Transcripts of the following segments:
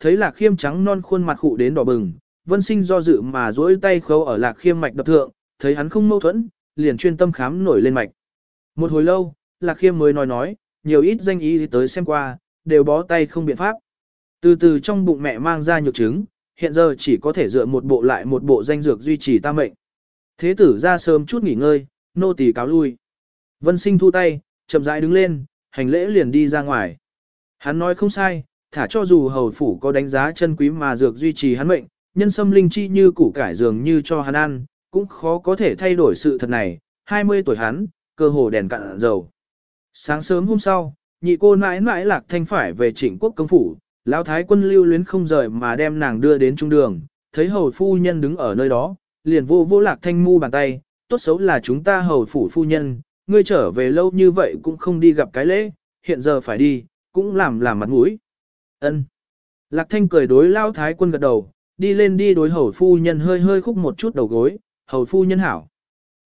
thấy lạc khiêm trắng non khuôn mặt khụ đến đỏ bừng, vân sinh do dự mà duỗi tay khâu ở lạc khiêm mạch đập thượng, thấy hắn không mâu thuẫn, liền chuyên tâm khám nổi lên mạch. Một hồi lâu, lạc khiêm mới nói nói, nhiều ít danh y tới xem qua, đều bó tay không biện pháp. Từ từ trong bụng mẹ mang ra nhược trứng, hiện giờ chỉ có thể dựa một bộ lại một bộ danh dược duy trì ta mệnh. Thế tử ra sớm chút nghỉ ngơi, nô tỳ cáo lui. Vân sinh thu tay, chậm rãi đứng lên, hành lễ liền đi ra ngoài. Hắn nói không sai, thả cho dù hầu phủ có đánh giá chân quý mà dược duy trì hắn mệnh, nhân sâm linh chi như củ cải dường như cho hắn ăn, cũng khó có thể thay đổi sự thật này, 20 tuổi hắn, cơ hồ đèn cạn dầu. Sáng sớm hôm sau, nhị cô mãi mãi lạc thanh phải về trịnh quốc công phủ, lão thái quân lưu luyến không rời mà đem nàng đưa đến trung đường, thấy hầu phu nhân đứng ở nơi đó, liền vô vô lạc thanh mu bàn tay, tốt xấu là chúng ta hầu phủ phu nhân, ngươi trở về lâu như vậy cũng không đi gặp cái lễ, hiện giờ phải đi, cũng làm làm mặt mũi. Ân. Lạc thanh cười đối lao thái quân gật đầu, đi lên đi đối hầu phu nhân hơi hơi khúc một chút đầu gối, hầu phu nhân hảo.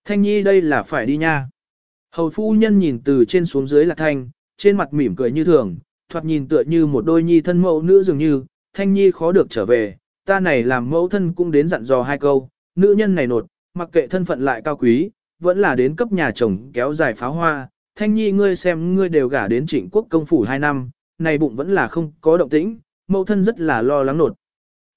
Thanh nhi đây là phải đi nha. Hầu phu nhân nhìn từ trên xuống dưới lạc thanh, trên mặt mỉm cười như thường, thoạt nhìn tựa như một đôi nhi thân mẫu nữ dường như, thanh nhi khó được trở về, ta này làm mẫu thân cũng đến dặn dò hai câu, nữ nhân này nột, mặc kệ thân phận lại cao quý, vẫn là đến cấp nhà chồng kéo dài pháo hoa, thanh nhi ngươi xem ngươi đều gả đến trịnh quốc công phủ hai năm, này bụng vẫn là không có động tĩnh, mẫu thân rất là lo lắng nột.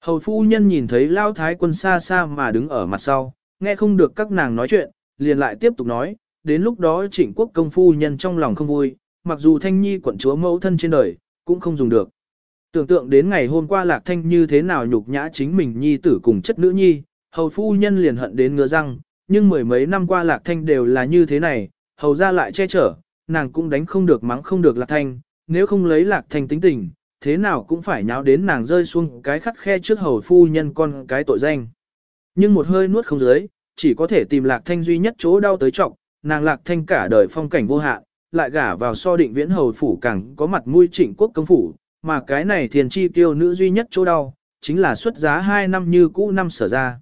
Hầu phu nhân nhìn thấy lao thái quân xa xa mà đứng ở mặt sau, nghe không được các nàng nói chuyện, liền lại tiếp tục nói, đến lúc đó trịnh quốc công phu nhân trong lòng không vui, mặc dù thanh nhi quận chúa mẫu thân trên đời, cũng không dùng được. Tưởng tượng đến ngày hôm qua lạc thanh như thế nào nhục nhã chính mình nhi tử cùng chất nữ nhi, hầu phu nhân liền hận đến ngứa răng, nhưng mười mấy năm qua lạc thanh đều là như thế này, hầu ra lại che chở, nàng cũng đánh không được mắng không được lạc thanh, nếu không lấy lạc thanh tính tình, thế nào cũng phải nháo đến nàng rơi xuống cái khắt khe trước hầu phu nhân con cái tội danh. Nhưng một hơi nuốt không dưới, chỉ có thể tìm lạc thanh duy nhất chỗ đau tới trọng, nàng lạc thanh cả đời phong cảnh vô hạn, lại gả vào so định viễn hầu phủ càng có mặt mũi trịnh quốc công phủ, mà cái này thiền chi tiêu nữ duy nhất chỗ đau, chính là xuất giá 2 năm như cũ năm sở ra.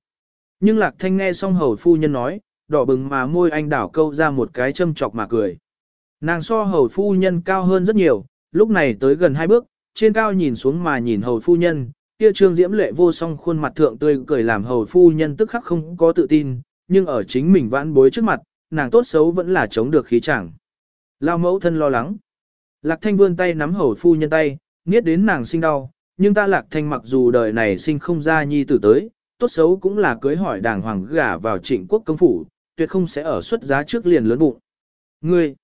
Nhưng lạc thanh nghe xong hầu phu nhân nói, đỏ bừng mà môi anh đảo câu ra một cái châm chọc mà cười. Nàng so hầu phu nhân cao hơn rất nhiều, lúc này tới gần hai bước, trên cao nhìn xuống mà nhìn hầu phu nhân, kia trương diễm lệ vô song khuôn mặt thượng tươi cười làm hầu phu nhân tức khắc không có tự tin, nhưng ở chính mình vãn bối trước mặt, nàng tốt xấu vẫn là chống được khí chẳng. Lao mẫu thân lo lắng. Lạc thanh vươn tay nắm hầu phu nhân tay, nghiết đến nàng sinh đau, nhưng ta lạc thanh mặc dù đời này sinh không ra nhi tử tới, tốt xấu cũng là cưới hỏi đàng hoàng gả vào trịnh quốc công phủ, tuyệt không sẽ ở xuất giá trước liền lớn bụng. Ngươi!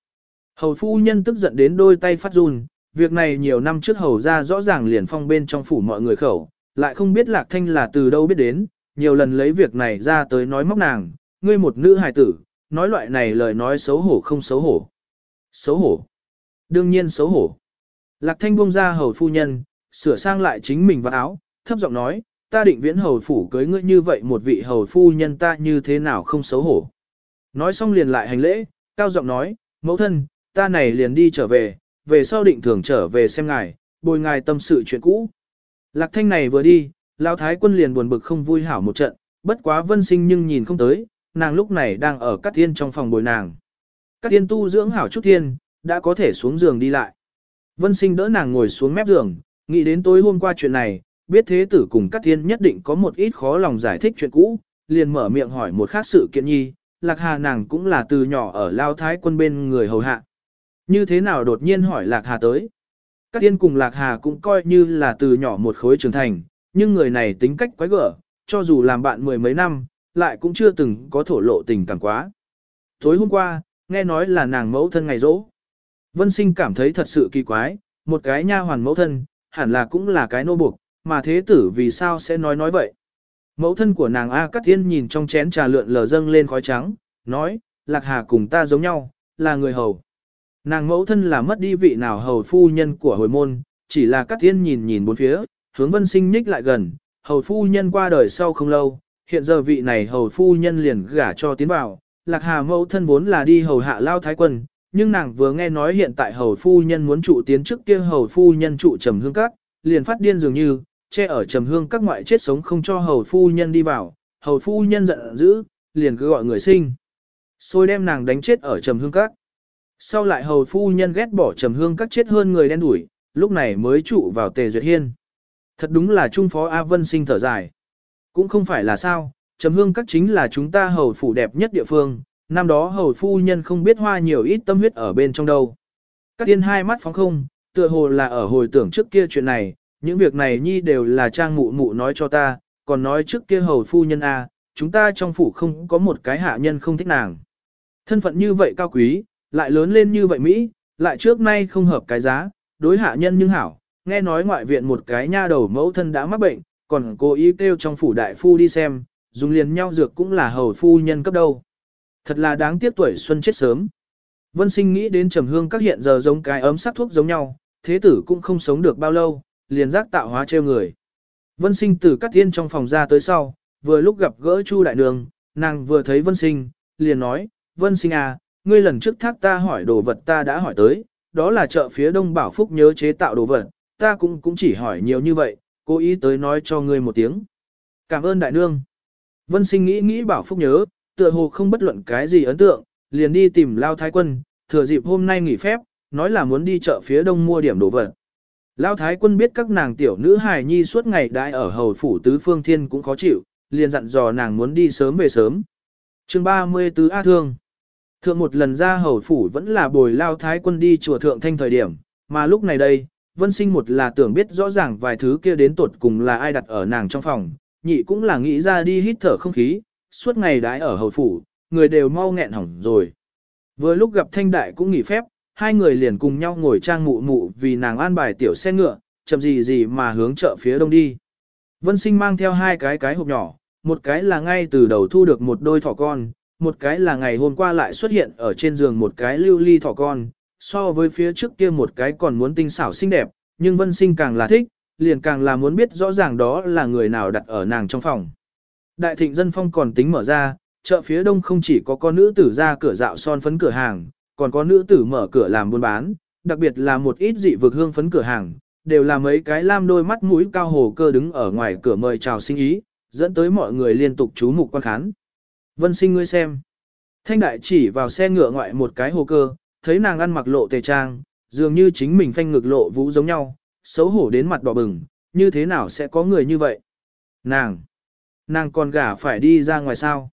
Hầu phu nhân tức giận đến đôi tay phát run, việc này nhiều năm trước hầu ra rõ ràng liền phong bên trong phủ mọi người khẩu, lại không biết lạc thanh là từ đâu biết đến, nhiều lần lấy việc này ra tới nói móc nàng, ngươi một nữ hài tử, nói loại này lời nói xấu hổ không xấu hổ. Xấu hổ. Đương nhiên xấu hổ. Lạc thanh buông ra hầu phu nhân, sửa sang lại chính mình vào áo, thấp giọng nói, ta định viễn hầu phủ cưới ngươi như vậy một vị hầu phu nhân ta như thế nào không xấu hổ. Nói xong liền lại hành lễ, cao giọng nói, mẫu thân, ta này liền đi trở về, về sau định thường trở về xem ngài, bồi ngài tâm sự chuyện cũ. Lạc thanh này vừa đi, lão thái quân liền buồn bực không vui hảo một trận, bất quá vân sinh nhưng nhìn không tới, nàng lúc này đang ở các thiên trong phòng bồi nàng. Cát tiên tu dưỡng hảo chút thiên, đã có thể xuống giường đi lại. Vân sinh đỡ nàng ngồi xuống mép giường, nghĩ đến tối hôm qua chuyện này, biết thế tử cùng Cát thiên nhất định có một ít khó lòng giải thích chuyện cũ, liền mở miệng hỏi một khác sự kiện nhi, lạc hà nàng cũng là từ nhỏ ở lao thái quân bên người hầu hạ. Như thế nào đột nhiên hỏi lạc hà tới? Các tiên cùng lạc hà cũng coi như là từ nhỏ một khối trưởng thành, nhưng người này tính cách quái gở, cho dù làm bạn mười mấy năm, lại cũng chưa từng có thổ lộ tình cảm quá. Tối hôm qua, nghe nói là nàng mẫu thân ngày rỗ. Vân sinh cảm thấy thật sự kỳ quái, một cái nha hoàn mẫu thân, hẳn là cũng là cái nô buộc, mà thế tử vì sao sẽ nói nói vậy. Mẫu thân của nàng A Cát Thiên nhìn trong chén trà lượn lờ dâng lên khói trắng, nói, Lạc Hà cùng ta giống nhau, là người hầu. Nàng mẫu thân là mất đi vị nào hầu phu nhân của hồi môn, chỉ là các Thiên nhìn nhìn bốn phía, hướng vân sinh nhích lại gần, hầu phu nhân qua đời sau không lâu, hiện giờ vị này hầu phu nhân liền gả cho tiến vào, Lạc Hà mẫu thân vốn là đi hầu hạ lao thái quân, nhưng nàng vừa nghe nói hiện tại hầu phu nhân muốn trụ tiến trước kia hầu phu nhân trụ trầm hương các, liền phát điên dường như, che ở trầm hương các ngoại chết sống không cho hầu phu nhân đi vào, hầu phu nhân giận dữ, liền cứ gọi người sinh. Xôi đem nàng đánh chết ở trầm hương các. Sau lại hầu phu nhân ghét bỏ trầm hương các chết hơn người đen đuổi, lúc này mới trụ vào tề duyệt hiên. Thật đúng là trung phó A Vân sinh thở dài. Cũng không phải là sao, trầm hương các chính là chúng ta hầu phủ đẹp nhất địa phương, năm đó hầu phu nhân không biết hoa nhiều ít tâm huyết ở bên trong đâu. Các tiên hai mắt phóng không, tựa hồ là ở hồi tưởng trước kia chuyện này, những việc này nhi đều là trang mụ mụ nói cho ta, còn nói trước kia hầu phu nhân A, chúng ta trong phủ không có một cái hạ nhân không thích nàng. Thân phận như vậy cao quý, lại lớn lên như vậy Mỹ, lại trước nay không hợp cái giá, đối hạ nhân nhưng hảo, nghe nói ngoại viện một cái nha đầu mẫu thân đã mắc bệnh, còn cố ý kêu trong phủ đại phu đi xem, dùng liền nhau dược cũng là hầu phu nhân cấp đâu. Thật là đáng tiếc tuổi xuân chết sớm. Vân sinh nghĩ đến trầm hương các hiện giờ giống cái ấm sắc thuốc giống nhau, thế tử cũng không sống được bao lâu, liền giác tạo hóa treo người. Vân sinh từ cắt thiên trong phòng ra tới sau, vừa lúc gặp gỡ Chu đại đường nàng vừa thấy vân sinh, liền nói, vân sinh à, ngươi lần trước thác ta hỏi đồ vật ta đã hỏi tới, đó là chợ phía đông bảo phúc nhớ chế tạo đồ vật, ta cũng cũng chỉ hỏi nhiều như vậy, cố ý tới nói cho ngươi một tiếng. Cảm ơn đại nương. Vân sinh nghĩ nghĩ bảo phúc nhớ, tựa hồ không bất luận cái gì ấn tượng, liền đi tìm Lao Thái Quân, thừa dịp hôm nay nghỉ phép, nói là muốn đi chợ phía đông mua điểm đồ vật. Lao Thái Quân biết các nàng tiểu nữ hài nhi suốt ngày đãi ở hầu phủ tứ phương thiên cũng khó chịu, liền dặn dò nàng muốn đi sớm về sớm. chương 34 A Thương Thượng một lần ra hầu phủ vẫn là bồi Lao Thái Quân đi chùa Thượng Thanh thời điểm, mà lúc này đây, Vân Sinh một là tưởng biết rõ ràng vài thứ kia đến tột cùng là ai đặt ở nàng trong phòng, nhị cũng là nghĩ ra đi hít thở không khí, suốt ngày đãi ở hầu phủ, người đều mau nghẹn hỏng rồi. Vừa lúc gặp Thanh Đại cũng nghỉ phép, hai người liền cùng nhau ngồi trang mụ mụ vì nàng an bài tiểu xe ngựa, chậm gì gì mà hướng chợ phía đông đi. Vân sinh mang theo hai cái cái hộp nhỏ, một cái là ngay từ đầu thu được một đôi thỏ con, một cái là ngày hôm qua lại xuất hiện ở trên giường một cái lưu ly thỏ con, so với phía trước kia một cái còn muốn tinh xảo xinh đẹp, nhưng vân sinh càng là thích, liền càng là muốn biết rõ ràng đó là người nào đặt ở nàng trong phòng. Đại thịnh dân phong còn tính mở ra, chợ phía đông không chỉ có con nữ tử ra cửa dạo son phấn cửa hàng, còn có nữ tử mở cửa làm buôn bán, đặc biệt là một ít dị vực hương phấn cửa hàng, đều là mấy cái lam đôi mắt mũi cao hồ cơ đứng ở ngoài cửa mời chào sinh ý, dẫn tới mọi người liên tục chú mục quan khán. Vân sinh ngươi xem. Thanh đại chỉ vào xe ngựa ngoại một cái hồ cơ, thấy nàng ăn mặc lộ tề trang, dường như chính mình phanh ngực lộ vũ giống nhau, xấu hổ đến mặt đỏ bừng, như thế nào sẽ có người như vậy? Nàng! Nàng còn gả phải đi ra ngoài sao?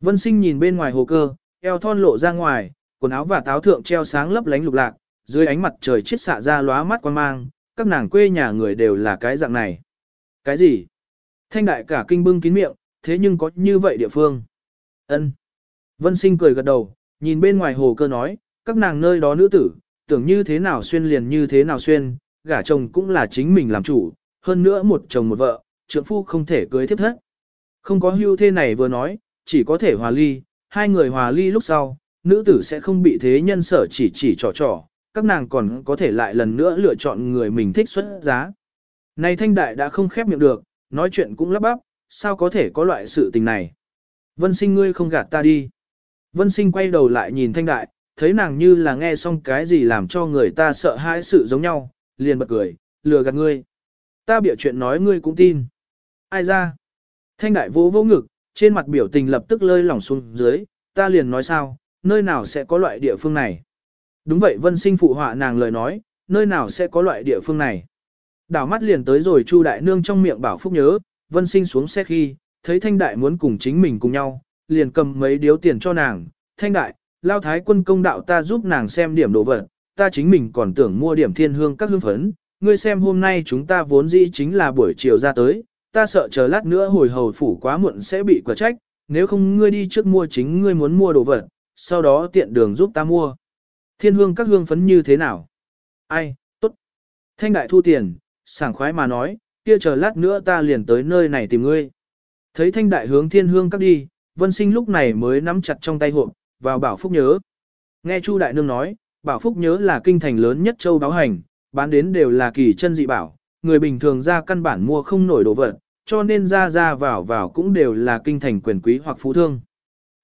Vân sinh nhìn bên ngoài hồ cơ, eo thon lộ ra ngoài, quần áo và táo thượng treo sáng lấp lánh lục lạc, dưới ánh mặt trời chiết xạ ra lóa mắt quan mang, các nàng quê nhà người đều là cái dạng này. Cái gì? Thanh đại cả kinh bưng kín miệng, thế nhưng có như vậy địa phương. Ân. Vân sinh cười gật đầu, nhìn bên ngoài hồ cơ nói, các nàng nơi đó nữ tử, tưởng như thế nào xuyên liền như thế nào xuyên, gả chồng cũng là chính mình làm chủ, hơn nữa một chồng một vợ, trượng phu không thể cưới thiếp thất. Không có hưu thế này vừa nói, chỉ có thể hòa ly, hai người hòa ly lúc sau, nữ tử sẽ không bị thế nhân sở chỉ chỉ trò trò, các nàng còn có thể lại lần nữa lựa chọn người mình thích xuất giá. Này thanh đại đã không khép miệng được, nói chuyện cũng lắp bắp, sao có thể có loại sự tình này. Vân sinh ngươi không gạt ta đi. Vân sinh quay đầu lại nhìn thanh đại, thấy nàng như là nghe xong cái gì làm cho người ta sợ hãi sự giống nhau, liền bật cười, lừa gạt ngươi. Ta bịa chuyện nói ngươi cũng tin. Ai ra? Thanh đại vỗ vỗ ngực, trên mặt biểu tình lập tức lơi lỏng xuống dưới, ta liền nói sao, nơi nào sẽ có loại địa phương này. Đúng vậy vân sinh phụ họa nàng lời nói, nơi nào sẽ có loại địa phương này. Đảo mắt liền tới rồi Chu đại nương trong miệng bảo phúc nhớ, vân sinh xuống xe khi, thấy thanh đại muốn cùng chính mình cùng nhau, liền cầm mấy điếu tiền cho nàng, thanh đại, lao thái quân công đạo ta giúp nàng xem điểm đồ vật, ta chính mình còn tưởng mua điểm thiên hương các hương phấn, ngươi xem hôm nay chúng ta vốn dĩ chính là buổi chiều ra tới, ta sợ chờ lát nữa hồi hầu phủ quá muộn sẽ bị quả trách, nếu không ngươi đi trước mua chính ngươi muốn mua đồ vật, sau đó tiện đường giúp ta mua. Thiên hương các hương phấn như thế nào? Ai, tốt. Thanh đại thu tiền, sảng khoái mà nói, kia chờ lát nữa ta liền tới nơi này tìm ngươi. Thấy thanh đại hướng thiên hương các đi, vân sinh lúc này mới nắm chặt trong tay hộp, vào bảo phúc nhớ. Nghe Chu đại nương nói, bảo phúc nhớ là kinh thành lớn nhất châu báo hành, bán đến đều là kỳ chân dị bảo, người bình thường ra căn bản mua không nổi đồ vật, cho nên ra ra vào vào cũng đều là kinh thành quyền quý hoặc phú thương.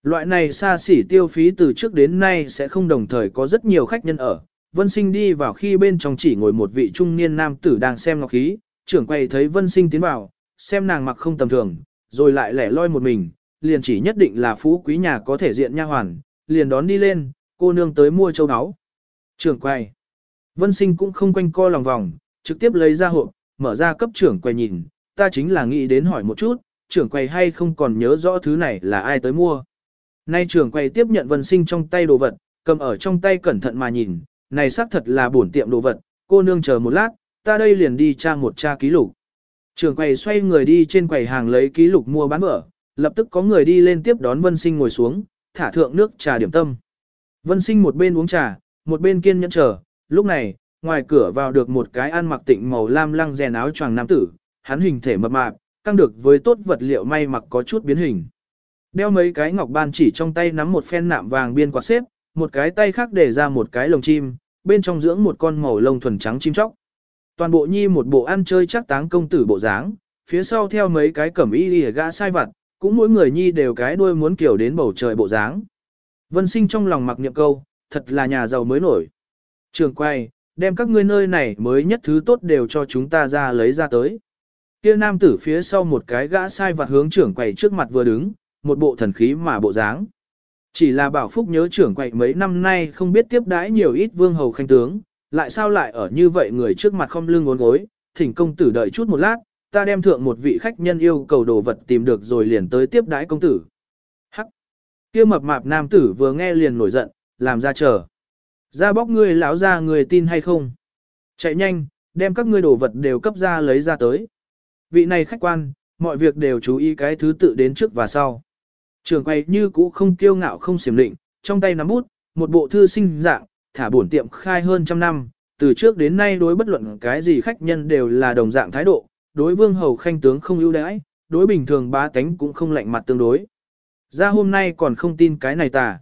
Loại này xa xỉ tiêu phí từ trước đến nay sẽ không đồng thời có rất nhiều khách nhân ở. Vân Sinh đi vào khi bên trong chỉ ngồi một vị trung niên nam tử đang xem ngọc khí, trưởng quầy thấy Vân Sinh tiến vào, xem nàng mặc không tầm thường, rồi lại lẻ loi một mình, liền chỉ nhất định là phú quý nhà có thể diện nha hoàn, liền đón đi lên, cô nương tới mua châu áo. Trưởng quầy. Vân Sinh cũng không quanh co lòng vòng, trực tiếp lấy ra hộp, mở ra cấp trưởng quầy nhìn, ta chính là nghĩ đến hỏi một chút, trưởng quầy hay không còn nhớ rõ thứ này là ai tới mua. Nay trưởng quầy tiếp nhận vân sinh trong tay đồ vật, cầm ở trong tay cẩn thận mà nhìn, này xác thật là bổn tiệm đồ vật, cô nương chờ một lát, ta đây liền đi tra một tra ký lục. Trường quầy xoay người đi trên quầy hàng lấy ký lục mua bán vở, lập tức có người đi lên tiếp đón vân sinh ngồi xuống, thả thượng nước trà điểm tâm. Vân sinh một bên uống trà, một bên kiên nhẫn chờ, lúc này, ngoài cửa vào được một cái ăn mặc tịnh màu lam lăng rèn áo choàng nam tử, hắn hình thể mập mạp, căng được với tốt vật liệu may mặc có chút biến hình. Đeo mấy cái ngọc ban chỉ trong tay nắm một phen nạm vàng biên quạt xếp, một cái tay khác để ra một cái lồng chim, bên trong dưỡng một con màu lông thuần trắng chim chóc. Toàn bộ nhi một bộ ăn chơi chắc táng công tử bộ dáng, phía sau theo mấy cái cẩm y lìa gã sai vặt, cũng mỗi người nhi đều cái đuôi muốn kiểu đến bầu trời bộ dáng. Vân sinh trong lòng mặc niệm câu, thật là nhà giàu mới nổi. Trường quay, đem các ngươi nơi này mới nhất thứ tốt đều cho chúng ta ra lấy ra tới. Kia nam tử phía sau một cái gã sai vặt hướng trưởng quầy trước mặt vừa đứng, một bộ thần khí mà bộ dáng. Chỉ là bảo phúc nhớ trưởng quầy mấy năm nay không biết tiếp đãi nhiều ít vương hầu khanh tướng, lại sao lại ở như vậy người trước mặt không lưng ngốn gối, thỉnh công tử đợi chút một lát, ta đem thượng một vị khách nhân yêu cầu đồ vật tìm được rồi liền tới tiếp đái công tử. Hắc! Kia mập mạp nam tử vừa nghe liền nổi giận, làm ra chờ. Ra bóc ngươi lão ra người tin hay không? Chạy nhanh, đem các ngươi đồ vật đều cấp ra lấy ra tới. Vị này khách quan, mọi việc đều chú ý cái thứ tự đến trước và sau. Trường quay như cũ không kiêu ngạo không xiểm định, trong tay nắm bút, một bộ thư sinh dạng, thả bổn tiệm khai hơn trăm năm, từ trước đến nay đối bất luận cái gì khách nhân đều là đồng dạng thái độ, đối vương hầu khanh tướng không ưu đãi, đối bình thường ba tánh cũng không lạnh mặt tương đối. Ra hôm nay còn không tin cái này tà.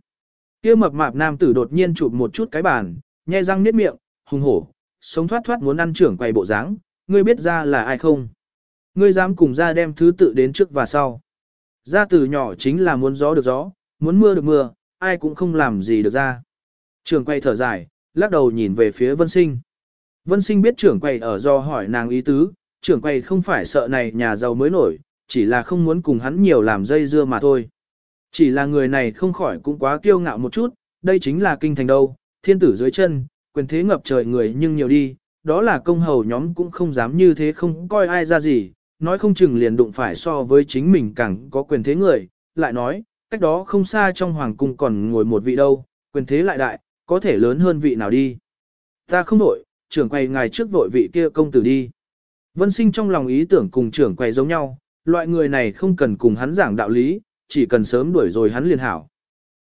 Kia mập mạp nam tử đột nhiên chụp một chút cái bàn, nhe răng niết miệng, hùng hổ, sống thoát thoát muốn ăn trưởng quầy bộ dáng, ngươi biết ra là ai không? Ngươi dám cùng ra đem thứ tự đến trước và sau. Ra từ nhỏ chính là muốn gió được gió, muốn mưa được mưa, ai cũng không làm gì được ra. Trưởng quầy thở dài, lắc đầu nhìn về phía vân sinh. Vân sinh biết trưởng quầy ở do hỏi nàng ý tứ, trưởng quầy không phải sợ này nhà giàu mới nổi, chỉ là không muốn cùng hắn nhiều làm dây dưa mà thôi. Chỉ là người này không khỏi cũng quá kiêu ngạo một chút, đây chính là kinh thành đâu, thiên tử dưới chân, quyền thế ngập trời người nhưng nhiều đi, đó là công hầu nhóm cũng không dám như thế không coi ai ra gì, nói không chừng liền đụng phải so với chính mình càng có quyền thế người, lại nói, cách đó không xa trong hoàng cung còn ngồi một vị đâu, quyền thế lại đại, có thể lớn hơn vị nào đi. Ta không đổi, trưởng quầy ngài trước vội vị kia công tử đi. Vân sinh trong lòng ý tưởng cùng trưởng quầy giống nhau, loại người này không cần cùng hắn giảng đạo lý, chỉ cần sớm đuổi rồi hắn liền hảo.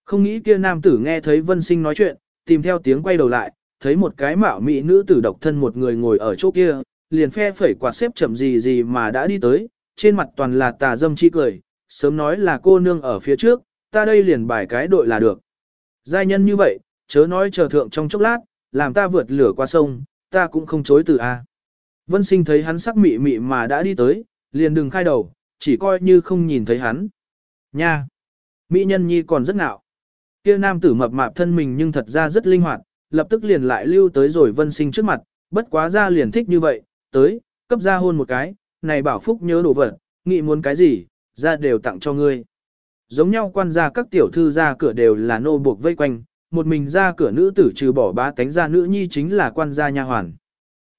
Không nghĩ kia nam tử nghe thấy vân sinh nói chuyện, tìm theo tiếng quay đầu lại, thấy một cái mạo mỹ nữ tử độc thân một người ngồi ở chỗ kia, liền phe phẩy quạt xếp chậm gì gì mà đã đi tới, trên mặt toàn là tà dâm chi cười, sớm nói là cô nương ở phía trước, ta đây liền bài cái đội là được. Giai nhân như vậy, chớ nói chờ thượng trong chốc lát, làm ta vượt lửa qua sông, ta cũng không chối từ a. Vân sinh thấy hắn sắc mị mị mà đã đi tới, liền đừng khai đầu, chỉ coi như không nhìn thấy hắn. Nha! Mỹ nhân nhi còn rất ngạo. Kia nam tử mập mạp thân mình nhưng thật ra rất linh hoạt, lập tức liền lại lưu tới rồi vân sinh trước mặt, bất quá ra liền thích như vậy, tới, cấp ra hôn một cái, này bảo phúc nhớ đồ vật, nghĩ muốn cái gì, ra đều tặng cho ngươi. Giống nhau quan gia các tiểu thư ra cửa đều là nô buộc vây quanh, một mình ra cửa nữ tử trừ bỏ ba tánh ra nữ nhi chính là quan gia nha hoàn.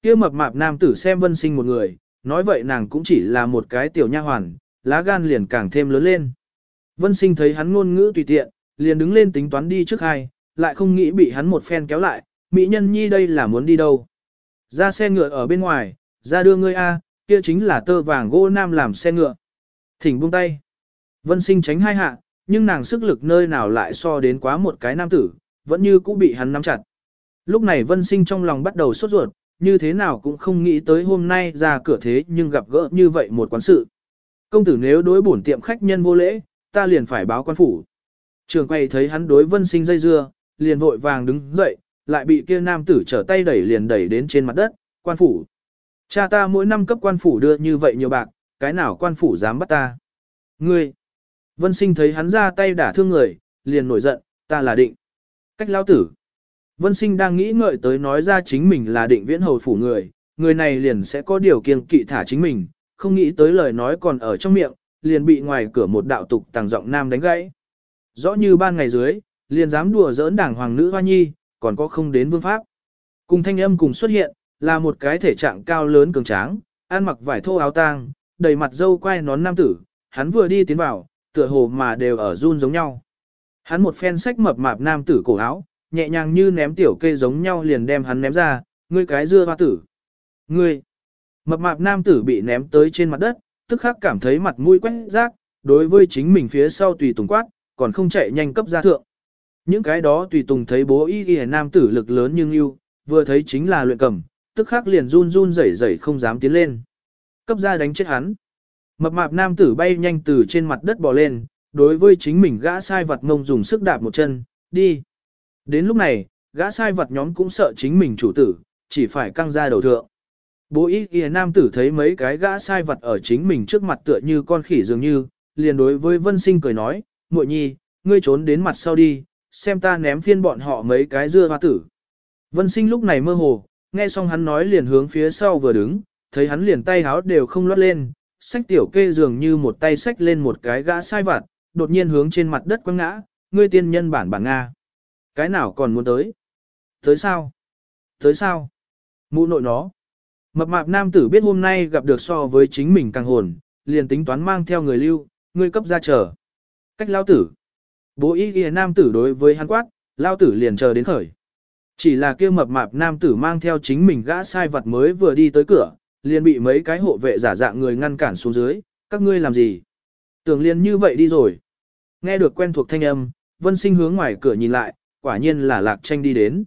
Kia mập mạp nam tử xem vân sinh một người, nói vậy nàng cũng chỉ là một cái tiểu nha hoàn, lá gan liền càng thêm lớn lên. Vân sinh thấy hắn ngôn ngữ tùy tiện, liền đứng lên tính toán đi trước hai, lại không nghĩ bị hắn một phen kéo lại, mỹ nhân nhi đây là muốn đi đâu. Ra xe ngựa ở bên ngoài, ra đưa ngươi A, kia chính là tơ vàng gỗ nam làm xe ngựa. Thỉnh buông tay. Vân sinh tránh hai hạ, nhưng nàng sức lực nơi nào lại so đến quá một cái nam tử, vẫn như cũng bị hắn nắm chặt. Lúc này vân sinh trong lòng bắt đầu sốt ruột, như thế nào cũng không nghĩ tới hôm nay ra cửa thế nhưng gặp gỡ như vậy một quán sự. Công tử nếu đối bổn tiệm khách nhân vô lễ, ta liền phải báo quan phủ. Trường quay thấy hắn đối vân sinh dây dưa, liền vội vàng đứng dậy, lại bị kia nam tử trở tay đẩy liền đẩy đến trên mặt đất, quan phủ. Cha ta mỗi năm cấp quan phủ đưa như vậy nhiều bạc, cái nào quan phủ dám bắt ta. Ngươi! Vân sinh thấy hắn ra tay đả thương người, liền nổi giận, ta là định. Cách lao tử. Vân sinh đang nghĩ ngợi tới nói ra chính mình là định viễn hầu phủ người, người này liền sẽ có điều kiêng kỵ thả chính mình, không nghĩ tới lời nói còn ở trong miệng, liền bị ngoài cửa một đạo tục tàng giọng nam đánh gãy. Rõ như ban ngày dưới, liền dám đùa giỡn đảng hoàng nữ hoa nhi, còn có không đến vương pháp. Cùng thanh âm cùng xuất hiện, là một cái thể trạng cao lớn cường tráng, ăn mặc vải thô áo tang, đầy mặt dâu quai nón nam tử, hắn vừa đi tiến vào, tựa hồ mà đều ở run giống nhau. Hắn một phen sách mập mạp nam tử cổ áo, nhẹ nhàng như ném tiểu kê giống nhau liền đem hắn ném ra, ngươi cái dưa hoa tử. Ngươi, mập mạp nam tử bị ném tới trên mặt đất, tức khắc cảm thấy mặt mũi quét rác, đối với chính mình phía sau tùy tùng quát, còn không chạy nhanh cấp ra thượng. Những cái đó tùy tùng thấy bố y y nam tử lực lớn nhưng yêu, vừa thấy chính là luyện cầm, tức khắc liền run run rẩy rẩy không dám tiến lên. Cấp ra đánh chết hắn. Mập mạp nam tử bay nhanh từ trên mặt đất bò lên, đối với chính mình gã sai vật ngông dùng sức đạp một chân, đi. Đến lúc này, gã sai vật nhóm cũng sợ chính mình chủ tử, chỉ phải căng ra đầu thượng. Bố ý kia nam tử thấy mấy cái gã sai vật ở chính mình trước mặt tựa như con khỉ dường như, liền đối với vân sinh cười nói, muội nhi, ngươi trốn đến mặt sau đi, xem ta ném phiên bọn họ mấy cái dưa hoa tử. Vân sinh lúc này mơ hồ, nghe xong hắn nói liền hướng phía sau vừa đứng, thấy hắn liền tay háo đều không lót lên, sách tiểu kê dường như một tay sách lên một cái gã sai vặt, đột nhiên hướng trên mặt đất quăng ngã, ngươi tiên nhân bản bản Nga. Cái nào còn muốn tới? Tới sao? Tới sao? Mụ nội nó. Mập mạp nam tử biết hôm nay gặp được so với chính mình càng hồn, liền tính toán mang theo người lưu, ngươi cấp ra chờ. Cách lao tử. Bố ý ghi nam tử đối với hắn quát, lao tử liền chờ đến khởi. Chỉ là kia mập mạp nam tử mang theo chính mình gã sai vật mới vừa đi tới cửa, liền bị mấy cái hộ vệ giả dạng người ngăn cản xuống dưới, các ngươi làm gì? Tưởng liền như vậy đi rồi. Nghe được quen thuộc thanh âm, vân sinh hướng ngoài cửa nhìn lại, quả nhiên là lạc tranh đi đến.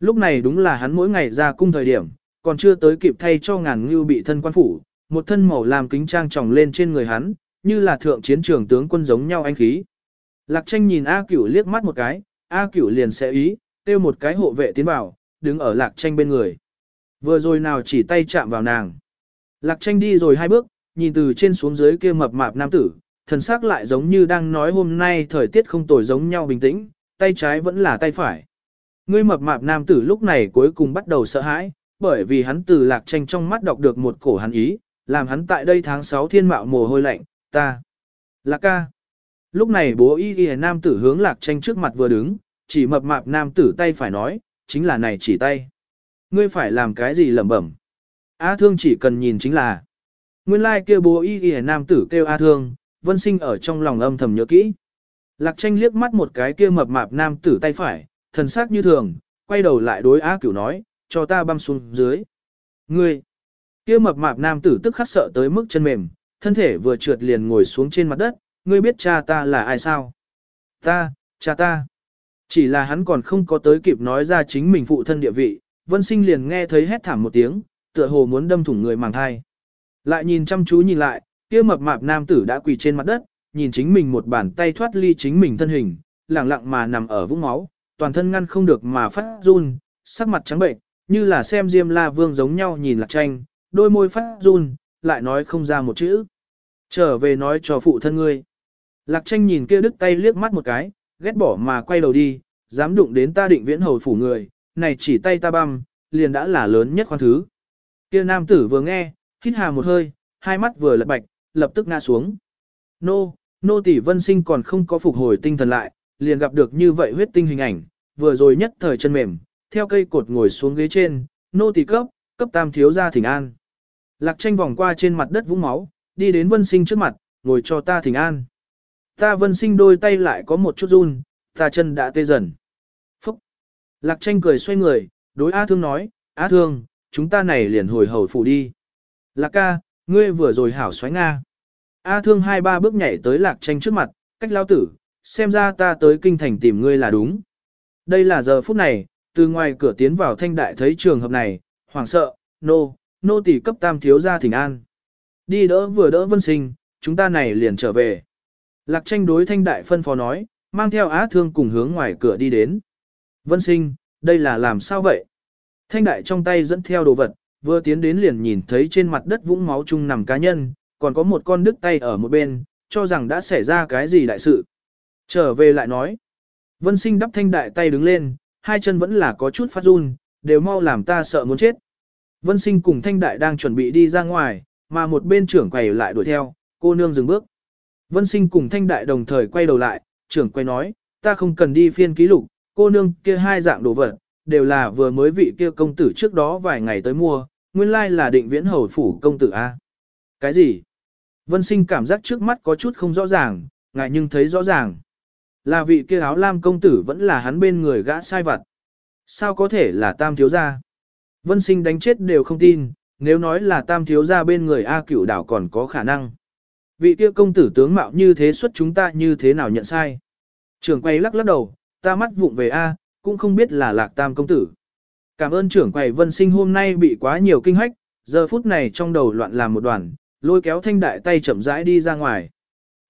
Lúc này đúng là hắn mỗi ngày ra cung thời điểm, còn chưa tới kịp thay cho ngàn ngưu bị thân quan phủ, một thân màu làm kính trang tròng lên trên người hắn, như là thượng chiến trường tướng quân giống nhau anh khí. Lạc tranh nhìn A cửu liếc mắt một cái, A cửu liền sẽ ý, kêu một cái hộ vệ tiến vào, đứng ở lạc tranh bên người. Vừa rồi nào chỉ tay chạm vào nàng. Lạc tranh đi rồi hai bước, nhìn từ trên xuống dưới kia mập mạp nam tử, thần sắc lại giống như đang nói hôm nay thời tiết không tồi giống nhau bình tĩnh, tay trái vẫn là tay phải. Ngươi mập mạp nam tử lúc này cuối cùng bắt đầu sợ hãi, bởi vì hắn từ lạc tranh trong mắt đọc được một cổ hắn ý, làm hắn tại đây tháng 6 thiên mạo mồ hôi lạnh, ta. Lạc ca. Lúc này bố y ghi nam tử hướng lạc tranh trước mặt vừa đứng, chỉ mập mạp nam tử tay phải nói, chính là này chỉ tay. Ngươi phải làm cái gì lẩm bẩm. A thương chỉ cần nhìn chính là. Nguyên lai like kêu bố y y nam tử kêu A thương, vân sinh ở trong lòng âm thầm nhớ kỹ. Lạc tranh liếc mắt một cái kia mập mạp nam tử tay phải, thần sắc như thường, quay đầu lại đối A cửu nói, cho ta băm xuống dưới. Ngươi, kia mập mạp nam tử tức khắc sợ tới mức chân mềm, thân thể vừa trượt liền ngồi xuống trên mặt đất, ngươi biết cha ta là ai sao? Ta, cha ta. Chỉ là hắn còn không có tới kịp nói ra chính mình phụ thân địa vị, vân sinh liền nghe thấy hét thảm một tiếng, tựa hồ muốn đâm thủng người màng thai. Lại nhìn chăm chú nhìn lại, kia mập mạp nam tử đã quỳ trên mặt đất, nhìn chính mình một bàn tay thoát ly chính mình thân hình, lẳng lặng mà nằm ở vũng máu, toàn thân ngăn không được mà phát run, sắc mặt trắng bệnh, như là xem Diêm La Vương giống nhau nhìn lạc tranh, đôi môi phát run, lại nói không ra một chữ. Trở về nói cho phụ thân ngươi. Lạc tranh nhìn kia đứt tay liếc mắt một cái, ghét bỏ mà quay đầu đi, dám đụng đến ta định viễn hầu phủ người, này chỉ tay ta băm, liền đã là lớn nhất khoan thứ. Kia nam tử vừa nghe, hít hà một hơi, hai mắt vừa lật bạch, lập tức ngã xuống. Nô, nô tỷ vân sinh còn không có phục hồi tinh thần lại, liền gặp được như vậy huyết tinh hình ảnh, vừa rồi nhất thời chân mềm, theo cây cột ngồi xuống ghế trên, nô tỷ cấp, cấp tam thiếu ra thỉnh an. Lạc tranh vòng qua trên mặt đất vũng máu, đi đến vân sinh trước mặt, ngồi cho ta thỉnh an. Ta vân sinh đôi tay lại có một chút run, ta chân đã tê dần. Lạc tranh cười xoay người, đối A Thương nói, A Thương, chúng ta này liền hồi hầu phủ đi. Lạc ca, ngươi vừa rồi hảo xoáy Nga. A Thương hai ba bước nhảy tới lạc tranh trước mặt, cách lao tử, xem ra ta tới kinh thành tìm ngươi là đúng. Đây là giờ phút này, từ ngoài cửa tiến vào thanh đại thấy trường hợp này, hoảng sợ, nô, nô tỷ cấp tam thiếu gia thỉnh an. Đi đỡ vừa đỡ vân sinh, chúng ta này liền trở về. Lạc tranh đối thanh đại phân phó nói, mang theo á thương cùng hướng ngoài cửa đi đến. Vân sinh, đây là làm sao vậy? Thanh đại trong tay dẫn theo đồ vật, vừa tiến đến liền nhìn thấy trên mặt đất vũng máu chung nằm cá nhân, còn có một con đứt tay ở một bên, cho rằng đã xảy ra cái gì đại sự. Trở về lại nói. Vân sinh đắp thanh đại tay đứng lên, hai chân vẫn là có chút phát run, đều mau làm ta sợ muốn chết. Vân sinh cùng thanh đại đang chuẩn bị đi ra ngoài, mà một bên trưởng quầy lại đuổi theo, cô nương dừng bước. Vân sinh cùng thanh đại đồng thời quay đầu lại, trưởng quầy nói, ta không cần đi phiên ký lục, cô nương kia hai dạng đồ vật, đều là vừa mới vị kia công tử trước đó vài ngày tới mua, nguyên lai là định viễn hầu phủ công tử A. Cái gì? Vân sinh cảm giác trước mắt có chút không rõ ràng, ngại nhưng thấy rõ ràng. Là vị kia áo lam công tử vẫn là hắn bên người gã sai vặt. Sao có thể là tam thiếu gia? Vân sinh đánh chết đều không tin, nếu nói là tam thiếu gia bên người A cửu đảo còn có khả năng. Vị kia công tử tướng mạo như thế xuất chúng ta như thế nào nhận sai? Trường quay lắc lắc đầu, ta mắt vụng về A, cũng không biết là lạc tam công tử. Cảm ơn trưởng quầy vân sinh hôm nay bị quá nhiều kinh hách, giờ phút này trong đầu loạn làm một đoàn, lôi kéo thanh đại tay chậm rãi đi ra ngoài.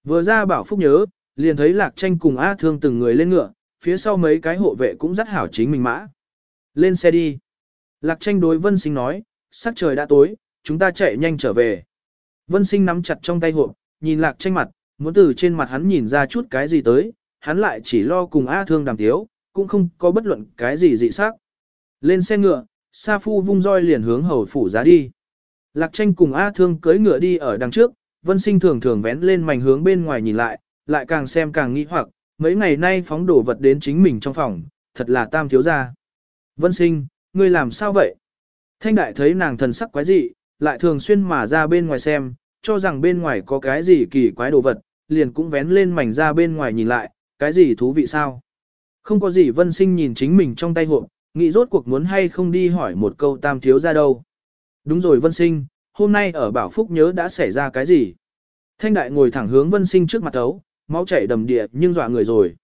Vừa ra bảo phúc nhớ, liền thấy lạc tranh cùng A thương từng người lên ngựa, phía sau mấy cái hộ vệ cũng dắt hảo chính mình mã. Lên xe đi. Lạc tranh đối vân sinh nói, sắc trời đã tối, chúng ta chạy nhanh trở về. Vân sinh nắm chặt trong tay hộp, nhìn lạc tranh mặt, muốn từ trên mặt hắn nhìn ra chút cái gì tới, hắn lại chỉ lo cùng A thương đàm tiếu, cũng không có bất luận cái gì dị sắc. Lên xe ngựa, Sa Phu vung roi liền hướng hầu phủ giá đi. Lạc tranh cùng A thương cưỡi ngựa đi ở đằng trước, vân sinh thường thường vén lên mảnh hướng bên ngoài nhìn lại, lại càng xem càng nghĩ hoặc, mấy ngày nay phóng đổ vật đến chính mình trong phòng, thật là tam thiếu gia. Vân sinh, ngươi làm sao vậy? Thanh đại thấy nàng thần sắc quái dị, lại thường xuyên mà ra bên ngoài xem, cho rằng bên ngoài có cái gì kỳ quái đồ vật, liền cũng vén lên mảnh ra bên ngoài nhìn lại, cái gì thú vị sao? Không có gì vân sinh nhìn chính mình trong tay hộp, nghĩ rốt cuộc muốn hay không đi hỏi một câu tam thiếu ra đâu. Đúng rồi vân sinh, hôm nay ở Bảo Phúc nhớ đã xảy ra cái gì? Thanh đại ngồi thẳng hướng vân sinh trước mặt thấu, máu chảy đầm địa nhưng dọa người rồi.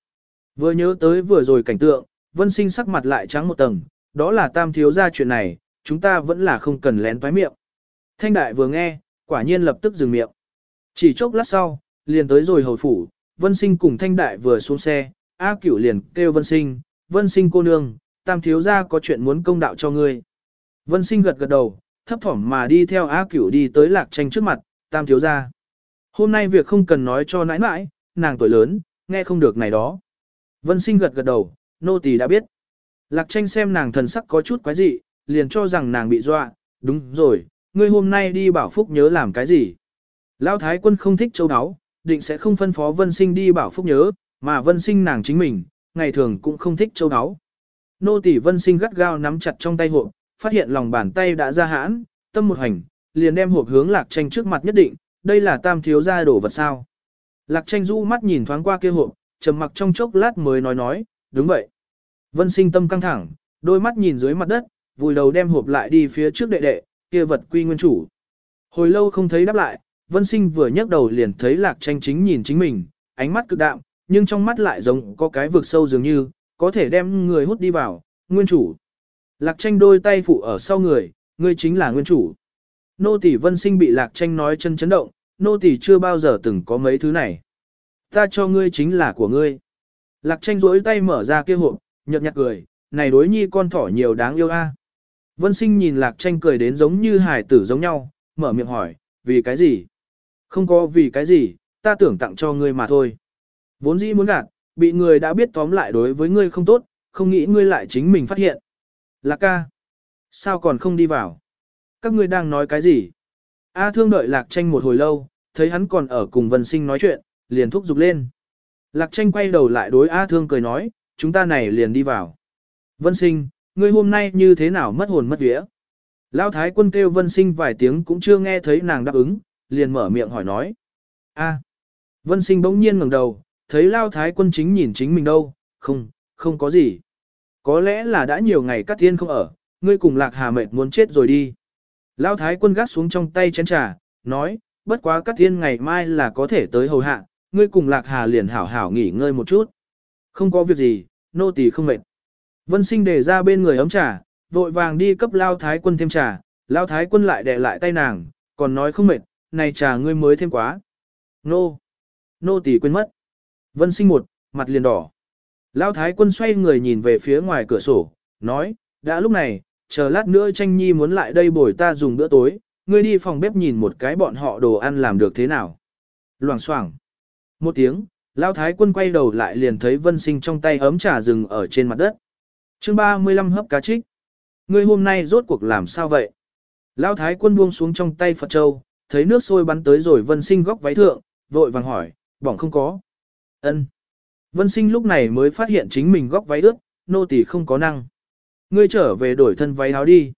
Vừa nhớ tới vừa rồi cảnh tượng, vân sinh sắc mặt lại trắng một tầng, đó là tam thiếu ra chuyện này, chúng ta vẫn là không cần lén toái miệng. Thanh đại vừa nghe, quả nhiên lập tức dừng miệng. Chỉ chốc lát sau, liền tới rồi hồi phủ, vân sinh cùng thanh đại vừa xuống xe, A cửu liền kêu vân sinh, vân sinh cô nương, tam thiếu gia có chuyện muốn công đạo cho ngươi. Vân sinh gật gật đầu, thấp thỏm mà đi theo A cửu đi tới lạc tranh trước mặt, tam thiếu gia, Hôm nay việc không cần nói cho nãi nãi, nàng tuổi lớn, nghe không được này đó. Vân sinh gật gật đầu, nô tỳ đã biết. Lạc tranh xem nàng thần sắc có chút quái dị, liền cho rằng nàng bị dọa, đúng rồi, ngươi hôm nay đi bảo phúc nhớ làm cái gì. Lão thái quân không thích châu áo, định sẽ không phân phó vân sinh đi bảo phúc nhớ, mà vân sinh nàng chính mình, ngày thường cũng không thích châu áo. Nô tỷ vân sinh gắt gao nắm chặt trong tay hộp, phát hiện lòng bàn tay đã ra hãn, tâm một hành, liền đem hộp hướng lạc tranh trước mặt nhất định, đây là tam thiếu gia đổ vật sao. Lạc tranh du mắt nhìn thoáng qua kia hộp, trầm mặc trong chốc lát mới nói nói, đúng vậy. Vân sinh tâm căng thẳng, đôi mắt nhìn dưới mặt đất, vùi đầu đem hộp lại đi phía trước đệ đệ, kia vật quy nguyên chủ. Hồi lâu không thấy đáp lại, vân sinh vừa nhấc đầu liền thấy lạc tranh chính nhìn chính mình, ánh mắt cực đạm, nhưng trong mắt lại giống có cái vực sâu dường như, có thể đem người hút đi vào, nguyên chủ. Lạc tranh đôi tay phụ ở sau người, ngươi chính là nguyên chủ. Nô tỷ vân sinh bị lạc tranh nói chân chấn động, nô tỷ chưa bao giờ từng có mấy thứ này. Ta cho ngươi chính là của ngươi. Lạc tranh duỗi tay mở ra kia hộp, nhợt nhạt cười, này đối nhi con thỏ nhiều đáng yêu a. Vân sinh nhìn lạc tranh cười đến giống như hải tử giống nhau, mở miệng hỏi, vì cái gì? Không có vì cái gì, ta tưởng tặng cho ngươi mà thôi. Vốn dĩ muốn gạt, bị người đã biết tóm lại đối với ngươi không tốt, không nghĩ ngươi lại chính mình phát hiện. Lạc ca. Sao còn không đi vào? Các ngươi đang nói cái gì? A thương đợi lạc tranh một hồi lâu, thấy hắn còn ở cùng vân sinh nói chuyện, liền thúc giục lên. Lạc tranh quay đầu lại đối A thương cười nói, chúng ta này liền đi vào. Vân sinh, ngươi hôm nay như thế nào mất hồn mất vía? Lão thái quân kêu vân sinh vài tiếng cũng chưa nghe thấy nàng đáp ứng, liền mở miệng hỏi nói. A. Vân sinh bỗng nhiên ngẩng đầu, thấy Lao thái quân chính nhìn chính mình đâu, không, không có gì. Có lẽ là đã nhiều ngày cắt thiên không ở, ngươi cùng lạc hà mệt muốn chết rồi đi. Lao thái quân gắt xuống trong tay chén trà, nói, bất quá cắt thiên ngày mai là có thể tới hầu hạ, ngươi cùng lạc hà liền hảo hảo nghỉ ngơi một chút. Không có việc gì, nô tỳ không mệt. Vân sinh để ra bên người ấm trà, vội vàng đi cấp Lao thái quân thêm trà, Lao thái quân lại đè lại tay nàng, còn nói không mệt, này trà ngươi mới thêm quá. Nô, nô tỷ quên mất. Vân sinh một, mặt liền đỏ. Lão thái quân xoay người nhìn về phía ngoài cửa sổ, nói, đã lúc này, chờ lát nữa tranh nhi muốn lại đây bồi ta dùng bữa tối, ngươi đi phòng bếp nhìn một cái bọn họ đồ ăn làm được thế nào. Loảng xoảng. Một tiếng, Lão thái quân quay đầu lại liền thấy vân sinh trong tay ấm trà rừng ở trên mặt đất. chương 35 hấp cá trích. Ngươi hôm nay rốt cuộc làm sao vậy? Lão thái quân buông xuống trong tay Phật Châu, thấy nước sôi bắn tới rồi vân sinh góc váy thượng, vội vàng hỏi, bỏng không có. Ân. Vân sinh lúc này mới phát hiện chính mình góc váy ướt, nô tỳ không có năng. Ngươi trở về đổi thân váy áo đi.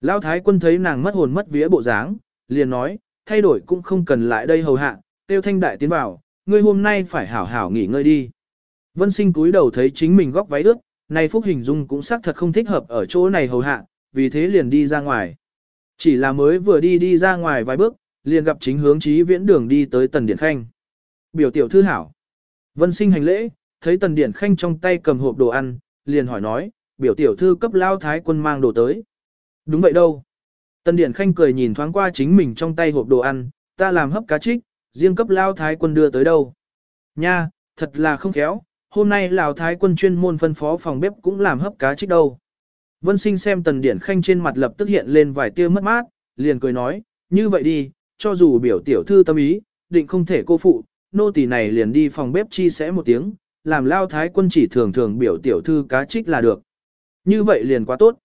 Lão thái quân thấy nàng mất hồn mất vía bộ dáng, liền nói, thay đổi cũng không cần lại đây hầu hạ, tiêu thanh đại tiến vào, ngươi hôm nay phải hảo hảo nghỉ ngơi đi. Vân sinh cúi đầu thấy chính mình góc váy ướt, này phúc hình dung cũng xác thật không thích hợp ở chỗ này hầu hạ, vì thế liền đi ra ngoài. Chỉ là mới vừa đi đi ra ngoài vài bước, liền gặp chính hướng chí viễn đường đi tới tần điển khanh. Biểu tiểu thư hảo. Vân sinh hành lễ, thấy tần điển khanh trong tay cầm hộp đồ ăn, liền hỏi nói, biểu tiểu thư cấp lao thái quân mang đồ tới. Đúng vậy đâu. Tần điển khanh cười nhìn thoáng qua chính mình trong tay hộp đồ ăn, ta làm hấp cá trích, riêng cấp lao thái quân đưa tới đâu. Nha, thật là không khéo, hôm nay Lào Thái quân chuyên môn phân phó phòng bếp cũng làm hấp cá trích đâu. Vân sinh xem tần điển khanh trên mặt lập tức hiện lên vài tia mất mát, liền cười nói, như vậy đi, cho dù biểu tiểu thư tâm ý, định không thể cô phụ, nô tỳ này liền đi phòng bếp chi sẽ một tiếng, làm lao thái quân chỉ thường thường biểu tiểu thư cá trích là được. Như vậy liền quá tốt.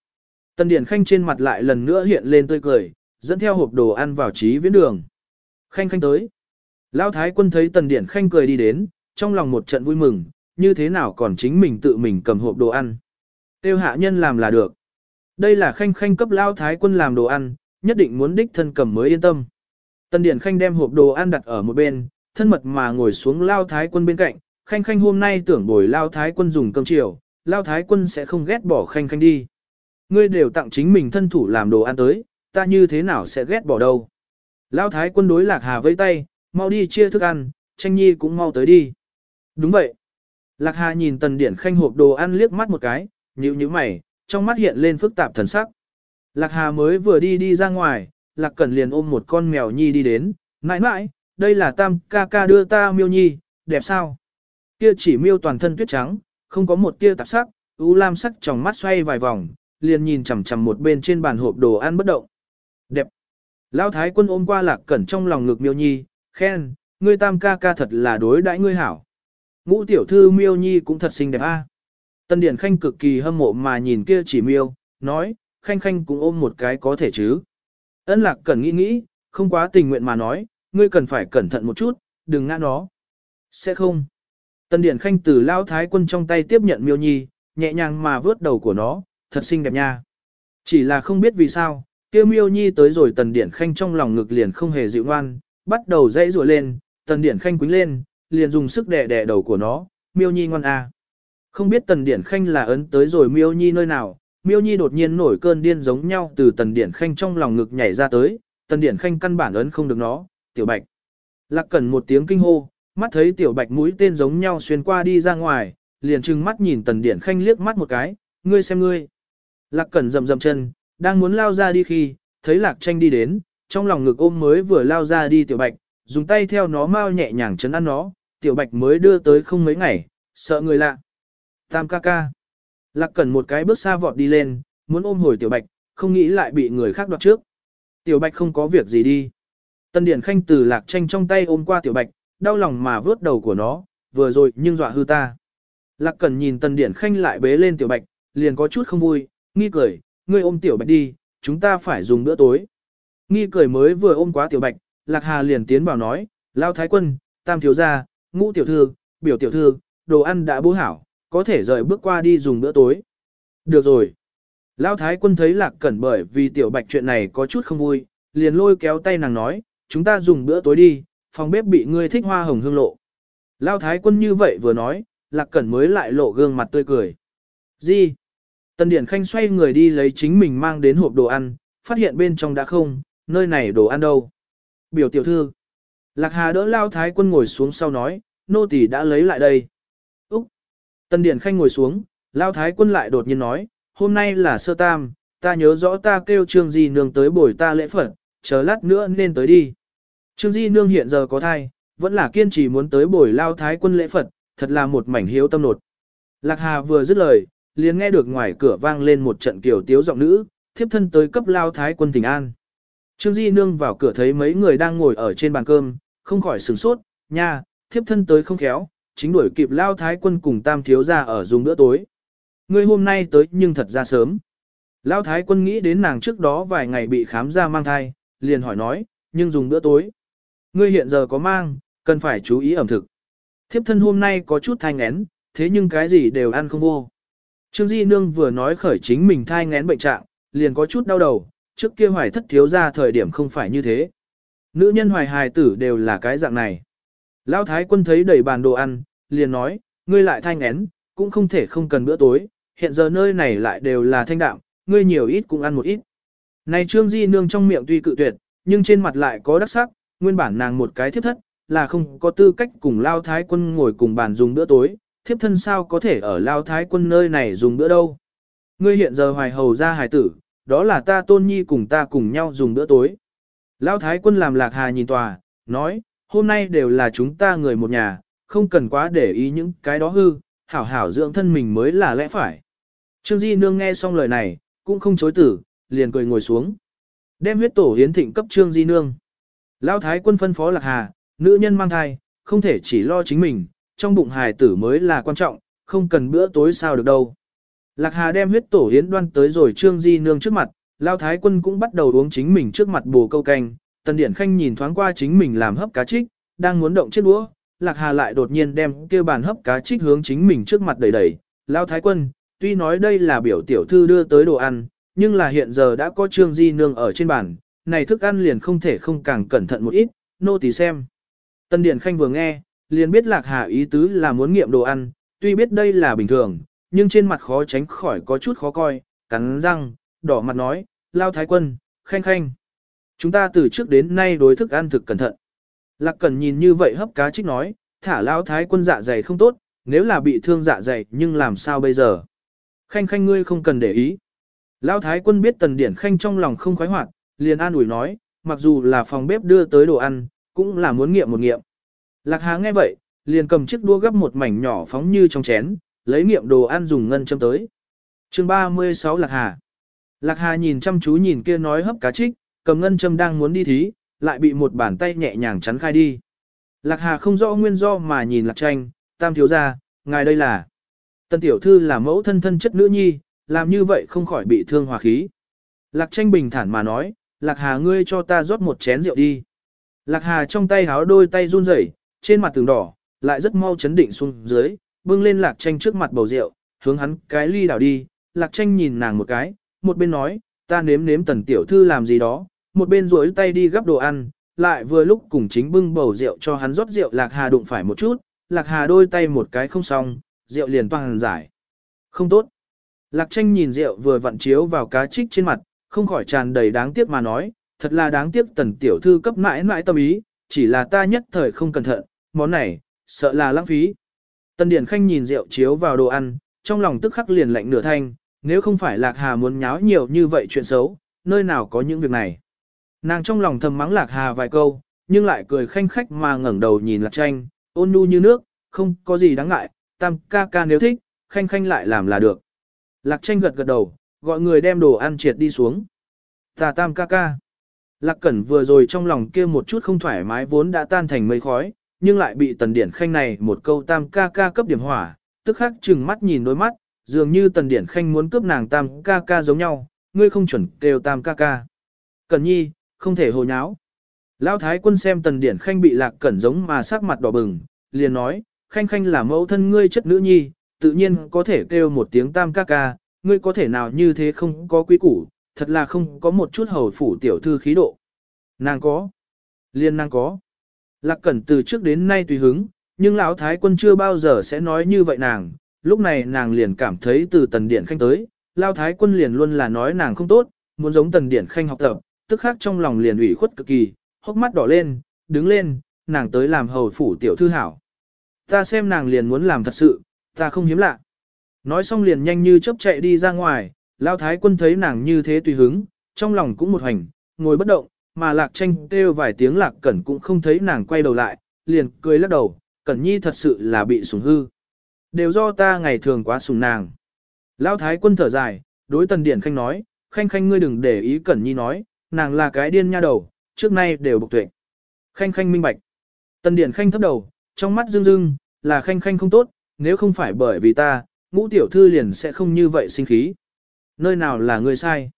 Tần điển khanh trên mặt lại lần nữa hiện lên tươi cười, dẫn theo hộp đồ ăn vào trí viễn đường. Khanh khanh tới. Lao thái quân thấy tần điển khanh cười đi đến, trong lòng một trận vui mừng, như thế nào còn chính mình tự mình cầm hộp đồ ăn. Tiêu hạ nhân làm là được. Đây là khanh khanh cấp lao thái quân làm đồ ăn, nhất định muốn đích thân cầm mới yên tâm. Tần Điển Khanh đem hộp đồ ăn đặt ở một bên, thân mật mà ngồi xuống lao thái quân bên cạnh, khanh khanh hôm nay tưởng bồi lao thái quân dùng cơm chiều, lao thái quân sẽ không ghét bỏ khanh khanh đi. Ngươi đều tặng chính mình thân thủ làm đồ ăn tới, ta như thế nào sẽ ghét bỏ đâu. Lao thái quân đối lạc hà với tay, mau đi chia thức ăn, tranh nhi cũng mau tới đi. Đúng vậy. Lạc Hà nhìn Tần Điển Khanh hộp đồ ăn liếc mắt một cái, nhíu nhíu mày, trong mắt hiện lên phức tạp thần sắc. Lạc Hà mới vừa đi đi ra ngoài, Lạc Cẩn liền ôm một con mèo nhi đi đến, mãi mãi, đây là tam ca ca đưa ta miêu nhi, đẹp sao? Kia chỉ miêu toàn thân tuyết trắng, không có một tia tạp sắc, u lam sắc trong mắt xoay vài vòng, liền nhìn chằm chằm một bên trên bàn hộp đồ ăn bất động. Đẹp. Lão Thái quân ôm qua Lạc Cẩn trong lòng ngực miêu nhi, khen, ngươi tam ca ca thật là đối đãi ngươi hảo. Ngũ tiểu thư miêu nhi cũng thật xinh đẹp a. Tân Điển Khanh cực kỳ hâm mộ mà nhìn kia chỉ miêu, nói, Khanh Khanh cũng ôm một cái có thể chứ. Ân lạc cần nghĩ nghĩ, không quá tình nguyện mà nói, ngươi cần phải cẩn thận một chút, đừng ngã nó. Sẽ không. Tân Điển Khanh từ lao thái quân trong tay tiếp nhận miêu nhi, nhẹ nhàng mà vớt đầu của nó, thật xinh đẹp nha. Chỉ là không biết vì sao, kia miêu nhi tới rồi Tần Điển Khanh trong lòng ngực liền không hề dịu ngoan, bắt đầu dãy rủa lên, Tần Điển Khanh quýnh lên, liền dùng sức đè đè đầu của nó, miêu nhi ngoan a. Không biết tần điển khanh là ấn tới rồi miêu nhi nơi nào, miêu nhi đột nhiên nổi cơn điên giống nhau từ tần điển khanh trong lòng ngực nhảy ra tới, tần điển khanh căn bản ấn không được nó, tiểu bạch. Lạc cần một tiếng kinh hô, mắt thấy tiểu bạch mũi tên giống nhau xuyên qua đi ra ngoài, liền trừng mắt nhìn tần điển khanh liếc mắt một cái, ngươi xem ngươi. Lạc cẩn rầm rầm chân, đang muốn lao ra đi khi, thấy lạc tranh đi đến, trong lòng ngực ôm mới vừa lao ra đi tiểu bạch, dùng tay theo nó mau nhẹ nhàng chấn ăn nó, tiểu bạch mới đưa tới không mấy ngày, sợ người lạ. Tam ca ca. Lạc cần một cái bước xa vọt đi lên, muốn ôm hồi tiểu bạch, không nghĩ lại bị người khác đoạt trước. Tiểu bạch không có việc gì đi. Tân Điển Khanh từ lạc tranh trong tay ôm qua tiểu bạch, đau lòng mà vớt đầu của nó, vừa rồi nhưng dọa hư ta. Lạc cần nhìn Tân Điển Khanh lại bế lên tiểu bạch, liền có chút không vui, nghi cười, ngươi ôm tiểu bạch đi, chúng ta phải dùng bữa tối. Nghi cười mới vừa ôm quá tiểu bạch, Lạc Hà liền tiến vào nói, Lao Thái Quân, Tam Thiếu Gia, ngũ tiểu thư, biểu tiểu thư, đồ ăn đã bố hảo, có thể rời bước qua đi dùng bữa tối. Được rồi. Lão thái quân thấy lạc cẩn bởi vì tiểu bạch chuyện này có chút không vui, liền lôi kéo tay nàng nói, chúng ta dùng bữa tối đi, phòng bếp bị ngươi thích hoa hồng hương lộ. Lão thái quân như vậy vừa nói, lạc cẩn mới lại lộ gương mặt tươi cười. Gì? Tần Điển Khanh xoay người đi lấy chính mình mang đến hộp đồ ăn, phát hiện bên trong đã không, nơi này đồ ăn đâu. Biểu tiểu thư. Lạc Hà đỡ Lao Thái quân ngồi xuống sau nói, nô tỳ đã lấy lại đây. Tân Điển Khanh ngồi xuống, Lao Thái quân lại đột nhiên nói, hôm nay là sơ tam, ta nhớ rõ ta kêu Trương Di Nương tới bồi ta lễ Phật, chờ lát nữa nên tới đi. Trương Di Nương hiện giờ có thai, vẫn là kiên trì muốn tới bồi Lao Thái quân lễ Phật, thật là một mảnh hiếu tâm nột. Lạc Hà vừa dứt lời, liền nghe được ngoài cửa vang lên một trận kiểu tiếu giọng nữ, thiếp thân tới cấp Lao Thái quân tỉnh an. Trương Di Nương vào cửa thấy mấy người đang ngồi ở trên bàn cơm, không khỏi sửng sốt, nha, thiếp thân tới không khéo, chính đuổi kịp lao thái quân cùng tam thiếu ra ở dùng bữa tối. Ngươi hôm nay tới nhưng thật ra sớm. Lao thái quân nghĩ đến nàng trước đó vài ngày bị khám ra mang thai, liền hỏi nói, nhưng dùng bữa tối. Ngươi hiện giờ có mang, cần phải chú ý ẩm thực. Thiếp thân hôm nay có chút thai ngén, thế nhưng cái gì đều ăn không vô. Trương Di Nương vừa nói khởi chính mình thai ngén bệnh trạng, liền có chút đau đầu, trước kia hoài thất thiếu ra thời điểm không phải như thế. Nữ nhân hoài hài tử đều là cái dạng này. Lão thái quân thấy đầy bàn đồ ăn, liền nói, ngươi lại thanh én, cũng không thể không cần bữa tối, hiện giờ nơi này lại đều là thanh đạm, ngươi nhiều ít cũng ăn một ít. Này Trương Di Nương trong miệng tuy cự tuyệt, nhưng trên mặt lại có đắc sắc, nguyên bản nàng một cái thiếp thất, là không có tư cách cùng Lao Thái quân ngồi cùng bàn dùng bữa tối, thiếp thân sao có thể ở Lao Thái quân nơi này dùng bữa đâu. Ngươi hiện giờ hoài hầu ra hài tử, đó là ta tôn nhi cùng ta cùng nhau dùng bữa tối. Lao Thái quân làm lạc hà nhìn tòa, nói, hôm nay đều là chúng ta người một nhà, không cần quá để ý những cái đó hư, hảo hảo dưỡng thân mình mới là lẽ phải. Trương Di Nương nghe xong lời này, cũng không chối tử, liền cười ngồi xuống. Đem huyết tổ hiến thịnh cấp Trương Di Nương. Lão Thái quân phân phó Lạc Hà, nữ nhân mang thai, không thể chỉ lo chính mình, trong bụng hài tử mới là quan trọng, không cần bữa tối sao được đâu. Lạc Hà đem huyết tổ hiến đoan tới rồi Trương Di Nương trước mặt, Lão Thái quân cũng bắt đầu uống chính mình trước mặt bồ câu canh, Tần Điển Khanh nhìn thoáng qua chính mình làm hấp cá trích, đang muốn động chiếc đũa, Lạc Hà lại đột nhiên đem kia bàn hấp cá trích hướng chính mình trước mặt đầy đầy. Lão Thái quân, tuy nói đây là biểu tiểu thư đưa tới đồ ăn, nhưng là hiện giờ đã có Trương Di Nương ở trên bàn, này thức ăn liền không thể không càng cẩn thận một ít, nô tỳ xem. Tân Điển Khanh vừa nghe, liền biết Lạc Hà ý tứ là muốn nghiệm đồ ăn, tuy biết đây là bình thường, nhưng trên mặt khó tránh khỏi có chút khó coi, cắn răng, đỏ mặt nói, lao thái quân, khanh khanh. Chúng ta từ trước đến nay đối thức ăn thực cẩn thận. Lạc Cẩn nhìn như vậy hấp cá trích nói, thả lao thái quân dạ dày không tốt, nếu là bị thương dạ dày nhưng làm sao bây giờ? Khanh khanh ngươi không cần để ý. Lão thái quân biết tần điển khanh trong lòng không khoái hoạt, liền an ủi nói, mặc dù là phòng bếp đưa tới đồ ăn, cũng là muốn nghiệm một nghiệm. Lạc Hà nghe vậy, liền cầm chiếc đũa gấp một mảnh nhỏ phóng như trong chén, lấy nghiệm đồ ăn dùng ngân châm tới. chương 36 Lạc Hà Lạc Hà nhìn chăm chú nhìn kia nói hấp cá trích, cầm ngân châm đang muốn đi thí, lại bị một bàn tay nhẹ nhàng chắn khai đi. Lạc Hà không rõ nguyên do mà nhìn Lạc Tranh, tam thiếu ra, ngài đây là. Tân tiểu thư là mẫu thân thân chất nữ nhi, làm như vậy không khỏi bị thương hòa khí. Lạc tranh bình thản mà nói, Lạc Hà ngươi cho ta rót một chén rượu đi. Lạc Hà trong tay háo đôi tay run rẩy, trên mặt tường đỏ, lại rất mau chấn định xuống dưới, bưng lên Lạc tranh trước mặt bầu rượu, hướng hắn cái ly đảo đi. Lạc tranh nhìn nàng một cái, một bên nói, ta nếm nếm tần tiểu thư làm gì đó, một bên duỗi tay đi gắp đồ ăn, lại vừa lúc cùng chính bưng bầu rượu cho hắn rót rượu Lạc Hà đụng phải một chút, Lạc Hà đôi tay một cái không xong, rượu liền toàn giải. Không tốt. Lạc tranh nhìn rượu vừa vặn chiếu vào cá trích trên mặt, không khỏi tràn đầy đáng tiếc mà nói, thật là đáng tiếc tần tiểu thư cấp mãi mãi tâm ý, chỉ là ta nhất thời không cẩn thận, món này, sợ là lãng phí. Tần Điển Khanh nhìn rượu chiếu vào đồ ăn, trong lòng tức khắc liền lạnh nửa thanh, nếu không phải Lạc Hà muốn nháo nhiều như vậy chuyện xấu, nơi nào có những việc này. Nàng trong lòng thầm mắng Lạc Hà vài câu, nhưng lại cười khanh khách mà ngẩng đầu nhìn Lạc Tranh, ôn nhu như nước, không có gì đáng ngại, tam ca ca nếu thích, khanh khanh lại làm là được. Lạc tranh gật gật đầu, gọi người đem đồ ăn triệt đi xuống. Tà tam ca ca. Lạc cẩn vừa rồi trong lòng kia một chút không thoải mái vốn đã tan thành mây khói, nhưng lại bị tần điển khanh này một câu tam ca ca cấp điểm hỏa, tức khắc chừng mắt nhìn đôi mắt, dường như tần điển khanh muốn cướp nàng tam ca ca giống nhau, ngươi không chuẩn kêu tam ca ca. Cẩn nhi, không thể hồ nháo. Lão thái quân xem tần điển khanh bị lạc cẩn giống mà sắc mặt đỏ bừng, liền nói, khanh khanh là mẫu thân ngươi chất nữ nhi, tự nhiên có thể kêu một tiếng tam ca ca, ngươi có thể nào như thế không có quý củ, thật là không có một chút hầu phủ tiểu thư khí độ. Nàng có. Liên nàng có. Lạc cẩn từ trước đến nay tùy hứng, nhưng lão thái quân chưa bao giờ sẽ nói như vậy nàng, lúc này nàng liền cảm thấy từ tần Điển khanh tới, lão thái quân liền luôn là nói nàng không tốt, muốn giống tần Điển khanh học tập, tức khắc trong lòng liền ủy khuất cực kỳ, hốc mắt đỏ lên, đứng lên, nàng tới làm hầu phủ tiểu thư hảo. Ta xem nàng liền muốn làm thật sự, ta không hiếm lạ. Nói xong liền nhanh như chớp chạy đi ra ngoài, Lao Thái quân thấy nàng như thế tùy hứng, trong lòng cũng một hành, ngồi bất động, mà Lạc Tranh kêu vài tiếng Lạc Cẩn cũng không thấy nàng quay đầu lại, liền cười lắc đầu, Cẩn Nhi thật sự là bị sủng hư. Đều do ta ngày thường quá sủng nàng. Lao Thái quân thở dài, đối Tần Điển Khanh nói, Khanh Khanh ngươi đừng để ý Cẩn Nhi nói, nàng là cái điên nha đầu, trước nay đều bộc tuệ. Khanh Khanh minh bạch. Tần Điển Khanh thấp đầu, trong mắt dương dương là Khanh Khanh không tốt, nếu không phải bởi vì ta, ngũ tiểu thư liền sẽ không như vậy sinh khí. Nơi nào là người sai?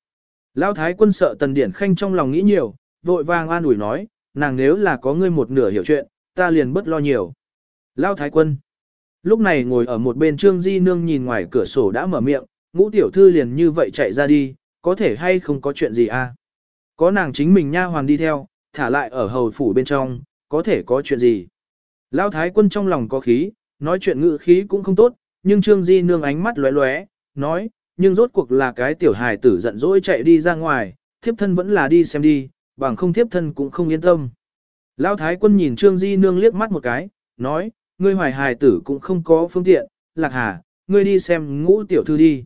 Lão thái quân sợ tần điển khanh trong lòng nghĩ nhiều, vội vàng an ủi nói, nàng nếu là có ngươi một nửa hiểu chuyện, ta liền bất lo nhiều. Lão thái quân. Lúc này ngồi ở một bên trương di nương nhìn ngoài cửa sổ đã mở miệng, ngũ tiểu thư liền như vậy chạy ra đi, có thể hay không có chuyện gì à? Có nàng chính mình nha hoàn đi theo, thả lại ở hầu phủ bên trong, có thể có chuyện gì. Lão thái quân trong lòng có khí, nói chuyện ngự khí cũng không tốt, nhưng Trương Di nương ánh mắt lóe lóe, nói, nhưng rốt cuộc là cái tiểu hài tử giận dỗi chạy đi ra ngoài, thiếp thân vẫn là đi xem đi, bằng không thiếp thân cũng không yên tâm. Lão thái quân nhìn Trương Di nương liếc mắt một cái, nói, ngươi hoài hài tử cũng không có phương tiện, Lạc Hà, ngươi đi xem ngũ tiểu thư đi.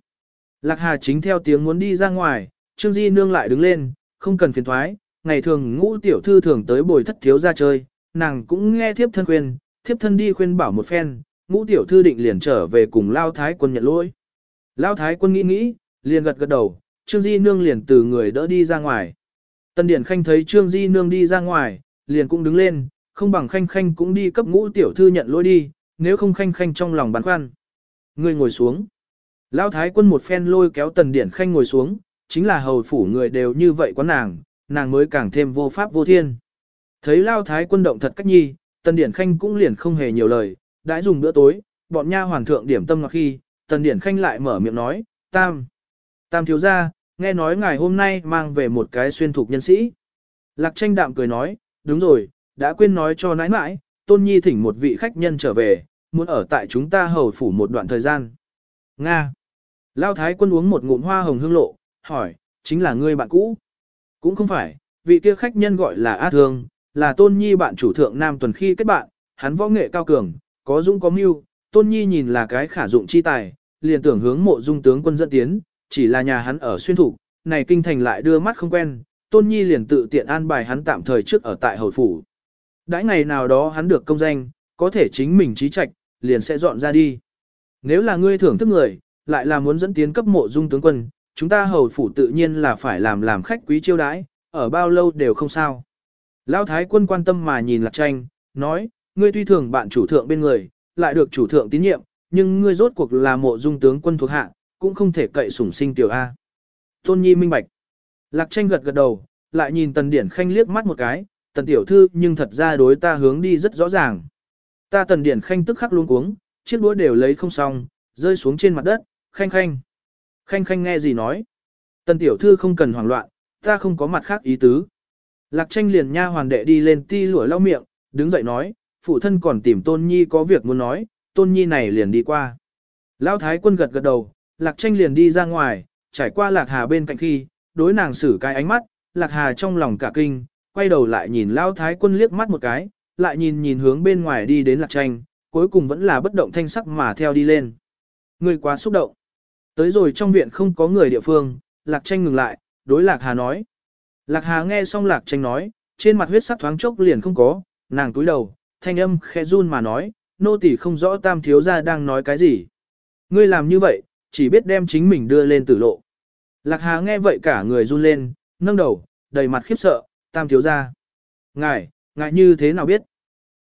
Lạc Hà chính theo tiếng muốn đi ra ngoài, Trương Di nương lại đứng lên, không cần phiền thoái, ngày thường ngũ tiểu thư thường tới bồi thất thiếu ra chơi, nàng cũng nghe thiếp thân khuyên, thiếp thân đi khuyên bảo một phen, ngũ tiểu thư định liền trở về cùng Lao Thái quân nhận lỗi. Lao Thái quân nghĩ nghĩ, liền gật gật đầu, Trương Di nương liền từ người đỡ đi ra ngoài. Tân Điển Khanh thấy Trương Di nương đi ra ngoài, liền cũng đứng lên, không bằng Khanh Khanh cũng đi cấp ngũ tiểu thư nhận lỗi đi, nếu không Khanh Khanh trong lòng băn khoăn. Người ngồi xuống. lao thái quân một phen lôi kéo Tần Điển Khanh ngồi xuống, chính là hầu phủ người đều như vậy quá nàng, nàng mới càng thêm vô pháp vô thiên. Thấy Lao thái quân động thật cách nhi, Tần Điển Khanh cũng liền không hề nhiều lời, đã dùng bữa tối, bọn nha hoàn thượng điểm tâm ngọt khi, Tần Điển Khanh lại mở miệng nói, Tam, Tam thiếu gia, nghe nói ngài hôm nay mang về một cái xuyên thục nhân sĩ. Lạc tranh đạm cười nói, đúng rồi, đã quên nói cho nãi nãi, Tôn Nhi thỉnh một vị khách nhân trở về, muốn ở tại chúng ta hầu phủ một đoạn thời gian. Nga. Lao Thái quân uống một ngụm hoa hồng hương lộ, hỏi, chính là ngươi bạn cũ? Cũng không phải, vị kia khách nhân gọi là A Thương, là Tôn Nhi bạn chủ thượng Nam tuần khi kết bạn, hắn võ nghệ cao cường, có dũng có mưu, Tôn Nhi nhìn là cái khả dụng chi tài, liền tưởng hướng mộ dung tướng quân dẫn tiến, chỉ là nhà hắn ở xuyên thủ, này kinh thành lại đưa mắt không quen, Tôn Nhi liền tự tiện an bài hắn tạm thời trước ở tại hầu phủ. Đãi ngày nào đó hắn được công danh, có thể chính mình trí trạch, liền sẽ dọn ra đi. Nếu là ngươi thưởng thức người, lại là muốn dẫn tiến cấp mộ dung tướng quân, chúng ta hầu phủ tự nhiên là phải làm làm khách quý chiêu đãi, ở bao lâu đều không sao. Lão thái quân quan tâm mà nhìn lạc tranh, nói, ngươi tuy thường bạn chủ thượng bên người, lại được chủ thượng tín nhiệm, nhưng ngươi rốt cuộc là mộ dung tướng quân thuộc hạ, cũng không thể cậy sủng sinh tiểu A. Tôn nhi minh bạch. Lạc tranh gật gật đầu, lại nhìn tần điển khanh liếc mắt một cái, tần tiểu thư nhưng thật ra đối ta hướng đi rất rõ ràng. Ta tần điển khanh tức khắc luôn cuống, chiếc đũa đều lấy không xong, rơi xuống trên mặt đất, khanh khanh. Khanh khanh nghe gì nói. Tần tiểu thư không cần hoảng loạn, ta không có mặt khác ý tứ. Lạc tranh liền nha hoàn đệ đi lên ti lũa lau miệng, đứng dậy nói, phụ thân còn tìm tôn nhi có việc muốn nói, tôn nhi này liền đi qua. Lão thái quân gật gật đầu, lạc tranh liền đi ra ngoài, trải qua lạc hà bên cạnh khi, đối nàng xử cái ánh mắt, lạc hà trong lòng cả kinh, quay đầu lại nhìn Lão thái quân liếc mắt một cái, lại nhìn nhìn hướng bên ngoài đi đến lạc tranh, cuối cùng vẫn là bất động thanh sắc mà theo đi lên. Người quá xúc động. Tới rồi trong viện không có người địa phương, lạc tranh ngừng lại, đối lạc hà nói. Lạc hà nghe xong lạc tranh nói, trên mặt huyết sắc thoáng chốc liền không có, nàng túi đầu, thanh âm khẽ run mà nói, nô tỳ không rõ tam thiếu gia đang nói cái gì. Ngươi làm như vậy, chỉ biết đem chính mình đưa lên tử lộ. Lạc hà nghe vậy cả người run lên, nâng đầu, đầy mặt khiếp sợ, tam thiếu gia. Ngài, ngài như thế nào biết?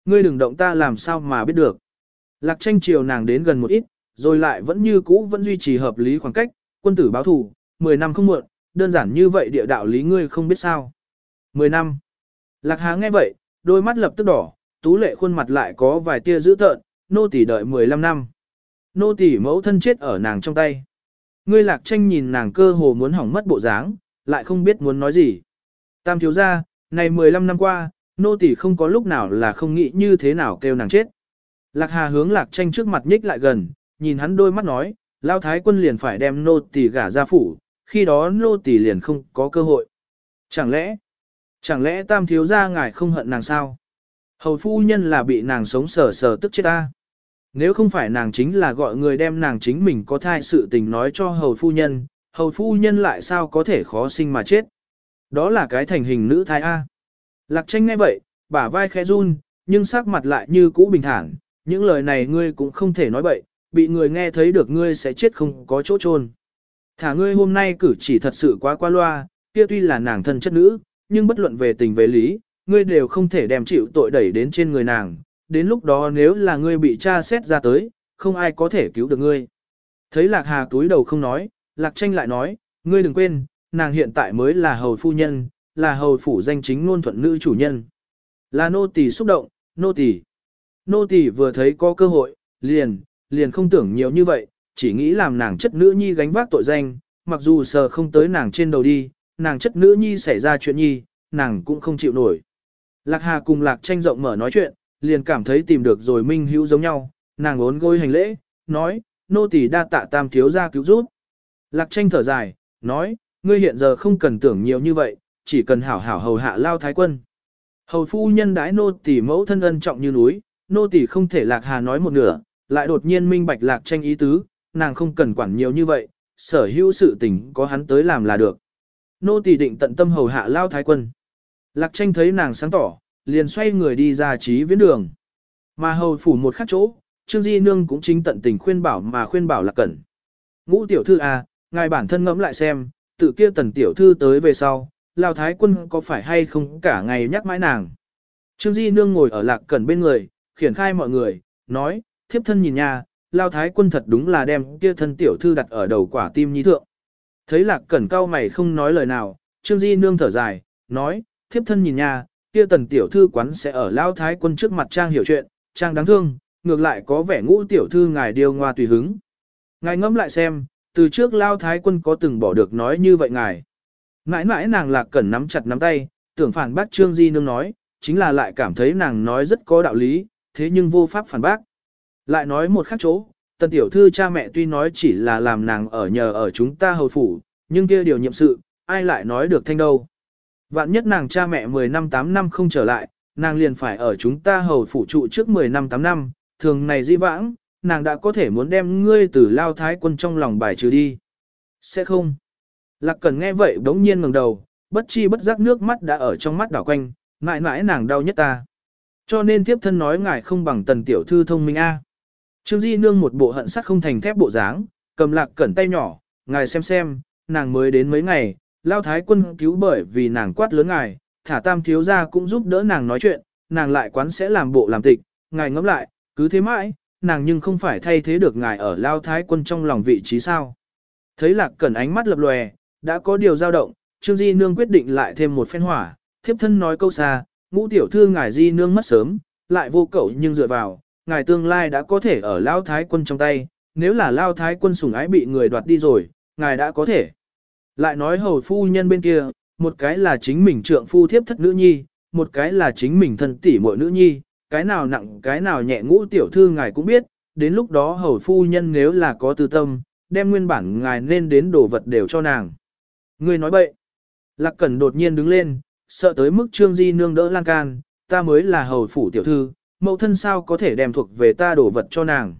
Ngươi đừng động ta làm sao mà biết được. Lạc tranh chiều nàng đến gần một ít, rồi lại vẫn như cũ vẫn duy trì hợp lý khoảng cách, quân tử báo thủ, 10 năm không muộn, đơn giản như vậy địa đạo lý ngươi không biết sao. 10 năm. Lạc Hà nghe vậy, đôi mắt lập tức đỏ, tú lệ khuôn mặt lại có vài tia dữ tợn, nô tỷ đợi 15 năm. Nô tỷ mẫu thân chết ở nàng trong tay. Ngươi lạc tranh nhìn nàng cơ hồ muốn hỏng mất bộ dáng, lại không biết muốn nói gì. Tam thiếu gia, này 15 năm qua, nô tỷ không có lúc nào là không nghĩ như thế nào kêu nàng chết. Lạc Hà hướng lạc tranh trước mặt nhích lại gần, nhìn hắn đôi mắt nói, lao thái quân liền phải đem nô tỳ gả ra phủ, khi đó nô tỳ liền không có cơ hội. Chẳng lẽ, chẳng lẽ tam thiếu gia ngài không hận nàng sao? Hầu phu nhân là bị nàng sống sờ sờ tức chết ta. Nếu không phải nàng chính là gọi người đem nàng chính mình có thai sự tình nói cho hầu phu nhân, hầu phu nhân lại sao có thể khó sinh mà chết. Đó là cái thành hình nữ thai A. Lạc tranh ngay vậy, bả vai khẽ run, nhưng sắc mặt lại như cũ bình thản, những lời này ngươi cũng không thể nói bậy, bị người nghe thấy được ngươi sẽ chết không có chỗ chôn. Thả ngươi hôm nay cử chỉ thật sự quá qua loa, kia tuy là nàng thân chất nữ, nhưng bất luận về tình về lý, ngươi đều không thể đem chịu tội đẩy đến trên người nàng, đến lúc đó nếu là ngươi bị tra xét ra tới, không ai có thể cứu được ngươi. Thấy Lạc Hà túi đầu không nói, Lạc Tranh lại nói, ngươi đừng quên, nàng hiện tại mới là hầu phu nhân, là hầu phủ danh chính ngôn thuận nữ chủ nhân. Là nô tỳ xúc động, nô tỳ. Nô tỳ vừa thấy có cơ hội, liền, liền không tưởng nhiều như vậy, chỉ nghĩ làm nàng chất nữ nhi gánh vác tội danh, mặc dù sờ không tới nàng trên đầu đi, nàng chất nữ nhi xảy ra chuyện nhi, nàng cũng không chịu nổi. Lạc Hà cùng Lạc tranh rộng mở nói chuyện, liền cảm thấy tìm được rồi minh hữu giống nhau, nàng ốn gối hành lễ, nói, nô tỳ đa tạ tam thiếu gia cứu giúp. Lạc tranh thở dài, nói, ngươi hiện giờ không cần tưởng nhiều như vậy, chỉ cần hảo hảo hầu hạ lao thái quân. Hầu phu nhân đãi nô tỳ mẫu thân ân trọng như núi, nô tỳ không thể lạc hà nói một nửa, lại đột nhiên minh bạch lạc tranh ý tứ, nàng không cần quản nhiều như vậy, sở hữu sự tình có hắn tới làm là được. Nô tỳ định tận tâm hầu hạ lao thái quân. Lạc tranh thấy nàng sáng tỏ, liền xoay người đi ra trí viễn đường. Mà hầu phủ một khắc chỗ, Trương Di Nương cũng chính tận tình khuyên bảo mà khuyên bảo lạc cẩn. Ngũ tiểu thư à, ngài bản thân ngẫm lại xem, tự kia tần tiểu thư tới về sau, lao thái quân có phải hay không cả ngày nhắc mãi nàng. Trương Di Nương ngồi ở lạc cẩn bên người, khiển khai mọi người, nói, thiếp thân nhìn nha, lao thái quân thật đúng là đem kia thân tiểu thư đặt ở đầu quả tim nhi thượng. Thấy lạc cẩn cao mày không nói lời nào, Trương Di Nương thở dài, nói, thiếp thân nhìn nha, kia tần tiểu thư quán sẽ ở lao thái quân trước mặt trang hiểu chuyện, trang đáng thương, ngược lại có vẻ ngũ tiểu thư ngài điều ngoa tùy hứng. Ngài ngẫm lại xem, từ trước lao thái quân có từng bỏ được nói như vậy ngài. Mãi mãi nàng lạc cẩn nắm chặt nắm tay, tưởng phản bác Trương Di Nương nói, chính là lại cảm thấy nàng nói rất có đạo lý, thế nhưng vô pháp phản bác. Lại nói một khác chỗ, tần tiểu thư cha mẹ tuy nói chỉ là làm nàng ở nhờ ở chúng ta hầu phủ, nhưng kia điều nhiệm sự, ai lại nói được thanh đâu. Vạn nhất nàng cha mẹ 10 năm 8 năm không trở lại, nàng liền phải ở chúng ta hầu phủ trụ trước 10 năm 8 năm, thường này di vãng, nàng đã có thể muốn đem ngươi từ lao thái quân trong lòng bài trừ đi. Sẽ không. Lạc cần nghe vậy đống nhiên ngẩng đầu, bất chi bất giác nước mắt đã ở trong mắt đảo quanh, mãi mãi nàng đau nhất ta. Cho nên tiếp thân nói ngài không bằng tần tiểu thư thông minh a. Trương Di nương một bộ hận sắt không thành thép bộ dáng, cầm lạc cẩn tay nhỏ, ngài xem xem, nàng mới đến mấy ngày, lao thái quân cứu bởi vì nàng quát lớn ngài, thả tam thiếu gia cũng giúp đỡ nàng nói chuyện, nàng lại quán sẽ làm bộ làm tịch, ngài ngẫm lại, cứ thế mãi, nàng nhưng không phải thay thế được ngài ở lao thái quân trong lòng vị trí sao. Thấy lạc cẩn ánh mắt lập lòe, đã có điều dao động, Trương Di Nương quyết định lại thêm một phen hỏa, thiếp thân nói câu xa, ngũ tiểu thư ngài Di Nương mất sớm, lại vô cậu nhưng dựa vào, ngài tương lai đã có thể ở lao thái quân trong tay, nếu là lao thái quân sủng ái bị người đoạt đi rồi, ngài đã có thể. Lại nói hầu phu nhân bên kia, một cái là chính mình trượng phu thiếp thất nữ nhi, một cái là chính mình thân tỷ muội nữ nhi, cái nào nặng cái nào nhẹ ngũ tiểu thư ngài cũng biết, đến lúc đó hầu phu nhân nếu là có tư tâm, đem nguyên bản ngài nên đến đồ vật đều cho nàng. Ngươi nói bậy. Lạc Cẩn đột nhiên đứng lên, sợ tới mức Trương Di nương đỡ lan can, ta mới là hầu phủ tiểu thư, mẫu thân sao có thể đem thuộc về ta đổ vật cho nàng.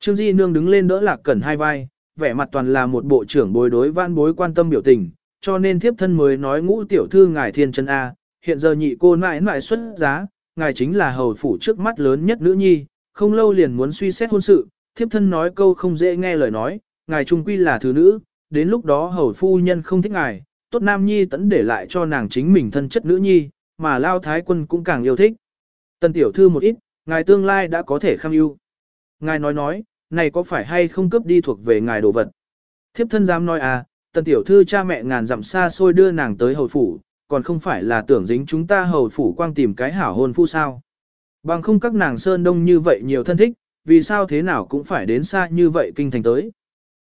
Trương Di nương đứng lên đỡ Lạc Cẩn hai vai, vẻ mặt toàn là một bộ trưởng bối đối văn bối quan tâm biểu tình, cho nên thiếp thân mới nói ngũ tiểu thư ngài thiên chân A, hiện giờ nhị cô mãi mãi xuất giá, ngài chính là hầu phủ trước mắt lớn nhất nữ nhi, không lâu liền muốn suy xét hôn sự, thiếp thân nói câu không dễ nghe lời nói, ngài trung quy là thứ nữ, đến lúc đó hầu phu nhân không thích ngài, tốt nam nhi tẫn để lại cho nàng chính mình thân chất nữ nhi, mà lao thái quân cũng càng yêu thích. Tần tiểu thư một ít, ngài tương lai đã có thể kham ưu. Ngài nói nói, này có phải hay không cướp đi thuộc về ngài đồ vật? Thiếp thân dám nói à, tần tiểu thư cha mẹ ngàn dặm xa xôi đưa nàng tới hầu phủ, còn không phải là tưởng dính chúng ta hầu phủ quang tìm cái hảo hôn phu sao. Bằng không các nàng sơn đông như vậy nhiều thân thích, vì sao thế nào cũng phải đến xa như vậy kinh thành tới.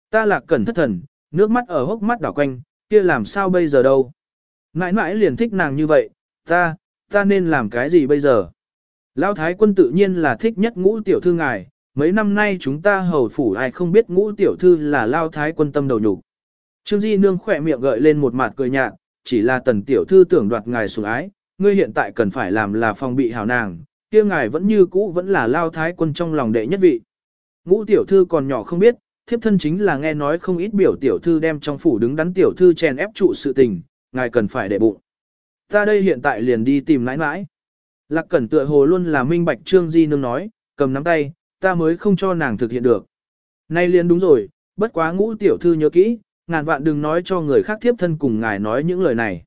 Ta lạc cẩn thất thần, nước mắt ở hốc mắt đảo quanh, kia làm sao bây giờ đâu. Mãi mãi liền thích nàng như vậy, ta, ta nên làm cái gì bây giờ? Lão thái quân tự nhiên là thích nhất ngũ tiểu thư ngài, mấy năm nay chúng ta hầu phủ ai không biết ngũ tiểu thư là lao thái quân tâm đầu nhục. Trương Di Nương khỏe miệng gợi lên một mặt cười nhạt, chỉ là tần tiểu thư tưởng đoạt ngài sủng ái, ngươi hiện tại cần phải làm là phòng bị hảo nàng, kia ngài vẫn như cũ vẫn là lao thái quân trong lòng đệ nhất vị. Ngũ tiểu thư còn nhỏ không biết, thiếp thân chính là nghe nói không ít biểu tiểu thư đem trong phủ đứng đắn tiểu thư chèn ép trụ sự tình, ngài cần phải để bụng. Ta đây hiện tại liền đi tìm nãi nãi. Lạc cẩn tựa hồ luôn là minh bạch trương di nương nói, cầm nắm tay, ta mới không cho nàng thực hiện được. Nay liền đúng rồi, bất quá ngũ tiểu thư nhớ kỹ, ngàn vạn đừng nói cho người khác thiếp thân cùng ngài nói những lời này.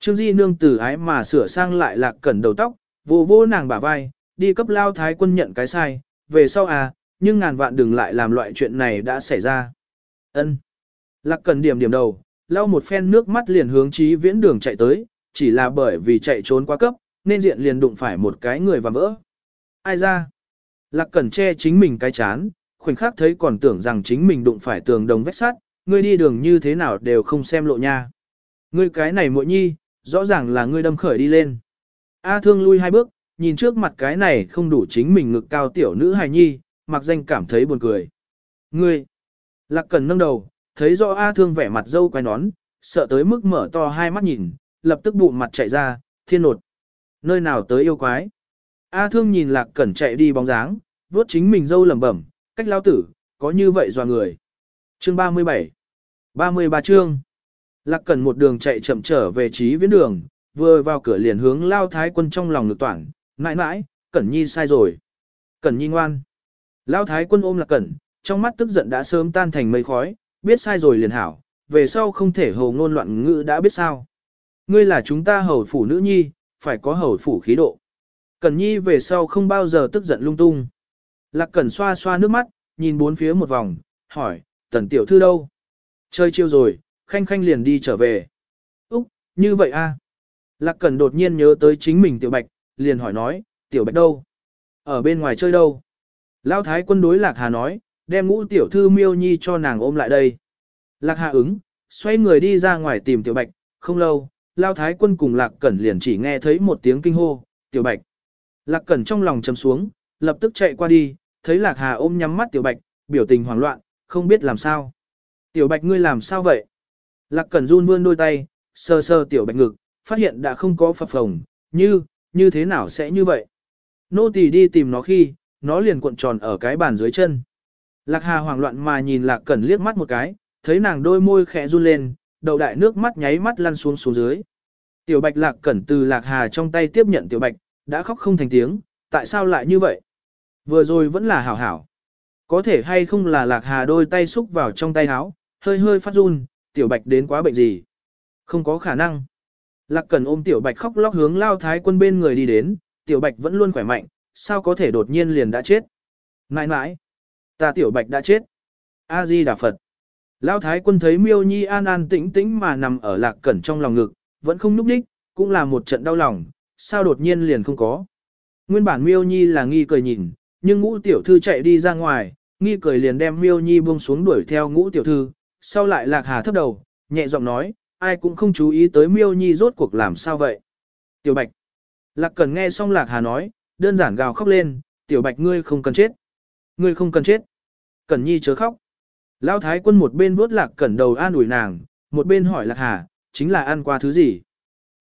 Trương Di nương tử ái mà sửa sang lại lạc cẩn đầu tóc, vô vô nàng bả vai, đi cấp lao thái quân nhận cái sai, về sau à, nhưng ngàn vạn đừng lại làm loại chuyện này đã xảy ra. Ân. Lạc cẩn điểm điểm đầu, lau một phen nước mắt liền hướng chí viễn đường chạy tới, chỉ là bởi vì chạy trốn quá cấp, nên diện liền đụng phải một cái người và vỡ. Ai ra? Lạc cẩn che chính mình cái chán, khoảnh khắc thấy còn tưởng rằng chính mình đụng phải tường đồng vách sắt, ngươi đi đường như thế nào đều không xem lộ nha. Ngươi cái này muội nhi, rõ ràng là ngươi đâm khởi đi lên. A thương lui hai bước, nhìn trước mặt cái này không đủ chính mình ngực cao tiểu nữ hài nhi, mặc danh cảm thấy buồn cười. Ngươi, lạc cần nâng đầu, thấy rõ A thương vẻ mặt dâu quay nón, sợ tới mức mở to hai mắt nhìn, lập tức bụng mặt chạy ra, thiên nột. Nơi nào tới yêu quái? A thương nhìn lạc cẩn chạy đi bóng dáng, vuốt chính mình dâu lẩm bẩm, cách lao tử, có như vậy dò người. Chương 37 33 chương Lạc cẩn một đường chạy chậm trở về trí viễn đường, vừa vào cửa liền hướng lao thái quân trong lòng lực toản, mãi mãi, cẩn nhi sai rồi. Cẩn nhi ngoan. Lao thái quân ôm lạc cẩn, trong mắt tức giận đã sớm tan thành mây khói, biết sai rồi liền hảo, về sau không thể hầu ngôn loạn ngữ đã biết sao. Ngươi là chúng ta hầu phủ nữ nhi, phải có hầu phủ khí độ. Cẩn nhi về sau không bao giờ tức giận lung tung. Lạc cẩn xoa xoa nước mắt, nhìn bốn phía một vòng, hỏi, tần tiểu thư đâu? Chơi chiêu rồi, khanh khanh liền đi trở về. Úc, như vậy a? Lạc cẩn đột nhiên nhớ tới chính mình tiểu bạch, liền hỏi nói, tiểu bạch đâu? Ở bên ngoài chơi đâu? Lão thái quân đối lạc hà nói, đem ngũ tiểu thư miêu nhi cho nàng ôm lại đây. Lạc hà ứng, xoay người đi ra ngoài tìm tiểu bạch, không lâu, Lão thái quân cùng lạc cẩn liền chỉ nghe thấy một tiếng kinh hô, tiểu bạch. Lạc cẩn trong lòng chầm xuống, lập tức chạy qua đi, thấy lạc hà ôm nhắm mắt tiểu bạch, biểu tình hoảng loạn, không biết làm sao. Tiểu bạch ngươi làm sao vậy? Lạc cẩn run vươn đôi tay, sờ sờ tiểu bạch ngực, phát hiện đã không có phập phồng, như, như thế nào sẽ như vậy? Nô tỳ đi tìm nó khi, nó liền cuộn tròn ở cái bàn dưới chân. Lạc hà hoảng loạn mà nhìn lạc cẩn liếc mắt một cái, thấy nàng đôi môi khẽ run lên, đầu đại nước mắt nháy mắt lăn xuống xuống dưới. Tiểu bạch lạc cẩn từ lạc hà trong tay tiếp nhận tiểu bạch, đã khóc không thành tiếng, tại sao lại như vậy? Vừa rồi vẫn là hảo hảo. Có thể hay không là lạc hà đôi tay xúc vào trong tay áo, hơi hơi phát run, tiểu bạch đến quá bệnh gì? Không có khả năng. Lạc cần ôm tiểu bạch khóc lóc hướng lao thái quân bên người đi đến, tiểu bạch vẫn luôn khỏe mạnh, sao có thể đột nhiên liền đã chết? Nãi nãi, ta tiểu bạch đã chết. A-di Đà Phật. Lão thái quân thấy miêu nhi an an tĩnh tĩnh mà nằm ở lạc cẩn trong lòng ngực, vẫn không núp đích, cũng là một trận đau lòng, sao đột nhiên liền không có. Nguyên bản miêu nhi là nghi cười nhìn, nhưng ngũ tiểu thư chạy đi ra ngoài, nghi cười liền đem miêu nhi buông xuống đuổi theo ngũ tiểu thư, sau lại lạc hà thấp đầu, nhẹ giọng nói, ai cũng không chú ý tới miêu nhi rốt cuộc làm sao vậy. Tiểu bạch. Lạc cần nghe xong lạc hà nói, đơn giản gào khóc lên, tiểu bạch ngươi không cần chết. Ngươi không cần chết. Cẩn nhi chớ khóc. Lão thái quân một bên vuốt lạc cẩn đầu an ủi nàng, một bên hỏi lạc hà, chính là ăn qua thứ gì.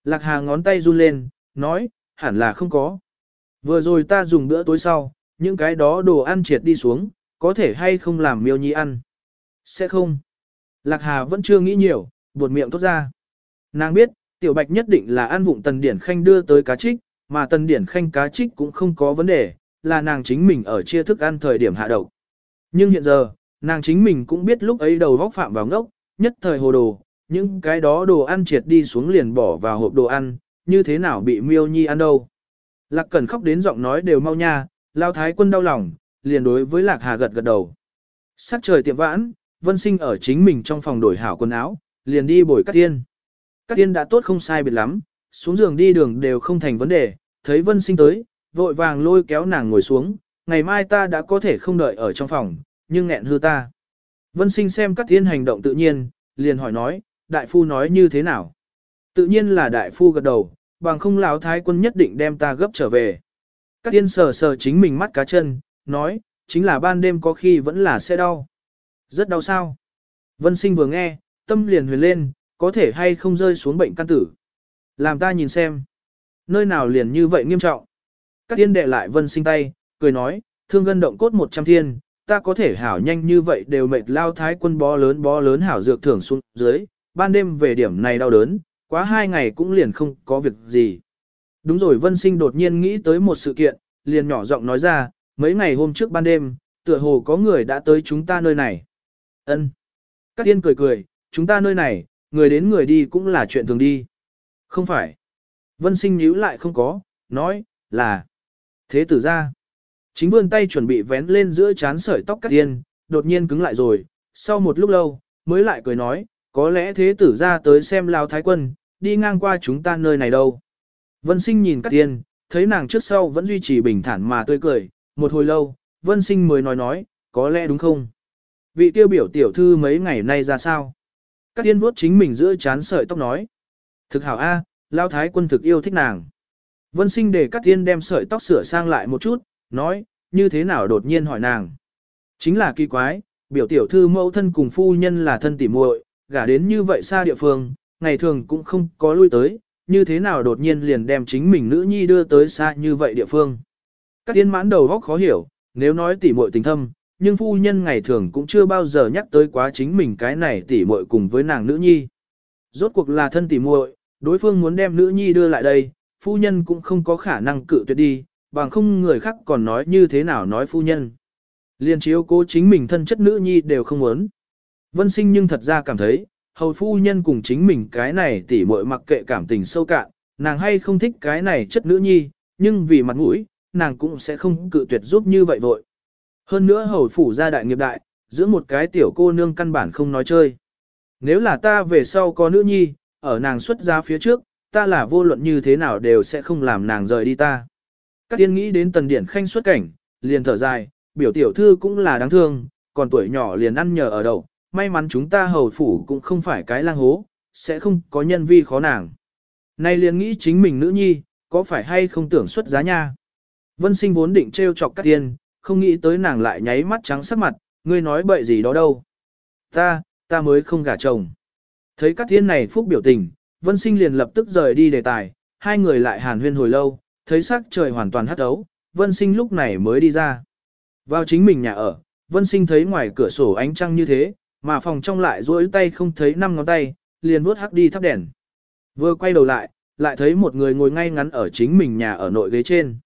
Lạc hà ngón tay run lên, nói, hẳn là không có. Vừa rồi ta dùng bữa tối sau, những cái đó đồ ăn triệt đi xuống, có thể hay không làm miêu nhi ăn. Sẽ không. Lạc hà vẫn chưa nghĩ nhiều, buột miệng tốt ra. Nàng biết, tiểu bạch nhất định là ăn vụng tần điển khanh đưa tới cá trích, mà tần điển khanh cá trích cũng không có vấn đề, là nàng chính mình ở chia thức ăn thời điểm hạ độc. Nhưng hiện giờ, nàng chính mình cũng biết lúc ấy đầu vóc phạm vào ngốc, nhất thời hồ đồ, những cái đó đồ ăn triệt đi xuống liền bỏ vào hộp đồ ăn, như thế nào bị miêu nhi ăn đâu. Lạc Cẩn khóc đến giọng nói đều mau nha, lao thái quân đau lòng, liền đối với Lạc Hà gật gật đầu. Sắc trời tiệm vãn, Vân Sinh ở chính mình trong phòng đổi hảo quần áo, liền đi bồi Cát Tiên. Cát Tiên đã tốt không sai biệt lắm, xuống giường đi đường đều không thành vấn đề, thấy Vân Sinh tới, vội vàng lôi kéo nàng ngồi xuống, ngày mai ta đã có thể không đợi ở trong phòng, nhưng nghẹn hư ta. Vân Sinh xem các thiên hành động tự nhiên, liền hỏi nói, đại phu nói như thế nào? Tự nhiên là đại phu gật đầu, bằng không lão thái quân nhất định đem ta gấp trở về. các thiên sờ sờ chính mình mắt cá chân, nói, chính là ban đêm có khi vẫn là sẽ đau. Rất đau sao? Vân sinh vừa nghe, tâm liền huyền lên, có thể hay không rơi xuống bệnh căn tử. Làm ta nhìn xem. Nơi nào liền như vậy nghiêm trọng. Các tiên đệ lại vân sinh tay, cười nói, thương gân động cốt một trăm thiên, ta có thể hảo nhanh như vậy đều mệt lao thái quân bó lớn bó lớn hảo dược thưởng xuống dưới, ban đêm về điểm này đau đớn, quá hai ngày cũng liền không có việc gì. Đúng rồi vân sinh đột nhiên nghĩ tới một sự kiện, liền nhỏ giọng nói ra, mấy ngày hôm trước ban đêm, tựa hồ có người đã tới chúng ta nơi này. Ân. Các tiên cười cười, chúng ta nơi này, người đến người đi cũng là chuyện thường đi. Không phải. Vân sinh nhíu lại không có, nói, là. Thế tử ra. Chính vươn tay chuẩn bị vén lên giữa chán sợi tóc cắt tiên, đột nhiên cứng lại rồi, sau một lúc lâu, mới lại cười nói, có lẽ thế tử ra tới xem lao thái quân, đi ngang qua chúng ta nơi này đâu. Vân sinh nhìn cắt tiên, thấy nàng trước sau vẫn duy trì bình thản mà tươi cười, một hồi lâu, vân sinh mới nói nói, có lẽ đúng không? Vị tiêu biểu tiểu thư mấy ngày nay ra sao? Cắt tiên vuốt chính mình giữa chán sợi tóc nói. Thực hảo A, Lao Thái quân thực yêu thích nàng. Vân sinh để Cát tiên đem sợi tóc sửa sang lại một chút, nói, như thế nào đột nhiên hỏi nàng. Chính là kỳ quái, biểu tiểu thư mẫu thân cùng phu nhân là thân tỉ muội, gả đến như vậy xa địa phương, ngày thường cũng không có lui tới, như thế nào đột nhiên liền đem chính mình nữ nhi đưa tới xa như vậy địa phương. Các tiên mãn đầu góc khó hiểu, nếu nói tỉ muội tình thâm, nhưng phu nhân ngày thường cũng chưa bao giờ nhắc tới quá chính mình cái này tỉ muội cùng với nàng nữ nhi. Rốt cuộc là thân tỉ muội, đối phương muốn đem nữ nhi đưa lại đây, phu nhân cũng không có khả năng cự tuyệt đi, bằng không người khác còn nói như thế nào nói phu nhân. Liên chiếu cố chính mình thân chất nữ nhi đều không muốn. Vân sinh nhưng thật ra cảm thấy, hầu phu nhân cùng chính mình cái này tỉ muội mặc kệ cảm tình sâu cạn, nàng hay không thích cái này chất nữ nhi, nhưng vì mặt mũi, nàng cũng sẽ không cự tuyệt giúp như vậy vội. Hơn nữa hầu phủ gia đại nghiệp đại, giữa một cái tiểu cô nương căn bản không nói chơi. Nếu là ta về sau có nữ nhi, ở nàng xuất ra phía trước, ta là vô luận như thế nào đều sẽ không làm nàng rời đi ta. Các tiên nghĩ đến tần điển khanh xuất cảnh, liền thở dài, biểu tiểu thư cũng là đáng thương, còn tuổi nhỏ liền ăn nhờ ở đậu. may mắn chúng ta hầu phủ cũng không phải cái lang hố, sẽ không có nhân vi khó nàng. Nay liền nghĩ chính mình nữ nhi, có phải hay không tưởng xuất giá nha. Vân sinh vốn định trêu chọc các tiên, không nghĩ tới nàng lại nháy mắt trắng sắc mặt, ngươi nói bậy gì đó đâu. Ta, ta mới không gả chồng. Thấy các tiên này phúc biểu tình, vân sinh liền lập tức rời đi đề tài, hai người lại hàn huyên hồi lâu, thấy sắc trời hoàn toàn hắt ấu, vân sinh lúc này mới đi ra. Vào chính mình nhà ở, vân sinh thấy ngoài cửa sổ ánh trăng như thế, mà phòng trong lại duỗi tay không thấy năm ngón tay, liền vuốt hắc đi thắp đèn. Vừa quay đầu lại, lại thấy một người ngồi ngay ngắn ở chính mình nhà ở nội ghế trên.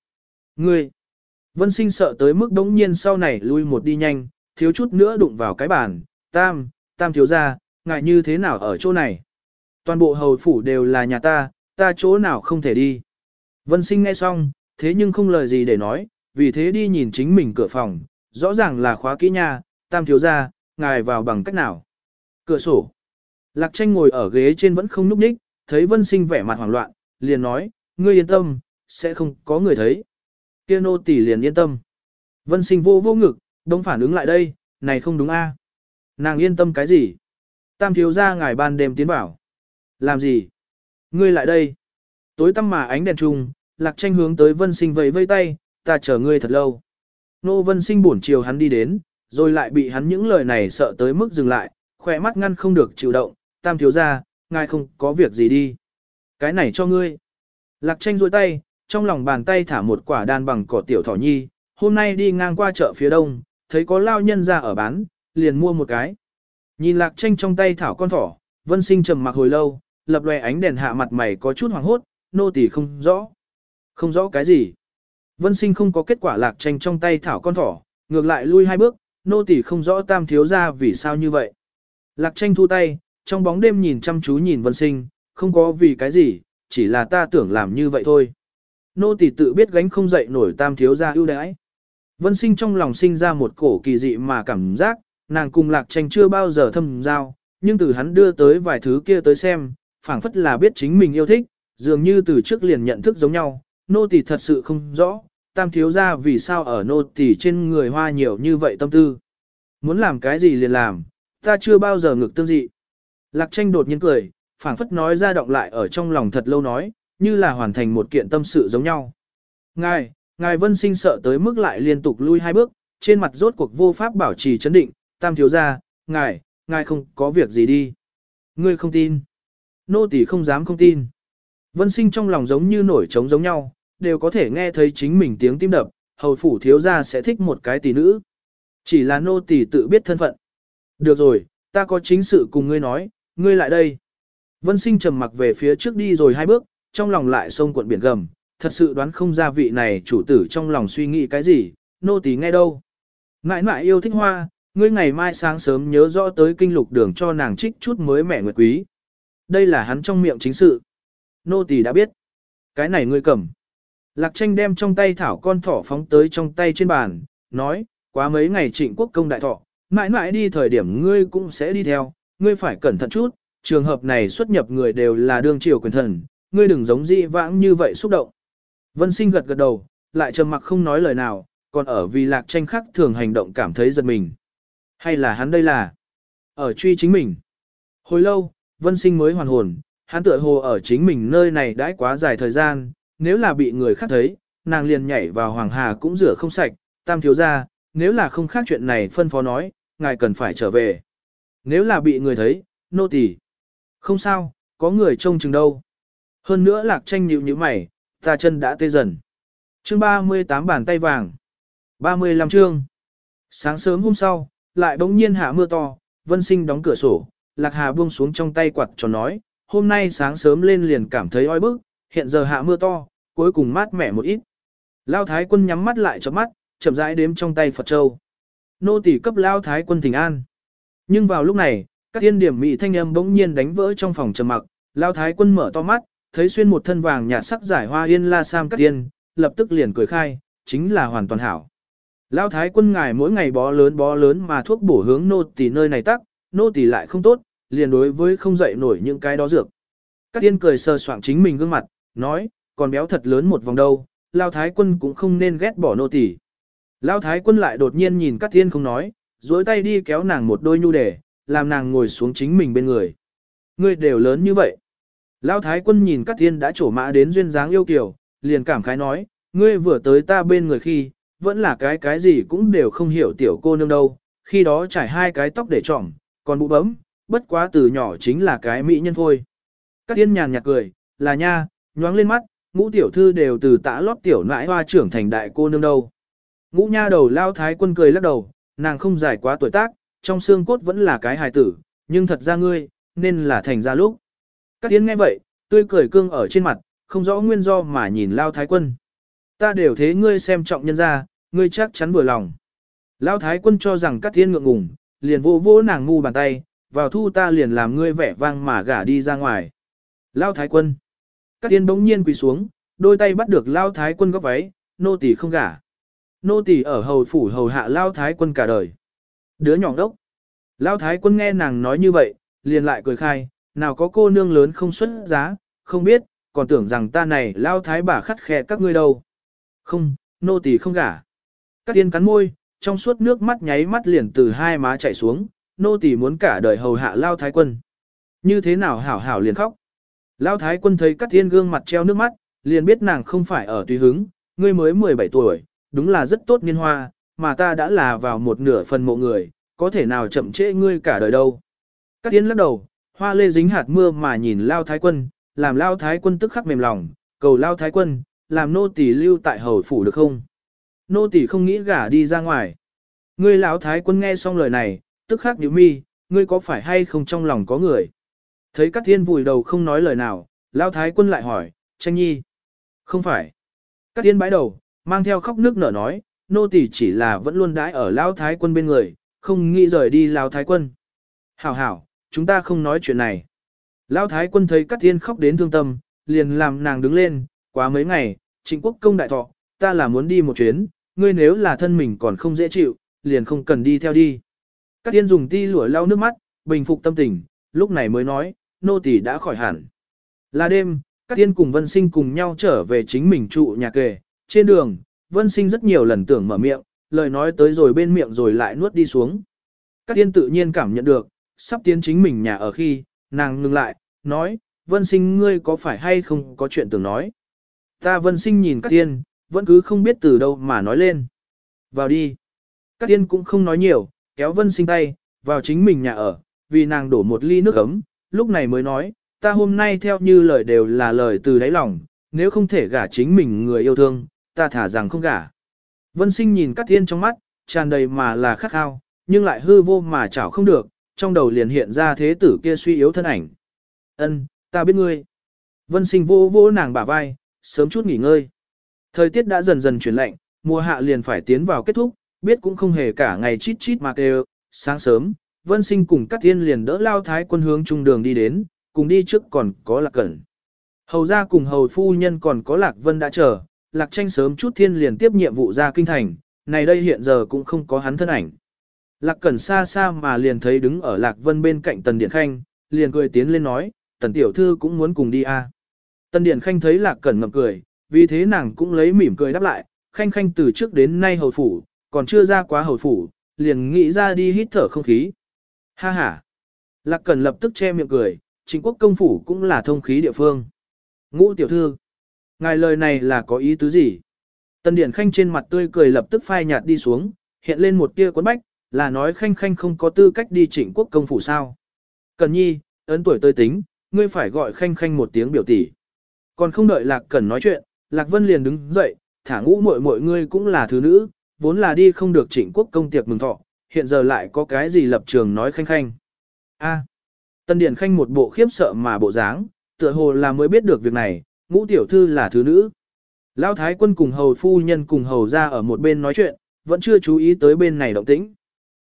Ngươi! Vân sinh sợ tới mức đống nhiên sau này lui một đi nhanh, thiếu chút nữa đụng vào cái bàn, tam, tam thiếu ra, ngại như thế nào ở chỗ này. Toàn bộ hầu phủ đều là nhà ta, ta chỗ nào không thể đi. Vân sinh nghe xong, thế nhưng không lời gì để nói, vì thế đi nhìn chính mình cửa phòng, rõ ràng là khóa kỹ nha, tam thiếu ra, ngài vào bằng cách nào. Cửa sổ. Lạc tranh ngồi ở ghế trên vẫn không núp đích, thấy vân sinh vẻ mặt hoảng loạn, liền nói, ngươi yên tâm, sẽ không có người thấy. Kia nô tỷ liền yên tâm. Vân sinh vô vô ngực, đông phản ứng lại đây, này không đúng a Nàng yên tâm cái gì? Tam thiếu ra ngài ban đêm tiến bảo. Làm gì? Ngươi lại đây. Tối tăm mà ánh đèn chung lạc tranh hướng tới vân sinh vẫy vây tay, ta chờ ngươi thật lâu. Nô vân sinh buồn chiều hắn đi đến, rồi lại bị hắn những lời này sợ tới mức dừng lại, khỏe mắt ngăn không được chịu động, tam thiếu ra, ngài không có việc gì đi. Cái này cho ngươi. Lạc tranh rôi tay, trong lòng bàn tay thả một quả đan bằng cỏ tiểu thỏ nhi, hôm nay đi ngang qua chợ phía đông, thấy có lao nhân ra ở bán, liền mua một cái. Nhìn lạc tranh trong tay thảo con thỏ, vân sinh trầm mặc hồi lâu, lập lòe ánh đèn hạ mặt mày có chút hoàng hốt, nô tỳ không rõ. Không rõ cái gì. Vân sinh không có kết quả lạc tranh trong tay thảo con thỏ, ngược lại lui hai bước, nô tỳ không rõ tam thiếu ra vì sao như vậy. Lạc tranh thu tay, trong bóng đêm nhìn chăm chú nhìn vân sinh, không có vì cái gì, chỉ là ta tưởng làm như vậy thôi. Nô tỳ tự biết gánh không dậy nổi tam thiếu ra ưu đãi. Vân sinh trong lòng sinh ra một cổ kỳ dị mà cảm giác, nàng cùng lạc tranh chưa bao giờ thâm giao, nhưng từ hắn đưa tới vài thứ kia tới xem, phảng phất là biết chính mình yêu thích, dường như từ trước liền nhận thức giống nhau, nô tỳ thật sự không rõ, tam thiếu ra vì sao ở nô tỳ trên người hoa nhiều như vậy tâm tư. Muốn làm cái gì liền làm, ta chưa bao giờ ngực tương dị. Lạc tranh đột nhiên cười, phảng phất nói ra động lại ở trong lòng thật lâu nói, như là hoàn thành một kiện tâm sự giống nhau. Ngài, ngài vân sinh sợ tới mức lại liên tục lui hai bước, trên mặt rốt cuộc vô pháp bảo trì chấn định, tam thiếu ra, ngài, ngài không có việc gì đi. Ngươi không tin. Nô tỳ không dám không tin. Vân sinh trong lòng giống như nổi trống giống nhau, đều có thể nghe thấy chính mình tiếng tim đập, hầu phủ thiếu gia sẽ thích một cái tỷ nữ. Chỉ là nô tỳ tự biết thân phận. Được rồi, ta có chính sự cùng ngươi nói, ngươi lại đây. Vân sinh trầm mặc về phía trước đi rồi hai bước, trong lòng lại sông cuộn biển gầm, thật sự đoán không ra vị này chủ tử trong lòng suy nghĩ cái gì, nô tỳ nghe đâu. Ngại ngại yêu thích hoa, ngươi ngày mai sáng sớm nhớ rõ tới kinh lục đường cho nàng trích chút mới mẹ nguyệt quý. Đây là hắn trong miệng chính sự. Nô tỳ đã biết. Cái này ngươi cầm. Lạc tranh đem trong tay thảo con thỏ phóng tới trong tay trên bàn, nói, quá mấy ngày trịnh quốc công đại thọ, mãi mãi đi thời điểm ngươi cũng sẽ đi theo, ngươi phải cẩn thận chút, trường hợp này xuất nhập người đều là đương triều quyền thần, ngươi đừng giống dị vãng như vậy xúc động. Vân sinh gật gật đầu, lại trầm mặc không nói lời nào, còn ở vì lạc tranh khắc thường hành động cảm thấy giật mình. Hay là hắn đây là ở truy chính mình. Hồi lâu, vân sinh mới hoàn hồn, Hắn tựa hồ ở chính mình nơi này đãi quá dài thời gian, nếu là bị người khác thấy, nàng liền nhảy vào hoàng hà cũng rửa không sạch, tam thiếu ra, nếu là không khác chuyện này phân phó nói, ngài cần phải trở về. Nếu là bị người thấy, nô tỳ Không sao, có người trông chừng đâu. Hơn nữa lạc tranh nhịu như mày, ta chân đã tê dần. Chương 38 bàn tay vàng. 35 chương. Sáng sớm hôm sau, lại bỗng nhiên hạ mưa to, vân sinh đóng cửa sổ, lạc hà buông xuống trong tay quạt cho nói, hôm nay sáng sớm lên liền cảm thấy oi bức, hiện giờ hạ mưa to, cuối cùng mát mẻ một ít. Lao thái quân nhắm mắt lại cho mắt, chậm rãi đếm trong tay Phật Châu. Nô tỳ cấp Lao thái quân thỉnh an. Nhưng vào lúc này, các tiên điểm mị thanh âm bỗng nhiên đánh vỡ trong phòng trầm mặc, Lao thái quân mở to mắt, thấy xuyên một thân vàng nhạt sắc giải hoa yên la sam các tiên, lập tức liền cười khai, chính là hoàn toàn hảo. Lao thái quân ngài mỗi ngày bó lớn bó lớn mà thuốc bổ hướng nô tỳ nơi này tắc, nô tỳ lại không tốt, liền đối với không dậy nổi những cái đó dược. Các tiên cười sờ soạng chính mình gương mặt, nói, còn béo thật lớn một vòng đâu, Lao thái quân cũng không nên ghét bỏ nô tỳ. Lao thái quân lại đột nhiên nhìn các tiên không nói, duỗi tay đi kéo nàng một đôi nhu đề, làm nàng ngồi xuống chính mình bên người. Ngươi đều lớn như vậy. Lão thái quân nhìn các tiên đã trổ mã đến duyên dáng yêu kiều, liền cảm khái nói, ngươi vừa tới ta bên người khi, vẫn là cái cái gì cũng đều không hiểu tiểu cô nương đâu, khi đó trải hai cái tóc để trỏng, còn bụ bấm, bất quá từ nhỏ chính là cái mỹ nhân phôi. Các tiên nhàn nhạt cười, là nha, nhoáng lên mắt, ngũ tiểu thư đều từ tã lót tiểu nãi hoa trưởng thành đại cô nương đâu. Ngũ nha đầu lao thái quân cười lắc đầu, nàng không dài quá tuổi tác, trong xương cốt vẫn là cái hài tử, nhưng thật ra ngươi, nên là thành ra lúc. Các tiến nghe vậy, tươi cười cương ở trên mặt, không rõ nguyên do mà nhìn lao thái quân. Ta đều thế ngươi xem trọng nhân ra, ngươi chắc chắn vừa lòng. Lao thái quân cho rằng các thiên ngượng ngùng, liền vô vô nàng ngu bàn tay, vào thu ta liền làm ngươi vẻ vang mà gả đi ra ngoài. Lao thái quân. Các tiên bỗng nhiên quỳ xuống, đôi tay bắt được Lao thái quân góc váy, nô tỳ không gả. Nô tỳ ở hầu phủ hầu hạ Lao thái quân cả đời. Đứa nhỏ đốc. Lao thái quân nghe nàng nói như vậy, liền lại cười khai, nào có cô nương lớn không xuất giá, không biết, còn tưởng rằng ta này Lao thái bà khắt khe các ngươi đâu. Không, nô tỳ không gả. Các tiên cắn môi, trong suốt nước mắt nháy mắt liền từ hai má chảy xuống, nô tỳ muốn cả đời hầu hạ Lao thái quân. Như thế nào hảo hảo liền khóc. Lao thái quân thấy cát tiên gương mặt treo nước mắt, liền biết nàng không phải ở tùy hứng, ngươi mới 17 tuổi, đúng là rất tốt niên hoa, mà ta đã là vào một nửa phần mộ người, có thể nào chậm trễ ngươi cả đời đâu. cát tiên lắc đầu, hoa lê dính hạt mưa mà nhìn Lao thái quân, làm Lao thái quân tức khắc mềm lòng, cầu Lao thái quân, làm nô tỳ lưu tại hầu phủ được không? Nô tỳ không nghĩ gả đi ra ngoài. Ngươi lão thái quân nghe xong lời này, tức khắc nhíu mi, ngươi có phải hay không trong lòng có người? Thấy Cát Thiên vùi đầu không nói lời nào, lão thái quân lại hỏi, tranh nhi. Không phải. Cát Thiên bãi đầu, mang theo khóc nước nở nói, nô tỳ chỉ là vẫn luôn đãi ở lão thái quân bên người, không nghĩ rời đi lão thái quân. Hảo hảo, chúng ta không nói chuyện này. Lão thái quân thấy Cát Thiên khóc đến thương tâm, liền làm nàng đứng lên, quá mấy ngày, trịnh quốc công đại thọ, ta là muốn đi một chuyến, ngươi nếu là thân mình còn không dễ chịu, liền không cần đi theo đi. Các tiên dùng ti lửa lau nước mắt, bình phục tâm tình, lúc này mới nói, nô tỳ đã khỏi hẳn. Là đêm, các tiên cùng vân sinh cùng nhau trở về chính mình trụ nhà kề, trên đường, vân sinh rất nhiều lần tưởng mở miệng, lời nói tới rồi bên miệng rồi lại nuốt đi xuống. Các tiên tự nhiên cảm nhận được, sắp tiến chính mình nhà ở khi, nàng ngừng lại, nói, vân sinh ngươi có phải hay không có chuyện tưởng nói. Ta vân sinh nhìn các tiên, vẫn cứ không biết từ đâu mà nói lên. Vào đi. Các tiên cũng không nói nhiều, kéo vân sinh tay, vào chính mình nhà ở, vì nàng đổ một ly nước ấm, lúc này mới nói, ta hôm nay theo như lời đều là lời từ đáy lòng, nếu không thể gả chính mình người yêu thương, ta thả rằng không gả. Vân sinh nhìn các tiên trong mắt, tràn đầy mà là khắc khao, nhưng lại hư vô mà chảo không được, trong đầu liền hiện ra thế tử kia suy yếu thân ảnh. Ân, ta biết ngươi. Vân sinh vô vô nàng bả vai, sớm chút nghỉ ngơi. Thời tiết đã dần dần chuyển lạnh, mùa hạ liền phải tiến vào kết thúc, biết cũng không hề cả ngày chít chít mà kêu, sáng sớm, vân sinh cùng các thiên liền đỡ lao thái quân hướng trung đường đi đến, cùng đi trước còn có lạc cẩn. Hầu ra cùng hầu phu nhân còn có lạc vân đã chờ, lạc tranh sớm chút thiên liền tiếp nhiệm vụ ra kinh thành, này đây hiện giờ cũng không có hắn thân ảnh. Lạc cẩn xa xa mà liền thấy đứng ở lạc vân bên cạnh tần điện khanh, liền cười tiến lên nói, tần tiểu thư cũng muốn cùng đi à. Tần điện khanh thấy lạc cẩn ngậm cười, vì thế nàng cũng lấy mỉm cười đáp lại, khanh khanh từ trước đến nay hầu phủ, còn chưa ra quá hầu phủ, liền nghĩ ra đi hít thở không khí. Ha ha. Lạc cần lập tức che miệng cười, chính quốc công phủ cũng là thông khí địa phương. Ngũ tiểu thư, ngài lời này là có ý tứ gì? tân Điển Khanh trên mặt tươi cười lập tức phai nhạt đi xuống, hiện lên một tia quấn bách, là nói Khanh Khanh không có tư cách đi trịnh quốc công phủ sao. Cần nhi, ấn tuổi tơi tính, ngươi phải gọi Khanh Khanh một tiếng biểu tỷ. Còn không đợi Lạc cần nói chuyện, Lạc Vân liền đứng dậy, thả ngũ muội muội ngươi cũng là thứ nữ, vốn là đi không được trịnh quốc công tiệc mừng thọ, hiện giờ lại có cái gì lập trường nói Khanh Khanh. A. Tân Điển Khanh một bộ khiếp sợ mà bộ dáng, tựa hồ là mới biết được việc này, ngũ tiểu thư là thứ nữ. Lão Thái quân cùng hầu phu nhân cùng hầu ra ở một bên nói chuyện, vẫn chưa chú ý tới bên này động tĩnh.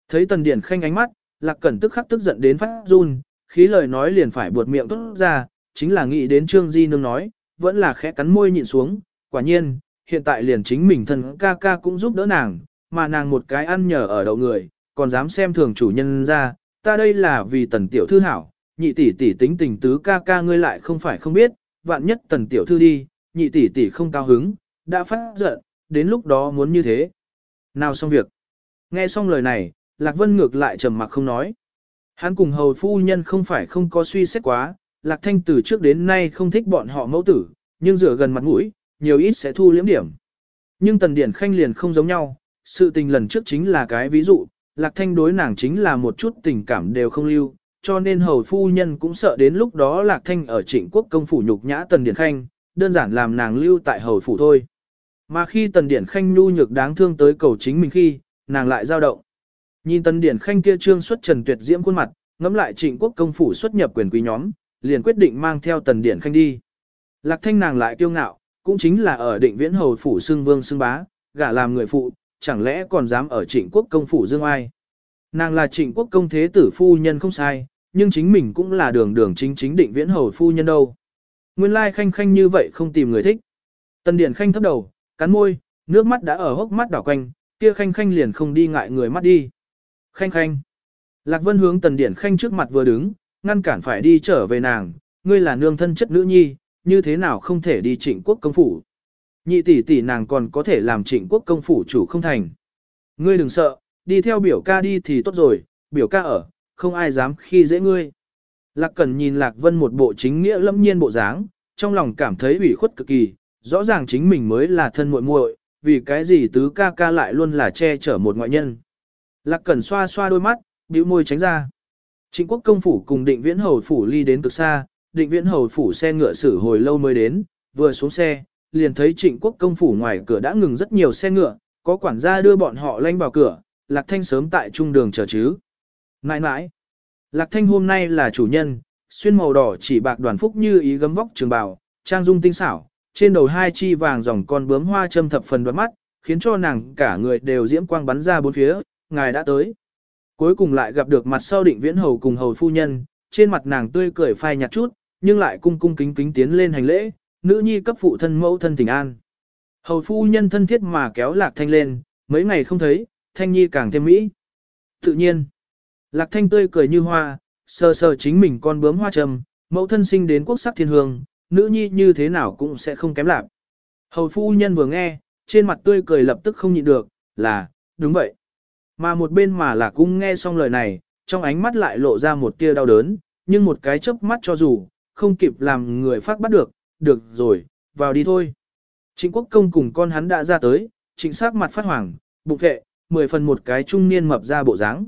Thấy Tần Điển Khanh ánh mắt, Lạc Cẩn tức khắc tức giận đến phát run, khí lời nói liền phải buột miệng tốt ra, chính là nghĩ đến Trương Di Nương nói, vẫn là khẽ cắn môi nhịn xuống, quả nhiên, hiện tại liền chính mình thân ca ca cũng giúp đỡ nàng, mà nàng một cái ăn nhờ ở đậu người, còn dám xem thường chủ nhân ra, ta đây là vì tần tiểu thư hảo, nhị tỷ tỷ tính tình tứ ca ca ngươi lại không phải không biết, vạn nhất tần tiểu thư đi, nhị tỷ tỷ không cao hứng, đã phát giận, đến lúc đó muốn như thế. Nào xong việc. Nghe xong lời này, Lạc Vân ngược lại trầm mặc không nói. Hắn cùng hầu phu nhân không phải không có suy xét quá, Lạc Thanh từ trước đến nay không thích bọn họ mẫu tử, nhưng rửa gần mặt mũi, nhiều ít sẽ thu liếm điểm. Nhưng Tần Điển Khanh liền không giống nhau, sự tình lần trước chính là cái ví dụ, Lạc Thanh đối nàng chính là một chút tình cảm đều không lưu, cho nên hầu phu nhân cũng sợ đến lúc đó Lạc Thanh ở trịnh quốc công phủ nhục nhã Tần Điển Khanh, đơn giản làm nàng lưu tại hầu phủ thôi. Mà khi Tần Điển Khanh nhu nhược đáng thương tới cầu chính mình khi, nàng lại dao động. Nhìn Tần Điển Khanh kia trương xuất trần tuyệt diễm khuôn mặt, ngẫm lại trịnh quốc công phủ xuất nhập quyền quý nhóm, liền quyết định mang theo Tần Điển Khanh đi. Lạc Thanh nàng lại kiêu ngạo, cũng chính là ở định viễn hầu phủ xưng vương xưng bá, gả làm người phụ, chẳng lẽ còn dám ở trịnh quốc công phủ dương ai. Nàng là trịnh quốc công thế tử phu nhân không sai, nhưng chính mình cũng là đường đường chính chính định viễn hầu phu nhân đâu. Nguyên lai khanh khanh như vậy không tìm người thích. Tần Điển Khanh thấp đầu, cắn môi, nước mắt đã ở hốc mắt đảo quanh, kia khanh khanh liền không đi ngại người mắt đi. Khanh khanh. Lạc Vân hướng Tần Điển Khanh trước mặt vừa đứng, ngăn cản phải đi trở về nàng, ngươi là nương thân chất nữ nhi, như thế nào không thể đi trịnh quốc công phủ. Nhị tỷ tỷ nàng còn có thể làm trịnh quốc công phủ chủ không thành. Ngươi đừng sợ, đi theo biểu ca đi thì tốt rồi, biểu ca ở, không ai dám khi dễ ngươi. Lạc Cẩn nhìn Lạc Vân một bộ chính nghĩa lâm nhiên bộ dáng, trong lòng cảm thấy ủy khuất cực kỳ, rõ ràng chính mình mới là thân muội muội, vì cái gì tứ ca ca lại luôn là che chở một ngoại nhân. Lạc Cẩn xoa xoa đôi mắt, bĩu môi tránh ra. Trịnh quốc công phủ cùng định viễn hầu phủ ly đến cực xa, định viễn hầu phủ xe ngựa xử hồi lâu mới đến, vừa xuống xe, liền thấy trịnh quốc công phủ ngoài cửa đã ngừng rất nhiều xe ngựa, có quản gia đưa bọn họ lanh vào cửa, Lạc Thanh sớm tại trung đường chờ chứ. Nãi nãi, Lạc Thanh hôm nay là chủ nhân, xuyên màu đỏ chỉ bạc đoàn phúc như ý gấm vóc trường bào, trang dung tinh xảo, trên đầu hai chi vàng dòng con bướm hoa châm thập phần đoán mắt, khiến cho nàng cả người đều diễm quang bắn ra bốn phía, ngài đã tới. Cuối cùng lại gặp được mặt sau định viễn hầu cùng hầu phu nhân, trên mặt nàng tươi cười phai nhạt chút, nhưng lại cung cung kính kính tiến lên hành lễ, nữ nhi cấp phụ thân mẫu thân tình an. Hầu phu nhân thân thiết mà kéo lạc thanh lên, mấy ngày không thấy, thanh nhi càng thêm mỹ. Tự nhiên, lạc thanh tươi cười như hoa, sờ sờ chính mình con bướm hoa trầm, mẫu thân sinh đến quốc sắc thiên hương, nữ nhi như thế nào cũng sẽ không kém lạc. Hầu phu nhân vừa nghe, trên mặt tươi cười lập tức không nhịn được, là, đúng vậy. Mà một bên mà lạc cung nghe xong lời này, trong ánh mắt lại lộ ra một tia đau đớn, nhưng một cái chớp mắt cho dù, không kịp làm người phát bắt được, được rồi, vào đi thôi. Trịnh quốc công cùng con hắn đã ra tới, trịnh sát mặt phát hoàng, bụng vệ, mười phần một cái trung niên mập ra bộ dáng.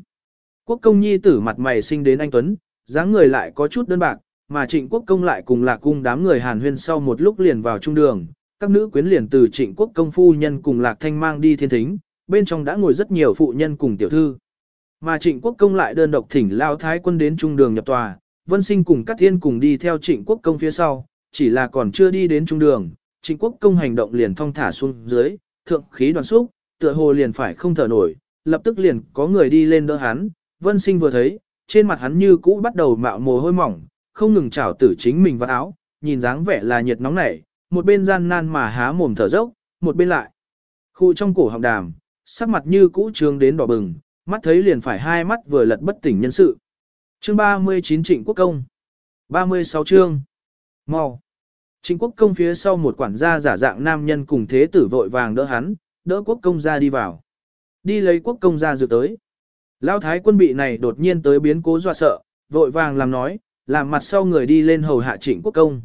Quốc công nhi tử mặt mày sinh đến anh Tuấn, dáng người lại có chút đơn bạc, mà trịnh quốc công lại cùng lạc cung đám người hàn huyên sau một lúc liền vào trung đường. Các nữ quyến liền từ trịnh quốc công phu nhân cùng lạc thanh mang đi thiên thính, bên trong đã ngồi rất nhiều phụ nhân cùng tiểu thư. Mà trịnh quốc công lại đơn độc thỉnh lao thái quân đến trung đường nhập tòa, vân sinh cùng các thiên cùng đi theo trịnh quốc công phía sau, chỉ là còn chưa đi đến trung đường, trịnh quốc công hành động liền thong thả xuống dưới, thượng khí đoàn xúc, tựa hồ liền phải không thở nổi, lập tức liền có người đi lên đỡ hắn, vân sinh vừa thấy, trên mặt hắn như cũ bắt đầu mạo mồ hôi mỏng, không ngừng chảo tử chính mình vào áo, nhìn dáng vẻ là nhiệt nóng nảy, một bên gian nan mà há mồm thở dốc, một bên lại. Khu trong cổ họng đàm, sắc mặt như cũ trương đến đỏ bừng, mắt thấy liền phải hai mắt vừa lật bất tỉnh nhân sự. Chương 39 Trịnh Quốc Công 36 chương Mau Trịnh Quốc Công phía sau một quản gia giả dạng nam nhân cùng thế tử vội vàng đỡ hắn, đỡ Quốc Công ra đi vào. Đi lấy Quốc Công ra dự tới. Lão Thái quân bị này đột nhiên tới biến cố dọa sợ, vội vàng làm nói, làm mặt sau người đi lên hầu hạ trịnh quốc công.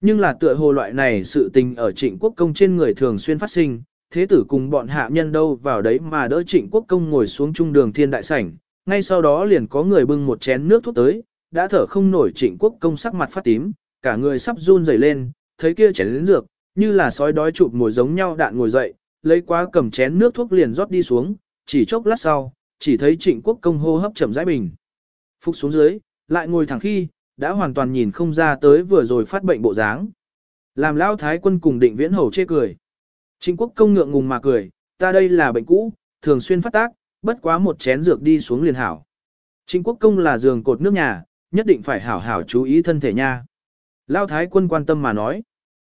Nhưng là tựa hồ loại này sự tình ở trịnh quốc công trên người thường xuyên phát sinh, thế tử cùng bọn hạ nhân đâu vào đấy mà đỡ trịnh quốc công ngồi xuống trung đường thiên đại sảnh, ngay sau đó liền có người bưng một chén nước thuốc tới, đã thở không nổi trịnh quốc công sắc mặt phát tím, cả người sắp run rẩy lên, thấy kia chén lĩnh dược, như là sói đói chụp ngồi giống nhau đạn ngồi dậy, lấy quá cầm chén nước thuốc liền rót đi xuống, chỉ chốc lát sau, chỉ thấy trịnh quốc công hô hấp chậm rãi bình. phục xuống dưới, lại ngồi thẳng khi, đã hoàn toàn nhìn không ra tới vừa rồi phát bệnh bộ dáng. Làm lao thái quân cùng định viễn hầu chê cười. Trịnh quốc công ngượng ngùng mà cười, ta đây là bệnh cũ, thường xuyên phát tác, bất quá một chén dược đi xuống liền hảo. Trịnh quốc công là giường cột nước nhà, nhất định phải hảo hảo chú ý thân thể nha. lão thái quân quan tâm mà nói.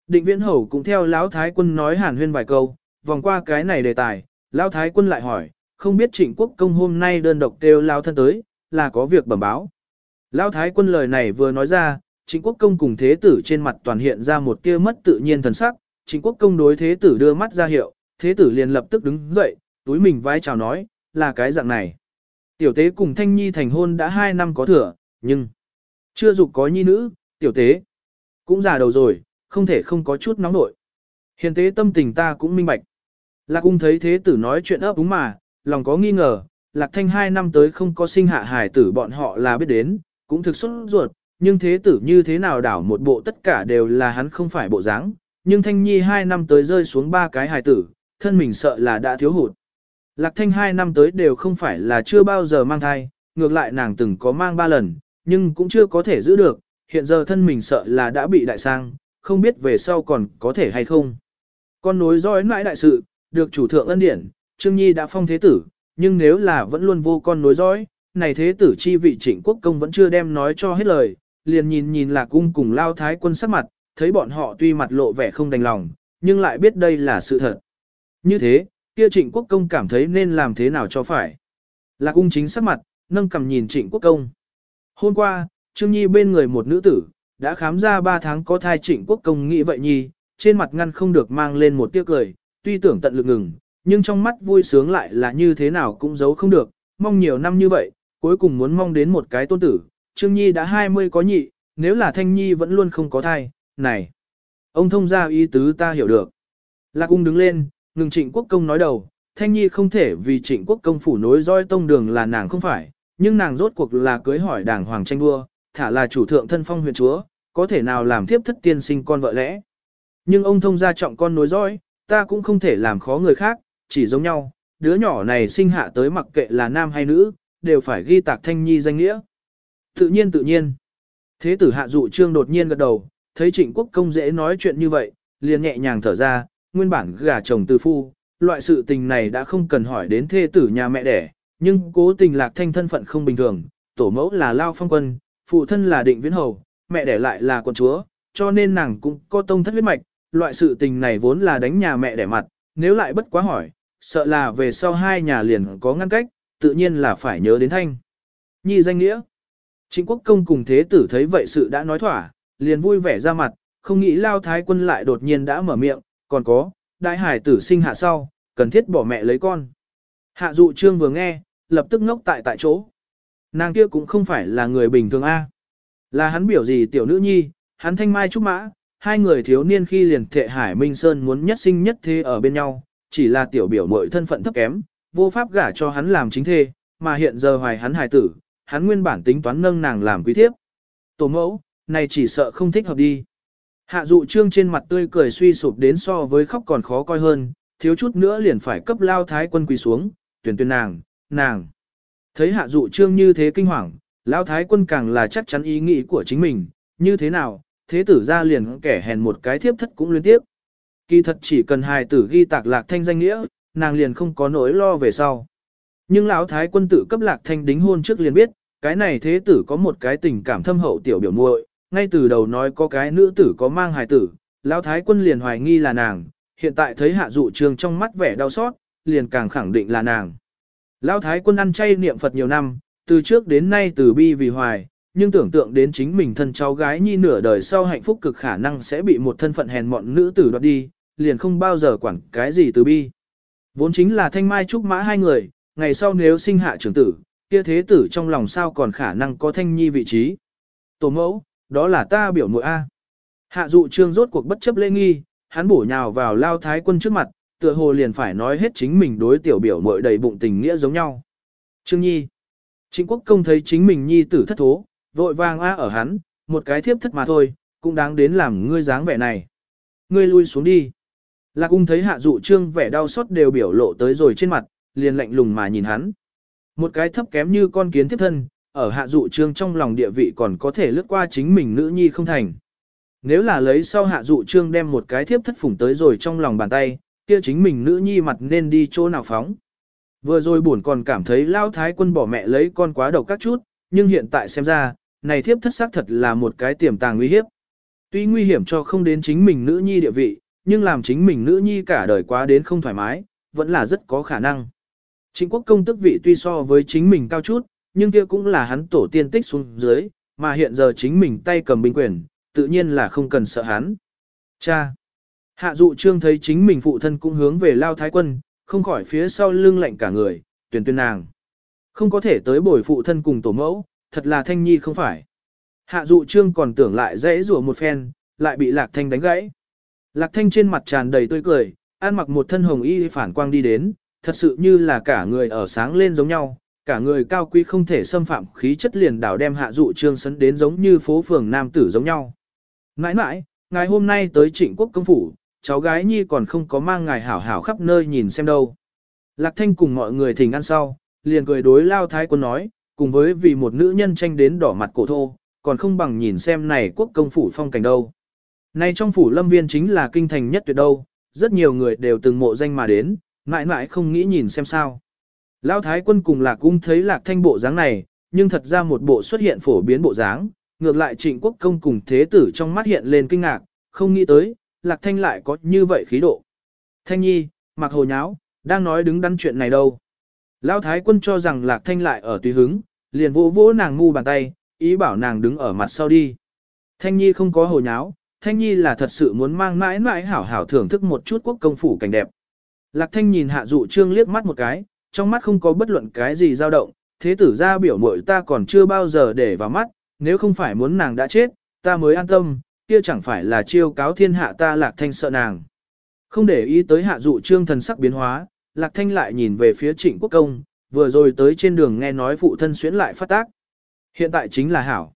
Định viễn hầu cũng theo lão thái quân nói hàn huyên vài câu, vòng qua cái này đề tài, Lão thái quân lại hỏi, không biết trịnh quốc công hôm nay đơn độc kêu Lao thân tới, là có việc bẩm báo. Lão thái quân lời này vừa nói ra, trịnh quốc công cùng thế tử trên mặt toàn hiện ra một tia mất tự nhiên thần sắc, trịnh quốc công đối thế tử đưa mắt ra hiệu, thế tử liền lập tức đứng dậy, túi mình vai chào nói, là cái dạng này. Tiểu tế cùng thanh nhi thành hôn đã hai năm có thừa, nhưng chưa dục có nhi nữ, tiểu tế cũng già đầu rồi, không thể không có chút nóng nội. Hiền tế tâm tình ta cũng minh bạch. Lạc ung thấy thế tử nói chuyện ấp úng mà, lòng có nghi ngờ, lạc thanh hai năm tới không có sinh hạ hài tử bọn họ là biết đến, cũng thực xuất ruột, nhưng thế tử như thế nào đảo một bộ tất cả đều là hắn không phải bộ dáng, nhưng thanh nhi hai năm tới rơi xuống ba cái hài tử, thân mình sợ là đã thiếu hụt. Lạc thanh hai năm tới đều không phải là chưa bao giờ mang thai, ngược lại nàng từng có mang ba lần, nhưng cũng chưa có thể giữ được, hiện giờ thân mình sợ là đã bị đại sang, không biết về sau còn có thể hay không. Con nối dõi mãi đại sự, được chủ thượng ân điển, Trương Nhi đã phong thế tử, nhưng nếu là vẫn luôn vô con nối dõi, này thế tử chi vị trịnh quốc công vẫn chưa đem nói cho hết lời, liền nhìn nhìn lạc cung cùng lao thái quân sắc mặt, thấy bọn họ tuy mặt lộ vẻ không đành lòng, nhưng lại biết đây là sự thật. Như thế, kia trịnh quốc công cảm thấy nên làm thế nào cho phải. Lạc cung chính sắc mặt, nâng cầm nhìn trịnh quốc công. Hôm qua, Trương Nhi bên người một nữ tử, đã khám ra 3 tháng có thai trịnh quốc công nghĩ vậy nhi, trên mặt ngăn không được mang lên một tiếc cười, tuy tưởng tận lực ngừng, nhưng trong mắt vui sướng lại là như thế nào cũng giấu không được, mong nhiều năm như vậy, cuối cùng muốn mong đến một cái tôn tử, Trương Nhi đã 20 có nhị, nếu là Thanh Nhi vẫn luôn không có thai, này. Ông thông ra ý tứ ta hiểu được. Lạc cung đứng lên, ngừng trịnh quốc công nói đầu, Thanh Nhi không thể vì trịnh quốc công phủ nối roi tông đường là nàng không phải, nhưng nàng rốt cuộc là cưới hỏi đảng hoàng tranh đua, thả là chủ thượng thân phong huyện chúa, có thể nào làm thiếp thất tiên sinh con vợ lẽ. Nhưng ông thông gia trọng con nối dõi, ta cũng không thể làm khó người khác, chỉ giống nhau, đứa nhỏ này sinh hạ tới mặc kệ là nam hay nữ, đều phải ghi tạc thanh nhi danh nghĩa. Tự nhiên tự nhiên. Thế tử hạ dụ trương đột nhiên gật đầu, thấy trịnh quốc công dễ nói chuyện như vậy, liền nhẹ nhàng thở ra, nguyên bản gả chồng từ phu, loại sự tình này đã không cần hỏi đến thê tử nhà mẹ đẻ, nhưng cố tình lạc thanh thân phận không bình thường, tổ mẫu là Lao Phong Quân, phụ thân là định viễn hầu, mẹ đẻ lại là con chúa, cho nên nàng cũng có tông thất huyết mạch, loại sự tình này vốn là đánh nhà mẹ đẻ mặt, nếu lại bất quá hỏi, sợ là về sau hai nhà liền có ngăn cách, tự nhiên là phải nhớ đến thanh. Nhi danh nghĩa. Trịnh quốc công cùng thế tử thấy vậy sự đã nói thỏa, liền vui vẻ ra mặt, không nghĩ lao thái quân lại đột nhiên đã mở miệng, còn có, đại hải tử sinh hạ sau, cần thiết bỏ mẹ lấy con. Hạ dụ trương vừa nghe, lập tức ngốc tại tại chỗ. Nàng kia cũng không phải là người bình thường A. Là hắn biểu gì tiểu nữ nhi, hắn thanh mai trúc mã, hai người thiếu niên khi liền thệ Hải Minh Sơn muốn nhất sinh nhất thế ở bên nhau, chỉ là tiểu biểu mội thân phận thấp kém, vô pháp gả cho hắn làm chính thê, mà hiện giờ hoài hắn hài tử, hắn nguyên bản tính toán nâng nàng làm quý thiếp. Tổ mẫu, này chỉ sợ không thích hợp đi. Hạ dụ trương trên mặt tươi cười suy sụp đến so với khóc còn khó coi hơn, thiếu chút nữa liền phải cấp lao thái quân quỳ xuống, tuyển tuyển nàng, nàng. Thấy hạ dụ trương như thế kinh hoàng, lao thái quân càng là chắc chắn ý nghĩ của chính mình, như thế nào, thế tử ra liền kẻ hèn một cái thiếp thất cũng liên tiếp. Kỳ thật chỉ cần hài tử ghi tạc lạc thanh danh nghĩa, nàng liền không có nỗi lo về sau. Nhưng lão thái quân tử cấp lạc thanh đính hôn trước liền biết, cái này thế tử có một cái tình cảm thâm hậu tiểu biểu muội, ngay từ đầu nói có cái nữ tử có mang hài tử, lão thái quân liền hoài nghi là nàng, hiện tại thấy hạ dụ trường trong mắt vẻ đau xót, liền càng khẳng định là nàng. Lão thái quân ăn chay niệm Phật nhiều năm, từ trước đến nay từ bi vì hoài, nhưng tưởng tượng đến chính mình thân cháu gái nhi nửa đời sau hạnh phúc cực khả năng sẽ bị một thân phận hèn mọn nữ tử đoạt đi, liền không bao giờ quản cái gì từ bi. Vốn chính là thanh mai trúc mã hai người, ngày sau nếu sinh hạ trưởng tử, kia thế tử trong lòng sao còn khả năng có thanh nhi vị trí. Tổ mẫu, đó là ta biểu muội A. Hạ dụ trương rốt cuộc bất chấp lễ nghi, hắn bổ nhào vào lao thái quân trước mặt, tựa hồ liền phải nói hết chính mình đối tiểu biểu muội đầy bụng tình nghĩa giống nhau. Trương Nhi. Trịnh quốc công thấy chính mình nhi tử thất thố, vội vàng a ở hắn, một cái thiếp thất mà thôi, cũng đáng đến làm ngươi dáng vẻ này. Ngươi lui xuống đi. Lạc ung thấy hạ dụ trương vẻ đau xót đều biểu lộ tới rồi trên mặt, liền lạnh lùng mà nhìn hắn. Một cái thấp kém như con kiến thiếp thân, ở hạ dụ trương trong lòng địa vị còn có thể lướt qua chính mình nữ nhi không thành. Nếu là lấy sau hạ dụ trương đem một cái thiếp thất phủng tới rồi trong lòng bàn tay, kia chính mình nữ nhi mặt nên đi chỗ nào phóng. Vừa rồi buồn còn cảm thấy lao thái quân bỏ mẹ lấy con quá độc các chút, nhưng hiện tại xem ra, này thiếp thất xác thật là một cái tiềm tàng nguy hiếp. Tuy nguy hiểm cho không đến chính mình nữ nhi địa vị, nhưng làm chính mình nữ nhi cả đời quá đến không thoải mái, vẫn là rất có khả năng. chính quốc công tức vị tuy so với chính mình cao chút, nhưng kia cũng là hắn tổ tiên tích xuống dưới, mà hiện giờ chính mình tay cầm binh quyền, tự nhiên là không cần sợ hắn. Cha! Hạ dụ trương thấy chính mình phụ thân cũng hướng về lao thái quân, không khỏi phía sau lưng lạnh cả người, tuyển tuyên nàng. Không có thể tới bồi phụ thân cùng tổ mẫu, thật là thanh nhi không phải. Hạ dụ trương còn tưởng lại dễ rủa một phen, lại bị lạc thanh đánh gãy. Lạc thanh trên mặt tràn đầy tươi cười, ăn mặc một thân hồng y phản quang đi đến, thật sự như là cả người ở sáng lên giống nhau, cả người cao quý không thể xâm phạm khí chất liền đảo đem hạ dụ trương sấn đến giống như phố phường nam tử giống nhau. Nãi nãi, ngài hôm nay tới trịnh quốc công phủ, cháu gái nhi còn không có mang ngài hảo hảo khắp nơi nhìn xem đâu. Lạc thanh cùng mọi người thỉnh ăn sau, liền cười đối lao thái quân nói, cùng với vì một nữ nhân tranh đến đỏ mặt cổ thô, còn không bằng nhìn xem này quốc công phủ phong cảnh đâu. Nay trong phủ lâm viên chính là kinh thành nhất tuyệt đâu, rất nhiều người đều từng mộ danh mà đến, mãi mãi không nghĩ nhìn xem sao. Lão thái quân cùng lạc cung thấy lạc thanh bộ dáng này, nhưng thật ra một bộ xuất hiện phổ biến bộ dáng, ngược lại trịnh quốc công cùng thế tử trong mắt hiện lên kinh ngạc, không nghĩ tới, lạc thanh lại có như vậy khí độ. Thanh nhi, mặc hồ nháo, đang nói đứng đắn chuyện này đâu. Lão thái quân cho rằng lạc thanh lại ở tùy hứng, liền vỗ vỗ nàng ngu bàn tay, ý bảo nàng đứng ở mặt sau đi. Thanh nhi không có hồ nháo, thanh nhi là thật sự muốn mang mãi mãi hảo hảo thưởng thức một chút quốc công phủ cảnh đẹp. Lạc thanh nhìn hạ dụ trương liếc mắt một cái, trong mắt không có bất luận cái gì dao động, thế tử ra biểu mội ta còn chưa bao giờ để vào mắt, nếu không phải muốn nàng đã chết, ta mới an tâm, kia chẳng phải là chiêu cáo thiên hạ ta lạc thanh sợ nàng. Không để ý tới hạ dụ trương thần sắc biến hóa, lạc thanh lại nhìn về phía trịnh quốc công, vừa rồi tới trên đường nghe nói phụ thân xuyến lại phát tác. Hiện tại chính là hảo.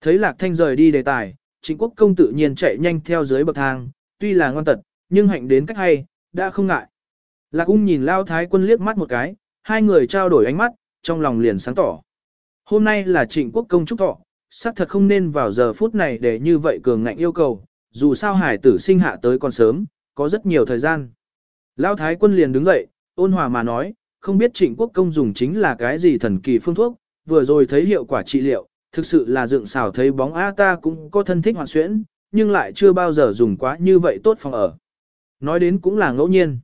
Thấy lạc thanh rời đi đề tài, trịnh quốc công tự nhiên chạy nhanh theo dưới bậc thang, tuy là ngon tật, nhưng hạnh đến cách hay, đã không ngại. Lạc ung nhìn lao thái quân liếc mắt một cái, hai người trao đổi ánh mắt, trong lòng liền sáng tỏ. Hôm nay là trịnh quốc công trúc thọ, xác thật không nên vào giờ phút này để như vậy cường ngạnh yêu cầu, dù sao hải tử sinh hạ tới còn sớm, có rất nhiều thời gian. Lao thái quân liền đứng dậy, ôn hòa mà nói, không biết trịnh quốc công dùng chính là cái gì thần kỳ phương thuốc, vừa rồi thấy hiệu quả trị liệu, thực sự là dựng xào thấy bóng A ta cũng có thân thích hoạt xuyễn, nhưng lại chưa bao giờ dùng quá như vậy tốt phòng ở. Nói đến cũng là ngẫu nhiên.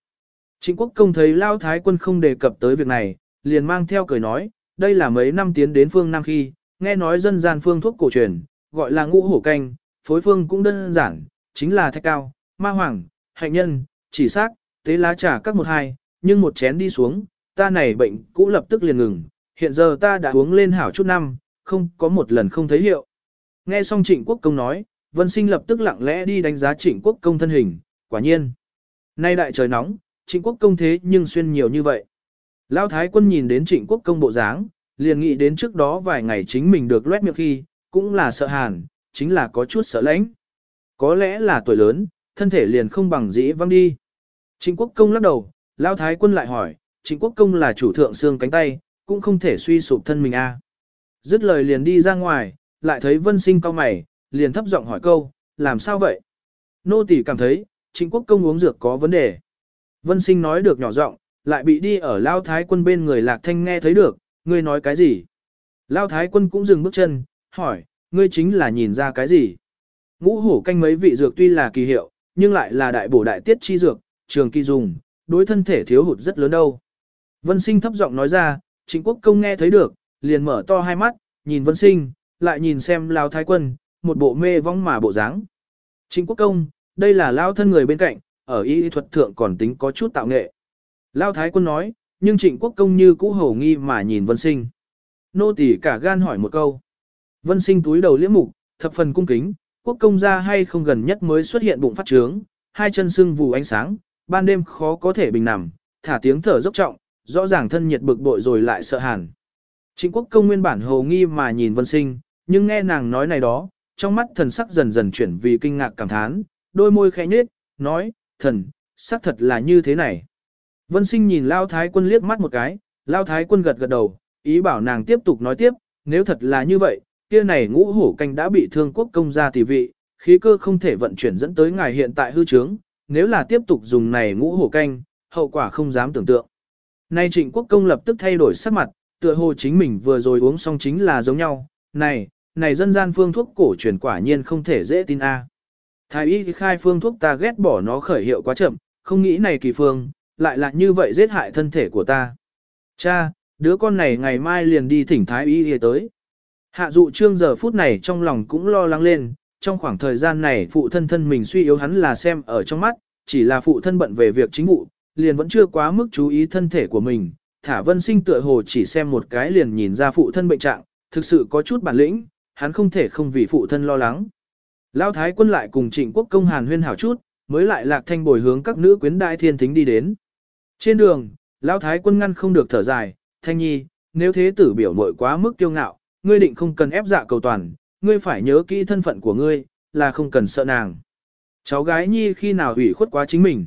Trịnh quốc công thấy Lao Thái quân không đề cập tới việc này, liền mang theo cười nói, đây là mấy năm tiến đến phương Nam khi, nghe nói dân gian phương thuốc cổ truyền, gọi là ngũ hổ canh, phối phương cũng đơn giản, chính là thạch cao, ma hoàng, hạnh nhân, chỉ xác, tế lá trà các một hai, nhưng một chén đi xuống, ta này bệnh cũ lập tức liền ngừng, hiện giờ ta đã uống lên hảo chút năm, không có một lần không thấy hiệu. Nghe xong trịnh quốc công nói, vân sinh lập tức lặng lẽ đi đánh giá trịnh quốc công thân hình, quả nhiên. Nay đại trời nóng, trịnh quốc công thế nhưng xuyên nhiều như vậy. Lão thái quân nhìn đến trịnh quốc công bộ dáng, liền nghĩ đến trước đó vài ngày chính mình được loét miệng khi, cũng là sợ hàn, chính là có chút sợ lãnh. Có lẽ là tuổi lớn, thân thể liền không bằng dĩ văng đi. Trịnh quốc công lắc đầu, Lão thái quân lại hỏi, trịnh quốc công là chủ thượng xương cánh tay, cũng không thể suy sụp thân mình a. À. Dứt lời liền đi ra ngoài, lại thấy vân sinh cao mày, liền thấp giọng hỏi câu, làm sao vậy? Nô tỳ cảm thấy, trịnh quốc công uống dược có vấn đề. Vân sinh nói được nhỏ giọng, lại bị đi ở Lao Thái quân bên người Lạc Thanh nghe thấy được, ngươi nói cái gì? Lao Thái quân cũng dừng bước chân, hỏi, ngươi chính là nhìn ra cái gì? Ngũ hổ canh mấy vị dược tuy là kỳ hiệu, nhưng lại là đại bổ đại tiết chi dược, trường kỳ dùng, đối thân thể thiếu hụt rất lớn đâu. Vân sinh thấp giọng nói ra, Chính quốc công nghe thấy được, liền mở to hai mắt, nhìn vân sinh, lại nhìn xem Lao Thái quân, một bộ mê vong mà bộ dáng. Chính quốc công, đây là Lao thân người bên cạnh, ở y thuật thượng còn tính có chút tạo nghệ. Lao Thái quân nói, nhưng trịnh quốc công như cũ hổ nghi mà nhìn vân sinh. Nô tỳ cả gan hỏi một câu. Vân sinh túi đầu liễm mục, thập phần cung kính, quốc công gia hay không gần nhất mới xuất hiện bụng phát trướng, hai chân sưng vù ánh sáng, ban đêm khó có thể bình nằm, thả tiếng thở dốc trọng, rõ ràng thân nhiệt bực bội rồi lại sợ hàn. Trịnh quốc công nguyên bản hồ nghi mà nhìn vân sinh, nhưng nghe nàng nói này đó, trong mắt thần sắc dần dần chuyển vì kinh ngạc cảm thán, đôi môi khẽ nhếch, nói, thần, xác thật là như thế này. Vân sinh nhìn Lao Thái quân liếc mắt một cái, Lao Thái quân gật gật đầu, ý bảo nàng tiếp tục nói tiếp, nếu thật là như vậy, kia này ngũ hổ canh đã bị thương quốc công gia tỷ vị, khí cơ không thể vận chuyển dẫn tới ngài hiện tại hư trướng, nếu là tiếp tục dùng này ngũ hổ canh, hậu quả không dám tưởng tượng. Nay trịnh quốc công lập tức thay đổi sắc mặt, tựa hồ chính mình vừa rồi uống xong chính là giống nhau, này, này dân gian phương thuốc cổ truyền quả nhiên không thể dễ tin a. Thái y khai phương thuốc ta ghét bỏ nó khởi hiệu quá chậm, không nghĩ này kỳ phương, lại là như vậy giết hại thân thể của ta. Cha, đứa con này ngày mai liền đi thỉnh thái y tới. Hạ dụ trương giờ phút này trong lòng cũng lo lắng lên, trong khoảng thời gian này phụ thân thân mình suy yếu hắn là xem ở trong mắt, chỉ là phụ thân bận về việc chính vụ, liền vẫn chưa quá mức chú ý thân thể của mình. Thả vân sinh tựa hồ chỉ xem một cái liền nhìn ra phụ thân bệnh trạng, thực sự có chút bản lĩnh, hắn không thể không vì phụ thân lo lắng. Lão thái quân lại cùng trịnh quốc công hàn huyên hảo chút, mới lại lạc thanh bồi hướng các nữ quyến đại thiên thính đi đến. Trên đường, Lão thái quân ngăn không được thở dài, thanh nhi, nếu thế tử biểu mội quá mức kiêu ngạo, ngươi định không cần ép dạ cầu toàn, ngươi phải nhớ kỹ thân phận của ngươi, là không cần sợ nàng. Cháu gái nhi khi nào ủy khuất quá chính mình.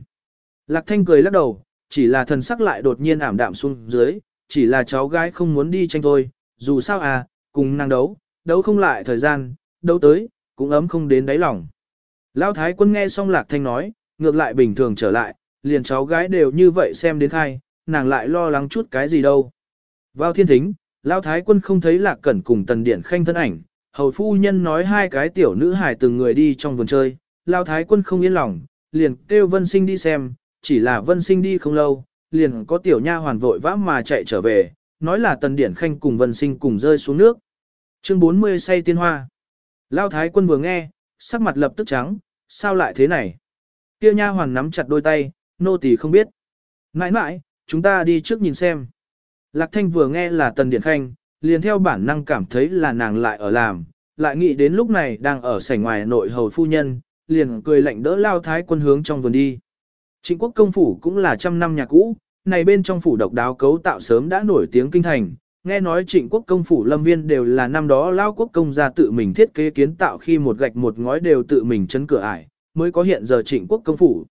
Lạc thanh cười lắc đầu, chỉ là thần sắc lại đột nhiên ảm đạm xuống dưới, chỉ là cháu gái không muốn đi tranh thôi, dù sao à, cùng nàng đấu, đấu không lại thời gian, đấu tới, cũng ấm không đến đáy lòng. Lão thái quân nghe xong lạc thanh nói, ngược lại bình thường trở lại, liền cháu gái đều như vậy xem đến khai, nàng lại lo lắng chút cái gì đâu. Vào thiên thính, Lão thái quân không thấy lạc cẩn cùng tần điển khanh thân ảnh, hầu phu nhân nói hai cái tiểu nữ hài từng người đi trong vườn chơi, Lão thái quân không yên lòng, liền kêu vân sinh đi xem, chỉ là vân sinh đi không lâu, liền có tiểu nha hoàn vội vã mà chạy trở về, nói là tần điển khanh cùng vân sinh cùng rơi xuống nước. Chương 40 say tiên hoa. Lão thái quân vừa nghe, sắc mặt lập tức trắng, sao lại thế này? Kia nha hoàn nắm chặt đôi tay, nô tỳ không biết. Nãi nãi, chúng ta đi trước nhìn xem. Lạc Thanh vừa nghe là Tần Điển Khanh, liền theo bản năng cảm thấy là nàng lại ở làm, lại nghĩ đến lúc này đang ở sảnh ngoài nội hầu phu nhân, liền cười lạnh đỡ lao thái quân hướng trong vườn đi. Trịnh quốc công phủ cũng là trăm năm nhà cũ, này bên trong phủ độc đáo cấu tạo sớm đã nổi tiếng kinh thành, nghe nói trịnh quốc công phủ lâm viên đều là năm đó lao quốc công ra tự mình thiết kế kiến tạo khi một gạch một ngói đều tự mình chấn cửa ải, mới có hiện giờ trịnh quốc công phủ.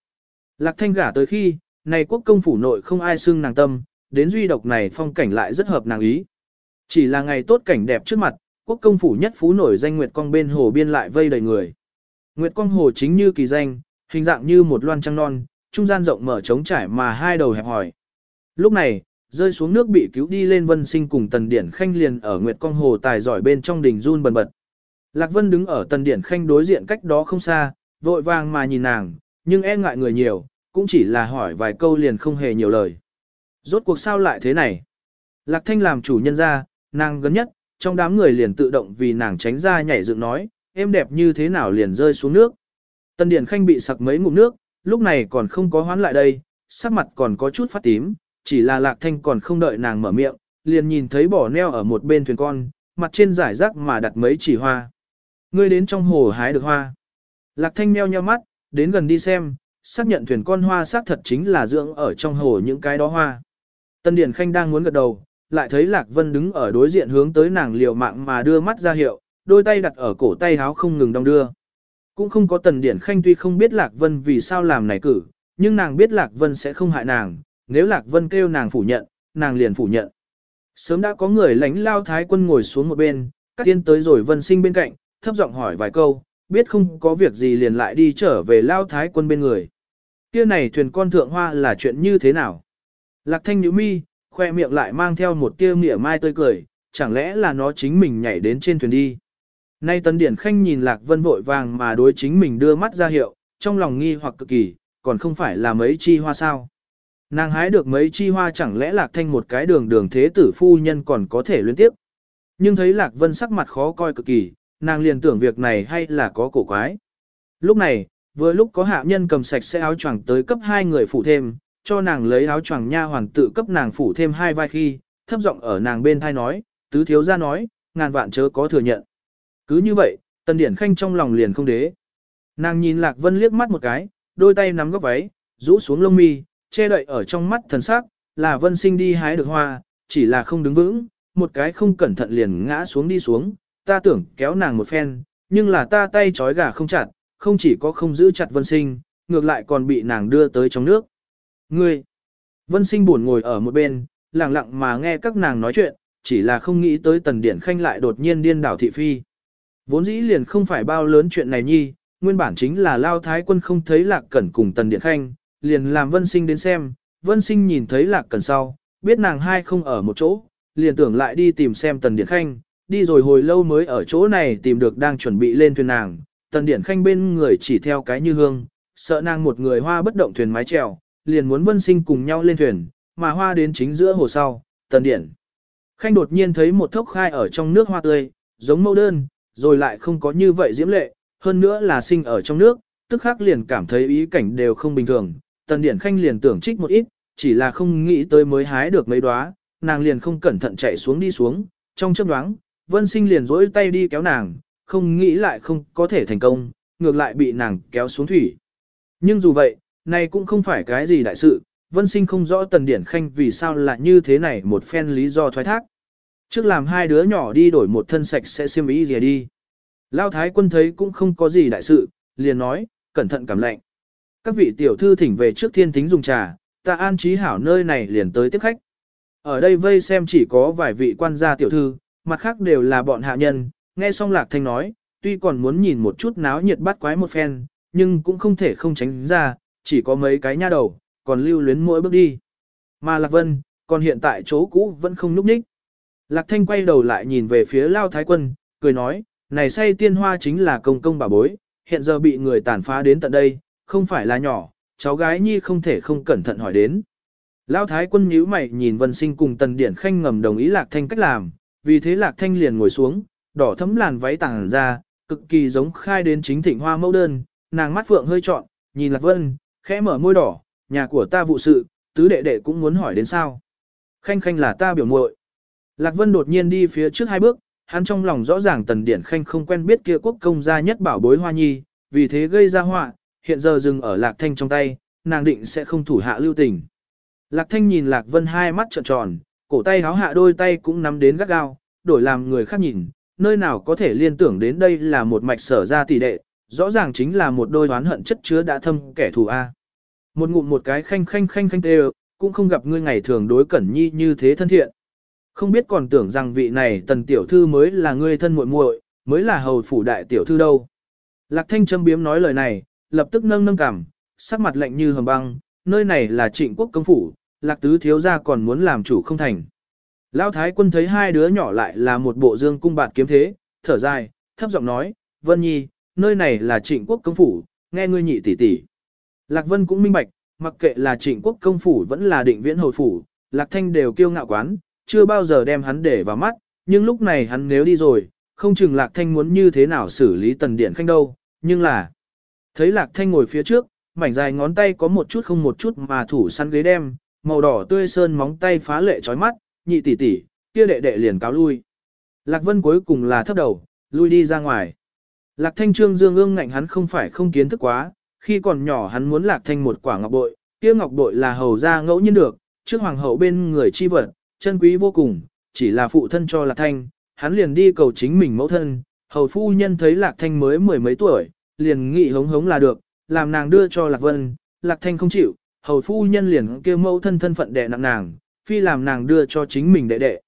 Lạc thanh gả tới khi, này quốc công phủ nội không ai xưng nàng tâm, đến duy độc này phong cảnh lại rất hợp nàng ý. Chỉ là ngày tốt cảnh đẹp trước mặt, quốc công phủ nhất phú nổi danh Nguyệt Quang bên hồ biên lại vây đầy người. Nguyệt Quang hồ chính như kỳ danh, hình dạng như một loan trăng non, trung gian rộng mở trống trải mà hai đầu hẹp hỏi. Lúc này, rơi xuống nước bị cứu đi lên Vân Sinh cùng Tần Điển Khanh liền ở Nguyệt Quang hồ tài giỏi bên trong đỉnh run bần bật. Lạc Vân đứng ở Tần Điển Khanh đối diện cách đó không xa, vội vàng mà nhìn nàng, nhưng e ngại người nhiều, cũng chỉ là hỏi vài câu liền không hề nhiều lời. Rốt cuộc sao lại thế này? Lạc Thanh làm chủ nhân ra, nàng gần nhất, trong đám người liền tự động vì nàng tránh ra nhảy dựng nói, em đẹp như thế nào liền rơi xuống nước. tần Điển Khanh bị sặc mấy ngụm nước, lúc này còn không có hoán lại đây, sắc mặt còn có chút phát tím, chỉ là Lạc Thanh còn không đợi nàng mở miệng, liền nhìn thấy bỏ neo ở một bên thuyền con, mặt trên giải rác mà đặt mấy chỉ hoa. Ngươi đến trong hồ hái được hoa. Lạc Thanh meo nheo mắt, đến gần đi xem, xác nhận thuyền con hoa xác thật chính là dưỡng ở trong hồ những cái đó hoa. Tân Điển Khanh đang muốn gật đầu, lại thấy Lạc Vân đứng ở đối diện hướng tới nàng liều mạng mà đưa mắt ra hiệu, đôi tay đặt ở cổ tay háo không ngừng đong đưa. Cũng không có Tần Điển Khanh tuy không biết Lạc Vân vì sao làm này cử, nhưng nàng biết Lạc Vân sẽ không hại nàng, nếu Lạc Vân kêu nàng phủ nhận, nàng liền phủ nhận. Sớm đã có người lãnh lao thái quân ngồi xuống một bên, các tiên tới rồi Vân sinh bên cạnh, thấp giọng hỏi vài câu, biết không có việc gì liền lại đi trở về lao thái quân bên người. Kia này thuyền con thượng hoa là chuyện như thế nào? Lạc thanh nhíu mi, khoe miệng lại mang theo một tia mỉa mai tươi cười, chẳng lẽ là nó chính mình nhảy đến trên thuyền đi. Nay tần điển khanh nhìn lạc vân vội vàng mà đối chính mình đưa mắt ra hiệu, trong lòng nghi hoặc cực kỳ, còn không phải là mấy chi hoa sao. Nàng hái được mấy chi hoa chẳng lẽ lạc thanh một cái đường đường thế tử phu nhân còn có thể liên tiếp. Nhưng thấy lạc vân sắc mặt khó coi cực kỳ, nàng liền tưởng việc này hay là có cổ quái. Lúc này, vừa lúc có hạ nhân cầm sạch sẽ áo choàng tới cấp hai người phụ thêm, cho nàng lấy áo choàng nha hoàn tự cấp nàng phủ thêm hai vai khi, thấp giọng ở nàng bên thai nói, tứ thiếu gia nói, ngàn vạn chớ có thừa nhận. Cứ như vậy, tần điển khanh trong lòng liền không đế. Nàng nhìn Lạc Vân liếc mắt một cái, đôi tay nắm góc váy, rũ xuống lông mi, che đậy ở trong mắt thần sắc, là Vân sinh đi hái được hoa, chỉ là không đứng vững, một cái không cẩn thận liền ngã xuống đi xuống, ta tưởng kéo nàng một phen, nhưng là ta tay trói gà không chặt, không chỉ có không giữ chặt Vân sinh, ngược lại còn bị nàng đưa tới trong nước. Ngươi! Vân sinh buồn ngồi ở một bên, lặng lặng mà nghe các nàng nói chuyện, chỉ là không nghĩ tới tần điển khanh lại đột nhiên điên đảo thị phi. Vốn dĩ liền không phải bao lớn chuyện này nhi, nguyên bản chính là lao thái quân không thấy lạc cẩn cùng tần điện khanh, liền làm vân sinh đến xem, vân sinh nhìn thấy lạc cẩn sau, biết nàng hai không ở một chỗ, liền tưởng lại đi tìm xem tần điện khanh, đi rồi hồi lâu mới ở chỗ này tìm được đang chuẩn bị lên thuyền nàng, tần điện khanh bên người chỉ theo cái như hương, sợ nàng một người hoa bất động thuyền mái trèo, liền muốn vân sinh cùng nhau lên thuyền, mà hoa đến chính giữa hồ sau, tần điện. Khanh đột nhiên thấy một thốc khai ở trong nước hoa tươi, giống mẫu đơn, rồi lại không có như vậy diễm lệ, hơn nữa là sinh ở trong nước, tức khắc liền cảm thấy ý cảnh đều không bình thường. Tần Điển Khanh liền tưởng trích một ít, chỉ là không nghĩ tới mới hái được mấy đóa, nàng liền không cẩn thận chạy xuống đi xuống, trong chớp nhoáng, Vân Sinh liền rỗi tay đi kéo nàng, không nghĩ lại không có thể thành công, ngược lại bị nàng kéo xuống thủy. Nhưng dù vậy, này cũng không phải cái gì đại sự, Vân Sinh không rõ Tần Điển Khanh vì sao lại như thế này một phen lý do thoái thác. Trước làm hai đứa nhỏ đi đổi một thân sạch sẽ xiêm ý gì đi. Lao thái quân thấy cũng không có gì đại sự, liền nói, cẩn thận cảm lạnh. Các vị tiểu thư thỉnh về trước thiên thính dùng trà, ta an trí hảo nơi này liền tới tiếp khách. Ở đây vây xem chỉ có vài vị quan gia tiểu thư, mặt khác đều là bọn hạ nhân, nghe xong lạc thanh nói, tuy còn muốn nhìn một chút náo nhiệt bắt quái một phen, nhưng cũng không thể không tránh ra, chỉ có mấy cái nha đầu, còn lưu luyến mỗi bước đi. Mà Lạc Vân, còn hiện tại chỗ cũ vẫn không núp ních. Lạc Thanh quay đầu lại nhìn về phía Lao Thái Quân, cười nói, này say tiên hoa chính là công công bà bối, hiện giờ bị người tàn phá đến tận đây, không phải là nhỏ, cháu gái nhi không thể không cẩn thận hỏi đến. Lão thái quân nhíu mày nhìn Vân Sinh cùng Tần Điển Khanh ngầm đồng ý Lạc Thanh cách làm, vì thế Lạc Thanh liền ngồi xuống, đỏ thấm làn váy tàng ra, cực kỳ giống khai đến chính thịnh hoa mẫu đơn, nàng mắt phượng hơi trọn, nhìn Lạc Vân, khẽ mở môi đỏ, nhà của ta vụ sự, tứ đệ đệ cũng muốn hỏi đến sao. Khanh Khanh là ta biểu muội. Lạc Vân đột nhiên đi phía trước hai bước, hắn trong lòng rõ ràng Tần Điển Khanh không quen biết kia quốc công gia nhất bảo bối hoa nhi, vì thế gây ra họa, hiện giờ dừng ở Lạc Thanh trong tay, nàng định sẽ không thủ hạ lưu tình. Lạc Thanh nhìn Lạc Vân hai mắt trợn tròn, cổ tay háo hạ đôi tay cũng nắm đến gắt gao, đổi làm người khác nhìn, nơi nào có thể liên tưởng đến đây là một mạch sở ra tỷ đệ, rõ ràng chính là một đôi oán hận chất chứa đã thâm kẻ thù A. Một ngụm một cái khanh khanh khanh khanh tê cũng không gặp ngươi ngày thường đối cẩn nhi như thế thân thiện. Không biết còn tưởng rằng vị này tần tiểu thư mới là ngươi thân muội muội, mới là hầu phủ đại tiểu thư đâu. Lạc thanh châm biếm nói lời này, lập tức nâng nâng cảm, sắc mặt lạnh như hầm băng, nơi này là trịnh quốc công phủ, lạc tứ thiếu gia còn muốn làm chủ không thành. Lão thái quân thấy hai đứa nhỏ lại là một bộ dương cung bạt kiếm thế, thở dài, thấp giọng nói, Vân Nhi, nơi này là trịnh quốc công phủ, nghe ngươi nhị tỷ tỷ. Lạc Vân cũng minh bạch, mặc kệ là trịnh quốc công phủ vẫn là định viễn hồi phủ, Lạc Thanh đều kiêu ngạo quán, chưa bao giờ đem hắn để vào mắt, nhưng lúc này hắn nếu đi rồi, không chừng Lạc Thanh muốn như thế nào xử lý tần điện khanh đâu, nhưng là... Thấy Lạc Thanh ngồi phía trước, mảnh dài ngón tay có một chút không một chút mà thủ săn ghế đem, màu đỏ tươi sơn móng tay phá lệ trói mắt, nhị tỷ tỷ, kia đệ đệ liền cáo lui. Lạc Vân cuối cùng là thấp đầu, lui đi ra ngoài. Lạc Thanh Trương Dương ương ngạnh hắn không phải không kiến thức quá, khi còn nhỏ hắn muốn Lạc Thanh một quả ngọc bội, kia ngọc bội là hầu ra ngẫu nhiên được, trước hoàng hậu bên người chi vật, chân quý vô cùng, chỉ là phụ thân cho Lạc Thanh, hắn liền đi cầu chính mình mẫu thân, hầu phu nhân thấy Lạc Thanh mới mười mấy tuổi, liền nghị hống hống là được, làm nàng đưa cho Lạc Vân, Lạc Thanh không chịu, hầu phu nhân liền kêu mẫu thân thân phận đệ nặng nàng, phi làm nàng đưa cho chính mình đệ đệ.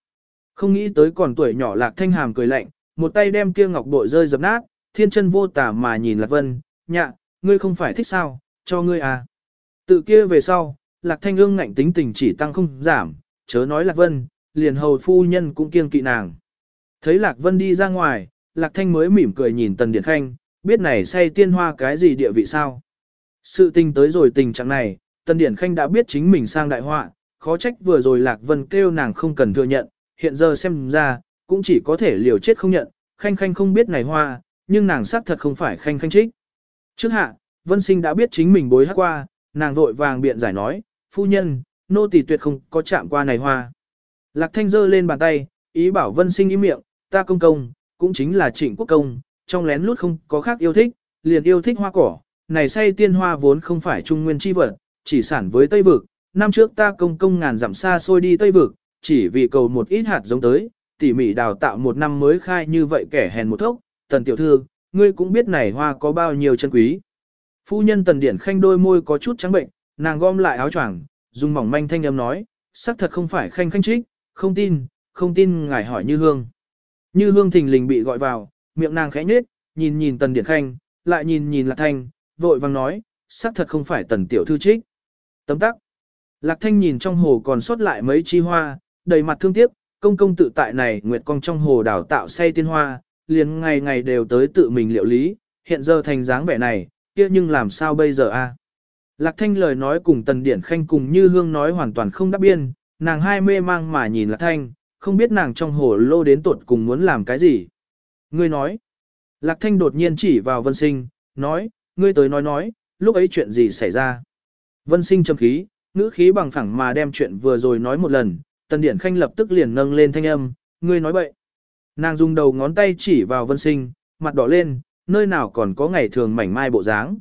Không nghĩ tới còn tuổi nhỏ Lạc Thanh hàm cười lạnh, một tay đem kia ngọc bội rơi dập nát, thiên chân vô tả mà nhìn Lạc Vân, nhạ, ngươi không phải thích sao, cho ngươi à. Tự kia về sau, Lạc Thanh ương ngạnh tính tình chỉ tăng không giảm, chớ nói Lạc Vân, liền hầu phu nhân cũng kiêng kỵ nàng. Thấy Lạc Vân đi ra ngoài, Lạc Thanh mới mỉm cười nhìn Tần Điển Khanh, biết này say tiên hoa cái gì địa vị sao. Sự tình tới rồi tình trạng này, tân Điển Khanh đã biết chính mình sang đại họa, khó trách vừa rồi Lạc Vân kêu nàng không cần thừa nhận, hiện giờ xem ra, cũng chỉ có thể liều chết không nhận, Khanh Khanh không biết này hoa, nhưng nàng xác thật không phải Khanh Khanh trích. Trước hạ, Vân Sinh đã biết chính mình bối hát qua, nàng vội vàng biện giải nói, phu nhân, nô tỳ tuyệt không có chạm qua này hoa. Lạc thanh giơ lên bàn tay, ý bảo vân sinh ý miệng, ta công công, cũng chính là trịnh quốc công, trong lén lút không có khác yêu thích, liền yêu thích hoa cỏ, này say tiên hoa vốn không phải trung nguyên chi vật, chỉ sản với Tây Vực, năm trước ta công công ngàn dặm xa xôi đi Tây Vực, chỉ vì cầu một ít hạt giống tới, tỉ mỉ đào tạo một năm mới khai như vậy kẻ hèn một thốc, tần tiểu thư, ngươi cũng biết này hoa có bao nhiêu chân quý. Phu nhân tần điển khanh đôi môi có chút trắng bệnh, nàng gom lại áo choàng, dùng mỏng manh thanh âm nói, xác thật không phải khanh khanh trích, không tin, không tin ngài hỏi như hương. Như hương thình lình bị gọi vào, miệng nàng khẽ nhếch, nhìn nhìn tần điển khanh, lại nhìn nhìn lạc thanh, vội vang nói, xác thật không phải tần tiểu thư trích. Tấm tắc. Lạc thanh nhìn trong hồ còn sót lại mấy chi hoa, đầy mặt thương tiếc, công công tự tại này nguyệt cong trong hồ đào tạo say tiên hoa, liền ngày ngày đều tới tự mình liệu lý, hiện giờ thành dáng vẻ này, kia nhưng làm sao bây giờ a? Lạc thanh lời nói cùng tần điển khanh cùng như hương nói hoàn toàn không đáp biên, nàng hai mê mang mà nhìn lạc thanh, không biết nàng trong hồ lô đến tuột cùng muốn làm cái gì. Ngươi nói, lạc thanh đột nhiên chỉ vào vân sinh, nói, ngươi tới nói nói, lúc ấy chuyện gì xảy ra. Vân sinh trầm khí, ngữ khí bằng phẳng mà đem chuyện vừa rồi nói một lần, tần điển khanh lập tức liền nâng lên thanh âm, ngươi nói bậy. Nàng dùng đầu ngón tay chỉ vào vân sinh, mặt đỏ lên, nơi nào còn có ngày thường mảnh mai bộ dáng.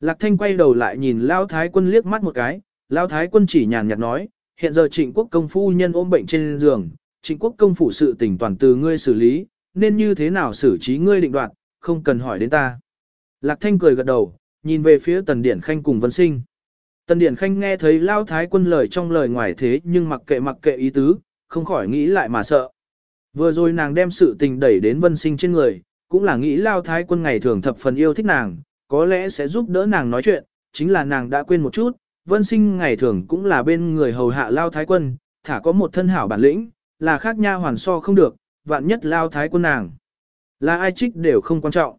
Lạc thanh quay đầu lại nhìn Lao Thái quân liếc mắt một cái, Lao Thái quân chỉ nhàn nhạt nói, hiện giờ trịnh quốc công phu nhân ôm bệnh trên giường, trịnh quốc công phủ sự tỉnh toàn từ ngươi xử lý, nên như thế nào xử trí ngươi định đoạt, không cần hỏi đến ta. Lạc thanh cười gật đầu, nhìn về phía tần điển khanh cùng vân sinh. Tần điển khanh nghe thấy Lao Thái quân lời trong lời ngoài thế nhưng mặc kệ mặc kệ ý tứ, không khỏi nghĩ lại mà sợ. Vừa rồi nàng đem sự tình đẩy đến vân sinh trên người, cũng là nghĩ lao thái quân ngày thường thập phần yêu thích nàng, có lẽ sẽ giúp đỡ nàng nói chuyện, chính là nàng đã quên một chút, vân sinh ngày thường cũng là bên người hầu hạ lao thái quân, thả có một thân hảo bản lĩnh, là khác nha hoàn so không được, vạn nhất lao thái quân nàng. Là ai trích đều không quan trọng.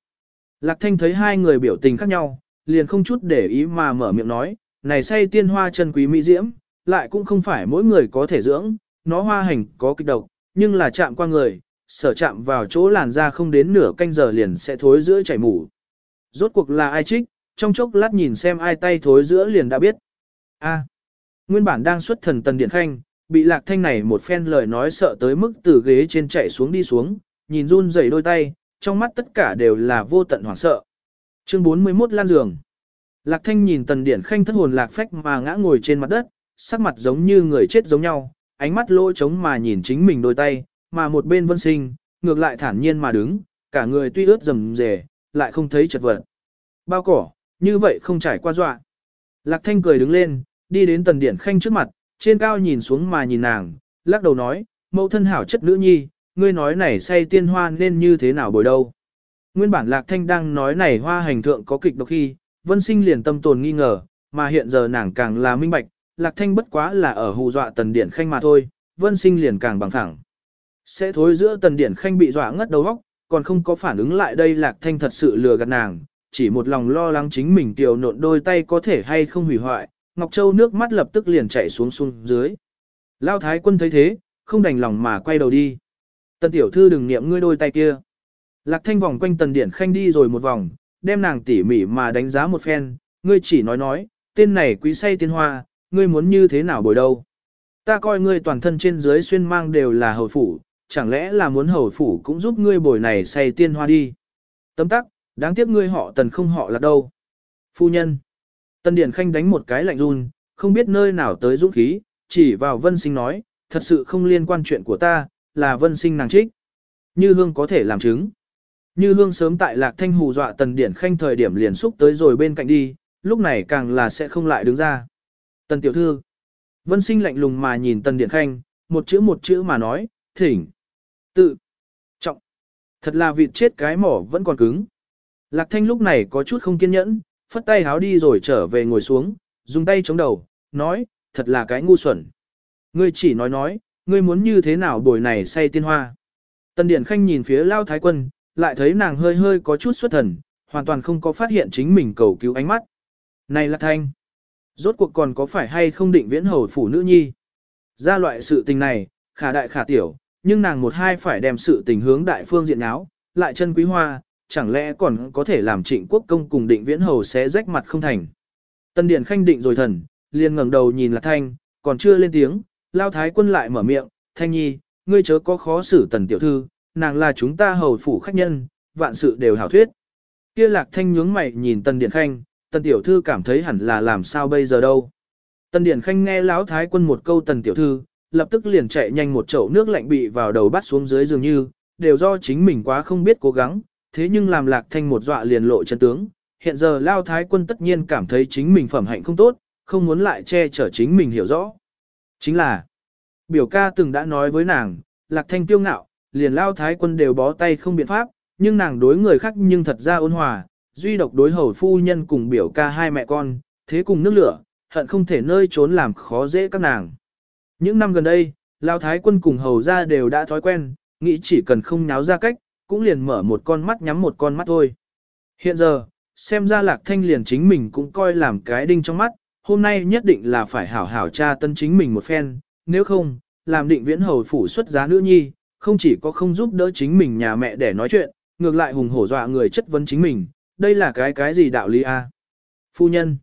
Lạc thanh thấy hai người biểu tình khác nhau, liền không chút để ý mà mở miệng nói, này say tiên hoa chân quý mỹ diễm, lại cũng không phải mỗi người có thể dưỡng, nó hoa hành có kích độc, nhưng là chạm qua người, sở chạm vào chỗ làn da không đến nửa canh giờ liền sẽ thối giữa chảy mủ. Rốt cuộc là ai trích, trong chốc lát nhìn xem ai tay thối giữa liền đã biết. A. nguyên bản đang xuất thần tần điện khanh, bị lạc thanh này một phen lời nói sợ tới mức từ ghế trên chạy xuống đi xuống, nhìn run rẩy đôi tay, trong mắt tất cả đều là vô tận hoảng sợ. Chương 41 lan giường. Lạc thanh nhìn tần điển khanh thất hồn lạc phách mà ngã ngồi trên mặt đất, sắc mặt giống như người chết giống nhau, ánh mắt lỗ trống mà nhìn chính mình đôi tay, mà một bên vân sinh, ngược lại thản nhiên mà đứng, cả người tuy ướt rầm rề, lại không thấy chật vật. Bao cỏ, như vậy không trải qua dọa. Lạc thanh cười đứng lên, đi đến tần điển khanh trước mặt, trên cao nhìn xuống mà nhìn nàng, lắc đầu nói, mẫu thân hảo chất nữ nhi, ngươi nói này say tiên hoa nên như thế nào bồi đâu. Nguyên bản lạc thanh đang nói này hoa hành thượng có kịch độc khi, vân sinh liền tâm tồn nghi ngờ, mà hiện giờ nàng càng là minh bạch, lạc thanh bất quá là ở hù dọa tần điển khanh mà thôi, vân sinh liền càng bằng thẳng. Sẽ thối giữa tần điển khanh bị dọa ngất đầu góc, còn không có phản ứng lại đây lạc thanh thật sự lừa gạt nàng, chỉ một lòng lo lắng chính mình tiểu nộn đôi tay có thể hay không hủy hoại, Ngọc Châu nước mắt lập tức liền chảy xuống xuống dưới. Lao thái quân thấy thế, không đành lòng mà quay đầu đi. Tần tiểu thư đừng niệm ngươi đôi tay kia. Lạc thanh vòng quanh tần điển khanh đi rồi một vòng, đem nàng tỉ mỉ mà đánh giá một phen, ngươi chỉ nói nói, tên này quý say tiên hoa, ngươi muốn như thế nào bồi đâu. Ta coi ngươi toàn thân trên dưới xuyên mang đều là hầu phủ, chẳng lẽ là muốn hầu phủ cũng giúp ngươi bồi này say tiên hoa đi. Tấm tắc, đáng tiếc ngươi họ tần không họ là đâu. Phu nhân. Tần Điển Khanh đánh một cái lạnh run, không biết nơi nào tới dũng khí, chỉ vào vân sinh nói, thật sự không liên quan chuyện của ta, là vân sinh nàng trích. Như hương có thể làm chứng. Như hương sớm tại lạc thanh hù dọa tần điển khanh thời điểm liền xúc tới rồi bên cạnh đi, lúc này càng là sẽ không lại đứng ra. Tần tiểu thư. Vân sinh lạnh lùng mà nhìn tần điển khanh, một chữ một chữ mà nói, thỉnh. Tự. Trọng. Thật là vịt chết cái mỏ vẫn còn cứng. Lạc thanh lúc này có chút không kiên nhẫn, phất tay háo đi rồi trở về ngồi xuống, dùng tay chống đầu, nói, thật là cái ngu xuẩn. Ngươi chỉ nói nói, ngươi muốn như thế nào buổi này say tiên hoa. Tần Điển Khanh nhìn phía Lao Thái Quân, lại thấy nàng hơi hơi có chút xuất thần, hoàn toàn không có phát hiện chính mình cầu cứu ánh mắt. Này là thanh, rốt cuộc còn có phải hay không định viễn hầu phủ nữ nhi. Ra loại sự tình này, khả đại khả tiểu, nhưng nàng một hai phải đem sự tình hướng đại phương diện áo, lại chân quý hoa, chẳng lẽ còn có thể làm trịnh quốc công cùng định viễn hầu sẽ rách mặt không thành. Tân Điển Khanh định rồi thần, liền ngẩng đầu nhìn Lạc Thanh, còn chưa lên tiếng, Lao Thái quân lại mở miệng, Thanh Nhi, ngươi chớ có khó xử tần tiểu thư, nàng là chúng ta hầu phủ khách nhân, vạn sự đều hảo thuyết. Kia lạc thanh nhướng mày nhìn Tần Điển Khanh, Tần Tiểu Thư cảm thấy hẳn là làm sao bây giờ đâu. Tần Điển Khanh nghe Lão Thái quân một câu Tần Tiểu Thư, lập tức liền chạy nhanh một chậu nước lạnh bị vào đầu bắt xuống dưới dường như, đều do chính mình quá không biết cố gắng, thế nhưng làm lạc thanh một dọa liền lộ chân tướng. Hiện giờ Lao Thái quân tất nhiên cảm thấy chính mình phẩm hạnh không tốt, không muốn lại che chở chính mình hiểu rõ. Chính là, biểu ca từng đã nói với nàng, lạc thanh tiêu ngạo, liền Lao Thái quân đều bó tay không biện pháp, nhưng nàng đối người khác nhưng thật ra ôn hòa, duy độc đối hầu phu nhân cùng biểu ca hai mẹ con, thế cùng nước lửa, hận không thể nơi trốn làm khó dễ các nàng. Những năm gần đây, Lao Thái quân cùng hầu ra đều đã thói quen, nghĩ chỉ cần không nháo ra cách, cũng liền mở một con mắt nhắm một con mắt thôi. Hiện giờ, xem ra lạc thanh liền chính mình cũng coi làm cái đinh trong mắt, hôm nay nhất định là phải hảo hảo tra tân chính mình một phen, nếu không, làm định viễn hầu phủ xuất giá nữ nhi, không chỉ có không giúp đỡ chính mình nhà mẹ để nói chuyện, ngược lại hùng hổ dọa người chất vấn chính mình, đây là cái cái gì đạo lý a? Phu nhân.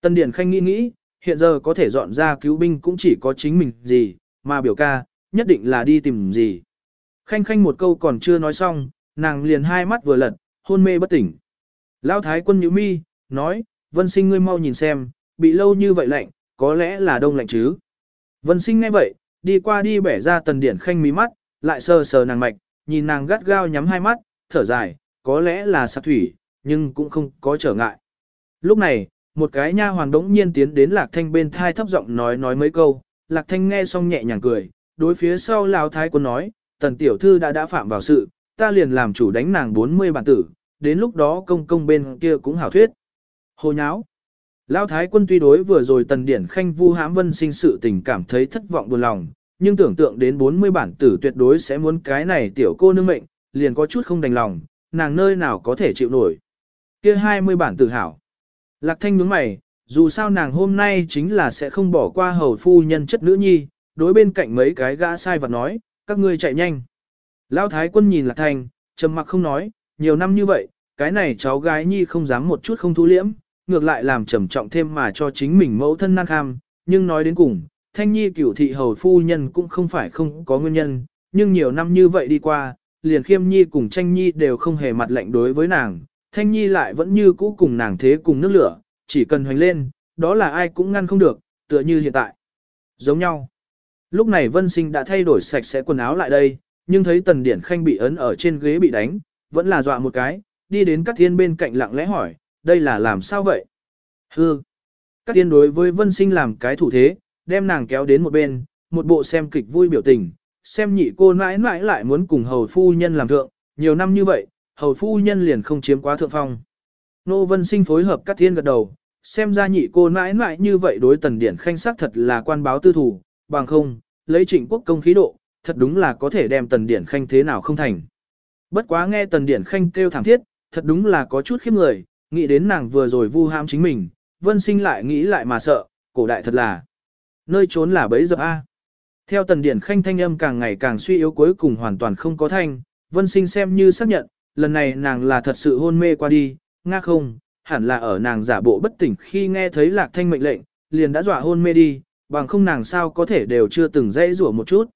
Tân Điển Khanh nghĩ nghĩ, hiện giờ có thể dọn ra cứu binh cũng chỉ có chính mình gì, mà biểu ca, nhất định là đi tìm gì. Khanh khanh một câu còn chưa nói xong, nàng liền hai mắt vừa lật, hôn mê bất tỉnh. Lão thái quân nhíu mi, nói, vân sinh ngươi mau nhìn xem, bị lâu như vậy lạnh, có lẽ là đông lạnh chứ. Vân sinh nghe vậy, đi qua đi bẻ ra tần điển khanh mí mắt, lại sờ sờ nàng mạch, nhìn nàng gắt gao nhắm hai mắt, thở dài, có lẽ là sạc thủy, nhưng cũng không có trở ngại. Lúc này, một cái nha hoàng đống nhiên tiến đến lạc thanh bên thai thấp giọng nói nói mấy câu, lạc thanh nghe xong nhẹ nhàng cười, đối phía sau lão thái quân nói, tần tiểu thư đã đã phạm vào sự, ta liền làm chủ đánh nàng 40 bản tử, đến lúc đó công công bên kia cũng hảo thuyết. Hồ nháo. Lão thái quân tuy đối vừa rồi tần điển khanh vu hãm vân sinh sự tình cảm thấy thất vọng buồn lòng, nhưng tưởng tượng đến 40 bản tử tuyệt đối sẽ muốn cái này tiểu cô nương mệnh, liền có chút không đành lòng, nàng nơi nào có thể chịu nổi. kia 20 bản tử hảo. Lạc thanh nhướng mày, dù sao nàng hôm nay chính là sẽ không bỏ qua hầu phu nhân chất nữ nhi, đối bên cạnh mấy cái gã sai vật nói, các ngươi chạy nhanh. Lão thái quân nhìn lạc thành, trầm mặc không nói, nhiều năm như vậy, cái này cháu gái nhi không dám một chút không thu liễm, ngược lại làm trầm trọng thêm mà cho chính mình mẫu thân năng kham, nhưng nói đến cùng, thanh nhi cửu thị hầu phu nhân cũng không phải không có nguyên nhân, nhưng nhiều năm như vậy đi qua, liền khiêm nhi cùng tranh nhi đều không hề mặt lạnh đối với nàng, thanh nhi lại vẫn như cũ cùng nàng thế cùng nước lửa, chỉ cần hoành lên, đó là ai cũng ngăn không được, tựa như hiện tại. Giống nhau. Lúc này Vân Sinh đã thay đổi sạch sẽ quần áo lại đây, nhưng thấy Tần Điển Khanh bị ấn ở trên ghế bị đánh, vẫn là dọa một cái, đi đến Cát Thiên bên cạnh lặng lẽ hỏi, đây là làm sao vậy? Hư. Cát Thiên đối với Vân Sinh làm cái thủ thế, đem nàng kéo đến một bên, một bộ xem kịch vui biểu tình, xem nhị cô mãi mãi lại muốn cùng hầu phu nhân làm thượng, nhiều năm như vậy, hầu phu nhân liền không chiếm quá thượng phong. Nô Vân Sinh phối hợp Cát Thiên gật đầu, xem ra nhị cô mãi mãi như vậy đối Tần Điển Khanh xác thật là quan báo tư thủ, bằng không, lấy trịnh quốc công khí độ, thật đúng là có thể đem tần điển khanh thế nào không thành. Bất quá nghe tần điển khanh kêu thảm thiết, thật đúng là có chút khiếp người, nghĩ đến nàng vừa rồi vu ham chính mình, vân sinh lại nghĩ lại mà sợ, cổ đại thật là nơi trốn là bấy giờ a. Theo tần điển khanh thanh âm càng ngày càng suy yếu cuối cùng hoàn toàn không có thanh, vân sinh xem như xác nhận, lần này nàng là thật sự hôn mê qua đi, nga không, hẳn là ở nàng giả bộ bất tỉnh khi nghe thấy lạc thanh mệnh lệnh, liền đã dọa hôn mê đi, bằng không nàng sao có thể đều chưa từng dãy rủa một chút.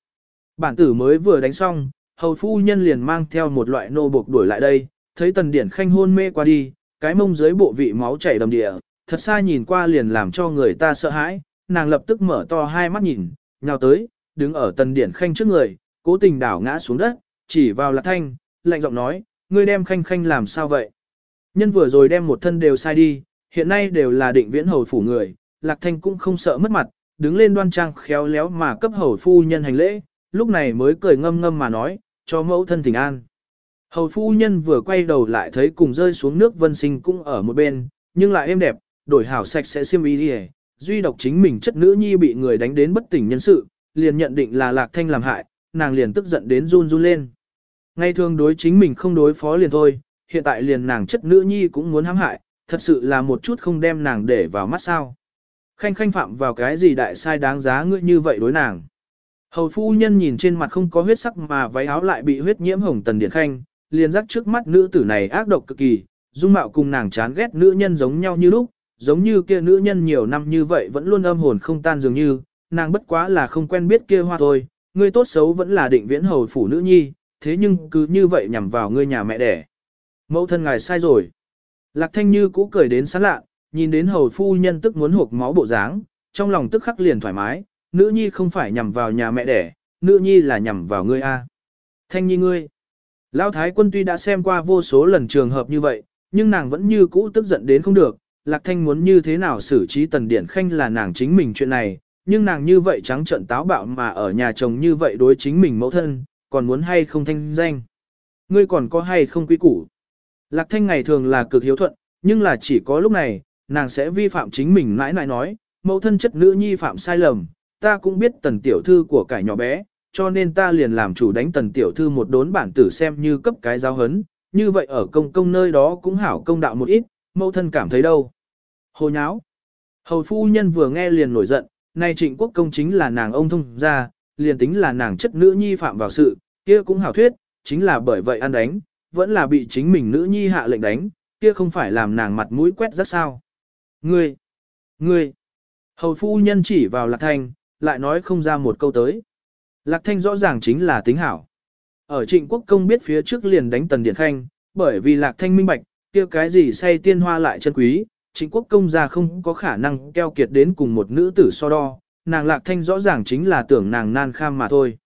Bản tử mới vừa đánh xong, hầu phu nhân liền mang theo một loại nô buộc đuổi lại đây, thấy tần điển khanh hôn mê qua đi, cái mông dưới bộ vị máu chảy đầm địa, thật xa nhìn qua liền làm cho người ta sợ hãi, nàng lập tức mở to hai mắt nhìn, nhào tới, đứng ở tần điển khanh trước người, cố tình đảo ngã xuống đất, chỉ vào lạc thanh, lạnh giọng nói, ngươi đem khanh khanh làm sao vậy? Nhân vừa rồi đem một thân đều sai đi, hiện nay đều là định viễn hầu phủ người, lạc thanh cũng không sợ mất mặt, đứng lên đoan trang khéo léo mà cấp hầu phu nhân hành lễ, lúc này mới cười ngâm ngâm mà nói, cho mẫu thân thỉnh an. Hầu phu nhân vừa quay đầu lại thấy cùng rơi xuống nước vân sinh cũng ở một bên, nhưng lại êm đẹp, đổi hảo sạch sẽ xiêm y đi duy độc chính mình chất nữ nhi bị người đánh đến bất tỉnh nhân sự, liền nhận định là lạc thanh làm hại, nàng liền tức giận đến run run lên. Ngay thường đối chính mình không đối phó liền thôi, hiện tại liền nàng chất nữ nhi cũng muốn hãm hại, thật sự là một chút không đem nàng để vào mắt sao. Khanh khanh phạm vào cái gì đại sai đáng giá ngươi như vậy đối nàng. Hầu phu nhân nhìn trên mặt không có huyết sắc mà váy áo lại bị huyết nhiễm hồng tần điện khanh, liền rắc trước mắt nữ tử này ác độc cực kỳ, dung mạo cùng nàng chán ghét nữ nhân giống nhau như lúc, giống như kia nữ nhân nhiều năm như vậy vẫn luôn âm hồn không tan dường như, nàng bất quá là không quen biết kia hoa thôi, ngươi tốt xấu vẫn là định viễn hầu phủ nữ nhi, thế nhưng cứ như vậy nhằm vào ngươi nhà mẹ đẻ. Mẫu thân ngài sai rồi. Lạc thanh như cũ cười đến sán lạ, nhìn đến hầu phu nhân tức muốn hộp máu bộ dáng, trong lòng tức khắc liền thoải mái, nữ nhi không phải nhằm vào nhà mẹ đẻ, nữ nhi là nhằm vào ngươi a. Thanh nhi ngươi. Lão thái quân tuy đã xem qua vô số lần trường hợp như vậy, nhưng nàng vẫn như cũ tức giận đến không được, Lạc Thanh muốn như thế nào xử trí tần điển khanh là nàng chính mình chuyện này, nhưng nàng như vậy trắng trợn táo bạo mà ở nhà chồng như vậy đối chính mình mẫu thân, còn muốn hay không thanh danh. Ngươi còn có hay không quý củ. Lạc Thanh ngày thường là cực hiếu thuận, nhưng là chỉ có lúc này, nàng sẽ vi phạm chính mình mãi mãi nói, mẫu thân chất nữ nhi phạm sai lầm, ta cũng biết tần tiểu thư của cải nhỏ bé, cho nên ta liền làm chủ đánh tần tiểu thư một đốn bản tử xem như cấp cái giáo hấn, như vậy ở công công nơi đó cũng hảo công đạo một ít, mẫu thân cảm thấy đâu. Hồ nháo. Hầu phu nhân vừa nghe liền nổi giận, nay trịnh quốc công chính là nàng ông thông ra, liền tính là nàng chất nữ nhi phạm vào sự, kia cũng hảo thuyết, chính là bởi vậy ăn đánh, vẫn là bị chính mình nữ nhi hạ lệnh đánh, kia không phải làm nàng mặt mũi quét rất sao. Ngươi, ngươi, hầu phu nhân chỉ vào lạc thanh, lại nói không ra một câu tới. Lạc thanh rõ ràng chính là tính hảo. Ở trịnh quốc công biết phía trước liền đánh tần điện khanh, bởi vì lạc thanh minh bạch, kia cái gì say tiên hoa lại chân quý, trịnh quốc công gia không có khả năng keo kiệt đến cùng một nữ tử so đo, nàng lạc thanh rõ ràng chính là tưởng nàng nan kham mà thôi.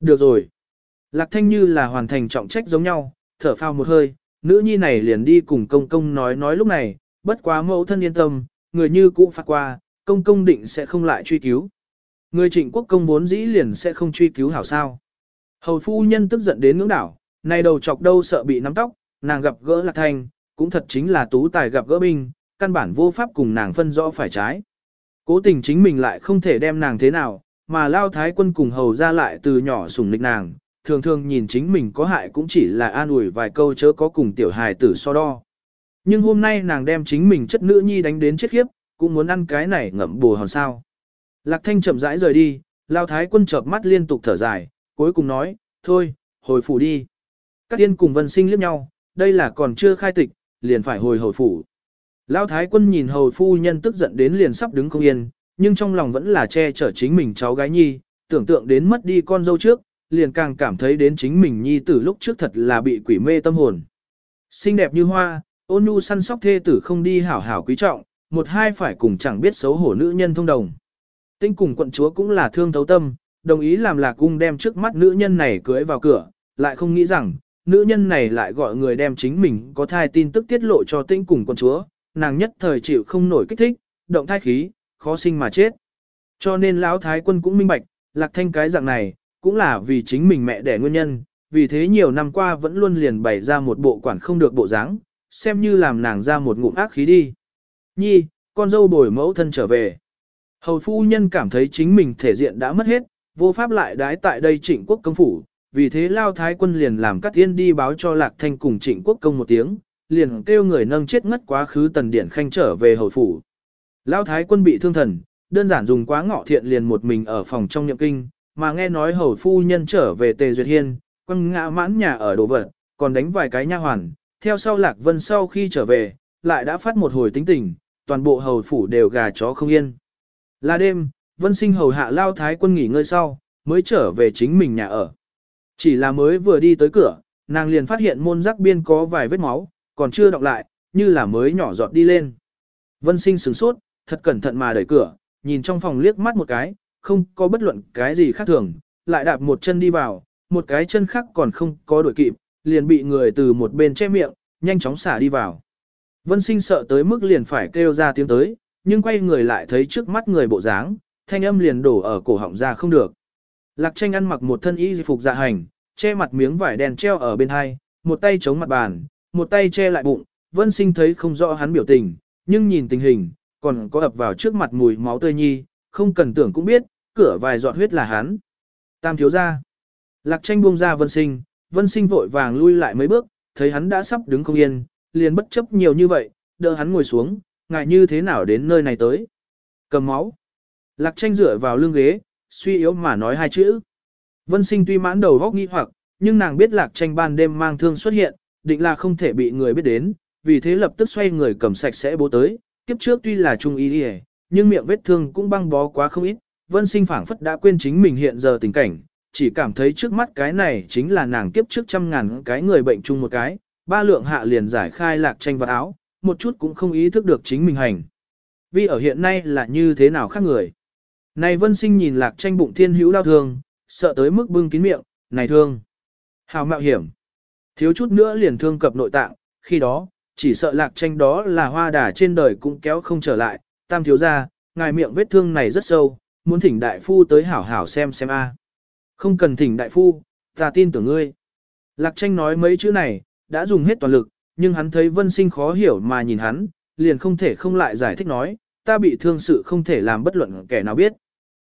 Được rồi. Lạc thanh như là hoàn thành trọng trách giống nhau, thở phào một hơi, nữ nhi này liền đi cùng công công nói nói lúc này, bất quá mẫu thân yên tâm, người như cũ phạt qua, công công định sẽ không lại truy cứu. Người trịnh quốc công vốn dĩ liền sẽ không truy cứu hảo sao. Hầu phu nhân tức giận đến ngưỡng đảo, này đầu chọc đâu sợ bị nắm tóc, nàng gặp gỡ lạc thanh, cũng thật chính là tú tài gặp gỡ binh, căn bản vô pháp cùng nàng phân rõ phải trái. Cố tình chính mình lại không thể đem nàng thế nào, mà lao thái quân cùng hầu ra lại từ nhỏ sủng nịch nàng, thường thường nhìn chính mình có hại cũng chỉ là an ủi vài câu chớ có cùng tiểu hài tử so đo. Nhưng hôm nay nàng đem chính mình chất nữ nhi đánh đến chết khiếp, cũng muốn ăn cái này ngậm bù hòn sao. Lạc thanh chậm rãi rời đi, lao thái quân chợp mắt liên tục thở dài, cuối cùng nói, thôi, hồi phủ đi. Các tiên cùng vân sinh liếc nhau, đây là còn chưa khai tịch, liền phải hồi hồi phủ. lao thái quân nhìn hầu phu nhân tức giận đến liền sắp đứng không yên, nhưng trong lòng vẫn là che chở chính mình cháu gái nhi, tưởng tượng đến mất đi con dâu trước, liền càng cảm thấy đến chính mình nhi từ lúc trước thật là bị quỷ mê tâm hồn. Xinh đẹp như hoa, ôn nhu săn sóc thê tử không đi hảo hảo quý trọng, một hai phải cùng chẳng biết xấu hổ nữ nhân thông đồng. Tinh cùng quận chúa cũng là thương thấu tâm, đồng ý làm lạc cung đem trước mắt nữ nhân này cưới vào cửa, lại không nghĩ rằng, nữ nhân này lại gọi người đem chính mình có thai tin tức tiết lộ cho tinh cùng quận chúa, nàng nhất thời chịu không nổi kích thích, động thai khí, khó sinh mà chết. Cho nên lão thái quân cũng minh bạch, lạc thanh cái dạng này, cũng là vì chính mình mẹ đẻ nguyên nhân, vì thế nhiều năm qua vẫn luôn liền bày ra một bộ quản không được bộ dáng, xem như làm nàng ra một ngụm ác khí đi. Nhi, con dâu bồi mẫu thân trở về. Hầu phu nhân cảm thấy chính mình thể diện đã mất hết, vô pháp lại đái tại đây trịnh quốc công phủ, vì thế lao thái quân liền làm các tiên đi báo cho lạc thanh cùng trịnh quốc công một tiếng, liền kêu người nâng chết ngất quá khứ tần điển khanh trở về hầu phủ. Lao thái quân bị thương thần, đơn giản dùng quá ngọ thiện liền một mình ở phòng trong nhậm kinh, mà nghe nói hầu phu nhân trở về tề duyệt hiên, quăng ngã mãn nhà ở đồ vật, còn đánh vài cái nha hoàn, theo sau lạc vân sau khi trở về, lại đã phát một hồi tính tình, toàn bộ hầu phủ đều gà chó không yên. Là đêm, vân sinh hầu hạ lao thái quân nghỉ ngơi sau, mới trở về chính mình nhà ở. Chỉ là mới vừa đi tới cửa, nàng liền phát hiện môn rắc biên có vài vết máu, còn chưa đọc lại, như là mới nhỏ giọt đi lên. Vân sinh sửng sốt, thật cẩn thận mà đẩy cửa, nhìn trong phòng liếc mắt một cái, không có bất luận cái gì khác thường, lại đạp một chân đi vào, một cái chân khác còn không có đuổi kịp, liền bị người từ một bên che miệng, nhanh chóng xả đi vào. Vân sinh sợ tới mức liền phải kêu ra tiếng tới, nhưng quay người lại thấy trước mắt người bộ dáng, thanh âm liền đổ ở cổ họng ra không được. Lạc tranh ăn mặc một thân y phục dạ hành, che mặt miếng vải đèn treo ở bên hai, một tay chống mặt bàn, một tay che lại bụng, vân sinh thấy không rõ hắn biểu tình, nhưng nhìn tình hình, còn có ập vào trước mặt mùi máu tươi nhi, không cần tưởng cũng biết, cửa vài giọt huyết là hắn. Tam thiếu ra. Lạc tranh buông ra vân sinh, vân sinh vội vàng lui lại mấy bước, thấy hắn đã sắp đứng không yên, liền bất chấp nhiều như vậy, đỡ hắn ngồi xuống, ngại như thế nào đến nơi này tới. Cầm máu. Lạc tranh dựa vào lưng ghế, suy yếu mà nói hai chữ. Vân sinh tuy mãn đầu góc nghi hoặc, nhưng nàng biết lạc tranh ban đêm mang thương xuất hiện, định là không thể bị người biết đến, vì thế lập tức xoay người cầm sạch sẽ bố tới, kiếp trước tuy là trung ý đi nhưng miệng vết thương cũng băng bó quá không ít, vân sinh phảng phất đã quên chính mình hiện giờ tình cảnh, chỉ cảm thấy trước mắt cái này chính là nàng kiếp trước trăm ngàn cái người bệnh chung một cái, ba lượng hạ liền giải khai lạc tranh vật áo, một chút cũng không ý thức được chính mình hành. Vì ở hiện nay là như thế nào khác người. Này vân sinh nhìn lạc tranh bụng thiên hữu đau thương, sợ tới mức bưng kín miệng, này thương. Hào mạo hiểm. Thiếu chút nữa liền thương cập nội tạng, khi đó, chỉ sợ lạc tranh đó là hoa đà trên đời cũng kéo không trở lại, tam thiếu ra, ngài miệng vết thương này rất sâu, muốn thỉnh đại phu tới hảo hảo xem xem a. Không cần thỉnh đại phu, ta tin tưởng ngươi. Lạc tranh nói mấy chữ này, đã dùng hết toàn lực, nhưng hắn thấy vân sinh khó hiểu mà nhìn hắn, liền không thể không lại giải thích nói, ta bị thương sự không thể làm bất luận kẻ nào biết.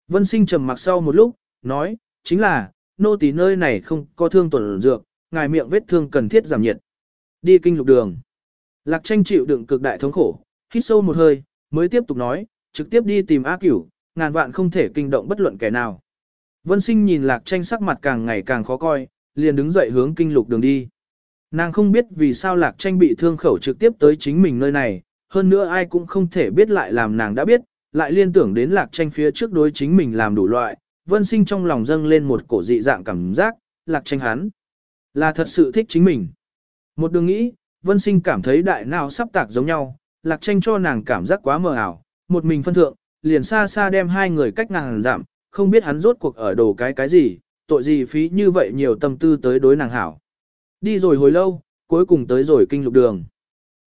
Vân sinh trầm mặc sau một lúc, nói, chính là, nô tỳ nơi này không có thương tuần dược, ngài miệng vết thương cần thiết giảm nhiệt. Đi kinh lục đường. Lạc tranh chịu đựng cực đại thống khổ, hít sâu một hơi, mới tiếp tục nói, trực tiếp đi tìm A cửu, ngàn vạn không thể kinh động bất luận kẻ nào. Vân sinh nhìn lạc tranh sắc mặt càng ngày càng khó coi, liền đứng dậy hướng kinh lục đường đi. Nàng không biết vì sao lạc tranh bị thương khẩu trực tiếp tới chính mình nơi này, hơn nữa ai cũng không thể biết lại làm nàng đã biết, lại liên tưởng đến lạc tranh phía trước đối chính mình làm đủ loại, vân sinh trong lòng dâng lên một cổ dị dạng cảm giác, lạc tranh hắn là thật sự thích chính mình. Một đường nghĩ, vân sinh cảm thấy đại nào sắp tạc giống nhau, lạc tranh cho nàng cảm giác quá mờ ảo, một mình phân thượng, liền xa xa đem hai người cách nàng giảm, không biết hắn rốt cuộc ở đồ cái cái gì, tội gì phí như vậy nhiều tâm tư tới đối nàng hảo. Đi rồi hồi lâu, cuối cùng tới rồi kinh lục đường.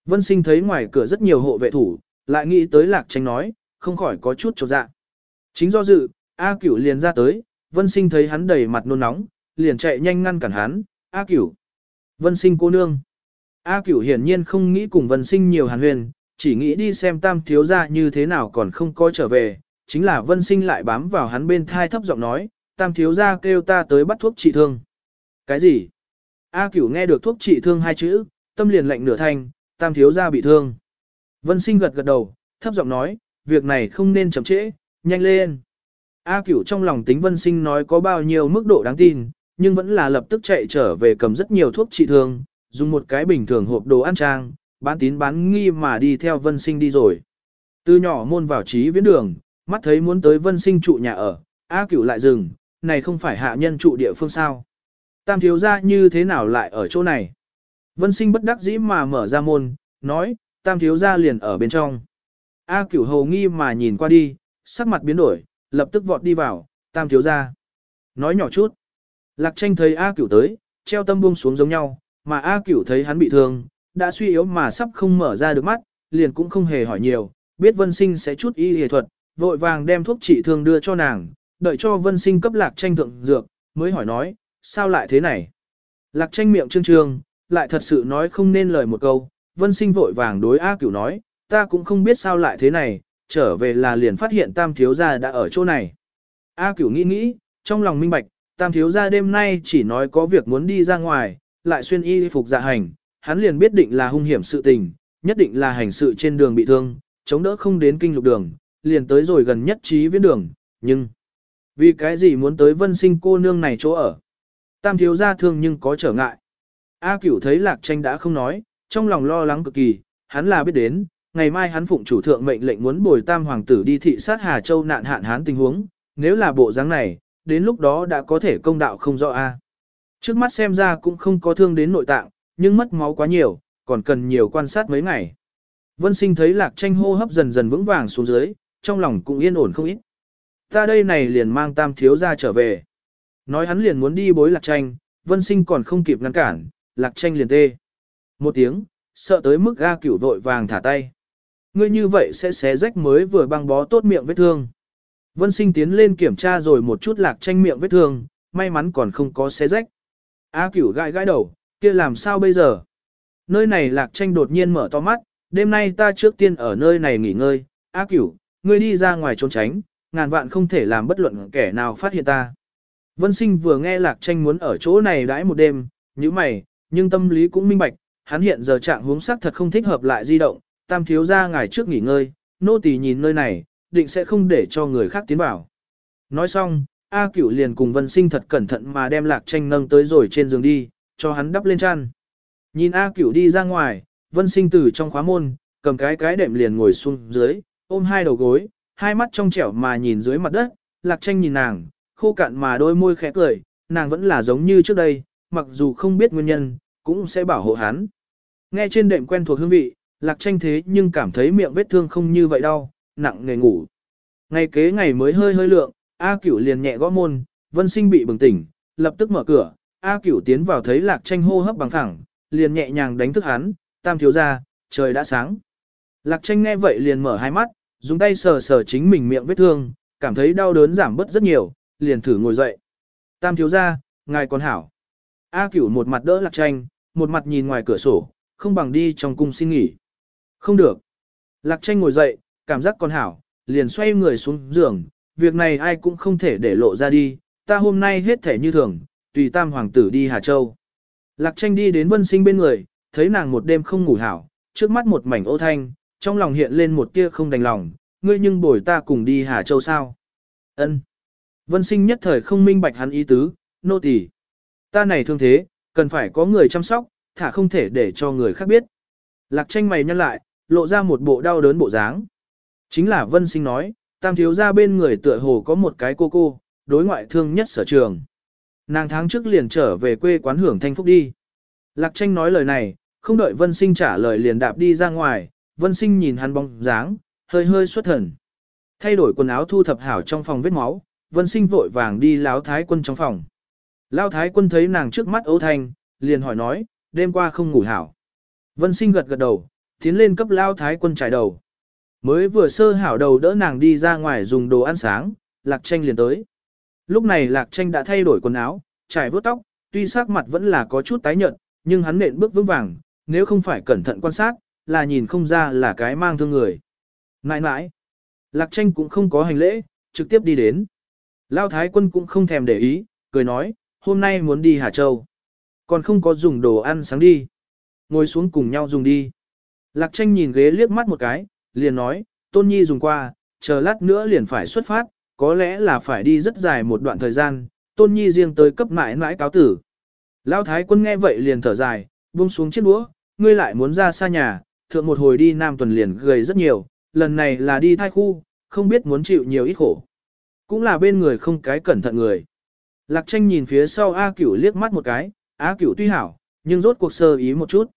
Vân sinh thấy ngoài cửa rất nhiều hộ vệ thủ, lại nghĩ tới lạc tranh nói, không khỏi có chút chột dạ. Chính do dự, A cửu liền ra tới, vân sinh thấy hắn đầy mặt nôn nóng, liền chạy nhanh ngăn cản hắn, A cửu. Vân sinh cô nương. A cửu hiển nhiên không nghĩ cùng vân sinh nhiều hàn huyền, chỉ nghĩ đi xem tam thiếu gia như thế nào còn không có trở về, chính là vân sinh lại bám vào hắn bên thai thấp giọng nói, tam thiếu gia kêu ta tới bắt thuốc trị thương. Cái gì? A cửu nghe được thuốc trị thương hai chữ, tâm liền lạnh nửa thanh, tam thiếu gia bị thương. Vân sinh gật gật đầu, thấp giọng nói, việc này không nên chậm trễ, nhanh lên. A cửu trong lòng tính vân sinh nói có bao nhiêu mức độ đáng tin, nhưng vẫn là lập tức chạy trở về cầm rất nhiều thuốc trị thương, dùng một cái bình thường hộp đồ ăn trang, bán tín bán nghi mà đi theo vân sinh đi rồi. Từ nhỏ môn vào trí viễn đường, mắt thấy muốn tới vân sinh trụ nhà ở, A cửu lại dừng, này không phải hạ nhân trụ địa phương sao. Tam thiếu ra như thế nào lại ở chỗ này? Vân sinh bất đắc dĩ mà mở ra môn, nói, tam thiếu ra liền ở bên trong. A cửu hầu nghi mà nhìn qua đi, sắc mặt biến đổi, lập tức vọt đi vào, tam thiếu ra. Nói nhỏ chút. Lạc tranh thấy A cửu tới, treo tâm buông xuống giống nhau, mà A cửu thấy hắn bị thương, đã suy yếu mà sắp không mở ra được mắt, liền cũng không hề hỏi nhiều, biết vân sinh sẽ chút y y thuật, vội vàng đem thuốc trị thương đưa cho nàng, đợi cho vân sinh cấp lạc tranh thượng dược, mới hỏi nói, sao lại thế này? Lạc tranh miệng trương trương, lại thật sự nói không nên lời một câu, vân sinh vội vàng đối A cửu nói, ta cũng không biết sao lại thế này, trở về là liền phát hiện tam thiếu gia đã ở chỗ này. A cửu nghĩ nghĩ, trong lòng minh bạch, tam thiếu gia đêm nay chỉ nói có việc muốn đi ra ngoài, lại xuyên y phục dạ hành, hắn liền biết định là hung hiểm sự tình, nhất định là hành sự trên đường bị thương, chống đỡ không đến kinh lục đường, liền tới rồi gần nhất trí viễn đường, nhưng vì cái gì muốn tới vân sinh cô nương này chỗ ở? Tam thiếu gia thương nhưng có trở ngại. A cửu thấy lạc tranh đã không nói, trong lòng lo lắng cực kỳ, hắn là biết đến, ngày mai hắn phụng chủ thượng mệnh lệnh muốn bồi tam hoàng tử đi thị sát Hà Châu nạn hạn hán tình huống, nếu là bộ dáng này, đến lúc đó đã có thể công đạo không rõ A. Trước mắt xem ra cũng không có thương đến nội tạng, nhưng mất máu quá nhiều, còn cần nhiều quan sát mấy ngày. Vân sinh thấy lạc tranh hô hấp dần dần vững vàng xuống dưới, trong lòng cũng yên ổn không ít. Ta đây này liền mang tam thiếu ra trở về. Nói hắn liền muốn đi bối lạc tranh, vân sinh còn không kịp ngăn cản, lạc tranh liền tê. Một tiếng, sợ tới mức ga cửu vội vàng thả tay. Ngươi như vậy sẽ xé rách mới vừa băng bó tốt miệng vết thương. Vân sinh tiến lên kiểm tra rồi một chút lạc tranh miệng vết thương, may mắn còn không có xé rách. A cửu gãi gãi đầu, kia làm sao bây giờ? Nơi này lạc tranh đột nhiên mở to mắt, đêm nay ta trước tiên ở nơi này nghỉ ngơi, A cửu, ngươi đi ra ngoài trốn tránh, ngàn vạn không thể làm bất luận kẻ nào phát hiện ta. Vân sinh vừa nghe lạc tranh muốn ở chỗ này đãi một đêm, như mày, nhưng tâm lý cũng minh bạch, hắn hiện giờ trạng huống sắc thật không thích hợp lại di động, tam thiếu ra ngài trước nghỉ ngơi, nô tỳ nhìn nơi này, định sẽ không để cho người khác tiến vào. Nói xong, A cửu liền cùng vân sinh thật cẩn thận mà đem lạc tranh nâng tới rồi trên giường đi, cho hắn đắp lên chăn. Nhìn A cửu đi ra ngoài, vân sinh từ trong khóa môn, cầm cái cái đệm liền ngồi xuống dưới, ôm hai đầu gối, hai mắt trong trẻo mà nhìn dưới mặt đất, lạc tranh nhìn nàng, khô cạn mà đôi môi khẽ cười, nàng vẫn là giống như trước đây, mặc dù không biết nguyên nhân, cũng sẽ bảo hộ hắn. Nghe trên đệm quen thuộc hương vị, lạc tranh thế nhưng cảm thấy miệng vết thương không như vậy đau, nặng nề ngủ. Ngày kế ngày mới hơi hơi lượng, A cửu liền nhẹ gõ môn, vân sinh bị bừng tỉnh, lập tức mở cửa, A cửu tiến vào thấy lạc tranh hô hấp bằng thẳng, liền nhẹ nhàng đánh thức hắn, tam thiếu ra, trời đã sáng. Lạc tranh nghe vậy liền mở hai mắt, dùng tay sờ sờ chính mình miệng vết thương, cảm thấy đau đớn giảm bớt rất nhiều, liền thử ngồi dậy. Tam thiếu ra, ngài còn hảo. A cửu một mặt đỡ lạc tranh, một mặt nhìn ngoài cửa sổ, không bằng đi trong cung xin nghỉ. Không được. Lạc tranh ngồi dậy, cảm giác còn hảo, liền xoay người xuống giường, việc này ai cũng không thể để lộ ra đi, ta hôm nay hết thể như thường, tùy tam hoàng tử đi Hà Châu. Lạc tranh đi đến vân sinh bên người, thấy nàng một đêm không ngủ hảo, trước mắt một mảnh ô thanh, trong lòng hiện lên một tia không đành lòng, ngươi nhưng bồi ta cùng đi Hà Châu sao. Ân. Vân sinh nhất thời không minh bạch hắn ý tứ, nô tỳ, Ta này thương thế, cần phải có người chăm sóc, thả không thể để cho người khác biết. Lạc tranh mày nhăn lại, lộ ra một bộ đau đớn bộ dáng. Chính là vân sinh nói, tam thiếu ra bên người tựa hồ có một cái cô cô, đối ngoại thương nhất sở trường. Nàng tháng trước liền trở về quê quán hưởng thanh phúc đi. Lạc tranh nói lời này, không đợi vân sinh trả lời liền đạp đi ra ngoài, vân sinh nhìn hắn bóng dáng, hơi hơi xuất thần. Thay đổi quần áo thu thập hảo trong phòng vết máu, vân sinh vội vàng đi láo thái quân trong phòng. Lao thái quân thấy nàng trước mắt ấu thanh, liền hỏi nói, đêm qua không ngủ hảo. Vân sinh gật gật đầu, tiến lên cấp lao thái quân trải đầu. Mới vừa sơ hảo đầu đỡ nàng đi ra ngoài dùng đồ ăn sáng, lạc tranh liền tới. Lúc này lạc tranh đã thay đổi quần áo, trải vuốt tóc, tuy sắc mặt vẫn là có chút tái nhợt, nhưng hắn nện bước vững vàng, nếu không phải cẩn thận quan sát, là nhìn không ra là cái mang thương người. Nãi nãi, lạc tranh cũng không có hành lễ, trực tiếp đi đến. Lao thái quân cũng không thèm để ý, cười nói, hôm nay muốn đi Hà Châu. Còn không có dùng đồ ăn sáng đi. Ngồi xuống cùng nhau dùng đi. Lạc tranh nhìn ghế liếc mắt một cái, liền nói, Tôn Nhi dùng qua, chờ lát nữa liền phải xuất phát, có lẽ là phải đi rất dài một đoạn thời gian, Tôn Nhi riêng tới cấp mãi mãi cáo tử. Lão Thái quân nghe vậy liền thở dài, buông xuống chiếc đũa, ngươi lại muốn ra xa nhà, thượng một hồi đi Nam tuần liền gầy rất nhiều, lần này là đi thai khu, không biết muốn chịu nhiều ít khổ. Cũng là bên người không cái cẩn thận người. Lạc tranh nhìn phía sau A cửu liếc mắt một cái, A cửu tuy hảo, nhưng rốt cuộc sơ ý một chút.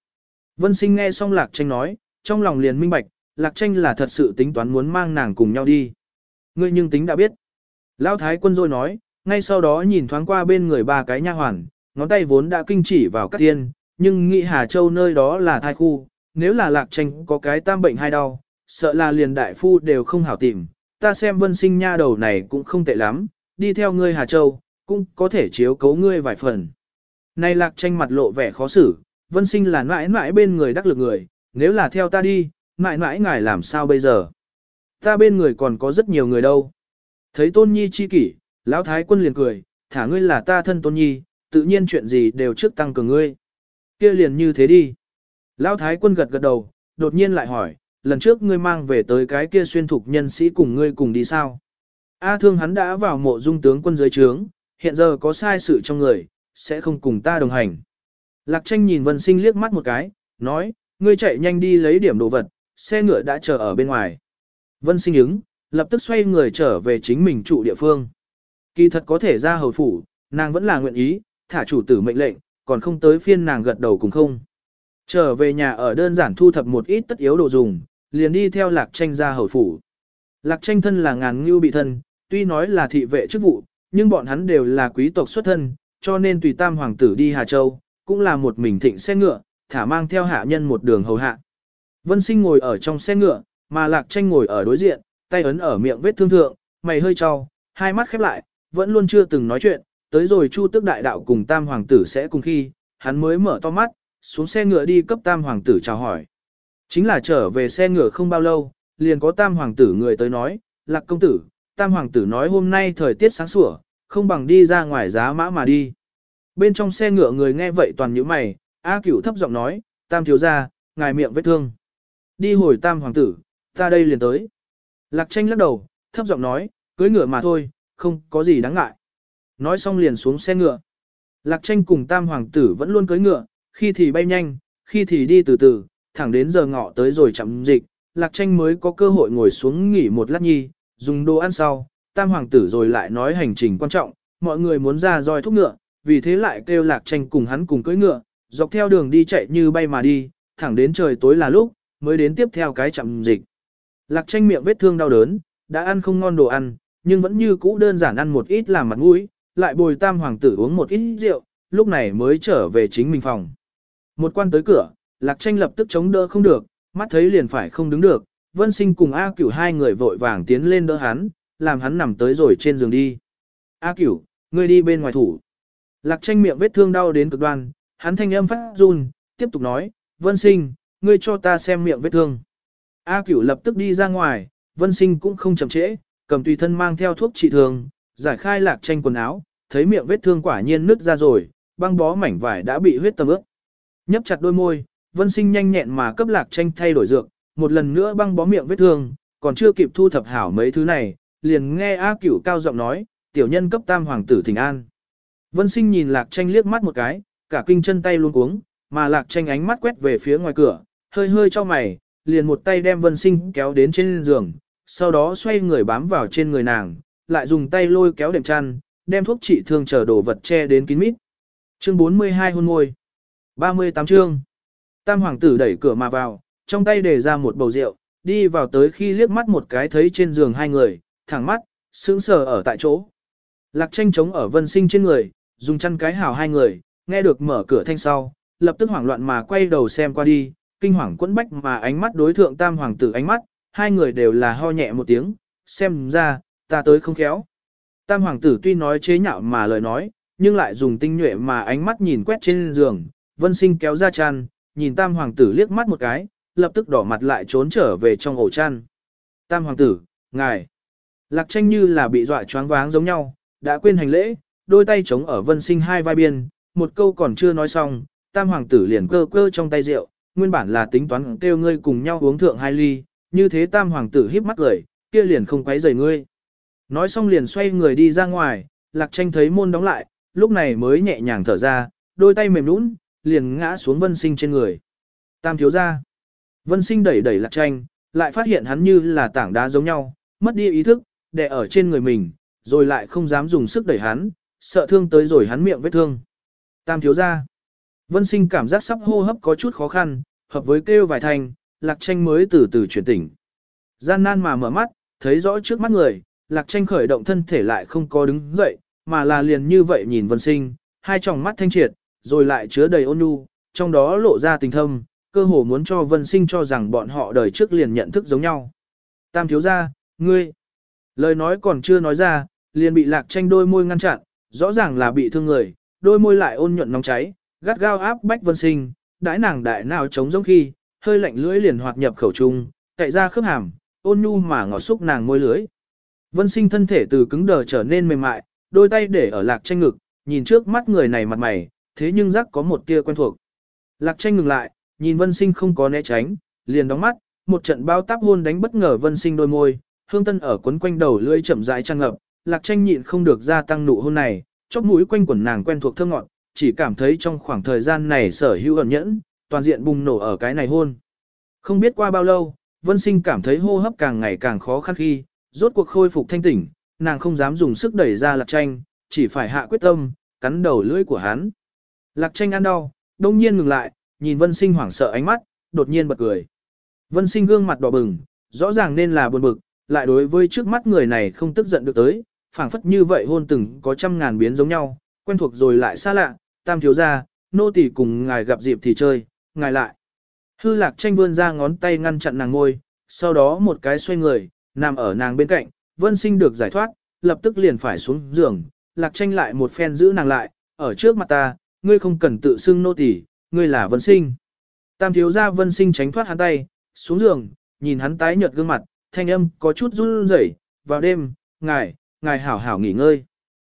Vân sinh nghe xong lạc tranh nói, trong lòng liền minh bạch, lạc tranh là thật sự tính toán muốn mang nàng cùng nhau đi. Ngươi nhưng tính đã biết. Lão thái quân rồi nói, ngay sau đó nhìn thoáng qua bên người ba cái nha hoàn, ngón tay vốn đã kinh chỉ vào các tiên, nhưng nghĩ Hà Châu nơi đó là thai khu, nếu là lạc tranh có cái tam bệnh hai đau, sợ là liền đại phu đều không hảo tìm. Ta xem vân sinh nha đầu này cũng không tệ lắm, đi theo ngươi Hà Châu, cũng có thể chiếu cấu ngươi vài phần. Này lạc tranh mặt lộ vẻ khó xử, vân sinh là mãi mãi bên người đắc lực người, nếu là theo ta đi, mãi mãi ngài làm sao bây giờ? Ta bên người còn có rất nhiều người đâu. Thấy tôn nhi chi kỷ, lão thái quân liền cười, thả ngươi là ta thân tôn nhi, tự nhiên chuyện gì đều trước tăng cường ngươi. kia liền như thế đi. Lão thái quân gật gật đầu, đột nhiên lại hỏi, lần trước ngươi mang về tới cái kia xuyên thục nhân sĩ cùng ngươi cùng đi sao? A thương hắn đã vào mộ dung tướng quân dưới trướng, hiện giờ có sai sự trong người, sẽ không cùng ta đồng hành. Lạc tranh nhìn vân sinh liếc mắt một cái, nói, ngươi chạy nhanh đi lấy điểm đồ vật, xe ngựa đã chờ ở bên ngoài. Vân sinh ứng, lập tức xoay người trở về chính mình trụ địa phương. Kỳ thật có thể ra hầu phủ, nàng vẫn là nguyện ý, thả chủ tử mệnh lệnh, còn không tới phiên nàng gật đầu cùng không. Trở về nhà ở đơn giản thu thập một ít tất yếu đồ dùng, liền đi theo lạc tranh ra hầu phủ. Lạc tranh thân là ngàn ngưu bị thân, tuy nói là thị vệ chức vụ, nhưng bọn hắn đều là quý tộc xuất thân, cho nên tùy tam hoàng tử đi Hà Châu, cũng là một mình thịnh xe ngựa, thả mang theo hạ nhân một đường hầu hạ. Vân sinh ngồi ở trong xe ngựa, mà lạc tranh ngồi ở đối diện, tay ấn ở miệng vết thương thượng, mày hơi trao, hai mắt khép lại, vẫn luôn chưa từng nói chuyện, tới rồi chu tức đại đạo cùng tam hoàng tử sẽ cùng khi, hắn mới mở to mắt, xuống xe ngựa đi cấp tam hoàng tử chào hỏi. Chính là trở về xe ngựa không bao lâu, liền có tam hoàng tử người tới nói, lạc công tử, tam hoàng tử nói hôm nay thời tiết sáng sủa, không bằng đi ra ngoài giá mã mà đi. Bên trong xe ngựa người nghe vậy toàn những mày, A cửu thấp giọng nói, tam thiếu ra, ngài miệng vết thương. Đi hồi tam hoàng tử, ta đây liền tới. Lạc tranh lắc đầu, thấp giọng nói, cưới ngựa mà thôi, không có gì đáng ngại. Nói xong liền xuống xe ngựa. Lạc tranh cùng tam hoàng tử vẫn luôn cưới ngựa, khi thì bay nhanh, khi thì đi từ từ, thẳng đến giờ ngọ tới rồi chậm dịch, lạc tranh mới có cơ hội ngồi xuống nghỉ một lát nhi, dùng đồ ăn sau, tam hoàng tử rồi lại nói hành trình quan trọng, mọi người muốn ra roi thúc ngựa, vì thế lại kêu lạc tranh cùng hắn cùng cưỡi ngựa, dọc theo đường đi chạy như bay mà đi, thẳng đến trời tối là lúc, mới đến tiếp theo cái chậm dịch. Lạc tranh miệng vết thương đau đớn, đã ăn không ngon đồ ăn, nhưng vẫn như cũ đơn giản ăn một ít làm mặt mũi, lại bồi tam hoàng tử uống một ít rượu, lúc này mới trở về chính mình phòng. Một quan tới cửa, lạc tranh lập tức chống đỡ không được, mắt thấy liền phải không đứng được, vân sinh cùng A cửu hai người vội vàng tiến lên đỡ hắn, làm hắn nằm tới rồi trên giường đi. A cửu, ngươi đi bên ngoài thủ. Lạc tranh miệng vết thương đau đến cực đoan, hắn thanh âm phát run, tiếp tục nói, vân sinh, ngươi cho ta xem miệng vết thương. A cửu lập tức đi ra ngoài, vân sinh cũng không chậm trễ, cầm tùy thân mang theo thuốc trị thương, giải khai lạc tranh quần áo, thấy miệng vết thương quả nhiên nứt ra rồi, băng bó mảnh vải đã bị huyết tầm ướt. Nhấp chặt đôi môi, vân sinh nhanh nhẹn mà cấp lạc tranh thay đổi dược, một lần nữa băng bó miệng vết thương, còn chưa kịp thu thập hảo mấy thứ này, liền nghe A cửu cao giọng nói, tiểu nhân cấp tam hoàng tử thỉnh an. Vân sinh nhìn lạc tranh liếc mắt một cái, cả kinh chân tay luôn cuống, mà lạc tranh ánh mắt quét về phía ngoài cửa, hơi hơi cho mày, liền một tay đem vân sinh kéo đến trên giường, sau đó xoay người bám vào trên người nàng, lại dùng tay lôi kéo đệm chăn, đem thuốc trị thương chờ đồ vật che đến kín mít. Chương 42 hôn môi. 38 chương. Tam hoàng tử đẩy cửa mà vào, trong tay để ra một bầu rượu, đi vào tới khi liếc mắt một cái thấy trên giường hai người, thẳng mắt, sững sờ ở tại chỗ. Lạc tranh trống ở vân sinh trên người, dùng chăn cái hào hai người, nghe được mở cửa thanh sau, lập tức hoảng loạn mà quay đầu xem qua đi, kinh hoàng quẫn bách mà ánh mắt đối thượng tam hoàng tử ánh mắt, hai người đều là ho nhẹ một tiếng, xem ra, ta tới không khéo. Tam hoàng tử tuy nói chế nhạo mà lời nói, nhưng lại dùng tinh nhuệ mà ánh mắt nhìn quét trên giường, vân sinh kéo ra chăn, nhìn tam hoàng tử liếc mắt một cái, lập tức đỏ mặt lại trốn trở về trong ổ chăn. Tam hoàng tử, ngài, lạc tranh như là bị dọa choáng váng giống nhau, đã quên hành lễ, đôi tay chống ở vân sinh hai vai biên, một câu còn chưa nói xong, tam hoàng tử liền cơ cơ trong tay rượu, nguyên bản là tính toán kêu ngươi cùng nhau uống thượng hai ly, như thế tam hoàng tử híp mắt cười, kia liền không quấy rầy ngươi. Nói xong liền xoay người đi ra ngoài, lạc tranh thấy môn đóng lại, lúc này mới nhẹ nhàng thở ra, đôi tay mềm nũng, liền ngã xuống vân sinh trên người. Tam thiếu ra. Vân sinh đẩy đẩy lạc tranh, lại phát hiện hắn như là tảng đá giống nhau, mất đi ý thức, đè ở trên người mình, rồi lại không dám dùng sức đẩy hắn, sợ thương tới rồi hắn miệng vết thương. Tam thiếu ra. Vân sinh cảm giác sắp hô hấp có chút khó khăn, hợp với kêu vài thanh, lạc tranh mới từ từ chuyển tỉnh. Gian nan mà mở mắt, thấy rõ trước mắt người, lạc tranh khởi động thân thể lại không có đứng dậy, mà là liền như vậy nhìn vân sinh, hai tròng mắt thanh triệt, rồi lại chứa đầy ôn nhu, trong đó lộ ra tình thâm, cơ hồ muốn cho vân sinh cho rằng bọn họ đời trước liền nhận thức giống nhau. Tam thiếu gia, ngươi, lời nói còn chưa nói ra, liền bị lạc tranh đôi môi ngăn chặn, rõ ràng là bị thương người, đôi môi lại ôn nhuận nóng cháy, gắt gao áp bách vân sinh, đãi nàng đại nào chống giống khi, hơi lạnh lưỡi liền hoạt nhập khẩu trung, cậy ra khớp hàm, ôn nhu mà ngọt xúc nàng môi lưỡi. Vân sinh thân thể từ cứng đờ trở nên mềm mại, đôi tay để ở lạc tranh ngực, nhìn trước mắt người này mặt mày, thế nhưng rắc có một tia quen thuộc. Lạc tranh ngừng lại, nhìn vân sinh không có né tránh, liền đóng mắt, một trận bao táp hôn đánh bất ngờ vân sinh đôi môi, hương tân ở quấn quanh đầu lưỡi chậm rãi trăng ngập, lạc tranh nhịn không được gia tăng nụ hôn này, chóp mũi quanh quần nàng quen thuộc thơm ngọt, chỉ cảm thấy trong khoảng thời gian này sở hữu ẩn nhẫn, toàn diện bùng nổ ở cái này hôn. Không biết qua bao lâu, vân sinh cảm thấy hô hấp càng ngày càng khó khăn khi, rốt cuộc khôi phục thanh tỉnh, nàng không dám dùng sức đẩy ra lạc tranh, chỉ phải hạ quyết tâm, cắn đầu lưỡi của hắn. Lạc tranh ăn đau, đông nhiên ngừng lại, nhìn vân sinh hoảng sợ ánh mắt, đột nhiên bật cười. Vân sinh gương mặt đỏ bừng, rõ ràng nên là buồn bực, lại đối với trước mắt người này không tức giận được tới, phảng phất như vậy hôn từng có trăm ngàn biến giống nhau, quen thuộc rồi lại xa lạ, tam thiếu gia, nô tỳ cùng ngài gặp dịp thì chơi, ngài lại. Hư lạc tranh vươn ra ngón tay ngăn chặn nàng ngôi, sau đó một cái xoay người, nằm ở nàng bên cạnh, vân sinh được giải thoát, lập tức liền phải xuống giường, lạc tranh lại một phen giữ nàng lại, ở trước mặt ta, ngươi không cần tự xưng nô tỳ, ngươi là vân sinh. Tam thiếu gia vân sinh tránh thoát hắn tay, xuống giường, nhìn hắn tái nhợt gương mặt, thanh âm có chút run rẩy, vào đêm, ngài, ngài hảo hảo nghỉ ngơi.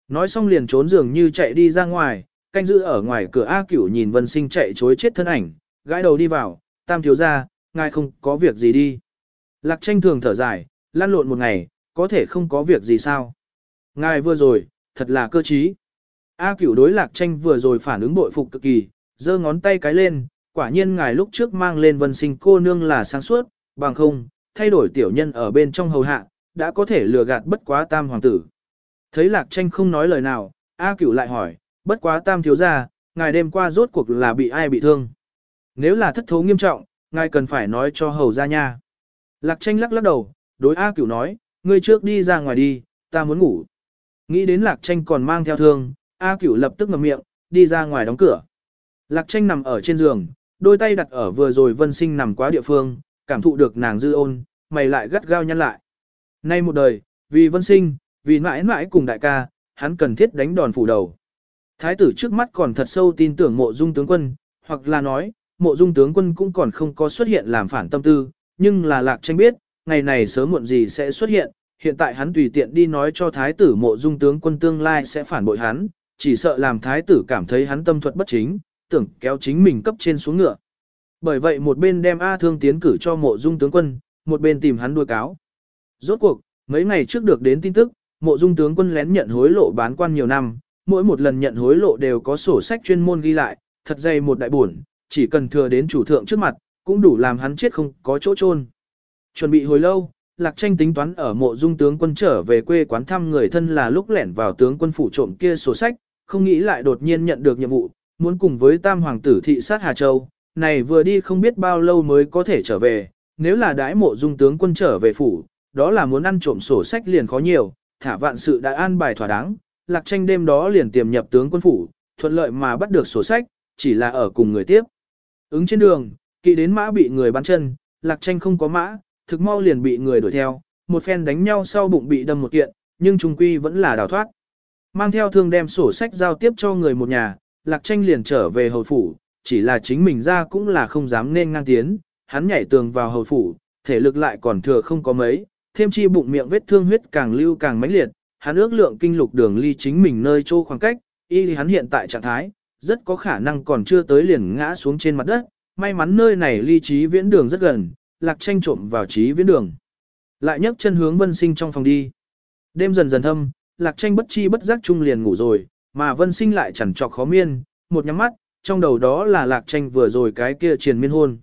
Nói xong liền trốn giường như chạy đi ra ngoài, canh giữ ở ngoài cửa A Cửu nhìn Vân Sinh chạy chối chết thân ảnh, gãi đầu đi vào, tam thiếu gia, ngài không có việc gì đi. Lạc tranh thường thở dài, lăn lộn một ngày, có thể không có việc gì sao. Ngài vừa rồi, thật là cơ trí. A Cửu đối Lạc tranh vừa rồi phản ứng bội phục cực kỳ, giơ ngón tay cái lên, quả nhiên ngài lúc trước mang lên Vân Sinh cô nương là sáng suốt, bằng không, thay đổi tiểu nhân ở bên trong hầu hạ, đã có thể lừa gạt bất quá tam hoàng tử. Thấy lạc tranh không nói lời nào, A cửu lại hỏi, bất quá tam thiếu gia, ngài đêm qua rốt cuộc là bị ai bị thương. Nếu là thất thố nghiêm trọng, ngài cần phải nói cho hầu ra nha. Lạc tranh lắc lắc đầu, đối A cửu nói, ngươi trước đi ra ngoài đi, ta muốn ngủ. Nghĩ đến lạc tranh còn mang theo thương, A cửu lập tức ngậm miệng, đi ra ngoài đóng cửa. Lạc tranh nằm ở trên giường, đôi tay đặt ở vừa rồi vân sinh nằm quá địa phương, cảm thụ được nàng dư ôn, mày lại gắt gao nhăn lại. Nay một đời, vì vân sinh, vì mãi mãi cùng đại ca, hắn cần thiết đánh đòn phủ đầu. Thái tử trước mắt còn thật sâu tin tưởng mộ dung tướng quân, hoặc là nói, mộ dung tướng quân cũng còn không có xuất hiện làm phản tâm tư, nhưng là lạc tranh biết, ngày này sớm muộn gì sẽ xuất hiện, hiện tại hắn tùy tiện đi nói cho thái tử mộ dung tướng quân tương lai sẽ phản bội hắn, chỉ sợ làm thái tử cảm thấy hắn tâm thuật bất chính, tưởng kéo chính mình cấp trên xuống ngựa. Bởi vậy một bên đem A Thương tiến cử cho mộ dung tướng quân, một bên tìm hắn đuôi cáo. Rốt cuộc, mấy ngày trước được đến tin tức, mộ dung tướng quân lén nhận hối lộ bán quan nhiều năm, mỗi một lần nhận hối lộ đều có sổ sách chuyên môn ghi lại, thật dày một đại buồn, chỉ cần thừa đến chủ thượng trước mặt, cũng đủ làm hắn chết không có chỗ chôn. Chuẩn bị hồi lâu, Lạc Tranh tính toán ở mộ dung tướng quân trở về quê quán thăm người thân là lúc lẻn vào tướng quân phủ trộm kia sổ sách, không nghĩ lại đột nhiên nhận được nhiệm vụ, muốn cùng với tam hoàng tử thị sát Hà Châu, này vừa đi không biết bao lâu mới có thể trở về, nếu là đãi mộ dung tướng quân trở về phủ, đó là muốn ăn trộm sổ sách liền khó nhiều, thả vạn sự đã an bài thỏa đáng, lạc tranh đêm đó liền tiềm nhập tướng quân phủ, thuận lợi mà bắt được sổ sách, chỉ là ở cùng người tiếp. Ứng trên đường, kỵ đến mã bị người bắn chân, lạc tranh không có mã, thực mau liền bị người đuổi theo, một phen đánh nhau sau bụng bị đâm một kiện, nhưng trung quy vẫn là đào thoát. Mang theo thương đem sổ sách giao tiếp cho người một nhà, lạc tranh liền trở về hầu phủ, chỉ là chính mình ra cũng là không dám nên ngang tiến, hắn nhảy tường vào hầu phủ, thể lực lại còn thừa không có mấy, thêm chi bụng miệng vết thương huyết càng lưu càng mãnh liệt, hắn ước lượng kinh lục đường ly chính mình nơi chỗ khoảng cách, y thì hắn hiện tại trạng thái, rất có khả năng còn chưa tới liền ngã xuống trên mặt đất, may mắn nơi này ly trí viễn đường rất gần, lạc tranh trộm vào trí viễn đường. Lại nhấc chân hướng vân sinh trong phòng đi. Đêm dần dần thâm, lạc tranh bất chi bất giác chung liền ngủ rồi, mà vân sinh lại chẳng trọc khó miên, một nhắm mắt, trong đầu đó là lạc tranh vừa rồi cái kia triền miên hôn.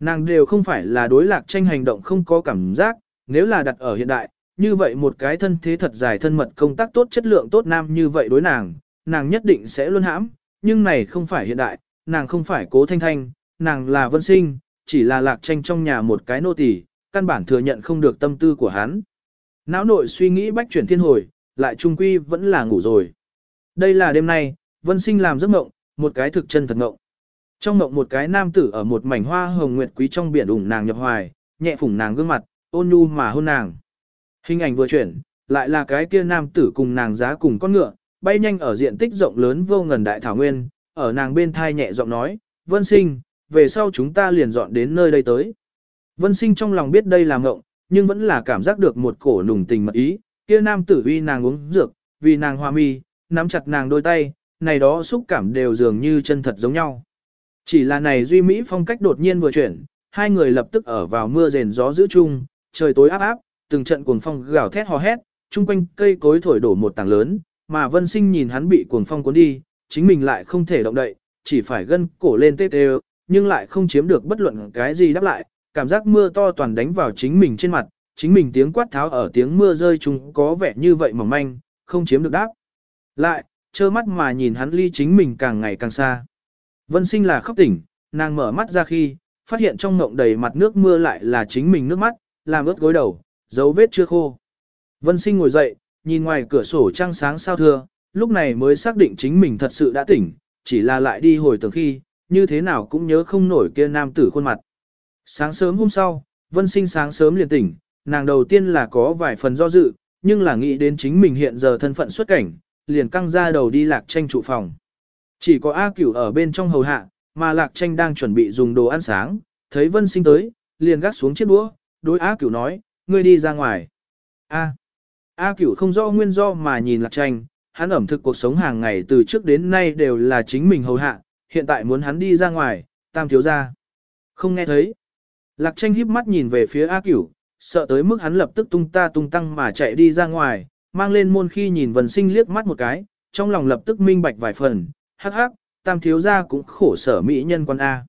Nàng đều không phải là đối lạc tranh hành động không có cảm giác, nếu là đặt ở hiện đại, như vậy một cái thân thế thật dài thân mật công tác tốt chất lượng tốt nam như vậy đối nàng, nàng nhất định sẽ luôn hãm, nhưng này không phải hiện đại, nàng không phải cố thanh thanh, nàng là vân sinh, chỉ là lạc tranh trong nhà một cái nô tỳ, căn bản thừa nhận không được tâm tư của hắn. Não nội suy nghĩ bách chuyển thiên hồi, lại trung quy vẫn là ngủ rồi. Đây là đêm nay, vân sinh làm giấc mộng, một cái thực chân thật mộng. Trong mộng một cái nam tử ở một mảnh hoa hồng nguyệt quý trong biển ủng nàng nhập hoài, nhẹ phủng nàng gương mặt, ôn nhu mà hôn nàng. Hình ảnh vừa chuyển, lại là cái kia nam tử cùng nàng giá cùng con ngựa, bay nhanh ở diện tích rộng lớn vô ngần đại thảo nguyên, ở nàng bên thai nhẹ giọng nói, vân sinh, về sau chúng ta liền dọn đến nơi đây tới. Vân sinh trong lòng biết đây là ngộng, nhưng vẫn là cảm giác được một cổ nùng tình mật ý, kia nam tử uy nàng uống dược, vì nàng hoa mi, nắm chặt nàng đôi tay, này đó xúc cảm đều dường như chân thật giống nhau. Chỉ là này duy mỹ phong cách đột nhiên vừa chuyển, hai người lập tức ở vào mưa rền gió giữ chung, trời tối áp áp, từng trận cuồng phong gào thét hò hét, chung quanh cây cối thổi đổ một tảng lớn, mà Vân Sinh nhìn hắn bị cuồng phong cuốn đi, chính mình lại không thể động đậy, chỉ phải gân cổ lên tê tê, nhưng lại không chiếm được bất luận cái gì đáp lại, cảm giác mưa to toàn đánh vào chính mình trên mặt, chính mình tiếng quát tháo ở tiếng mưa rơi chúng có vẻ như vậy mỏng manh, không chiếm được đáp. Lại, trơ mắt mà nhìn hắn ly chính mình càng ngày càng xa. Vân sinh là khóc tỉnh, nàng mở mắt ra khi, phát hiện trong ngộng đầy mặt nước mưa lại là chính mình nước mắt, làm ướt gối đầu, dấu vết chưa khô. Vân sinh ngồi dậy, nhìn ngoài cửa sổ trăng sáng sao thưa, lúc này mới xác định chính mình thật sự đã tỉnh, chỉ là lại đi hồi tưởng khi, như thế nào cũng nhớ không nổi kia nam tử khuôn mặt. Sáng sớm hôm sau, Vân sinh sáng sớm liền tỉnh, nàng đầu tiên là có vài phần do dự, nhưng là nghĩ đến chính mình hiện giờ thân phận xuất cảnh, liền căng ra đầu đi lạc tranh trụ phòng. Chỉ có A cửu ở bên trong hầu hạ, mà lạc tranh đang chuẩn bị dùng đồ ăn sáng, thấy vân sinh tới, liền gác xuống chiếc đũa, đối A cửu nói, ngươi đi ra ngoài. A. A cửu không rõ nguyên do mà nhìn lạc tranh, hắn ẩm thực cuộc sống hàng ngày từ trước đến nay đều là chính mình hầu hạ, hiện tại muốn hắn đi ra ngoài, tam thiếu ra. Không nghe thấy. Lạc tranh híp mắt nhìn về phía A cửu, sợ tới mức hắn lập tức tung ta tung tăng mà chạy đi ra ngoài, mang lên môn khi nhìn Vân sinh liếc mắt một cái, trong lòng lập tức minh bạch vài phần, hắc hắc, tam thiếu gia cũng khổ sở mỹ nhân quan A.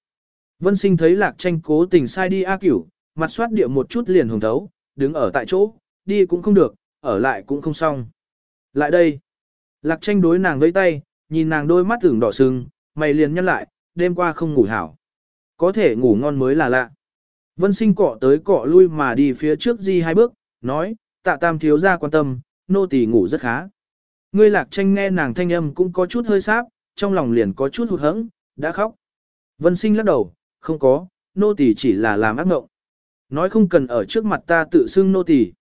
Vân sinh thấy lạc tranh cố tình sai đi A cửu, mặt soát địa một chút liền hồng thấu, đứng ở tại chỗ, đi cũng không được, ở lại cũng không xong. Lại đây. Lạc tranh đối nàng với tay, nhìn nàng đôi mắt tưởng đỏ sưng, mày liền nhăn lại, đêm qua không ngủ hảo. Có thể ngủ ngon mới là lạ. Vân sinh cọ tới cọ lui mà đi phía trước di hai bước, nói, tạ tam thiếu ra quan tâm, nô tỳ ngủ rất khá. Ngươi lạc tranh nghe nàng thanh âm cũng có chút hơi sáp, trong lòng liền có chút hụt hẫng, đã khóc. Vân sinh lắc đầu, không có, nô tỳ chỉ là làm ác ngộng. Nói không cần ở trước mặt ta tự xưng nô tỳ.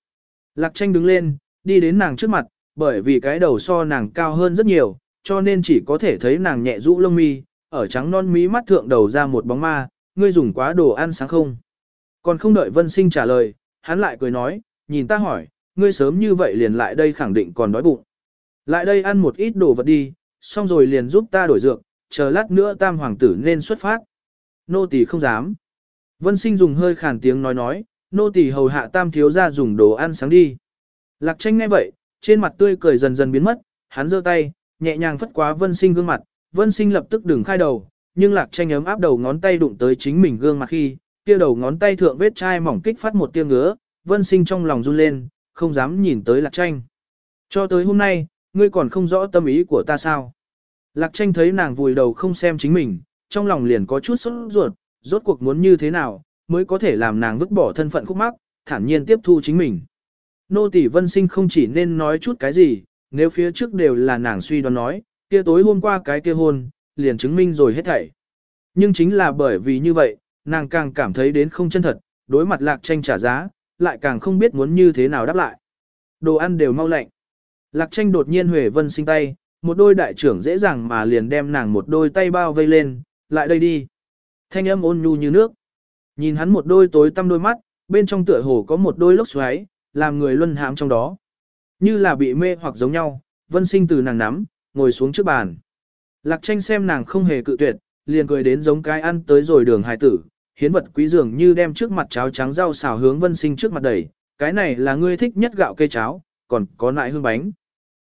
Lạc tranh đứng lên, đi đến nàng trước mặt, bởi vì cái đầu so nàng cao hơn rất nhiều, cho nên chỉ có thể thấy nàng nhẹ rũ lông mi, ở trắng non mí mắt thượng đầu ra một bóng ma, ngươi dùng quá đồ ăn sáng không? Còn không đợi vân sinh trả lời, hắn lại cười nói, nhìn ta hỏi, ngươi sớm như vậy liền lại đây khẳng định còn đói bụng. Lại đây ăn một ít đồ vật đi, xong rồi liền giúp ta đổi dược, chờ lát nữa tam hoàng tử nên xuất phát. Nô tỳ không dám. Vân sinh dùng hơi khàn tiếng nói nói, nô tỳ hầu hạ tam thiếu ra dùng đồ ăn sáng đi. Lạc tranh nghe vậy, trên mặt tươi cười dần dần biến mất, hắn giơ tay, nhẹ nhàng phất quá vân sinh gương mặt, vân sinh lập tức đừng khai đầu, nhưng lạc tranh ấm áp đầu ngón tay đụng tới chính mình gương mặt khi, kia đầu ngón tay thượng vết chai mỏng kích phát một tia ngứa, vân sinh trong lòng run lên, không dám nhìn tới lạc tranh. Cho tới hôm nay, ngươi còn không rõ tâm ý của ta sao? Lạc tranh thấy nàng vùi đầu không xem chính mình, trong lòng liền có chút sốt ruột, rốt cuộc muốn như thế nào, mới có thể làm nàng vứt bỏ thân phận khúc mắc, thản nhiên tiếp thu chính mình. Nô tỷ vân sinh không chỉ nên nói chút cái gì, nếu phía trước đều là nàng suy đoán nói, kia tối hôm qua cái kia hôn, liền chứng minh rồi hết thảy. Nhưng chính là bởi vì như vậy, nàng càng cảm thấy đến không chân thật, đối mặt lạc tranh trả giá, lại càng không biết muốn như thế nào đáp lại. Đồ ăn đều mau lạnh. Lạc tranh đột nhiên huề vân sinh tay, một đôi đại trưởng dễ dàng mà liền đem nàng một đôi tay bao vây lên, lại đây đi. Thanh âm ôn nhu như nước. Nhìn hắn một đôi tối tăm đôi mắt, bên trong tựa hồ có một đôi lốc xoáy, làm người luân hãm trong đó. Như là bị mê hoặc giống nhau, vân sinh từ nàng nắm, ngồi xuống trước bàn. Lạc tranh xem nàng không hề cự tuyệt, liền cười đến giống cái ăn tới rồi đường hài tử, hiến vật quý dường như đem trước mặt cháo trắng rau xào hướng vân sinh trước mặt đẩy, cái này là ngươi thích nhất gạo cây cháo, còn có nại hương bánh.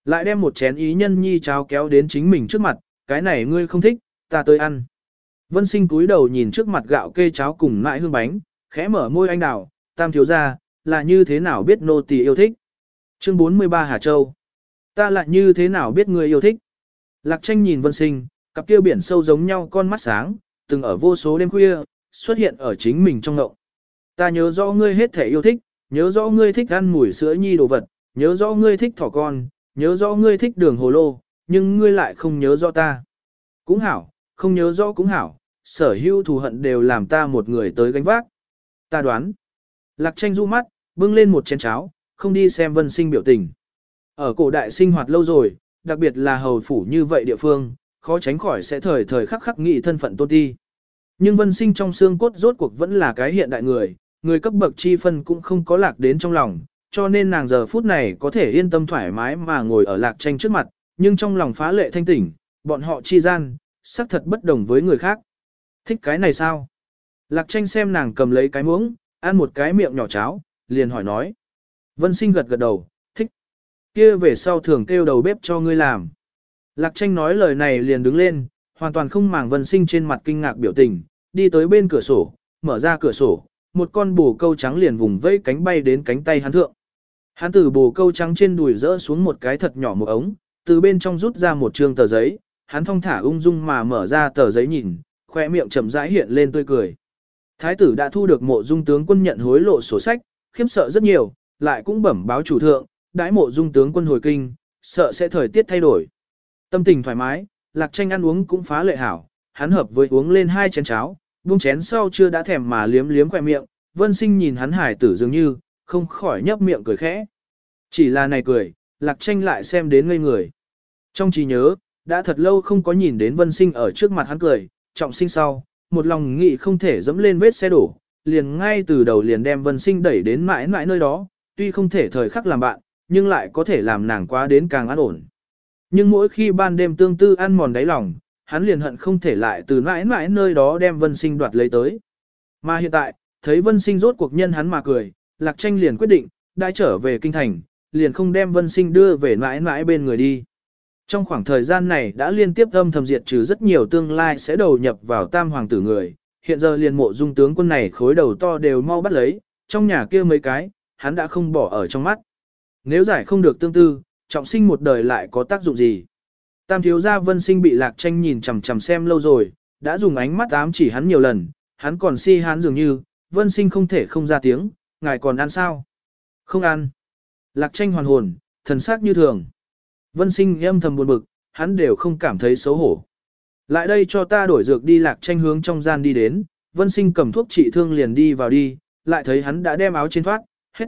Lại đem một chén ý nhân nhi cháo kéo đến chính mình trước mặt, cái này ngươi không thích, ta tới ăn. Vân sinh cúi đầu nhìn trước mặt gạo kê cháo cùng nại hương bánh, khẽ mở môi anh đào, tam thiếu ra, là như thế nào biết nô tỳ yêu thích. Chương 43 Hà Châu. Ta lại như thế nào biết ngươi yêu thích. Lạc tranh nhìn vân sinh, cặp kia biển sâu giống nhau con mắt sáng, từng ở vô số đêm khuya, xuất hiện ở chính mình trong ngộng. Ta nhớ rõ ngươi hết thể yêu thích, nhớ rõ ngươi thích ăn mùi sữa nhi đồ vật, nhớ rõ ngươi thích thỏ con, nhớ rõ ngươi thích đường hồ lô, nhưng ngươi lại không nhớ rõ ta. Cũng hảo, không nhớ rõ cũng hảo, sở hữu thù hận đều làm ta một người tới gánh vác. Ta đoán. Lạc tranh du mắt, bưng lên một chén cháo, không đi xem vân sinh biểu tình. Ở cổ đại sinh hoạt lâu rồi, đặc biệt là hầu phủ như vậy địa phương, khó tránh khỏi sẽ thời thời khắc khắc nghị thân phận tôn ti. Nhưng vân sinh trong xương cốt rốt cuộc vẫn là cái hiện đại người, người cấp bậc chi phân cũng không có lạc đến trong lòng, cho nên nàng giờ phút này có thể yên tâm thoải mái mà ngồi ở lạc tranh trước mặt, nhưng trong lòng phá lệ thanh tỉnh, bọn họ chi gian, xác thật bất đồng với người khác. Thích cái này sao? Lạc tranh xem nàng cầm lấy cái muỗng, ăn một cái miệng nhỏ cháo, liền hỏi nói. Vân sinh gật gật đầu, thích. kia về sau thường kêu đầu bếp cho ngươi làm. Lạc tranh nói lời này liền đứng lên, hoàn toàn không màng vân sinh trên mặt kinh ngạc biểu tình, đi tới bên cửa sổ, mở ra cửa sổ, một con bồ câu trắng liền vùng vẫy cánh bay đến cánh tay hắn thượng. Hắn từ bồ câu trắng trên đùi rỡ xuống một cái thật nhỏ một ống, từ bên trong rút ra một trương tờ giấy, hắn thong thả ung dung mà mở ra tờ giấy nhìn, khoe miệng chậm rãi hiện lên tươi cười. Thái tử đã thu được mộ dung tướng quân nhận hối lộ sổ sách, khiếm sợ rất nhiều, lại cũng bẩm báo chủ thượng, đãi mộ dung tướng quân hồi kinh, sợ sẽ thời tiết thay đổi. Tâm tình thoải mái, lạc tranh ăn uống cũng phá lệ hảo, hắn hợp với uống lên hai chén cháo, buông chén sau chưa đã thèm mà liếm liếm khỏe miệng, vân sinh nhìn hắn hải tử dường như, không khỏi nhấp miệng cười khẽ. Chỉ là này cười, lạc tranh lại xem đến ngây người. Trong trí nhớ, đã thật lâu không có nhìn đến vân sinh ở trước mặt hắn cười, trọng sinh sau, một lòng nghị không thể dẫm lên vết xe đổ, liền ngay từ đầu liền đem vân sinh đẩy đến mãi mãi nơi đó, tuy không thể thời khắc làm bạn, nhưng lại có thể làm nàng quá đến càng an ổn. Nhưng mỗi khi ban đêm tương tư ăn mòn đáy lòng, hắn liền hận không thể lại từ mãi mãi nơi đó đem vân sinh đoạt lấy tới. Mà hiện tại, thấy vân sinh rốt cuộc nhân hắn mà cười, lạc tranh liền quyết định, đã trở về kinh thành, liền không đem vân sinh đưa về mãi mãi bên người đi. Trong khoảng thời gian này đã liên tiếp âm thầm diệt trừ rất nhiều tương lai sẽ đầu nhập vào tam hoàng tử người, hiện giờ liền mộ dung tướng quân này khối đầu to đều mau bắt lấy, trong nhà kia mấy cái, hắn đã không bỏ ở trong mắt. Nếu giải không được tương tư, trọng sinh một đời lại có tác dụng gì? Tam thiếu gia vân sinh bị lạc tranh nhìn chằm chằm xem lâu rồi, đã dùng ánh mắt ám chỉ hắn nhiều lần, hắn còn si hắn dường như, vân sinh không thể không ra tiếng, ngài còn ăn sao? Không ăn. Lạc tranh hoàn hồn, thần sắc như thường. Vân sinh âm thầm buồn bực, hắn đều không cảm thấy xấu hổ. Lại đây cho ta đổi dược đi lạc tranh hướng trong gian đi đến, vân sinh cầm thuốc trị thương liền đi vào đi, lại thấy hắn đã đem áo trên thoát, hết.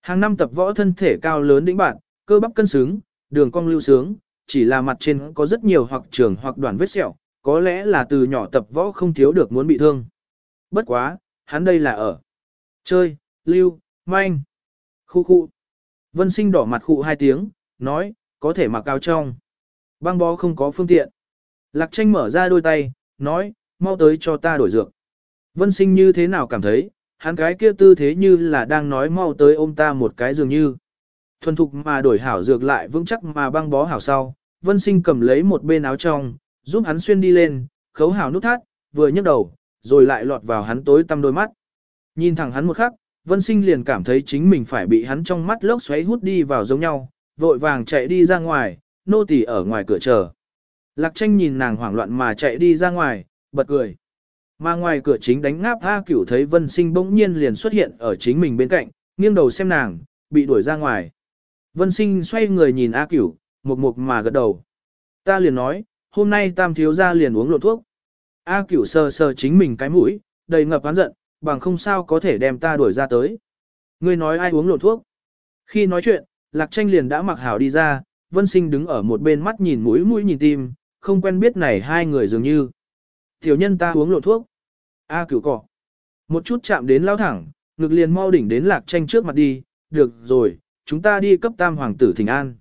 Hàng năm tập võ thân thể cao lớn đĩnh bạn, cơ bắp cân xứng, đường cong lưu sướng, chỉ là mặt trên có rất nhiều hoặc trường hoặc đoạn vết sẹo, có lẽ là từ nhỏ tập võ không thiếu được muốn bị thương. Bất quá, hắn đây là ở chơi, lưu, manh. Khu khu. Vân sinh đỏ mặt khụ hai tiếng, nói, có thể mặc áo trong. Băng bó không có phương tiện. Lạc tranh mở ra đôi tay, nói, mau tới cho ta đổi dược. Vân sinh như thế nào cảm thấy, hắn cái kia tư thế như là đang nói mau tới ôm ta một cái dường như. Thuần thục mà đổi hảo dược lại vững chắc mà băng bó hảo sau, vân sinh cầm lấy một bên áo trong, giúp hắn xuyên đi lên, khấu hảo nút thắt, vừa nhấc đầu, rồi lại lọt vào hắn tối tăm đôi mắt. Nhìn thẳng hắn một khắc, vân sinh liền cảm thấy chính mình phải bị hắn trong mắt lốc xoáy hút đi vào giống nhau, vội vàng chạy đi ra ngoài, nô tỳ ở ngoài cửa chờ. Lạc tranh nhìn nàng hoảng loạn mà chạy đi ra ngoài, bật cười. Mà ngoài cửa chính đánh ngáp A cửu thấy vân sinh bỗng nhiên liền xuất hiện ở chính mình bên cạnh, nghiêng đầu xem nàng, bị đuổi ra ngoài. Vân sinh xoay người nhìn A cửu, mục mục mà gật đầu. Ta liền nói, hôm nay tam thiếu ra liền uống lộn thuốc. A cửu sờ sờ chính mình cái mũi, đầy ngập oán giận, bằng không sao có thể đem ta đuổi ra tới. Ngươi nói ai uống lộn thuốc? Khi nói chuyện, lạc tranh liền đã mặc hảo đi ra, vân sinh đứng ở một bên mắt nhìn mũi mũi nhìn tim, không quen biết này hai người dường như. Tiểu nhân ta uống lộn thuốc. A cửu cỏ. Một chút chạm đến lao thẳng, ngực liền mau đỉnh đến lạc tranh trước mặt đi, được rồi, chúng ta đi cấp tam hoàng tử thỉnh an.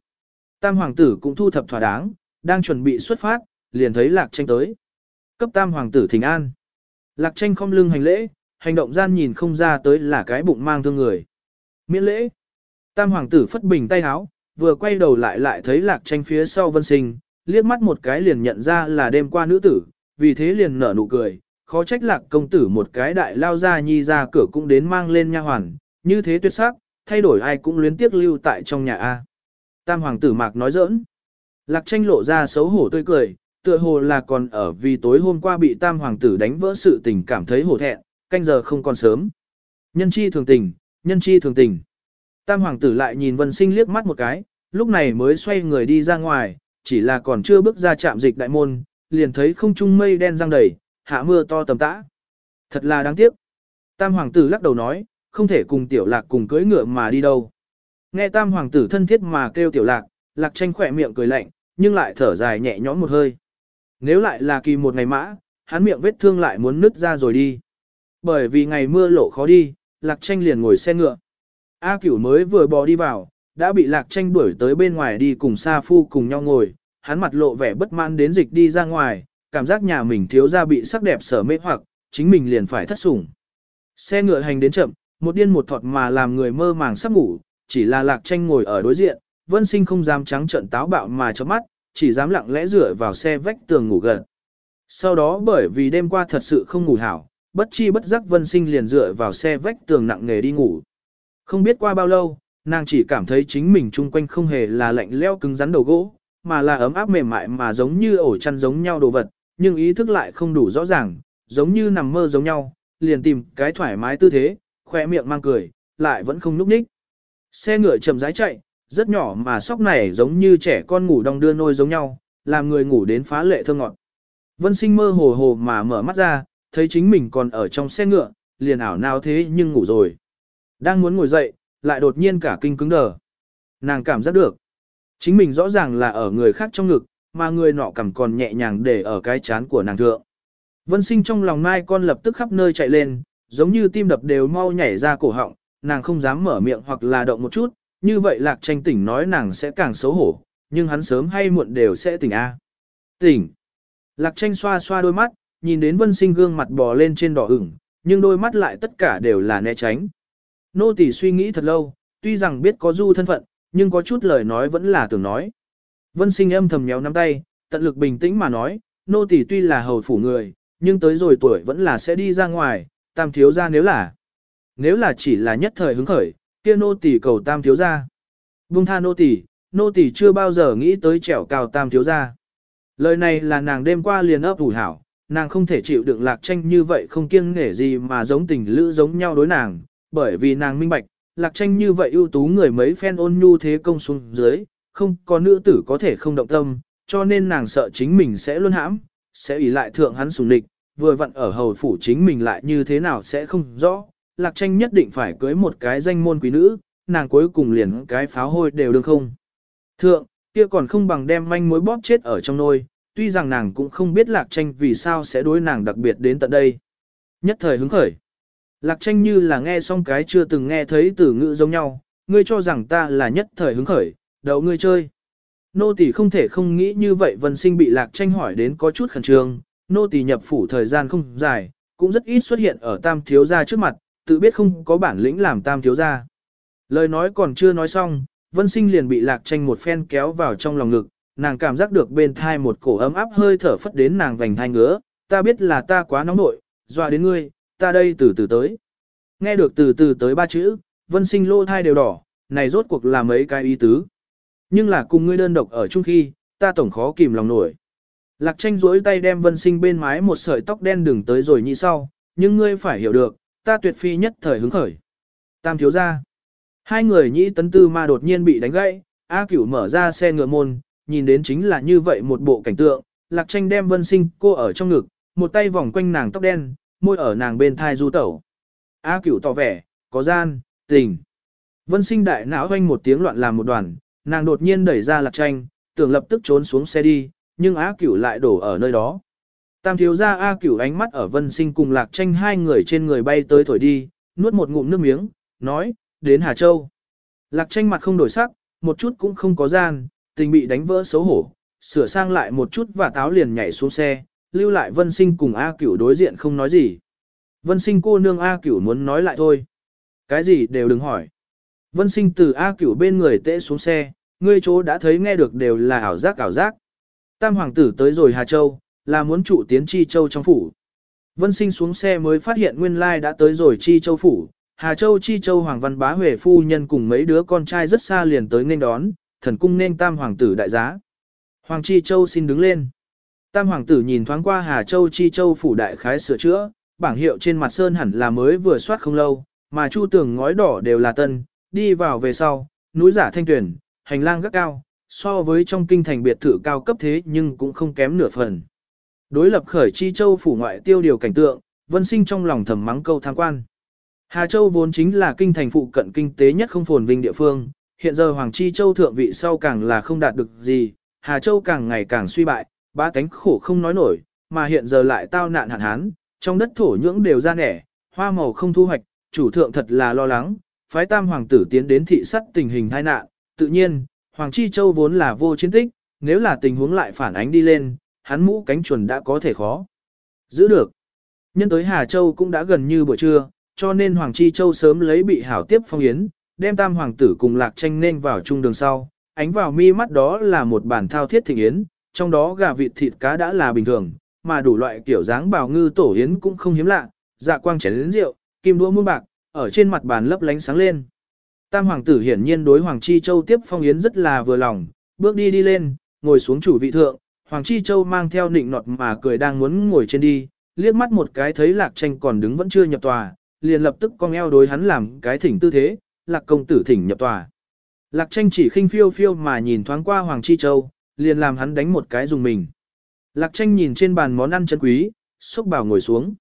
Tam hoàng tử cũng thu thập thỏa đáng, đang chuẩn bị xuất phát, liền thấy lạc tranh tới. Cấp tam hoàng tử thỉnh an. Lạc tranh không lưng hành lễ, hành động gian nhìn không ra tới là cái bụng mang thương người. Miễn lễ. Tam hoàng tử phất bình tay háo, vừa quay đầu lại lại thấy lạc tranh phía sau vân sinh, liếc mắt một cái liền nhận ra là đêm qua nữ tử, vì thế liền nở nụ cười, khó trách lạc công tử một cái đại lao ra nhi ra cửa cũng đến mang lên nha hoàn, như thế tuyệt sắc, thay đổi ai cũng luyến tiếc lưu tại trong nhà A. Tam hoàng tử mạc nói giỡn. Lạc tranh lộ ra xấu hổ tươi cười, tựa hồ là còn ở vì tối hôm qua bị tam hoàng tử đánh vỡ sự tình cảm thấy hổ thẹn, canh giờ không còn sớm. Nhân chi thường tình, nhân chi thường tình. Tam hoàng tử lại nhìn vân sinh liếc mắt một cái, lúc này mới xoay người đi ra ngoài, chỉ là còn chưa bước ra chạm dịch đại môn, liền thấy không trung mây đen răng đầy, hạ mưa to tầm tã. Thật là đáng tiếc. Tam hoàng tử lắc đầu nói, không thể cùng tiểu lạc cùng cưỡi ngựa mà đi đâu. Nghe tam hoàng tử thân thiết mà kêu tiểu lạc, lạc tranh khỏe miệng cười lạnh, nhưng lại thở dài nhẹ nhõm một hơi. Nếu lại là kỳ một ngày mã, hắn miệng vết thương lại muốn nứt ra rồi đi. Bởi vì ngày mưa lộ khó đi, lạc tranh liền ngồi xe ngựa. A cửu mới vừa bò đi vào, đã bị lạc tranh đuổi tới bên ngoài đi cùng Sa Phu cùng nhau ngồi, hắn mặt lộ vẻ bất mãn đến dịch đi ra ngoài, cảm giác nhà mình thiếu ra bị sắc đẹp sở mê hoặc, chính mình liền phải thất sủng. Xe ngựa hành đến chậm, một điên một thọt mà làm người mơ màng sắp ngủ, chỉ là lạc tranh ngồi ở đối diện, vân sinh không dám trắng trận táo bạo mà chớp mắt, chỉ dám lặng lẽ dựa vào xe vách tường ngủ gần. Sau đó bởi vì đêm qua thật sự không ngủ hảo, bất chi bất giác vân sinh liền dựa vào xe vách tường nặng nghề đi ngủ. Không biết qua bao lâu, nàng chỉ cảm thấy chính mình chung quanh không hề là lạnh leo cứng rắn đầu gỗ, mà là ấm áp mềm mại mà giống như ổ chăn giống nhau đồ vật, nhưng ý thức lại không đủ rõ ràng, giống như nằm mơ giống nhau, liền tìm cái thoải mái tư thế, khoe miệng mang cười, lại vẫn không núp ních. Xe ngựa chậm rãi chạy, rất nhỏ mà sóc này giống như trẻ con ngủ đong đưa nôi giống nhau, làm người ngủ đến phá lệ thơ ngọt. Vân sinh mơ hồ hồ mà mở mắt ra, thấy chính mình còn ở trong xe ngựa, liền ảo nào thế nhưng ngủ rồi. Đang muốn ngồi dậy, lại đột nhiên cả kinh cứng đờ. Nàng cảm giác được. Chính mình rõ ràng là ở người khác trong ngực, mà người nọ cầm còn nhẹ nhàng để ở cái chán của nàng thượng. Vân sinh trong lòng mai con lập tức khắp nơi chạy lên, giống như tim đập đều mau nhảy ra cổ họng, nàng không dám mở miệng hoặc là động một chút, như vậy lạc tranh tỉnh nói nàng sẽ càng xấu hổ, nhưng hắn sớm hay muộn đều sẽ tỉnh A. Tỉnh. Lạc tranh xoa xoa đôi mắt, nhìn đến vân sinh gương mặt bò lên trên đỏ ửng, nhưng đôi mắt lại tất cả đều là né tránh. Nô tỳ suy nghĩ thật lâu, tuy rằng biết có du thân phận, nhưng có chút lời nói vẫn là tưởng nói. Vân sinh âm thầm nhéo nắm tay, tận lực bình tĩnh mà nói, nô tỳ tuy là hầu phủ người, nhưng tới rồi tuổi vẫn là sẽ đi ra ngoài, tam thiếu gia nếu là. Nếu là chỉ là nhất thời hứng khởi, kia nô tỳ cầu tam thiếu gia. Buông tha nô tỳ, nô tỳ chưa bao giờ nghĩ tới trèo cao tam thiếu gia. Lời này là nàng đêm qua liền ấp ủ hảo, nàng không thể chịu đựng lạc tranh như vậy không kiêng nể gì mà giống tình lữ giống nhau đối nàng, bởi vì nàng minh bạch, lạc tranh như vậy ưu tú người mấy phen ôn nhu thế công xuống dưới, không có nữ tử có thể không động tâm, cho nên nàng sợ chính mình sẽ luôn hãm, sẽ ủy lại thượng hắn sùng địch, vừa vặn ở hầu phủ chính mình lại như thế nào sẽ không rõ, lạc tranh nhất định phải cưới một cái danh môn quý nữ, nàng cuối cùng liền cái pháo hôi đều đương không. Thượng, kia còn không bằng đem manh mối bóp chết ở trong nôi, tuy rằng nàng cũng không biết lạc tranh vì sao sẽ đối nàng đặc biệt đến tận đây. Nhất thời hứng khởi. Lạc tranh như là nghe xong cái chưa từng nghe thấy từ ngữ giống nhau, ngươi cho rằng ta là nhất thời hứng khởi, đậu ngươi chơi. Nô tỳ không thể không nghĩ như vậy vân sinh bị lạc tranh hỏi đến có chút khẩn trương, nô tỳ nhập phủ thời gian không dài, cũng rất ít xuất hiện ở tam thiếu gia trước mặt, tự biết không có bản lĩnh làm tam thiếu gia. Lời nói còn chưa nói xong, vân sinh liền bị lạc tranh một phen kéo vào trong lòng ngực, nàng cảm giác được bên thai một cổ ấm áp hơi thở phất đến nàng vành thai ngứa, ta biết là ta quá nóng nội, dọa đến ngươi, ta đây từ từ tới. Nghe được từ từ tới ba chữ, vân sinh lô thai đều đỏ, này rốt cuộc là mấy cái ý tứ. Nhưng là cùng ngươi đơn độc ở chung khi, ta tổng khó kìm lòng nổi. Lạc tranh duỗi tay đem vân sinh bên mái một sợi tóc đen đừng tới rồi như sau, nhưng ngươi phải hiểu được, ta tuyệt phi nhất thời hứng khởi. Tam thiếu ra. Hai người nhĩ tấn tư ma đột nhiên bị đánh gãy, A cửu mở ra xe ngựa môn, nhìn đến chính là như vậy một bộ cảnh tượng, lạc tranh đem vân sinh cô ở trong ngực, một tay vòng quanh nàng tóc đen, môi ở nàng bên thai du tẩu. A cửu tỏ vẻ, có gian, tình. Vân sinh đại não hoanh một tiếng loạn làm một đoàn, nàng đột nhiên đẩy ra lạc tranh, tưởng lập tức trốn xuống xe đi, nhưng A cửu lại đổ ở nơi đó. Tam thiếu ra A cửu ánh mắt ở vân sinh cùng lạc tranh hai người trên người bay tới thổi đi, nuốt một ngụm nước miếng, nói, đến Hà Châu. Lạc tranh mặt không đổi sắc, một chút cũng không có gian, tình bị đánh vỡ xấu hổ, sửa sang lại một chút và táo liền nhảy xuống xe, lưu lại vân sinh cùng A cửu đối diện không nói gì. Vân sinh cô nương A cửu muốn nói lại thôi. Cái gì đều đừng hỏi. Vân sinh từ A cửu bên người tễ xuống xe, ngươi chỗ đã thấy nghe được đều là ảo giác ảo giác. Tam hoàng tử tới rồi Hà Châu, là muốn trụ tiến Chi Châu trong phủ. Vân sinh xuống xe mới phát hiện nguyên lai đã tới rồi Chi Châu phủ. Hà Châu Chi Châu Hoàng Văn Bá Huệ Phu Nhân cùng mấy đứa con trai rất xa liền tới nên đón, thần cung nên tam hoàng tử đại giá. Hoàng Chi Châu xin đứng lên. Tam hoàng tử nhìn thoáng qua Hà Châu Chi Châu phủ đại khái sửa chữa, bảng hiệu trên mặt sơn hẳn là mới vừa soát không lâu, mà chu tường ngói đỏ đều là tân, đi vào về sau, núi giả thanh tuyển, hành lang gác cao, so với trong kinh thành biệt thự cao cấp thế nhưng cũng không kém nửa phần. Đối lập khởi Chi Châu phủ ngoại tiêu điều cảnh tượng, vân sinh trong lòng thầm mắng câu tham quan. Hà Châu vốn chính là kinh thành phụ cận kinh tế nhất không phồn vinh địa phương, hiện giờ Hoàng Chi Châu thượng vị sau càng là không đạt được gì, Hà Châu càng ngày càng suy bại, ba cánh khổ không nói nổi, mà hiện giờ lại tao nạn hạn hán, trong đất thổ nhưỡng đều ra nẻ, hoa màu không thu hoạch, chủ thượng thật là lo lắng, phái tam hoàng tử tiến đến thị sắt tình hình tai nạn, tự nhiên, Hoàng Chi Châu vốn là vô chiến tích, nếu là tình huống lại phản ánh đi lên, hắn mũ cánh chuẩn đã có thể khó. Giữ được. Nhân tới Hà Châu cũng đã gần như buổi trưa, cho nên Hoàng Chi Châu sớm lấy bị hảo tiếp phong yến, đem tam hoàng tử cùng lạc tranh nên vào trung đường sau, ánh vào mi mắt đó là một bản thao thiết thịnh yến, trong đó gà vịt thịt cá đã là bình thường, mà đủ loại kiểu dáng bào ngư tổ yến cũng không hiếm lạ, dạ quang chén đến rượu, kim đũa muôn bạc, ở trên mặt bàn lấp lánh sáng lên. Tam hoàng tử hiển nhiên đối Hoàng Chi Châu tiếp phong yến rất là vừa lòng, bước đi đi lên, ngồi xuống chủ vị thượng, Hoàng Chi Châu mang theo nịnh nọt mà cười đang muốn ngồi trên đi, liếc mắt một cái thấy lạc tranh còn đứng vẫn chưa nhập tòa, liền lập tức cong eo đối hắn làm cái thỉnh tư thế, lạc công tử thỉnh nhập tòa. Lạc tranh chỉ khinh phiêu phiêu mà nhìn thoáng qua Hoàng Chi Châu, liền làm hắn đánh một cái dùng mình. Lạc tranh nhìn trên bàn món ăn chân quý, xúc bảo ngồi xuống.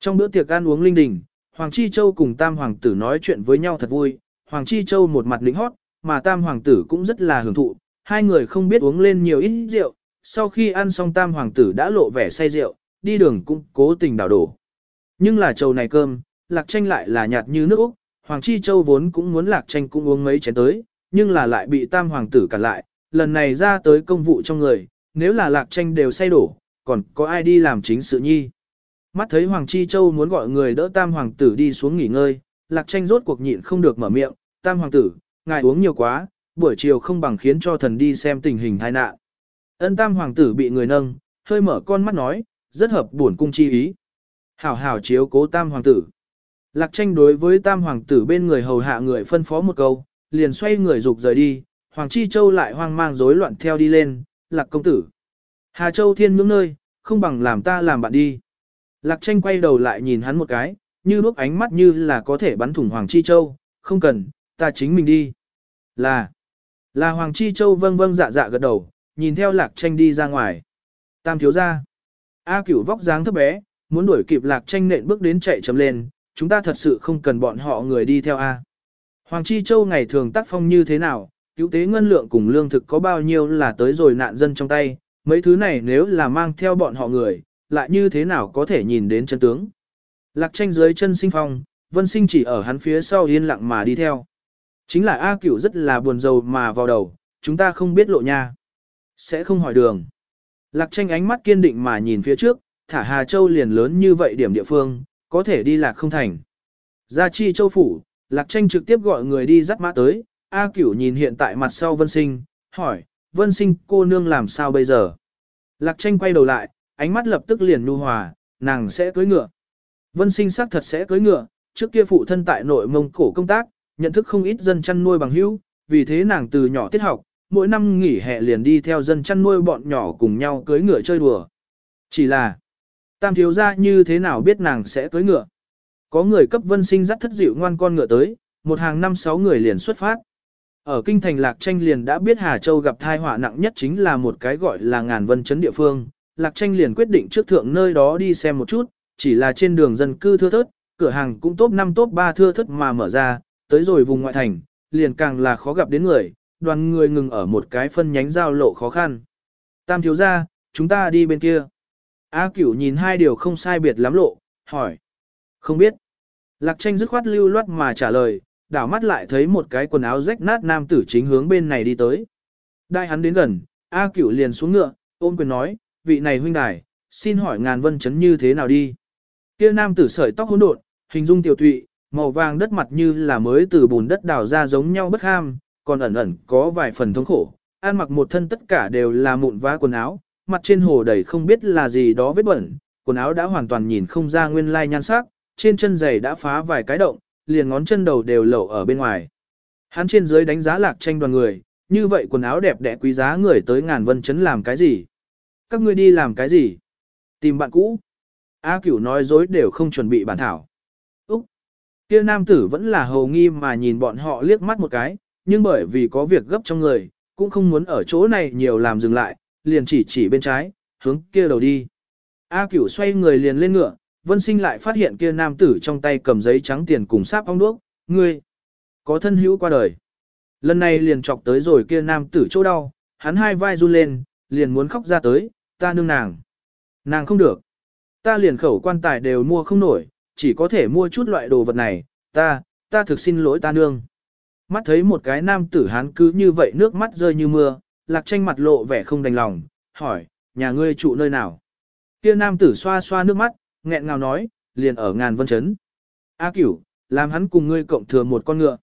Trong bữa tiệc ăn uống linh đình, Hoàng Chi Châu cùng Tam Hoàng tử nói chuyện với nhau thật vui, Hoàng Chi Châu một mặt lĩnh hót, mà Tam Hoàng tử cũng rất là hưởng thụ, hai người không biết uống lên nhiều ít rượu, sau khi ăn xong Tam Hoàng tử đã lộ vẻ say rượu, đi đường cũng cố tình đảo đổ. Nhưng là trầu này cơm, Lạc tranh lại là nhạt như nước Úc, Hoàng Chi Châu vốn cũng muốn lạc tranh cũng uống mấy chén tới, nhưng là lại bị tam hoàng tử cản lại, lần này ra tới công vụ trong người, nếu là lạc tranh đều say đổ, còn có ai đi làm chính sự nhi. Mắt thấy Hoàng Chi Châu muốn gọi người đỡ tam hoàng tử đi xuống nghỉ ngơi, lạc tranh rốt cuộc nhịn không được mở miệng, tam hoàng tử, ngài uống nhiều quá, buổi chiều không bằng khiến cho thần đi xem tình hình tai nạn. Ân tam hoàng tử bị người nâng, hơi mở con mắt nói, rất hợp buồn cung chi ý. Hảo hảo chiếu cố tam hoàng tử. Lạc tranh đối với tam hoàng tử bên người hầu hạ người phân phó một câu, liền xoay người dục rời đi, Hoàng Chi Châu lại hoang mang rối loạn theo đi lên, Lạc công tử. Hà Châu thiên những nơi, không bằng làm ta làm bạn đi. Lạc tranh quay đầu lại nhìn hắn một cái, như đuốc ánh mắt như là có thể bắn thủng Hoàng Chi Châu, không cần, ta chính mình đi. Là, là Hoàng Chi Châu vâng vâng dạ dạ gật đầu, nhìn theo Lạc tranh đi ra ngoài. Tam thiếu ra. A cửu vóc dáng thấp bé, muốn đuổi kịp Lạc tranh nện bước đến chạy chấm lên, chúng ta thật sự không cần bọn họ người đi theo A. Hoàng Chi Châu ngày thường tác phong như thế nào, cứu tế ngân lượng cùng lương thực có bao nhiêu là tới rồi nạn dân trong tay, mấy thứ này nếu là mang theo bọn họ người, lại như thế nào có thể nhìn đến chân tướng. Lạc tranh dưới chân sinh phong, vân sinh chỉ ở hắn phía sau yên lặng mà đi theo. Chính là A cửu rất là buồn rầu mà vào đầu, chúng ta không biết lộ nha. Sẽ không hỏi đường. Lạc tranh ánh mắt kiên định mà nhìn phía trước, thả Hà Châu liền lớn như vậy điểm địa phương, có thể đi lạc không thành. Gia chi châu phủ, lạc tranh trực tiếp gọi người đi dắt mã tới, A cửu nhìn hiện tại mặt sau vân sinh, hỏi, vân sinh cô nương làm sao bây giờ? Lạc tranh quay đầu lại, ánh mắt lập tức liền nu hòa, nàng sẽ cưới ngựa. Vân sinh xác thật sẽ cưới ngựa, trước kia phụ thân tại nội mông cổ công tác, nhận thức không ít dân chăn nuôi bằng hữu, vì thế nàng từ nhỏ tiết học, mỗi năm nghỉ hè liền đi theo dân chăn nuôi bọn nhỏ cùng nhau cưới ngựa chơi đùa. Chỉ là, tam thiếu gia như thế nào biết nàng sẽ cưới ngựa? Có người cấp vân sinh dắt thất dịu ngoan con ngựa tới, một hàng năm sáu người liền xuất phát. Ở kinh thành Lạc Tranh liền đã biết Hà Châu gặp thai họa nặng nhất chính là một cái gọi là ngàn vân chấn địa phương. Lạc Tranh liền quyết định trước thượng nơi đó đi xem một chút, chỉ là trên đường dân cư thưa thớt, cửa hàng cũng top 5 top 3 thưa thớt mà mở ra, tới rồi vùng ngoại thành, liền càng là khó gặp đến người, đoàn người ngừng ở một cái phân nhánh giao lộ khó khăn. Tam thiếu ra, chúng ta đi bên kia. A cửu nhìn hai điều không sai biệt lắm lộ, hỏi. Không biết. Lạc tranh dứt khoát lưu loát mà trả lời, đảo mắt lại thấy một cái quần áo rách nát nam tử chính hướng bên này đi tới. Đại hắn đến gần, A cửu liền xuống ngựa, ôm quyền nói, vị này huynh đài, xin hỏi ngàn vân chấn như thế nào đi. Kia nam tử sợi tóc hỗn độn, hình dung tiểu tụy, màu vàng đất mặt như là mới từ bùn đất đào ra giống nhau bất ham, còn ẩn ẩn có vài phần thống khổ. An mặc một thân tất cả đều là mụn vá quần áo, mặt trên hồ đầy không biết là gì đó vết bẩn, quần áo đã hoàn toàn nhìn không ra nguyên lai nhan sắc, trên chân giày đã phá vài cái động, liền ngón chân đầu đều lẩu ở bên ngoài. Hắn trên dưới đánh giá lạc tranh đoàn người, như vậy quần áo đẹp đẽ quý giá người tới ngàn vân chấn làm cái gì? Các ngươi đi làm cái gì? Tìm bạn cũ. A cửu nói dối đều không chuẩn bị bản thảo. Úc! Kia nam tử vẫn là hầu nghi mà nhìn bọn họ liếc mắt một cái, nhưng bởi vì có việc gấp trong người, cũng không muốn ở chỗ này nhiều làm dừng lại, liền chỉ chỉ bên trái, hướng kia đầu đi. A cửu xoay người liền lên ngựa, vân sinh lại phát hiện kia nam tử trong tay cầm giấy trắng tiền cùng sáp ong đuốc, ngươi, có thân hữu qua đời. Lần này liền chọc tới rồi kia nam tử chỗ đau, hắn hai vai run lên, liền muốn khóc ra tới, ta nương nàng. Nàng không được. Ta liền khẩu quan tài đều mua không nổi, chỉ có thể mua chút loại đồ vật này, ta, ta thực xin lỗi ta nương. Mắt thấy một cái nam tử hán cứ như vậy nước mắt rơi như mưa, lạc tranh mặt lộ vẻ không đành lòng, hỏi, nhà ngươi trụ nơi nào? Kia nam tử xoa xoa nước mắt, nghẹn ngào nói, liền ở ngàn vân chấn. A cửu, làm hắn cùng ngươi cộng thừa một con ngựa.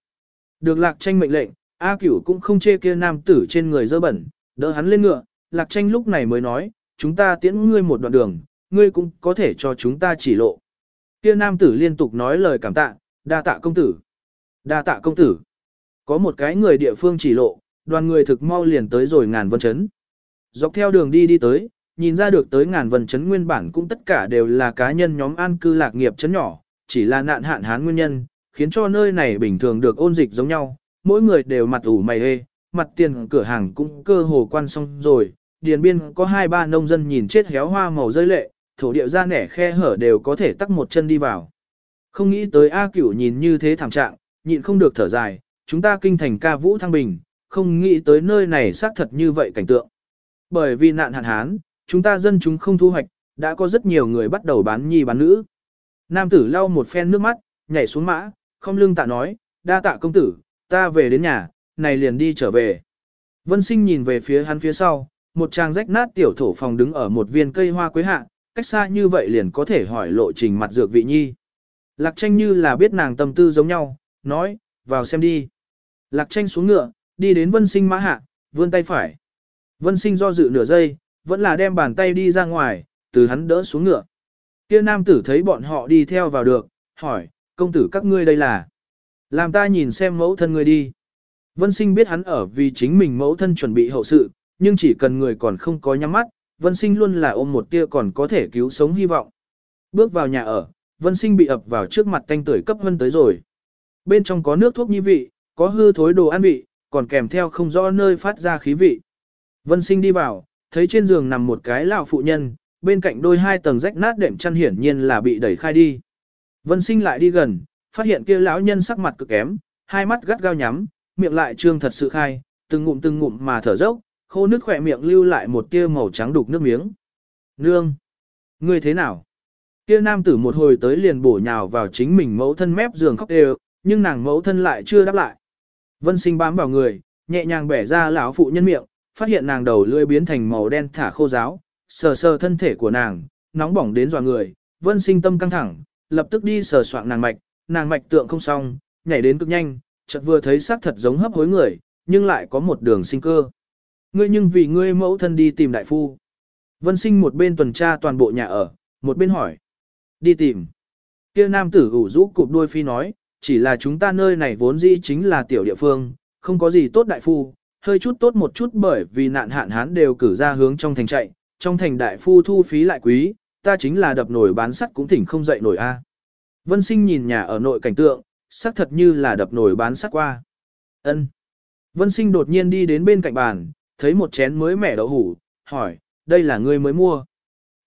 Được lạc tranh mệnh lệnh, A cửu cũng không chê kia nam tử trên người dơ bẩn, đỡ hắn lên ngựa, lạc tranh lúc này mới nói, chúng ta tiễn ngươi một đoạn đường, ngươi cũng có thể cho chúng ta chỉ lộ. Kia nam tử liên tục nói lời cảm tạ, đa tạ công tử. Đa tạ công tử. Có một cái người địa phương chỉ lộ, đoàn người thực mau liền tới rồi ngàn vân chấn. Dọc theo đường đi đi tới, nhìn ra được tới ngàn vân chấn nguyên bản cũng tất cả đều là cá nhân nhóm an cư lạc nghiệp chấn nhỏ, chỉ là nạn hạn hán nguyên nhân, khiến cho nơi này bình thường được ôn dịch giống nhau, mỗi người đều mặt ủ mày hê, mặt tiền cửa hàng cũng cơ hồ quan xong rồi, điền biên có hai ba nông dân nhìn chết héo hoa màu rơi lệ, thổ địa ra nẻ khe hở đều có thể tắc một chân đi vào. Không nghĩ tới A cửu nhìn như thế thảm trạng, nhịn không được thở dài, chúng ta kinh thành ca vũ thăng bình, không nghĩ tới nơi này xác thật như vậy cảnh tượng. Bởi vì nạn hạn hán, chúng ta dân chúng không thu hoạch, đã có rất nhiều người bắt đầu bán nhi bán nữ. Nam tử lau một phen nước mắt, nhảy xuống mã, không lưng tạ nói, đa tạ công tử, ta về đến nhà, này liền đi trở về. Vân sinh nhìn về phía hắn phía sau, một trang rách nát tiểu thổ phòng đứng ở một viên cây hoa quế hạ, cách xa như vậy liền có thể hỏi lộ trình mặt dược vị nhi. Lạc tranh như là biết nàng tâm tư giống nhau, nói, vào xem đi. Lạc tranh xuống ngựa, đi đến vân sinh mã hạ, vươn tay phải. Vân sinh do dự nửa giây, vẫn là đem bàn tay đi ra ngoài, từ hắn đỡ xuống ngựa. Kia nam tử thấy bọn họ đi theo vào được, hỏi, công tử các ngươi đây là. Làm ta nhìn xem mẫu thân ngươi đi. Vân sinh biết hắn ở vì chính mình mẫu thân chuẩn bị hậu sự, nhưng chỉ cần người còn không có nhắm mắt, vân sinh luôn là ôm một tia còn có thể cứu sống hy vọng. Bước vào nhà ở, vân sinh bị ập vào trước mặt thanh tuổi cấp hơn tới rồi. Bên trong có nước thuốc nhi vị, có hư thối đồ ăn vị, còn kèm theo không rõ nơi phát ra khí vị. Vân sinh đi vào, thấy trên giường nằm một cái lão phụ nhân, bên cạnh đôi hai tầng rách nát đệm chăn hiển nhiên là bị đẩy khai đi. Vân sinh lại đi gần, phát hiện kia lão nhân sắc mặt cực kém, hai mắt gắt gao nhắm, miệng lại trương thật sự khai, từng ngụm từng ngụm mà thở dốc, khô nước khỏe miệng lưu lại một tia màu trắng đục nước miếng. Nương! Ngươi thế nào? Kia nam tử một hồi tới liền bổ nhào vào chính mình mẫu thân mép giường khóc đều, nhưng nàng mẫu thân lại chưa đáp lại. Vân sinh bám vào người, nhẹ nhàng bẻ ra lão phụ nhân miệng, phát hiện nàng đầu lưỡi biến thành màu đen thả khô giáo, sờ sờ thân thể của nàng, nóng bỏng đến dọa người, vân sinh tâm căng thẳng, lập tức đi sờ soạn nàng mạch, nàng mạch tượng không xong, nhảy đến cực nhanh, chợt vừa thấy xác thật giống hấp hối người, nhưng lại có một đường sinh cơ. Ngươi nhưng vì ngươi mẫu thân đi tìm đại phu. Vân sinh một bên tuần tra toàn bộ nhà ở, một bên hỏi. Đi tìm. Kia nam tử ủ rũ cụp đuôi phi nói, chỉ là chúng ta nơi này vốn dĩ chính là tiểu địa phương, không có gì tốt đại phu, hơi chút tốt một chút bởi vì nạn hạn hán đều cử ra hướng trong thành chạy, trong thành đại phu thu phí lại quý, ta chính là đập nổi bán sắt cũng thỉnh không dậy nổi a. Vân sinh nhìn nhà ở nội cảnh tượng, sắc thật như là đập nổi bán sắt qua. Ân. Vân sinh đột nhiên đi đến bên cạnh bàn, thấy một chén mới mẻ đậu hủ, hỏi, đây là ngươi mới mua.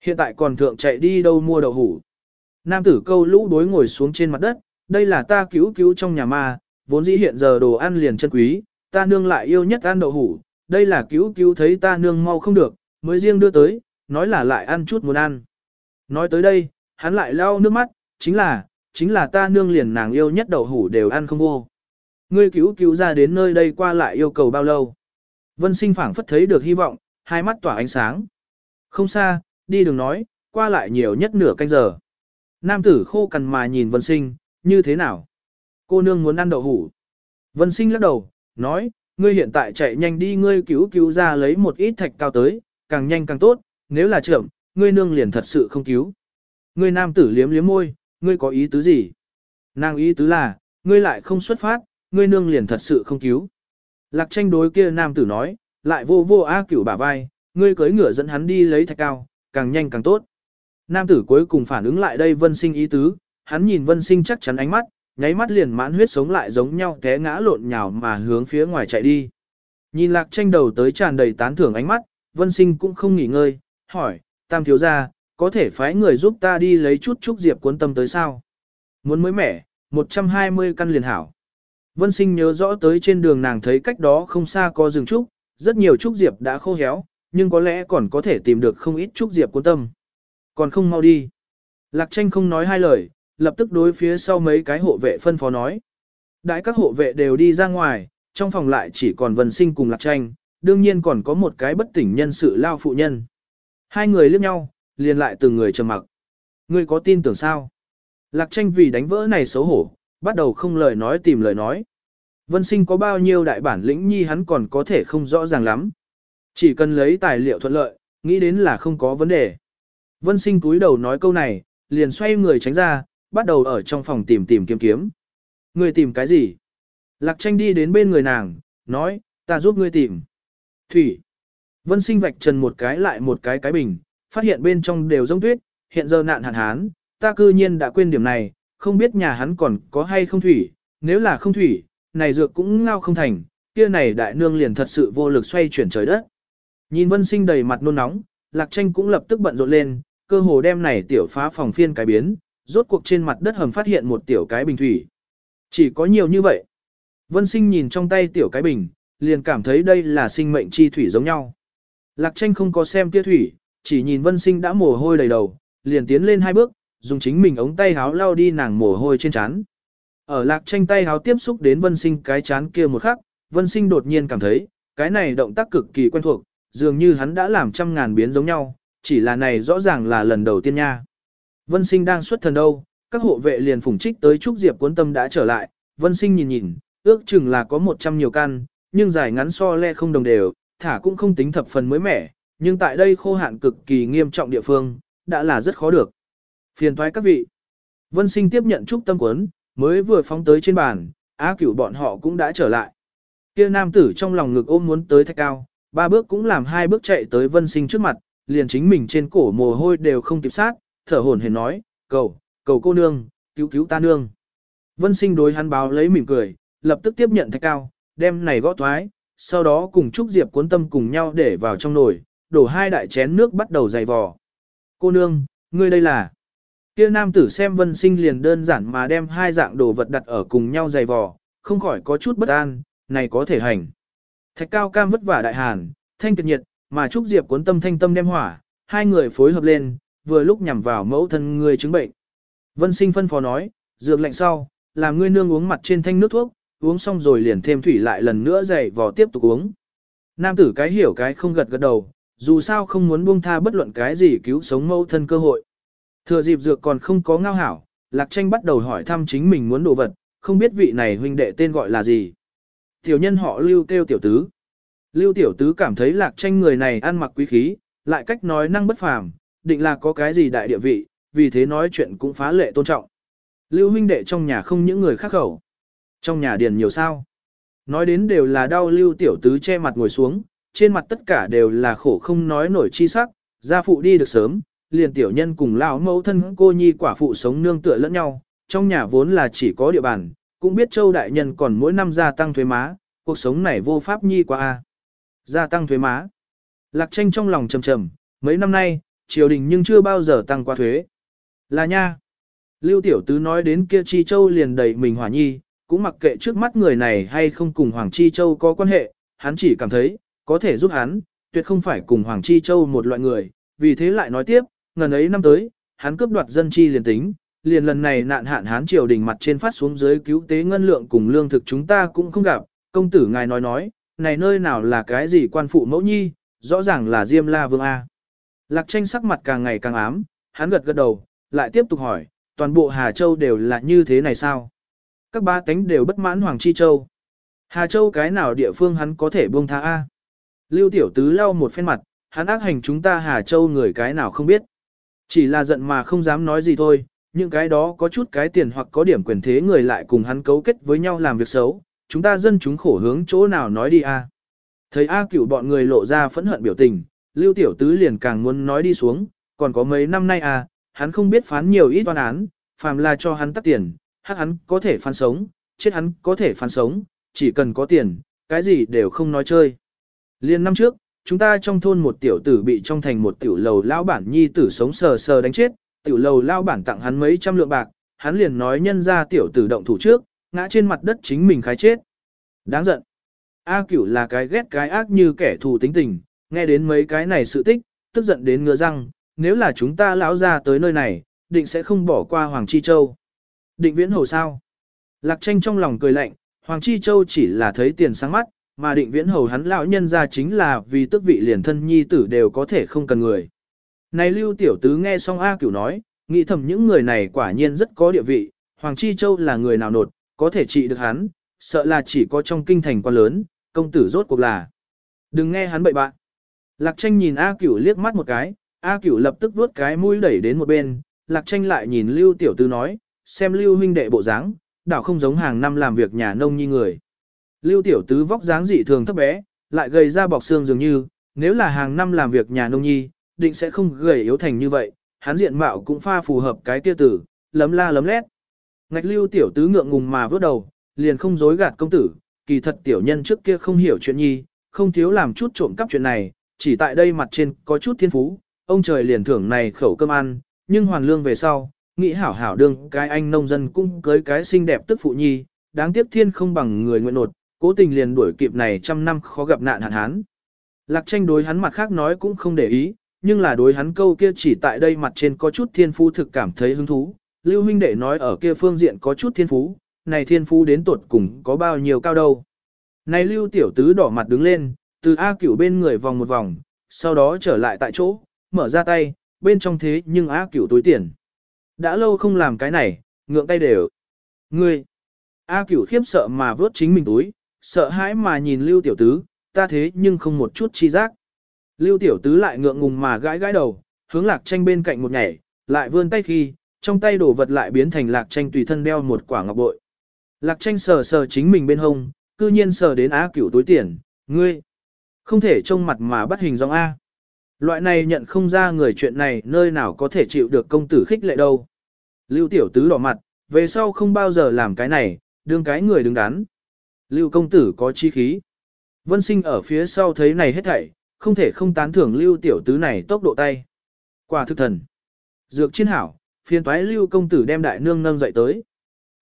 Hiện tại còn thượng chạy đi đâu mua đậu hủ. Nam tử câu lũ đối ngồi xuống trên mặt đất, đây là ta cứu cứu trong nhà ma, vốn dĩ hiện giờ đồ ăn liền chân quý, ta nương lại yêu nhất ăn đậu hủ, đây là cứu cứu thấy ta nương mau không được, mới riêng đưa tới, nói là lại ăn chút muốn ăn. Nói tới đây, hắn lại lau nước mắt, chính là, chính là ta nương liền nàng yêu nhất đậu hủ đều ăn không vô. Ngươi cứu cứu ra đến nơi đây qua lại yêu cầu bao lâu? Vân sinh phảng phất thấy được hy vọng, hai mắt tỏa ánh sáng. Không xa, đi đường nói, qua lại nhiều nhất nửa canh giờ. Nam tử khô cằn mà nhìn vân sinh, như thế nào? Cô nương muốn ăn đậu hủ. Vân sinh lắc đầu, nói, ngươi hiện tại chạy nhanh đi ngươi cứu cứu ra lấy một ít thạch cao tới, càng nhanh càng tốt, nếu là trưởng, ngươi nương liền thật sự không cứu. Ngươi nam tử liếm liếm môi, ngươi có ý tứ gì? Nàng ý tứ là, ngươi lại không xuất phát, ngươi nương liền thật sự không cứu. Lạc tranh đối kia nam tử nói, lại vô vô A cửu bả vai, ngươi cưới ngựa dẫn hắn đi lấy thạch cao, càng nhanh càng tốt. Nam tử cuối cùng phản ứng lại đây vân sinh ý tứ, hắn nhìn vân sinh chắc chắn ánh mắt, nháy mắt liền mãn huyết sống lại giống nhau té ngã lộn nhào mà hướng phía ngoài chạy đi. Nhìn lạc tranh đầu tới tràn đầy tán thưởng ánh mắt, vân sinh cũng không nghỉ ngơi, hỏi, tam thiếu gia, có thể phái người giúp ta đi lấy chút chút diệp cuốn tâm tới sao? Muốn mới mẻ, 120 căn liền hảo. Vân sinh nhớ rõ tới trên đường nàng thấy cách đó không xa có rừng trúc, rất nhiều trúc diệp đã khô héo, nhưng có lẽ còn có thể tìm được không ít trúc diệp cuốn tâm. Còn không mau đi. Lạc tranh không nói hai lời, lập tức đối phía sau mấy cái hộ vệ phân phó nói. Đại các hộ vệ đều đi ra ngoài, trong phòng lại chỉ còn vân sinh cùng lạc tranh, đương nhiên còn có một cái bất tỉnh nhân sự lao phụ nhân. Hai người liếc nhau, liền lại từng người trầm mặc. Ngươi có tin tưởng sao? Lạc tranh vì đánh vỡ này xấu hổ, bắt đầu không lời nói tìm lời nói. Vân sinh có bao nhiêu đại bản lĩnh nhi hắn còn có thể không rõ ràng lắm. Chỉ cần lấy tài liệu thuận lợi, nghĩ đến là không có vấn đề. Vân sinh cúi đầu nói câu này, liền xoay người tránh ra, bắt đầu ở trong phòng tìm tìm kiếm kiếm. người tìm cái gì? Lạc tranh đi đến bên người nàng, nói, ta giúp ngươi tìm. Thủy. Vân sinh vạch trần một cái lại một cái cái bình, phát hiện bên trong đều giống tuyết, hiện giờ nạn hạn hán, ta cư nhiên đã quên điểm này, không biết nhà hắn còn có hay không thủy, nếu là không thủy, này dược cũng ngao không thành, kia này đại nương liền thật sự vô lực xoay chuyển trời đất. Nhìn vân sinh đầy mặt nôn nóng, lạc tranh cũng lập tức bận rộn lên, cơ hồ đem này tiểu phá phòng phiên cái biến, rốt cuộc trên mặt đất hầm phát hiện một tiểu cái bình thủy. Chỉ có nhiều như vậy. Vân sinh nhìn trong tay tiểu cái bình, liền cảm thấy đây là sinh mệnh chi thủy giống nhau. Lạc tranh không có xem tia thủy, chỉ nhìn vân sinh đã mồ hôi đầy đầu, liền tiến lên hai bước, dùng chính mình ống tay háo lao đi nàng mồ hôi trên trán. Ở lạc tranh tay háo tiếp xúc đến vân sinh cái chán kia một khắc, vân sinh đột nhiên cảm thấy, cái này động tác cực kỳ quen thuộc, dường như hắn đã làm trăm ngàn biến giống nhau, chỉ là này rõ ràng là lần đầu tiên nha. Vân sinh đang xuất thần đâu, các hộ vệ liền phủng trích tới Trúc Diệp cuốn tâm đã trở lại, vân sinh nhìn nhìn, ước chừng là có 100 nhiều căn, nhưng dài ngắn so le không đồng đều, thả cũng không tính thập phần mới mẻ, nhưng tại đây khô hạn cực kỳ nghiêm trọng địa phương, đã là rất khó được. Phiền thoái các vị. Vân sinh tiếp nhận Trúc tâm cuốn, mới vừa phóng tới trên bàn, á cửu bọn họ cũng đã trở lại. Kia nam tử trong lòng ngực ôm muốn tới thạch cao, ba bước cũng làm hai bước chạy tới vân sinh trước mặt, liền chính mình trên cổ mồ hôi đều không kịp sát, thở hổn hển nói, cầu, cầu cô nương, cứu cứu ta nương. Vân sinh đối hắn báo lấy mỉm cười, lập tức tiếp nhận thạch cao, đem này gõ thoái, sau đó cùng Trúc Diệp cuốn tâm cùng nhau để vào trong nồi, đổ hai đại chén nước bắt đầu dày vò. Cô nương, ngươi đây là... Kia nam tử xem vân sinh liền đơn giản mà đem hai dạng đồ vật đặt ở cùng nhau dày vò, không khỏi có chút bất an, này có thể hành. Thạch cao cam vất vả đại hàn, thanh cực nhiệt, mà Trúc Diệp cuốn tâm thanh tâm đem hỏa, hai người phối hợp lên, vừa lúc nhằm vào mẫu thân người chứng bệnh. Vân sinh phân phó nói, dược lạnh sau, làm ngươi nương uống mặt trên thanh nước thuốc, uống xong rồi liền thêm thủy lại lần nữa dày vò tiếp tục uống. Nam tử cái hiểu cái không gật gật đầu, dù sao không muốn buông tha bất luận cái gì cứu sống mẫu thân cơ hội. Thừa dịp dược còn không có ngao hảo, Lạc Tranh bắt đầu hỏi thăm chính mình muốn đồ vật, không biết vị này huynh đệ tên gọi là gì. Tiểu nhân họ Lưu kêu tiểu tứ. Lưu tiểu tứ cảm thấy Lạc Tranh người này ăn mặc quý khí, lại cách nói năng bất phàm, định là có cái gì đại địa vị, vì thế nói chuyện cũng phá lệ tôn trọng. Lưu huynh đệ trong nhà không những người khác khẩu. Trong nhà điền nhiều sao. Nói đến đều là đau lưu tiểu tứ che mặt ngồi xuống, trên mặt tất cả đều là khổ không nói nổi chi sắc, gia phụ đi được sớm, liền tiểu nhân cùng lão mẫu thân cô nhi quả phụ sống nương tựa lẫn nhau, trong nhà vốn là chỉ có địa bàn, cũng biết châu đại nhân còn mỗi năm gia tăng thuế má, cuộc sống này vô pháp nhi qua a. Gia tăng thuế má. Lạc tranh trong lòng trầm trầm, mấy năm nay, triều đình nhưng chưa bao giờ tăng qua thuế. Là nha. Lưu tiểu tứ nói đến kia chi châu liền đầy mình hỏa nhi, cũng mặc kệ trước mắt người này hay không cùng Hoàng Chi Châu có quan hệ, hắn chỉ cảm thấy, có thể giúp hắn, tuyệt không phải cùng Hoàng Chi Châu một loại người, vì thế lại nói tiếp, ngần ấy năm tới, hắn cướp đoạt dân chi liền tính, liền lần này nạn hạn hán triều đình mặt trên phát xuống dưới cứu tế ngân lượng cùng lương thực chúng ta cũng không gặp, công tử ngài nói nói, này nơi nào là cái gì quan phụ mẫu nhi, rõ ràng là Diêm La Vương A. Lạc tranh sắc mặt càng ngày càng ám, hắn gật gật đầu, lại tiếp tục hỏi, toàn bộ Hà Châu đều là như thế này sao? Các ba tánh đều bất mãn Hoàng Chi Châu. Hà Châu cái nào địa phương hắn có thể buông tha A? Lưu Tiểu Tứ lau một phen mặt, hắn ác hành chúng ta Hà Châu người cái nào không biết. Chỉ là giận mà không dám nói gì thôi, những cái đó có chút cái tiền hoặc có điểm quyền thế người lại cùng hắn cấu kết với nhau làm việc xấu, chúng ta dân chúng khổ hướng chỗ nào nói đi a. Thấy A cửu bọn người lộ ra phẫn hận biểu tình, Lưu Tiểu Tứ liền càng muốn nói đi xuống, còn có mấy năm nay à, hắn không biết phán nhiều ít toán án, phàm là cho hắn tắt tiền, hắc hắn có thể phán sống, chết hắn có thể phán sống, chỉ cần có tiền, cái gì đều không nói chơi. Liên năm trước, chúng ta trong thôn một tiểu tử bị trong thành một tiểu lầu lao bản nhi tử sống sờ sờ đánh chết, tiểu lầu lao bản tặng hắn mấy trăm lượng bạc, hắn liền nói nhân ra tiểu tử động thủ trước, ngã trên mặt đất chính mình khái chết. Đáng giận. A cửu là cái ghét cái ác như kẻ thù tính tình, nghe đến mấy cái này sự tích, tức giận đến ngựa răng, nếu là chúng ta lão ra tới nơi này, định sẽ không bỏ qua Hoàng Chi Châu. Định viễn hồ sao? Lạc tranh trong lòng cười lạnh, Hoàng Chi Châu chỉ là thấy tiền sáng mắt, mà định viễn hầu hắn lão nhân ra chính là vì tức vị liền thân nhi tử đều có thể không cần người. Này lưu tiểu tứ nghe xong A cửu nói, nghĩ thầm những người này quả nhiên rất có địa vị, Hoàng Chi Châu là người nào nột, có thể trị được hắn, sợ là chỉ có trong kinh thành quan lớn, công tử rốt cuộc là. Đừng nghe hắn bậy bạn. Lạc tranh nhìn A cửu liếc mắt một cái, A cửu lập tức vuốt cái mũi đẩy đến một bên, Lạc tranh lại nhìn lưu tiểu tứ nói, xem lưu huynh đệ bộ dáng, đảo không giống hàng năm làm việc nhà nông như người. Lưu tiểu tứ vóc dáng dị thường thấp bé, lại gầy ra bọc xương dường như, nếu là hàng năm làm việc nhà nông nhi, định sẽ không gầy yếu thành như vậy, hắn diện mạo cũng pha phù hợp cái kia tử, lấm la lấm lét. Ngạch lưu tiểu tứ ngượng ngùng mà vớt đầu, liền không dối gạt công tử, kỳ thật tiểu nhân trước kia không hiểu chuyện nhi, không thiếu làm chút trộm cắp chuyện này, chỉ tại đây mặt trên có chút thiên phú, ông trời liền thưởng này khẩu cơm ăn, nhưng hoàn lương về sau, nghĩ hảo hảo đương cái anh nông dân cũng cưới cái xinh đẹp tức phụ nhi, đáng tiếc thiên không bằng người nguyện nột, cố tình liền đuổi kịp này trăm năm khó gặp nạn hạn hán. Lạc tranh đối hắn mặt khác nói cũng không để ý, nhưng là đối hắn câu kia chỉ tại đây mặt trên có chút thiên phú thực cảm thấy hứng thú. Lưu huynh đệ nói ở kia phương diện có chút thiên phú, này thiên phú đến tột cùng có bao nhiêu cao đâu. Này lưu tiểu tứ đỏ mặt đứng lên, từ A cửu bên người vòng một vòng, sau đó trở lại tại chỗ, mở ra tay, bên trong thế nhưng A cửu túi tiền. Đã lâu không làm cái này, ngượng tay đều. Ngươi! A cửu khiếp sợ mà vớt chính mình túi, sợ hãi mà nhìn lưu tiểu tứ, ta thế nhưng không một chút chi giác. Lưu tiểu tứ lại ngượng ngùng mà gãi gãi đầu, hướng lạc tranh bên cạnh một nhảy, lại vươn tay khi, trong tay đổ vật lại biến thành lạc tranh tùy thân đeo một quả ngọc bội. Lạc tranh sờ sờ chính mình bên hông, cư nhiên sờ đến á cửu túi tiền, ngươi. Không thể trông mặt mà bắt hình dòng A. Loại này nhận không ra người chuyện này nơi nào có thể chịu được công tử khích lệ đâu. Lưu tiểu tứ đỏ mặt, về sau không bao giờ làm cái này, đương cái người đứng đắn. Lưu công tử có chi khí. Vân sinh ở phía sau thấy này hết thảy, không thể không tán thưởng lưu tiểu tứ này tốc độ tay. Quả thực thần. Dược chiến hảo, phiền toái lưu công tử đem đại nương nâng dậy tới.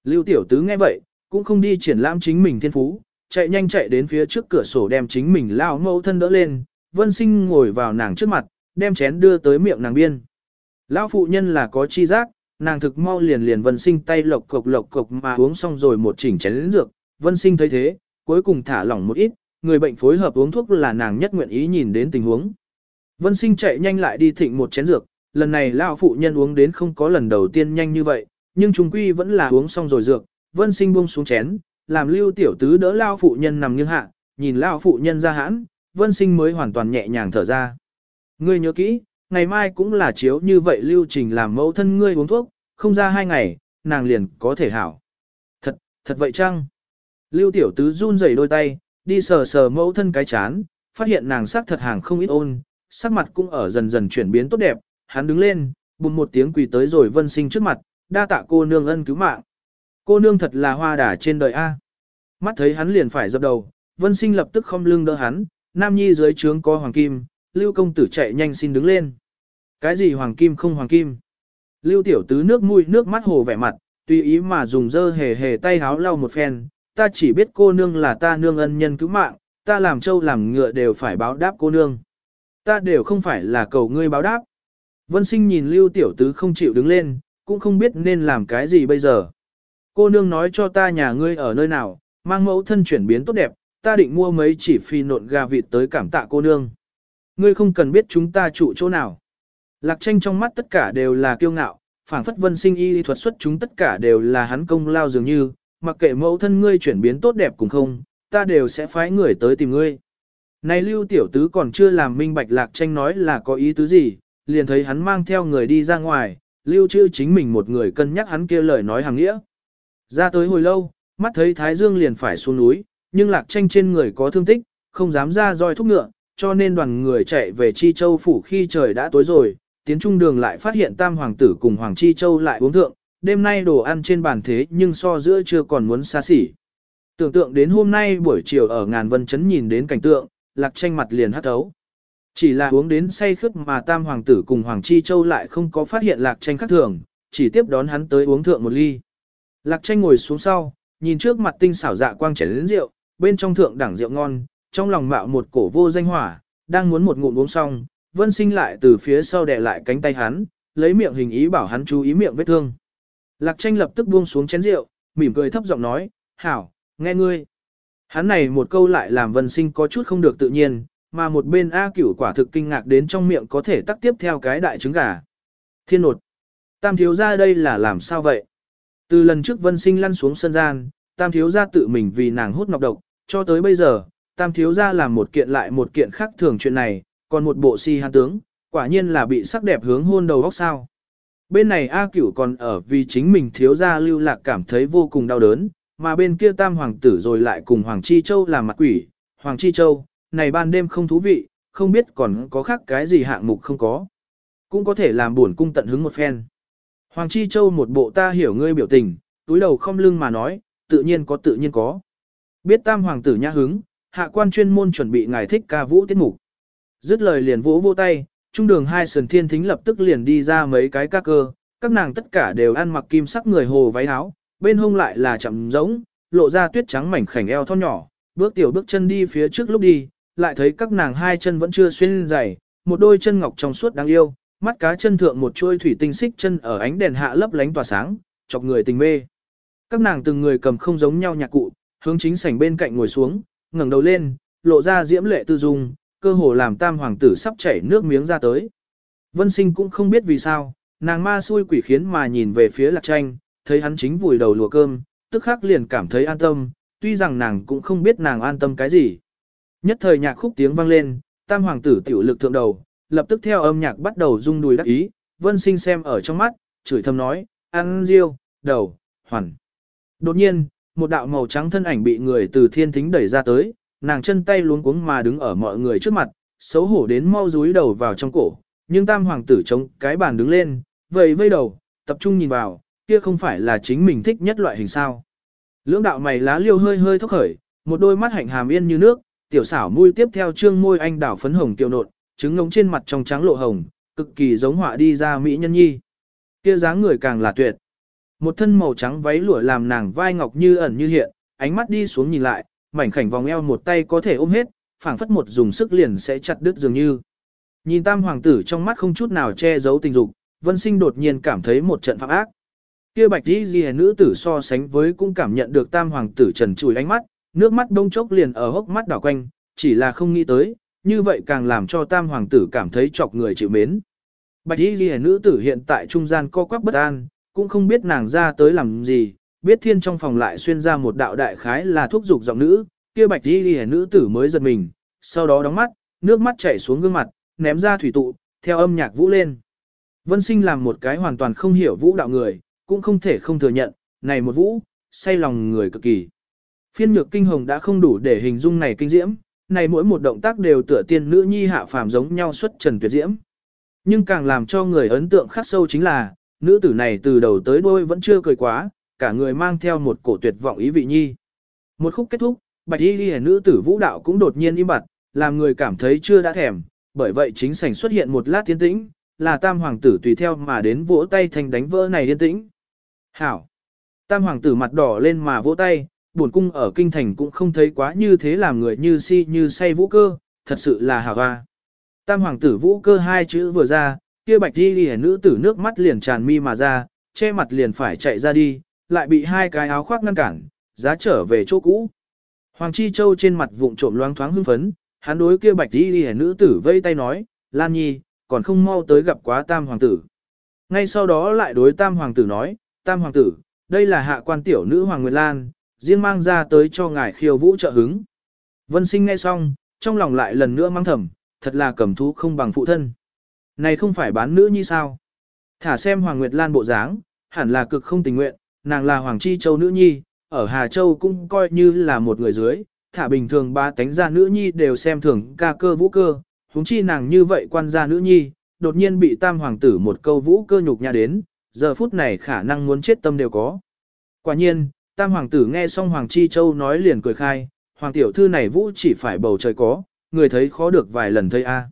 Lưu tiểu tứ nghe vậy, cũng không đi triển lãm chính mình thiên phú, chạy nhanh chạy đến phía trước cửa sổ đem chính mình lao mẫu thân đỡ lên, vân sinh ngồi vào nàng trước mặt, đem chén đưa tới miệng nàng biên. Lão phụ nhân là có chi giác, nàng thực mau liền liền vân sinh tay lộc cộc lộc cộc mà uống xong rồi một chỉnh chén lĩnh dược, vân sinh thấy thế, cuối cùng thả lỏng một ít, người bệnh phối hợp uống thuốc là nàng nhất nguyện ý nhìn đến tình huống. Vân sinh chạy nhanh lại đi thịnh một chén dược, lần này lão phụ nhân uống đến không có lần đầu tiên nhanh như vậy, nhưng chúng quy vẫn là uống xong rồi dược, vân sinh buông xuống chén, làm lưu tiểu tứ đỡ lão phụ nhân nằm nghiêng hạ, nhìn lão phụ nhân ra hãn, vân sinh mới hoàn toàn nhẹ nhàng thở ra. Ngươi nhớ kỹ, ngày mai cũng là chiếu như vậy lưu trình làm mẫu thân ngươi uống thuốc, không ra hai ngày, nàng liền có thể hảo. Thật, thật vậy chăng? Lưu tiểu tứ run rẩy đôi tay, đi sờ sờ mẫu thân cái chán, phát hiện nàng sắc thật hàng không ít ôn, sắc mặt cũng ở dần dần chuyển biến tốt đẹp, hắn đứng lên, bùng một tiếng quỳ tới rồi vân sinh trước mặt, đa tạ cô nương ân cứu mạng. Cô nương thật là hoa đà trên đời A. Mắt thấy hắn liền phải dập đầu, vân sinh lập tức không lưng đỡ hắn, nam nhi dưới trướng có hoàng kim, lưu công tử chạy nhanh xin đứng lên. Cái gì hoàng kim không hoàng kim? Lưu tiểu tứ nước mũi nước mắt hồ vẻ mặt, tùy ý mà dùng dơ hề hề tay háo lau một phen, ta chỉ biết cô nương là ta nương ân nhân cứu mạng, ta làm trâu làm ngựa đều phải báo đáp cô nương. Ta đều không phải là cầu ngươi báo đáp. Vân sinh nhìn lưu tiểu tứ không chịu đứng lên, cũng không biết nên làm cái gì bây giờ. Cô nương nói cho ta nhà ngươi ở nơi nào, mang mẫu thân chuyển biến tốt đẹp, ta định mua mấy chỉ phi nộn gà vịt tới cảm tạ cô nương. Ngươi không cần biết chúng ta trụ chỗ nào. Lạc tranh trong mắt tất cả đều là kiêu ngạo, phảng phất vân sinh y thuật xuất chúng tất cả đều là hắn công lao dường như, mặc kệ mẫu thân ngươi chuyển biến tốt đẹp cùng không, ta đều sẽ phái người tới tìm ngươi. Này lưu tiểu tứ còn chưa làm minh bạch lạc tranh nói là có ý tứ gì, liền thấy hắn mang theo người đi ra ngoài, lưu trữ chính mình một người cân nhắc hắn kia lời nói hàng nghĩa. Ra tới hồi lâu, mắt thấy Thái Dương liền phải xuống núi, nhưng lạc tranh trên người có thương tích, không dám ra roi thúc ngựa, cho nên đoàn người chạy về Chi Châu phủ khi trời đã tối rồi, tiến trung đường lại phát hiện tam hoàng tử cùng Hoàng Chi Châu lại uống thượng, đêm nay đồ ăn trên bàn thế nhưng so giữa chưa còn muốn xa xỉ. Tưởng tượng đến hôm nay buổi chiều ở ngàn vân chấn nhìn đến cảnh tượng, lạc tranh mặt liền hắt ấu. Chỉ là uống đến say khướt mà tam hoàng tử cùng Hoàng Chi Châu lại không có phát hiện lạc tranh khác thường, chỉ tiếp đón hắn tới uống thượng một ly. Lạc tranh ngồi xuống sau, nhìn trước mặt tinh xảo dạ quang chén đến rượu, bên trong thượng đẳng rượu ngon, trong lòng mạo một cổ vô danh hỏa, đang muốn một ngụm uống xong, vân sinh lại từ phía sau đè lại cánh tay hắn, lấy miệng hình ý bảo hắn chú ý miệng vết thương. Lạc tranh lập tức buông xuống chén rượu, mỉm cười thấp giọng nói, hảo, nghe ngươi. Hắn này một câu lại làm vân sinh có chút không được tự nhiên, mà một bên A cửu quả thực kinh ngạc đến trong miệng có thể tắt tiếp theo cái đại trứng gà. Thiên nột. Tam thiếu ra đây là làm sao vậy? Từ lần trước vân sinh lăn xuống sân gian, tam thiếu ra tự mình vì nàng hút ngọc độc, cho tới bây giờ, tam thiếu ra làm một kiện lại một kiện khác thường chuyện này, còn một bộ si hàn tướng, quả nhiên là bị sắc đẹp hướng hôn đầu góc sao. Bên này A cửu còn ở vì chính mình thiếu gia lưu lạc cảm thấy vô cùng đau đớn, mà bên kia tam hoàng tử rồi lại cùng Hoàng Chi Châu làm mặt quỷ. Hoàng Chi Châu, này ban đêm không thú vị, không biết còn có khác cái gì hạng mục không có. Cũng có thể làm buồn cung tận hứng một phen. Hoàng Chi Châu một bộ ta hiểu ngươi biểu tình, túi đầu không lưng mà nói, tự nhiên có tự nhiên có. Biết tam hoàng tử nhã hứng, hạ quan chuyên môn chuẩn bị ngài thích ca vũ tiết mục. Dứt lời liền vỗ vô tay, trung đường hai sườn thiên thính lập tức liền đi ra mấy cái ca cơ, các nàng tất cả đều ăn mặc kim sắc người hồ váy áo, bên hông lại là chậm giống, lộ ra tuyết trắng mảnh khảnh eo thon nhỏ, bước tiểu bước chân đi phía trước lúc đi, lại thấy các nàng hai chân vẫn chưa xuyên giày, một đôi chân ngọc trong suốt đáng yêu, mắt cá chân thượng một chuôi thủy tinh xích chân ở ánh đèn hạ lấp lánh tỏa sáng, chọc người tình mê. Các nàng từng người cầm không giống nhau nhạc cụ, hướng chính sảnh bên cạnh ngồi xuống, ngẩng đầu lên, lộ ra diễm lệ tư dung, cơ hồ làm tam hoàng tử sắp chảy nước miếng ra tới. Vân sinh cũng không biết vì sao, nàng ma xui quỷ khiến mà nhìn về phía lạc tranh, thấy hắn chính vùi đầu lùa cơm, tức khắc liền cảm thấy an tâm, tuy rằng nàng cũng không biết nàng an tâm cái gì. Nhất thời nhạc khúc tiếng vang lên, tam hoàng tử tiểu lực thượng đầu, lập tức theo âm nhạc bắt đầu rung đùi đắc ý, vân sinh xem ở trong mắt, chửi thầm nói, ăn riêu, đầu, hoàn. Đột nhiên, một đạo màu trắng thân ảnh bị người từ thiên thính đẩy ra tới, nàng chân tay luống cuống mà đứng ở mọi người trước mặt, xấu hổ đến mau rúi đầu vào trong cổ, nhưng tam hoàng tử chống cái bàn đứng lên, vầy vây đầu, tập trung nhìn vào, kia không phải là chính mình thích nhất loại hình sao. Lưỡng đạo mày lá liêu hơi hơi thốc khởi, một đôi mắt hạnh hàm yên như nước, tiểu xảo môi tiếp theo trương môi anh đảo phấn hồng kiều nộn, trứng ngống trên mặt trong trắng lộ hồng, cực kỳ giống họa đi ra mỹ nhân nhi. Kia dáng người càng là tuyệt. Một thân màu trắng váy lụa làm nàng vai ngọc như ẩn như hiện, ánh mắt đi xuống nhìn lại, mảnh khảnh vòng eo một tay có thể ôm hết, phảng phất một dùng sức liền sẽ chặt đứt dường như. Nhìn tam hoàng tử trong mắt không chút nào che giấu tình dục, vân sinh đột nhiên cảm thấy một trận phạm ác. Kia bạch đi gì nữ tử so sánh với cũng cảm nhận được tam hoàng tử trần chùi ánh mắt, nước mắt đông chốc liền ở hốc mắt đảo quanh, chỉ là không nghĩ tới, như vậy càng làm cho tam hoàng tử cảm thấy chọc người chịu mến. Bạch y ghi nữ tử hiện tại trung gian co quắp bất an, cũng không biết nàng ra tới làm gì, biết thiên trong phòng lại xuyên ra một đạo đại khái là thúc dục giọng nữ, kia bạch y đi nữ tử mới giật mình, sau đó đóng mắt, nước mắt chảy xuống gương mặt, ném ra thủy tụ, theo âm nhạc vũ lên. Vân sinh làm một cái hoàn toàn không hiểu vũ đạo người, cũng không thể không thừa nhận, này một vũ, say lòng người cực kỳ. Phiên nhược kinh hồng đã không đủ để hình dung này kinh diễm, này mỗi một động tác đều tựa tiên nữ nhi hạ phàm giống nhau xuất trần tuyệt diễm. Nhưng càng làm cho người ấn tượng khắc sâu chính là, nữ tử này từ đầu tới đuôi vẫn chưa cười quá, cả người mang theo một cổ tuyệt vọng ý vị nhi. Một khúc kết thúc, bạch y ghi nữ tử vũ đạo cũng đột nhiên im bặt, làm người cảm thấy chưa đã thèm, bởi vậy chính sảnh xuất hiện một lát tiến tĩnh, là tam hoàng tử tùy theo mà đến vỗ tay thành đánh vỡ này yên tĩnh. Hảo! Tam hoàng tử mặt đỏ lên mà vỗ tay, buồn cung ở kinh thành cũng không thấy quá như thế làm người như si như say vũ cơ, thật sự là hảo hoa. Tam hoàng tử vũ cơ hai chữ vừa ra, kia bạch đi lìa nữ tử nước mắt liền tràn mi mà ra, che mặt liền phải chạy ra đi, lại bị hai cái áo khoác ngăn cản, giá trở về chỗ cũ. Hoàng Chi Châu trên mặt vụng trộm loáng thoáng hưng phấn, hắn đối kia bạch đi đi nữ tử vây tay nói, Lan Nhi, còn không mau tới gặp quá tam hoàng tử. Ngay sau đó lại đối tam hoàng tử nói, tam hoàng tử, đây là hạ quan tiểu nữ hoàng Nguyệt Lan, riêng mang ra tới cho ngài khiêu vũ trợ hứng. Vân sinh nghe xong, trong lòng lại lần nữa mang thầm, thật là cầm thú không bằng phụ thân. Này không phải bán nữ như sao? Thả xem Hoàng Nguyệt Lan bộ dáng, hẳn là cực không tình nguyện, nàng là Hoàng Chi Châu nữ nhi, ở Hà Châu cũng coi như là một người dưới, thả bình thường ba tánh gia nữ nhi đều xem thường ca cơ vũ cơ, huống chi nàng như vậy quan gia nữ nhi, đột nhiên bị tam hoàng tử một câu vũ cơ nhục nhã đến, giờ phút này khả năng muốn chết tâm đều có. Quả nhiên, tam hoàng tử nghe xong Hoàng Chi Châu nói liền cười khai, hoàng tiểu thư này vũ chỉ phải bầu trời có, người thấy khó được vài lần thấy a.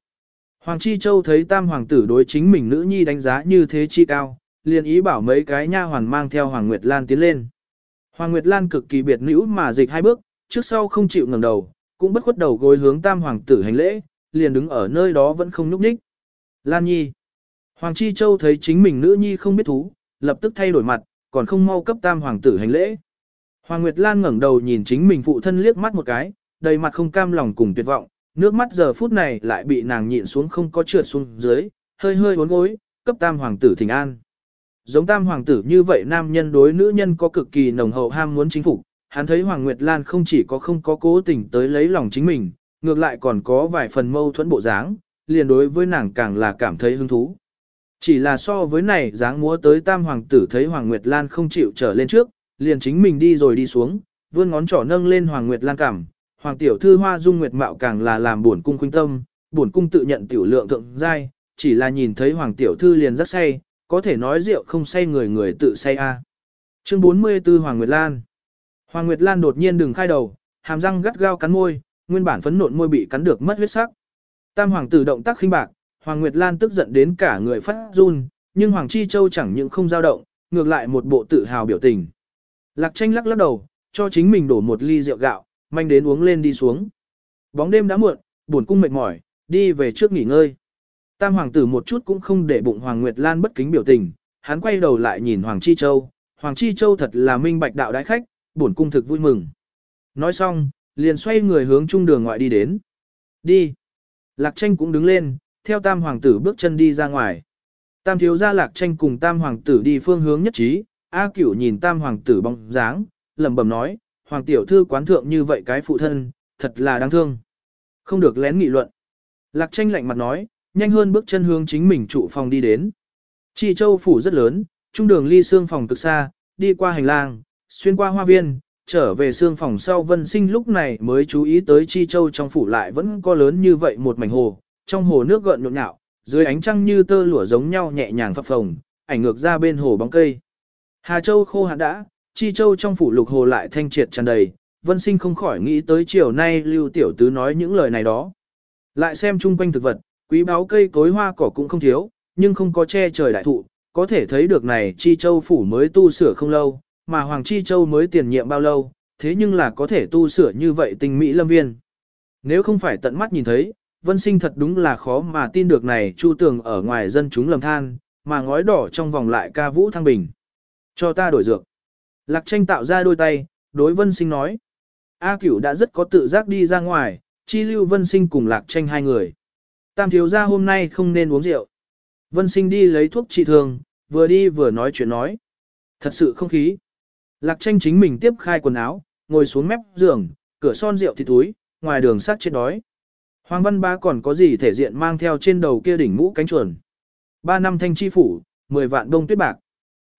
Hoàng Chi Châu thấy tam hoàng tử đối chính mình nữ nhi đánh giá như thế chi cao, liền ý bảo mấy cái nha hoàn mang theo Hoàng Nguyệt Lan tiến lên. Hoàng Nguyệt Lan cực kỳ biệt nữ mà dịch hai bước, trước sau không chịu ngẩng đầu, cũng bất khuất đầu gối hướng tam hoàng tử hành lễ, liền đứng ở nơi đó vẫn không nhúc nhích. Lan Nhi. Hoàng Chi Châu thấy chính mình nữ nhi không biết thú, lập tức thay đổi mặt, còn không mau cấp tam hoàng tử hành lễ. Hoàng Nguyệt Lan ngẩng đầu nhìn chính mình phụ thân liếc mắt một cái, đầy mặt không cam lòng cùng tuyệt vọng, nước mắt giờ phút này lại bị nàng nhịn xuống không có trượt xuống dưới, hơi hơi uốn gối, cấp tam hoàng tử thỉnh an. Giống tam hoàng tử như vậy nam nhân đối nữ nhân có cực kỳ nồng hậu ham muốn chính phục, hắn thấy Hoàng Nguyệt Lan không chỉ có không có cố tình tới lấy lòng chính mình, ngược lại còn có vài phần mâu thuẫn bộ dáng, liền đối với nàng càng là cảm thấy hứng thú. Chỉ là so với này dáng múa tới tam hoàng tử thấy Hoàng Nguyệt Lan không chịu trở lên trước, liền chính mình đi rồi đi xuống, vươn ngón trỏ nâng lên Hoàng Nguyệt Lan cảm, Hoàng tiểu thư Hoa Dung Nguyệt mạo càng là làm buồn cung khuynh tâm, buồn cung tự nhận tiểu lượng thượng giai, chỉ là nhìn thấy Hoàng tiểu thư liền rất say, có thể nói rượu không say người người tự say a. À. Chương 44 Hoàng Nguyệt Lan. Hoàng Nguyệt Lan đột nhiên đừng khai đầu, hàm răng gắt gao cắn môi, nguyên bản phấn nộn môi bị cắn được mất huyết sắc. Tam hoàng tử động tác khinh bạc, Hoàng Nguyệt Lan tức giận đến cả người phát run, nhưng Hoàng Chi Châu chẳng những không dao động, ngược lại một bộ tự hào biểu tình. Lạc tranh lắc lắc đầu, cho chính mình đổ một ly rượu gạo, manh đến uống lên đi xuống. Bóng đêm đã muộn, buồn cung mệt mỏi, đi về trước nghỉ ngơi. Tam hoàng tử một chút cũng không để bụng Hoàng Nguyệt Lan bất kính biểu tình, hắn quay đầu lại nhìn Hoàng Chi Châu, Hoàng Chi Châu thật là minh bạch đạo đại khách, bổn cung thực vui mừng. Nói xong, liền xoay người hướng trung đường ngoại đi đến. Đi. Lạc tranh cũng đứng lên, theo tam hoàng tử bước chân đi ra ngoài. Tam thiếu gia lạc tranh cùng tam hoàng tử đi phương hướng nhất trí, A cửu nhìn tam hoàng tử bóng dáng, lẩm bẩm nói, hoàng tiểu thư quán thượng như vậy cái phụ thân, thật là đáng thương. Không được lén nghị luận. Lạc tranh lạnh mặt nói, nhanh hơn bước chân hướng chính mình trụ phòng đi đến. Chi châu phủ rất lớn, trung đường ly xương phòng cực xa, đi qua hành lang, xuyên qua hoa viên, trở về xương phòng sau vân sinh lúc này mới chú ý tới Chi Châu trong phủ lại vẫn có lớn như vậy một mảnh hồ, trong hồ nước gợn nhộn nhạo, dưới ánh trăng như tơ lụa giống nhau nhẹ nhàng phập phồng, ảnh ngược ra bên hồ bóng cây. Hà Châu khô hạn đã, Chi Châu trong phủ lục hồ lại thanh triệt tràn đầy, vân sinh không khỏi nghĩ tới chiều nay lưu tiểu tứ nói những lời này đó. Lại xem chung quanh thực vật, quý báu cây cối hoa cỏ cũng không thiếu, nhưng không có che trời đại thụ, có thể thấy được này Chi Châu phủ mới tu sửa không lâu, mà Hoàng Chi Châu mới tiền nhiệm bao lâu, thế nhưng là có thể tu sửa như vậy tình mỹ lâm viên. Nếu không phải tận mắt nhìn thấy, vân sinh thật đúng là khó mà tin được này chu tường ở ngoài dân chúng lầm than, mà ngói đỏ trong vòng lại ca vũ thăng bình. Cho ta đổi dược. Lạc tranh tạo ra đôi tay, đối vân sinh nói. A cửu đã rất có tự giác đi ra ngoài, chi lưu vân sinh cùng lạc tranh hai người. Tam thiếu gia hôm nay không nên uống rượu. Vân sinh đi lấy thuốc trị thương, vừa đi vừa nói chuyện nói. Thật sự không khí. Lạc tranh chính mình tiếp khai quần áo, ngồi xuống mép giường, cửa son rượu thì túi, ngoài đường sát chết đói. Hoàng Văn Ba còn có gì thể diện mang theo trên đầu kia đỉnh mũ cánh chuồn. Ba năm thanh chi phủ, 10 vạn đông tuyết bạc.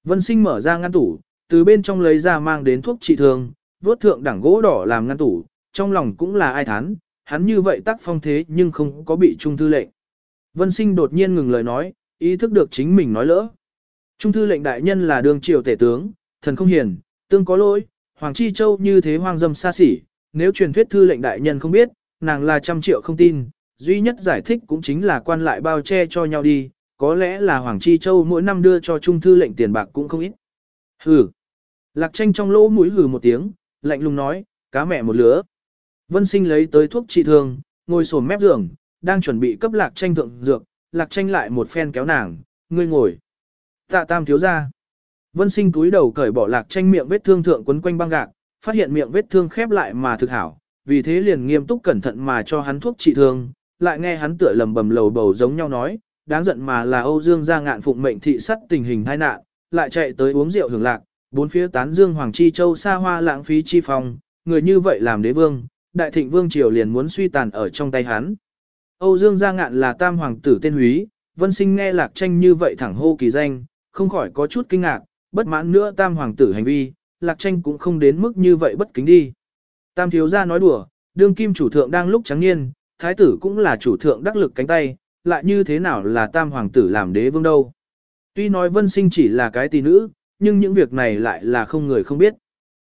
Vân sinh mở ra ngăn tủ, từ bên trong lấy ra mang đến thuốc trị thương, vốt thượng đẳng gỗ đỏ làm ngăn tủ, trong lòng cũng là ai thán, hắn như vậy tác phong thế nhưng không có bị trung thư lệnh. Vân sinh đột nhiên ngừng lời nói, ý thức được chính mình nói lỡ. Trung thư lệnh đại nhân là đường triều tể tướng, thần không hiền, tương có lỗi, Hoàng Chi Châu như thế hoang dâm xa xỉ, nếu truyền thuyết thư lệnh đại nhân không biết, nàng là trăm triệu không tin, duy nhất giải thích cũng chính là quan lại bao che cho nhau đi, có lẽ là Hoàng Chi Châu mỗi năm đưa cho trung thư lệnh tiền bạc cũng không ít. Hừ. Lạc tranh trong lỗ mũi hừ một tiếng, lạnh lùng nói, cá mẹ một lứa. Vân sinh lấy tới thuốc trị thương, ngồi sổm mép giường, đang chuẩn bị cấp lạc tranh thượng dược, lạc tranh lại một phen kéo nàng, ngươi ngồi. Tạ tam thiếu ra. Vân sinh túi đầu cởi bỏ lạc tranh miệng vết thương thượng quấn quanh băng gạc, phát hiện miệng vết thương khép lại mà thực hảo, vì thế liền nghiêm túc cẩn thận mà cho hắn thuốc trị thương, lại nghe hắn tựa lầm bầm lầu bầu giống nhau nói, đáng giận mà là Âu Dương gia ngạn phụng mệnh thị sắt tình hình tai nạn, lại chạy tới uống rượu hưởng lạc, bốn phía tán dương hoàng chi châu xa hoa lãng phí chi phong, người như vậy làm đế vương, đại thịnh vương triều liền muốn suy tàn ở trong tay hắn. Âu Dương gia ngạn là tam hoàng tử tên húy, vân sinh nghe lạc tranh như vậy thẳng hô kỳ danh, không khỏi có chút kinh ngạc, bất mãn nữa tam hoàng tử hành vi, lạc tranh cũng không đến mức như vậy bất kính đi. Tam thiếu gia nói đùa, đương kim chủ thượng đang lúc trắng niên, thái tử cũng là chủ thượng đắc lực cánh tay, lại như thế nào là tam hoàng tử làm đế vương đâu. Tuy nói vân sinh chỉ là cái tỷ nữ, nhưng những việc này lại là không người không biết.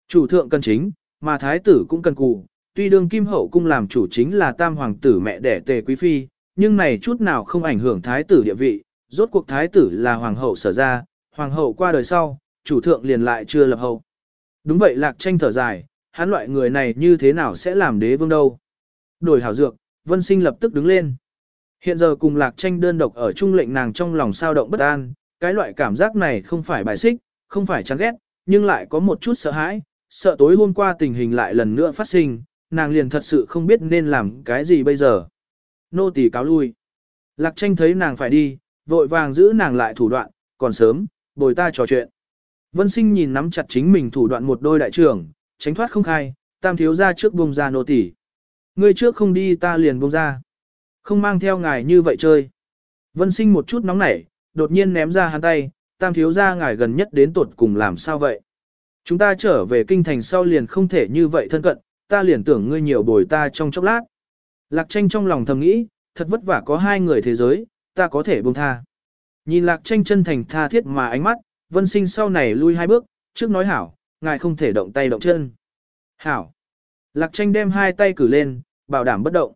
Chủ thượng cần chính, mà thái tử cũng cần cụ, tuy đương kim hậu cung làm chủ chính là tam hoàng tử mẹ đẻ tề quý phi, nhưng này chút nào không ảnh hưởng thái tử địa vị, rốt cuộc thái tử là hoàng hậu sở ra, hoàng hậu qua đời sau, chủ thượng liền lại chưa lập hậu. Đúng vậy lạc tranh thở dài, hắn loại người này như thế nào sẽ làm đế vương đâu. Đổi hảo dược, vân sinh lập tức đứng lên. Hiện giờ cùng lạc tranh đơn độc ở trung lệnh nàng trong lòng sao động bất an, cái loại cảm giác này không phải bài xích, không phải chán ghét, nhưng lại có một chút sợ hãi, sợ tối hôm qua tình hình lại lần nữa phát sinh, nàng liền thật sự không biết nên làm cái gì bây giờ. Nô tỳ cáo lui. Lạc tranh thấy nàng phải đi, vội vàng giữ nàng lại thủ đoạn, còn sớm, bồi ta trò chuyện. Vân sinh nhìn nắm chặt chính mình thủ đoạn một đôi đại trưởng, tránh thoát không khai, tam thiếu ra trước bông ra nô tỳ. Ngươi trước không đi ta liền bông ra. Không mang theo ngài như vậy chơi. Vân sinh một chút nóng nảy, đột nhiên ném ra hắn tay, tam thiếu ra ngài gần nhất đến tuột cùng làm sao vậy. Chúng ta trở về kinh thành sau liền không thể như vậy thân cận, ta liền tưởng ngươi nhiều bồi ta trong chốc lát. Lạc tranh trong lòng thầm nghĩ, thật vất vả có hai người thế giới, ta có thể buông tha. Nhìn lạc tranh chân thành tha thiết mà ánh mắt, vân sinh sau này lui hai bước, trước nói hảo, ngài không thể động tay động chân. Hảo. Lạc tranh đem hai tay cử lên, bảo đảm bất động.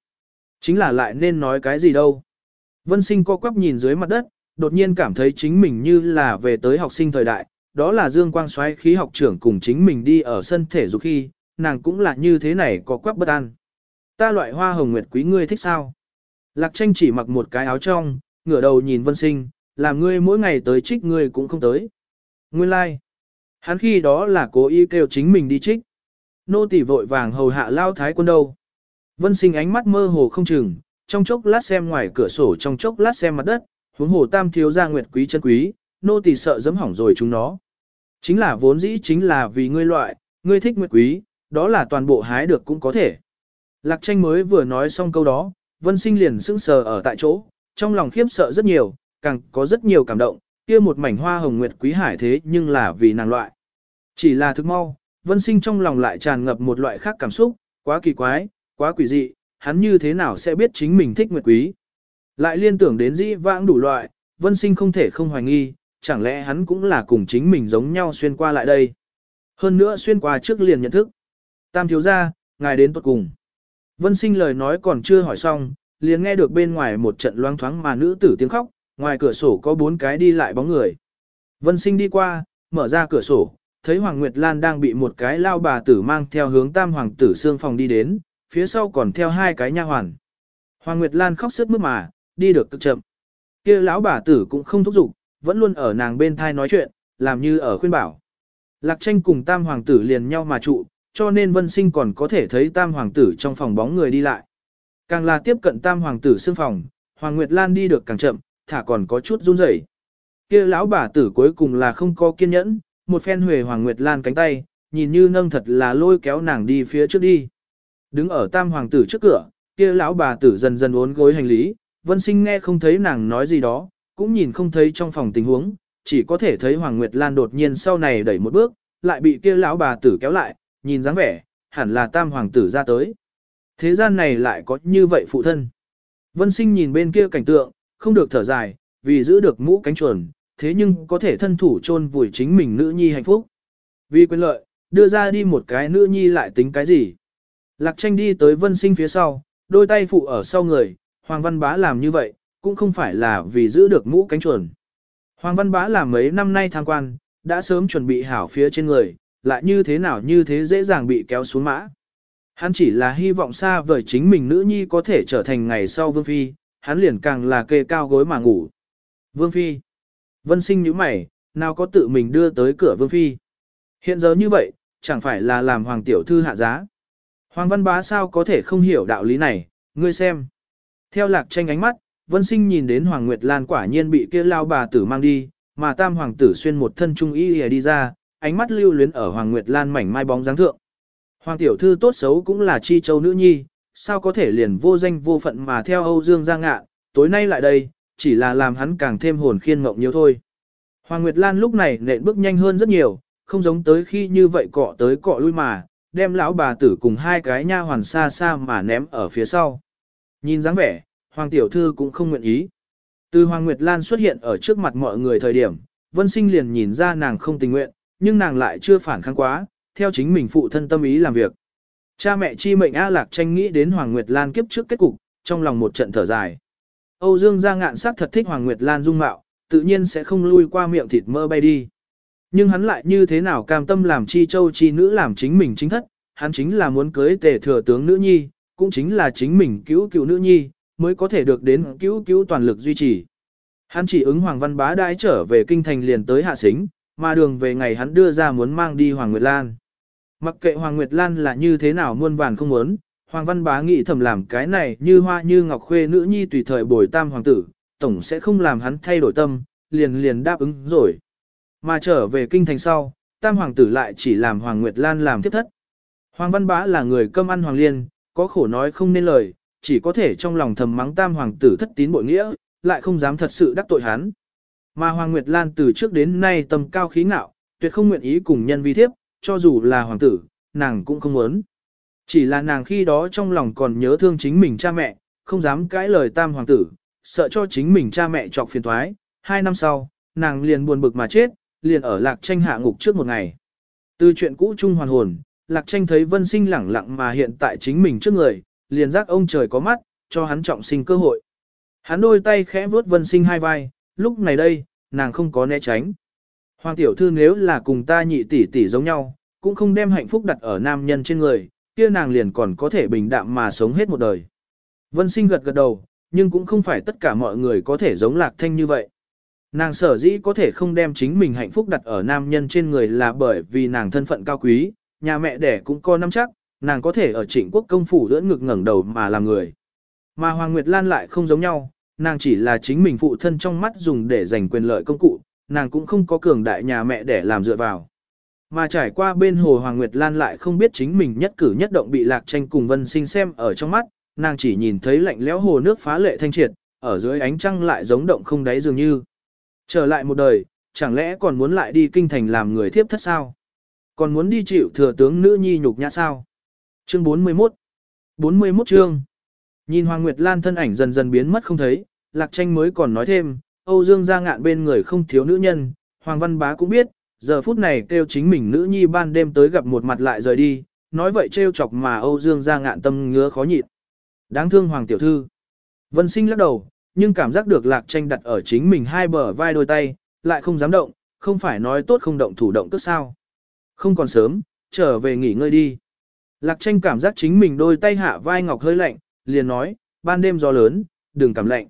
Chính là lại nên nói cái gì đâu. Vân sinh co quắp nhìn dưới mặt đất, đột nhiên cảm thấy chính mình như là về tới học sinh thời đại, đó là dương quang xoáy khí học trưởng cùng chính mình đi ở sân thể dục khi, nàng cũng là như thế này có quắc bất an. Ta loại hoa hồng nguyệt quý ngươi thích sao? Lạc tranh chỉ mặc một cái áo trong, ngửa đầu nhìn vân sinh, làm ngươi mỗi ngày tới trích ngươi cũng không tới. Nguyên lai, like. hắn khi đó là cố ý kêu chính mình đi trích. Nô tỳ vội vàng hầu hạ lao thái quân đâu. Vân sinh ánh mắt mơ hồ không chừng, trong chốc lát xem ngoài cửa sổ trong chốc lát xem mặt đất, huống hồ tam thiếu gia nguyệt quý chân quý, nô tỳ sợ dẫm hỏng rồi chúng nó. Chính là vốn dĩ chính là vì ngươi loại, ngươi thích nguyệt quý, đó là toàn bộ hái được cũng có thể. Lạc tranh mới vừa nói xong câu đó, vân sinh liền sững sờ ở tại chỗ, trong lòng khiếp sợ rất nhiều, càng có rất nhiều cảm động, kia một mảnh hoa hồng nguyệt quý hải thế nhưng là vì nàng loại. Chỉ là thức mau, vân sinh trong lòng lại tràn ngập một loại khác cảm xúc, quá kỳ quái, quá quỷ dị, hắn như thế nào sẽ biết chính mình thích nguyệt quý. Lại liên tưởng đến dĩ vãng đủ loại, vân sinh không thể không hoài nghi, chẳng lẽ hắn cũng là cùng chính mình giống nhau xuyên qua lại đây. Hơn nữa xuyên qua trước liền nhận thức. Tam thiếu gia, ngài đến tuật cùng. Vân sinh lời nói còn chưa hỏi xong, liền nghe được bên ngoài một trận loang thoáng mà nữ tử tiếng khóc, ngoài cửa sổ có bốn cái đi lại bóng người. Vân sinh đi qua, mở ra cửa sổ, thấy Hoàng Nguyệt Lan đang bị một cái lao bà tử mang theo hướng tam hoàng tử xương phòng đi đến, phía sau còn theo hai cái nha hoàn. Hoàng Nguyệt Lan khóc sướt mướt mà, đi được cực chậm. kia lão bà tử cũng không thúc giục, vẫn luôn ở nàng bên thai nói chuyện, làm như ở khuyên bảo. Lạc tranh cùng tam hoàng tử liền nhau mà trụ, cho nên vân sinh còn có thể thấy tam hoàng tử trong phòng bóng người đi lại. Càng là tiếp cận tam hoàng tử xương phòng, Hoàng Nguyệt Lan đi được càng chậm, thả còn có chút run rẩy. Kia lão bà tử cuối cùng là không có kiên nhẫn, một phen huề Hoàng Nguyệt Lan cánh tay, nhìn như nâng thật là lôi kéo nàng đi phía trước đi. Đứng ở tam hoàng tử trước cửa, kia lão bà tử dần dần uốn gối hành lý, Vân Sinh nghe không thấy nàng nói gì đó, cũng nhìn không thấy trong phòng tình huống, chỉ có thể thấy Hoàng Nguyệt Lan đột nhiên sau này đẩy một bước, lại bị kia lão bà tử kéo lại, nhìn dáng vẻ, hẳn là tam hoàng tử ra tới. Thế gian này lại có như vậy phụ thân. Vân sinh nhìn bên kia cảnh tượng, không được thở dài, vì giữ được mũ cánh chuồn, thế nhưng có thể thân thủ chôn vùi chính mình nữ nhi hạnh phúc. Vì quyền lợi, đưa ra đi một cái nữ nhi lại tính cái gì. Lạc tranh đi tới vân sinh phía sau, đôi tay phụ ở sau người, Hoàng Văn Bá làm như vậy, cũng không phải là vì giữ được mũ cánh chuồn. Hoàng Văn Bá làm mấy năm nay tham quan, đã sớm chuẩn bị hảo phía trên người, lại như thế nào như thế dễ dàng bị kéo xuống mã. Hắn chỉ là hy vọng xa vời chính mình nữ nhi có thể trở thành ngày sau Vương Phi, hắn liền càng là kê cao gối mà ngủ. Vương Phi. Vân sinh như mày, nào có tự mình đưa tới cửa Vương Phi. Hiện giờ như vậy, chẳng phải là làm Hoàng Tiểu Thư hạ giá. Hoàng Văn Bá sao có thể không hiểu đạo lý này, ngươi xem. Theo lạc tranh ánh mắt, Vân sinh nhìn đến Hoàng Nguyệt Lan quả nhiên bị kia lao bà tử mang đi, mà tam hoàng tử xuyên một thân trung y đi ra, ánh mắt lưu luyến ở Hoàng Nguyệt Lan mảnh mai bóng dáng thượng. Hoàng tiểu thư tốt xấu cũng là chi châu nữ nhi, sao có thể liền vô danh vô phận mà theo Âu Dương Giang ngạ, tối nay lại đây, chỉ là làm hắn càng thêm hồn khiên mộng nhiều thôi. Hoàng Nguyệt Lan lúc này nện bước nhanh hơn rất nhiều, không giống tới khi như vậy cọ tới cọ lui mà, đem lão bà tử cùng hai cái nha hoàn xa xa mà ném ở phía sau. Nhìn dáng vẻ, Hoàng tiểu thư cũng không nguyện ý. Từ Hoàng Nguyệt Lan xuất hiện ở trước mặt mọi người thời điểm, Vân Sinh liền nhìn ra nàng không tình nguyện, nhưng nàng lại chưa phản kháng quá, theo chính mình phụ thân tâm ý làm việc. Cha mẹ chi mệnh A Lạc tranh nghĩ đến Hoàng Nguyệt Lan kiếp trước kết cục, trong lòng một trận thở dài. Âu Dương gia ngạn sát thật thích Hoàng Nguyệt Lan dung mạo, tự nhiên sẽ không lui qua miệng thịt mơ bay đi. Nhưng hắn lại như thế nào cam tâm làm chi châu chi nữ làm chính mình chính thất, hắn chính là muốn cưới tề thừa tướng nữ nhi, cũng chính là chính mình cứu cứu nữ nhi, mới có thể được đến cứu cứu toàn lực duy trì. Hắn chỉ ứng Hoàng Văn Bá đãi trở về kinh thành liền tới hạ xính, mà đường về ngày hắn đưa ra muốn mang đi Hoàng Nguyệt Lan. Mặc kệ Hoàng Nguyệt Lan là như thế nào muôn vàn không muốn, Hoàng Văn Bá nghĩ thầm làm cái này như hoa như ngọc khuê nữ nhi tùy thời bồi tam hoàng tử, tổng sẽ không làm hắn thay đổi tâm, liền liền đáp ứng rồi. Mà trở về kinh thành sau, tam hoàng tử lại chỉ làm Hoàng Nguyệt Lan làm tiếp thất. Hoàng Văn Bá là người cơm ăn hoàng liên, có khổ nói không nên lời, chỉ có thể trong lòng thầm mắng tam hoàng tử thất tín bội nghĩa, lại không dám thật sự đắc tội hắn. Mà Hoàng Nguyệt Lan từ trước đến nay tầm cao khí ngạo, tuyệt không nguyện ý cùng nhân vi thiếp, cho dù là hoàng tử, nàng cũng không muốn. Chỉ là nàng khi đó trong lòng còn nhớ thương chính mình cha mẹ, không dám cãi lời tam hoàng tử, sợ cho chính mình cha mẹ trọc phiền thoái. Hai năm sau, nàng liền buồn bực mà chết, liền ở lạc tranh hạ ngục trước một ngày. Từ chuyện cũ chung hoàn hồn, lạc tranh thấy vân sinh lẳng lặng mà hiện tại chính mình trước người, liền giác ông trời có mắt, cho hắn trọng sinh cơ hội. Hắn đôi tay khẽ vuốt vân sinh hai vai, lúc này đây, nàng không có né tránh. Hoàng tiểu thư nếu là cùng ta nhị tỷ tỷ giống nhau, cũng không đem hạnh phúc đặt ở nam nhân trên người, kia nàng liền còn có thể bình đạm mà sống hết một đời. Vân sinh gật gật đầu, nhưng cũng không phải tất cả mọi người có thể giống lạc thanh như vậy. Nàng sở dĩ có thể không đem chính mình hạnh phúc đặt ở nam nhân trên người là bởi vì nàng thân phận cao quý, nhà mẹ đẻ cũng có năm chắc, nàng có thể ở trịnh quốc công phủ dưỡng ngực ngẩng đầu mà làm người. Mà Hoàng Nguyệt Lan lại không giống nhau, nàng chỉ là chính mình phụ thân trong mắt dùng để giành quyền lợi công cụ, nàng cũng không có cường đại nhà mẹ để làm dựa vào. Mà trải qua bên hồ Hoàng Nguyệt Lan lại không biết chính mình nhất cử nhất động bị lạc tranh cùng vân sinh xem ở trong mắt, nàng chỉ nhìn thấy lạnh lẽo hồ nước phá lệ thanh triệt, ở dưới ánh trăng lại giống động không đáy dường như. Trở lại một đời, chẳng lẽ còn muốn lại đi kinh thành làm người thiếp thất sao? Còn muốn đi chịu thừa tướng nữ nhi nhục nhã sao? Chương 41 41 chương Nhìn Hoàng Nguyệt Lan thân ảnh dần dần biến mất không thấy, Lạc Tranh mới còn nói thêm, Âu Dương ra ngạn bên người không thiếu nữ nhân, Hoàng Văn Bá cũng biết, giờ phút này kêu chính mình nữ nhi ban đêm tới gặp một mặt lại rời đi, nói vậy trêu chọc mà Âu Dương ra ngạn tâm ngứa khó nhịn. Đáng thương Hoàng Tiểu Thư. Vân sinh lắc đầu, nhưng cảm giác được Lạc Tranh đặt ở chính mình hai bờ vai đôi tay, lại không dám động, không phải nói tốt không động thủ động tức sao. Không còn sớm, trở về nghỉ ngơi đi. Lạc tranh cảm giác chính mình đôi tay hạ vai ngọc hơi lạnh, liền nói, ban đêm gió lớn, đừng cảm lạnh.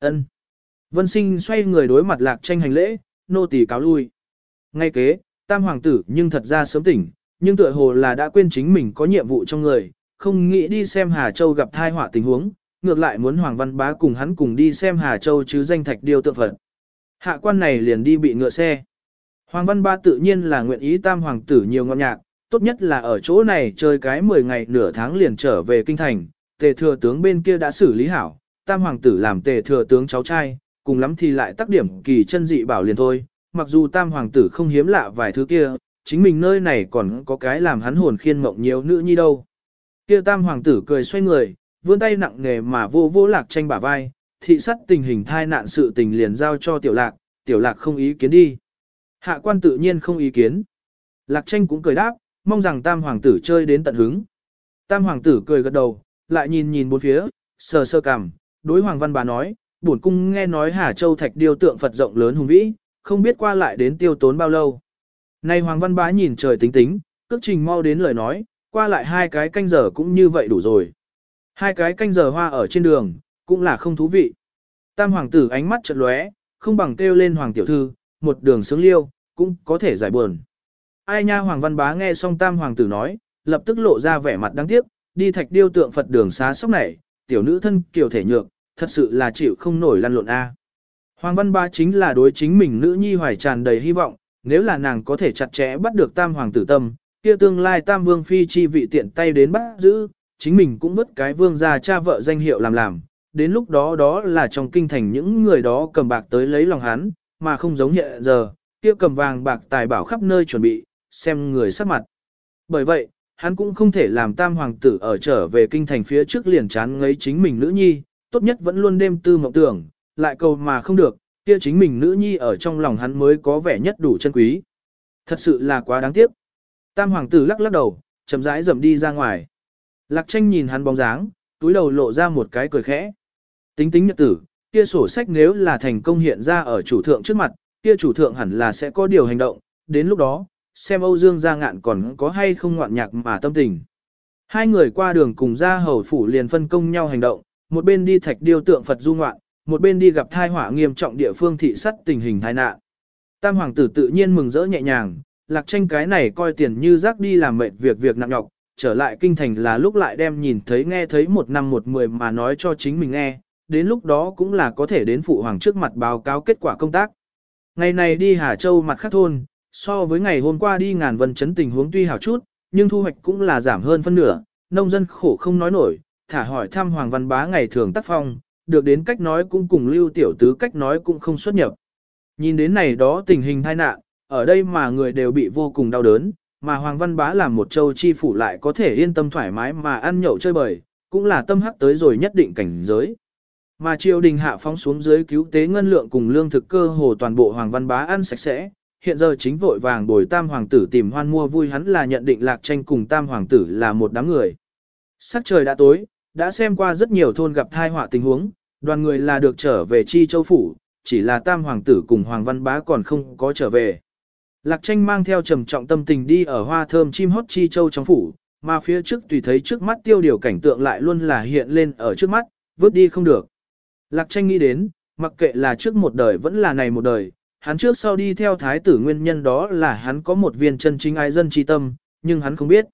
Ân. Vân sinh xoay người đối mặt lạc tranh hành lễ, nô tỳ cáo lui. Ngay kế, tam hoàng tử nhưng thật ra sớm tỉnh, nhưng tựa hồ là đã quên chính mình có nhiệm vụ trong người, không nghĩ đi xem Hà Châu gặp thai họa tình huống, ngược lại muốn Hoàng Văn Bá cùng hắn cùng đi xem Hà Châu chứ danh thạch điêu tượng Phật. Hạ quan này liền đi bị ngựa xe. Hoàng Văn Ba tự nhiên là nguyện ý tam hoàng tử nhiều ngọn nhạc, tốt nhất là ở chỗ này chơi cái 10 ngày nửa tháng liền trở về kinh thành, tề thừa tướng bên kia đã xử lý hảo, tam hoàng tử làm tề thừa tướng cháu trai, cùng lắm thì lại tác điểm kỳ chân dị bảo liền thôi, mặc dù tam hoàng tử không hiếm lạ vài thứ kia, chính mình nơi này còn có cái làm hắn hồn khiên mộng nhiều nữ nhi đâu. Kia tam hoàng tử cười xoay người, vươn tay nặng nghề mà vô vô lạc tranh bả vai, thị sắt tình hình thai nạn sự tình liền giao cho tiểu lạc, tiểu lạc không ý kiến đi. Hạ quan tự nhiên không ý kiến. Lạc tranh cũng cười đáp, mong rằng tam hoàng tử chơi đến tận hứng. Tam hoàng tử cười gật đầu, lại nhìn nhìn bốn phía, sờ sơ cằm, đối hoàng văn bà nói, bổn cung nghe nói Hà Châu thạch điêu tượng Phật rộng lớn hùng vĩ, không biết qua lại đến tiêu tốn bao lâu. Nay hoàng văn bá nhìn trời tính tính, cước trình mau đến lời nói, qua lại hai cái canh giờ cũng như vậy đủ rồi. Hai cái canh giờ hoa ở trên đường, cũng là không thú vị. Tam hoàng tử ánh mắt chợt lóe, không bằng kêu lên hoàng tiểu thư, một đường sướng liêu, cũng có thể giải buồn. Ai nha hoàng văn bá nghe xong tam hoàng tử nói, lập tức lộ ra vẻ mặt đáng tiếc, đi thạch điêu tượng Phật đường xá sóc này, tiểu nữ thân kiều thể nhược, thật sự là chịu không nổi lăn lộn a. Hoàng văn Ba chính là đối chính mình nữ nhi hoài tràn đầy hy vọng, nếu là nàng có thể chặt chẽ bắt được tam hoàng tử tâm, kia tương lai tam vương phi chi vị tiện tay đến bắt giữ, chính mình cũng vứt cái vương gia cha vợ danh hiệu làm làm, đến lúc đó đó là trong kinh thành những người đó cầm bạc tới lấy lòng hắn, mà không giống hiện giờ, kia cầm vàng bạc tài bảo khắp nơi chuẩn bị, xem người sắc mặt. Bởi vậy, hắn cũng không thể làm tam hoàng tử ở trở về kinh thành phía trước liền chán ngấy chính mình nữ nhi, tốt nhất vẫn luôn đêm tư mộng tưởng, lại cầu mà không được, kia chính mình nữ nhi ở trong lòng hắn mới có vẻ nhất đủ chân quý. Thật sự là quá đáng tiếc. Tam hoàng tử lắc lắc đầu, chậm rãi dầm đi ra ngoài. Lạc tranh nhìn hắn bóng dáng, túi đầu lộ ra một cái cười khẽ. Tính tính nhật tử, kia sổ sách nếu là thành công hiện ra ở chủ thượng trước mặt, kia chủ thượng hẳn là sẽ có điều hành động, đến lúc đó, xem Âu Dương gia ngạn còn có hay không ngoạn nhạc mà tâm tình. Hai người qua đường cùng ra hầu phủ liền phân công nhau hành động, một bên đi thạch điêu tượng Phật du ngoạn, một bên đi gặp thai họa nghiêm trọng địa phương thị sắt tình hình tai nạn. Tam hoàng tử tự nhiên mừng rỡ nhẹ nhàng, lạc tranh cái này coi tiền như rác đi làm mệt việc việc nặng nhọc, trở lại kinh thành là lúc lại đem nhìn thấy nghe thấy một năm một mười mà nói cho chính mình nghe, đến lúc đó cũng là có thể đến phụ hoàng trước mặt báo cáo kết quả công tác. Ngày này đi Hà Châu mặt khắc thôn, so với ngày hôm qua đi ngàn vân chấn tình huống tuy hảo chút, nhưng thu hoạch cũng là giảm hơn phân nửa, nông dân khổ không nói nổi, thả hỏi thăm Hoàng Văn Bá ngày thường tác phong, được đến cách nói cũng cùng lưu tiểu tứ cách nói cũng không xuất nhập. Nhìn đến này đó tình hình tai nạn, ở đây mà người đều bị vô cùng đau đớn, mà Hoàng Văn Bá làm một châu chi phủ lại có thể yên tâm thoải mái mà ăn nhậu chơi bời, cũng là tâm hắc tới rồi nhất định cảnh giới. Mà triều đình hạ phóng xuống dưới cứu tế ngân lượng cùng lương thực cơ hồ toàn bộ Hoàng Văn Bá ăn sạch sẽ, hiện giờ chính vội vàng bồi tam hoàng tử tìm hoan mua vui hắn là nhận định lạc tranh cùng tam hoàng tử là một đám người. Sắc trời đã tối, đã xem qua rất nhiều thôn gặp thai họa tình huống, đoàn người là được trở về chi châu phủ, chỉ là tam hoàng tử cùng Hoàng Văn Bá còn không có trở về. Lạc tranh mang theo trầm trọng tâm tình đi ở hoa thơm chim hót chi châu trong phủ, mà phía trước tùy thấy trước mắt tiêu điều cảnh tượng lại luôn là hiện lên ở trước mắt, vứt đi không được. Lạc tranh nghĩ đến, mặc kệ là trước một đời vẫn là này một đời, hắn trước sau đi theo thái tử nguyên nhân đó là hắn có một viên chân chính ai dân tri tâm, nhưng hắn không biết.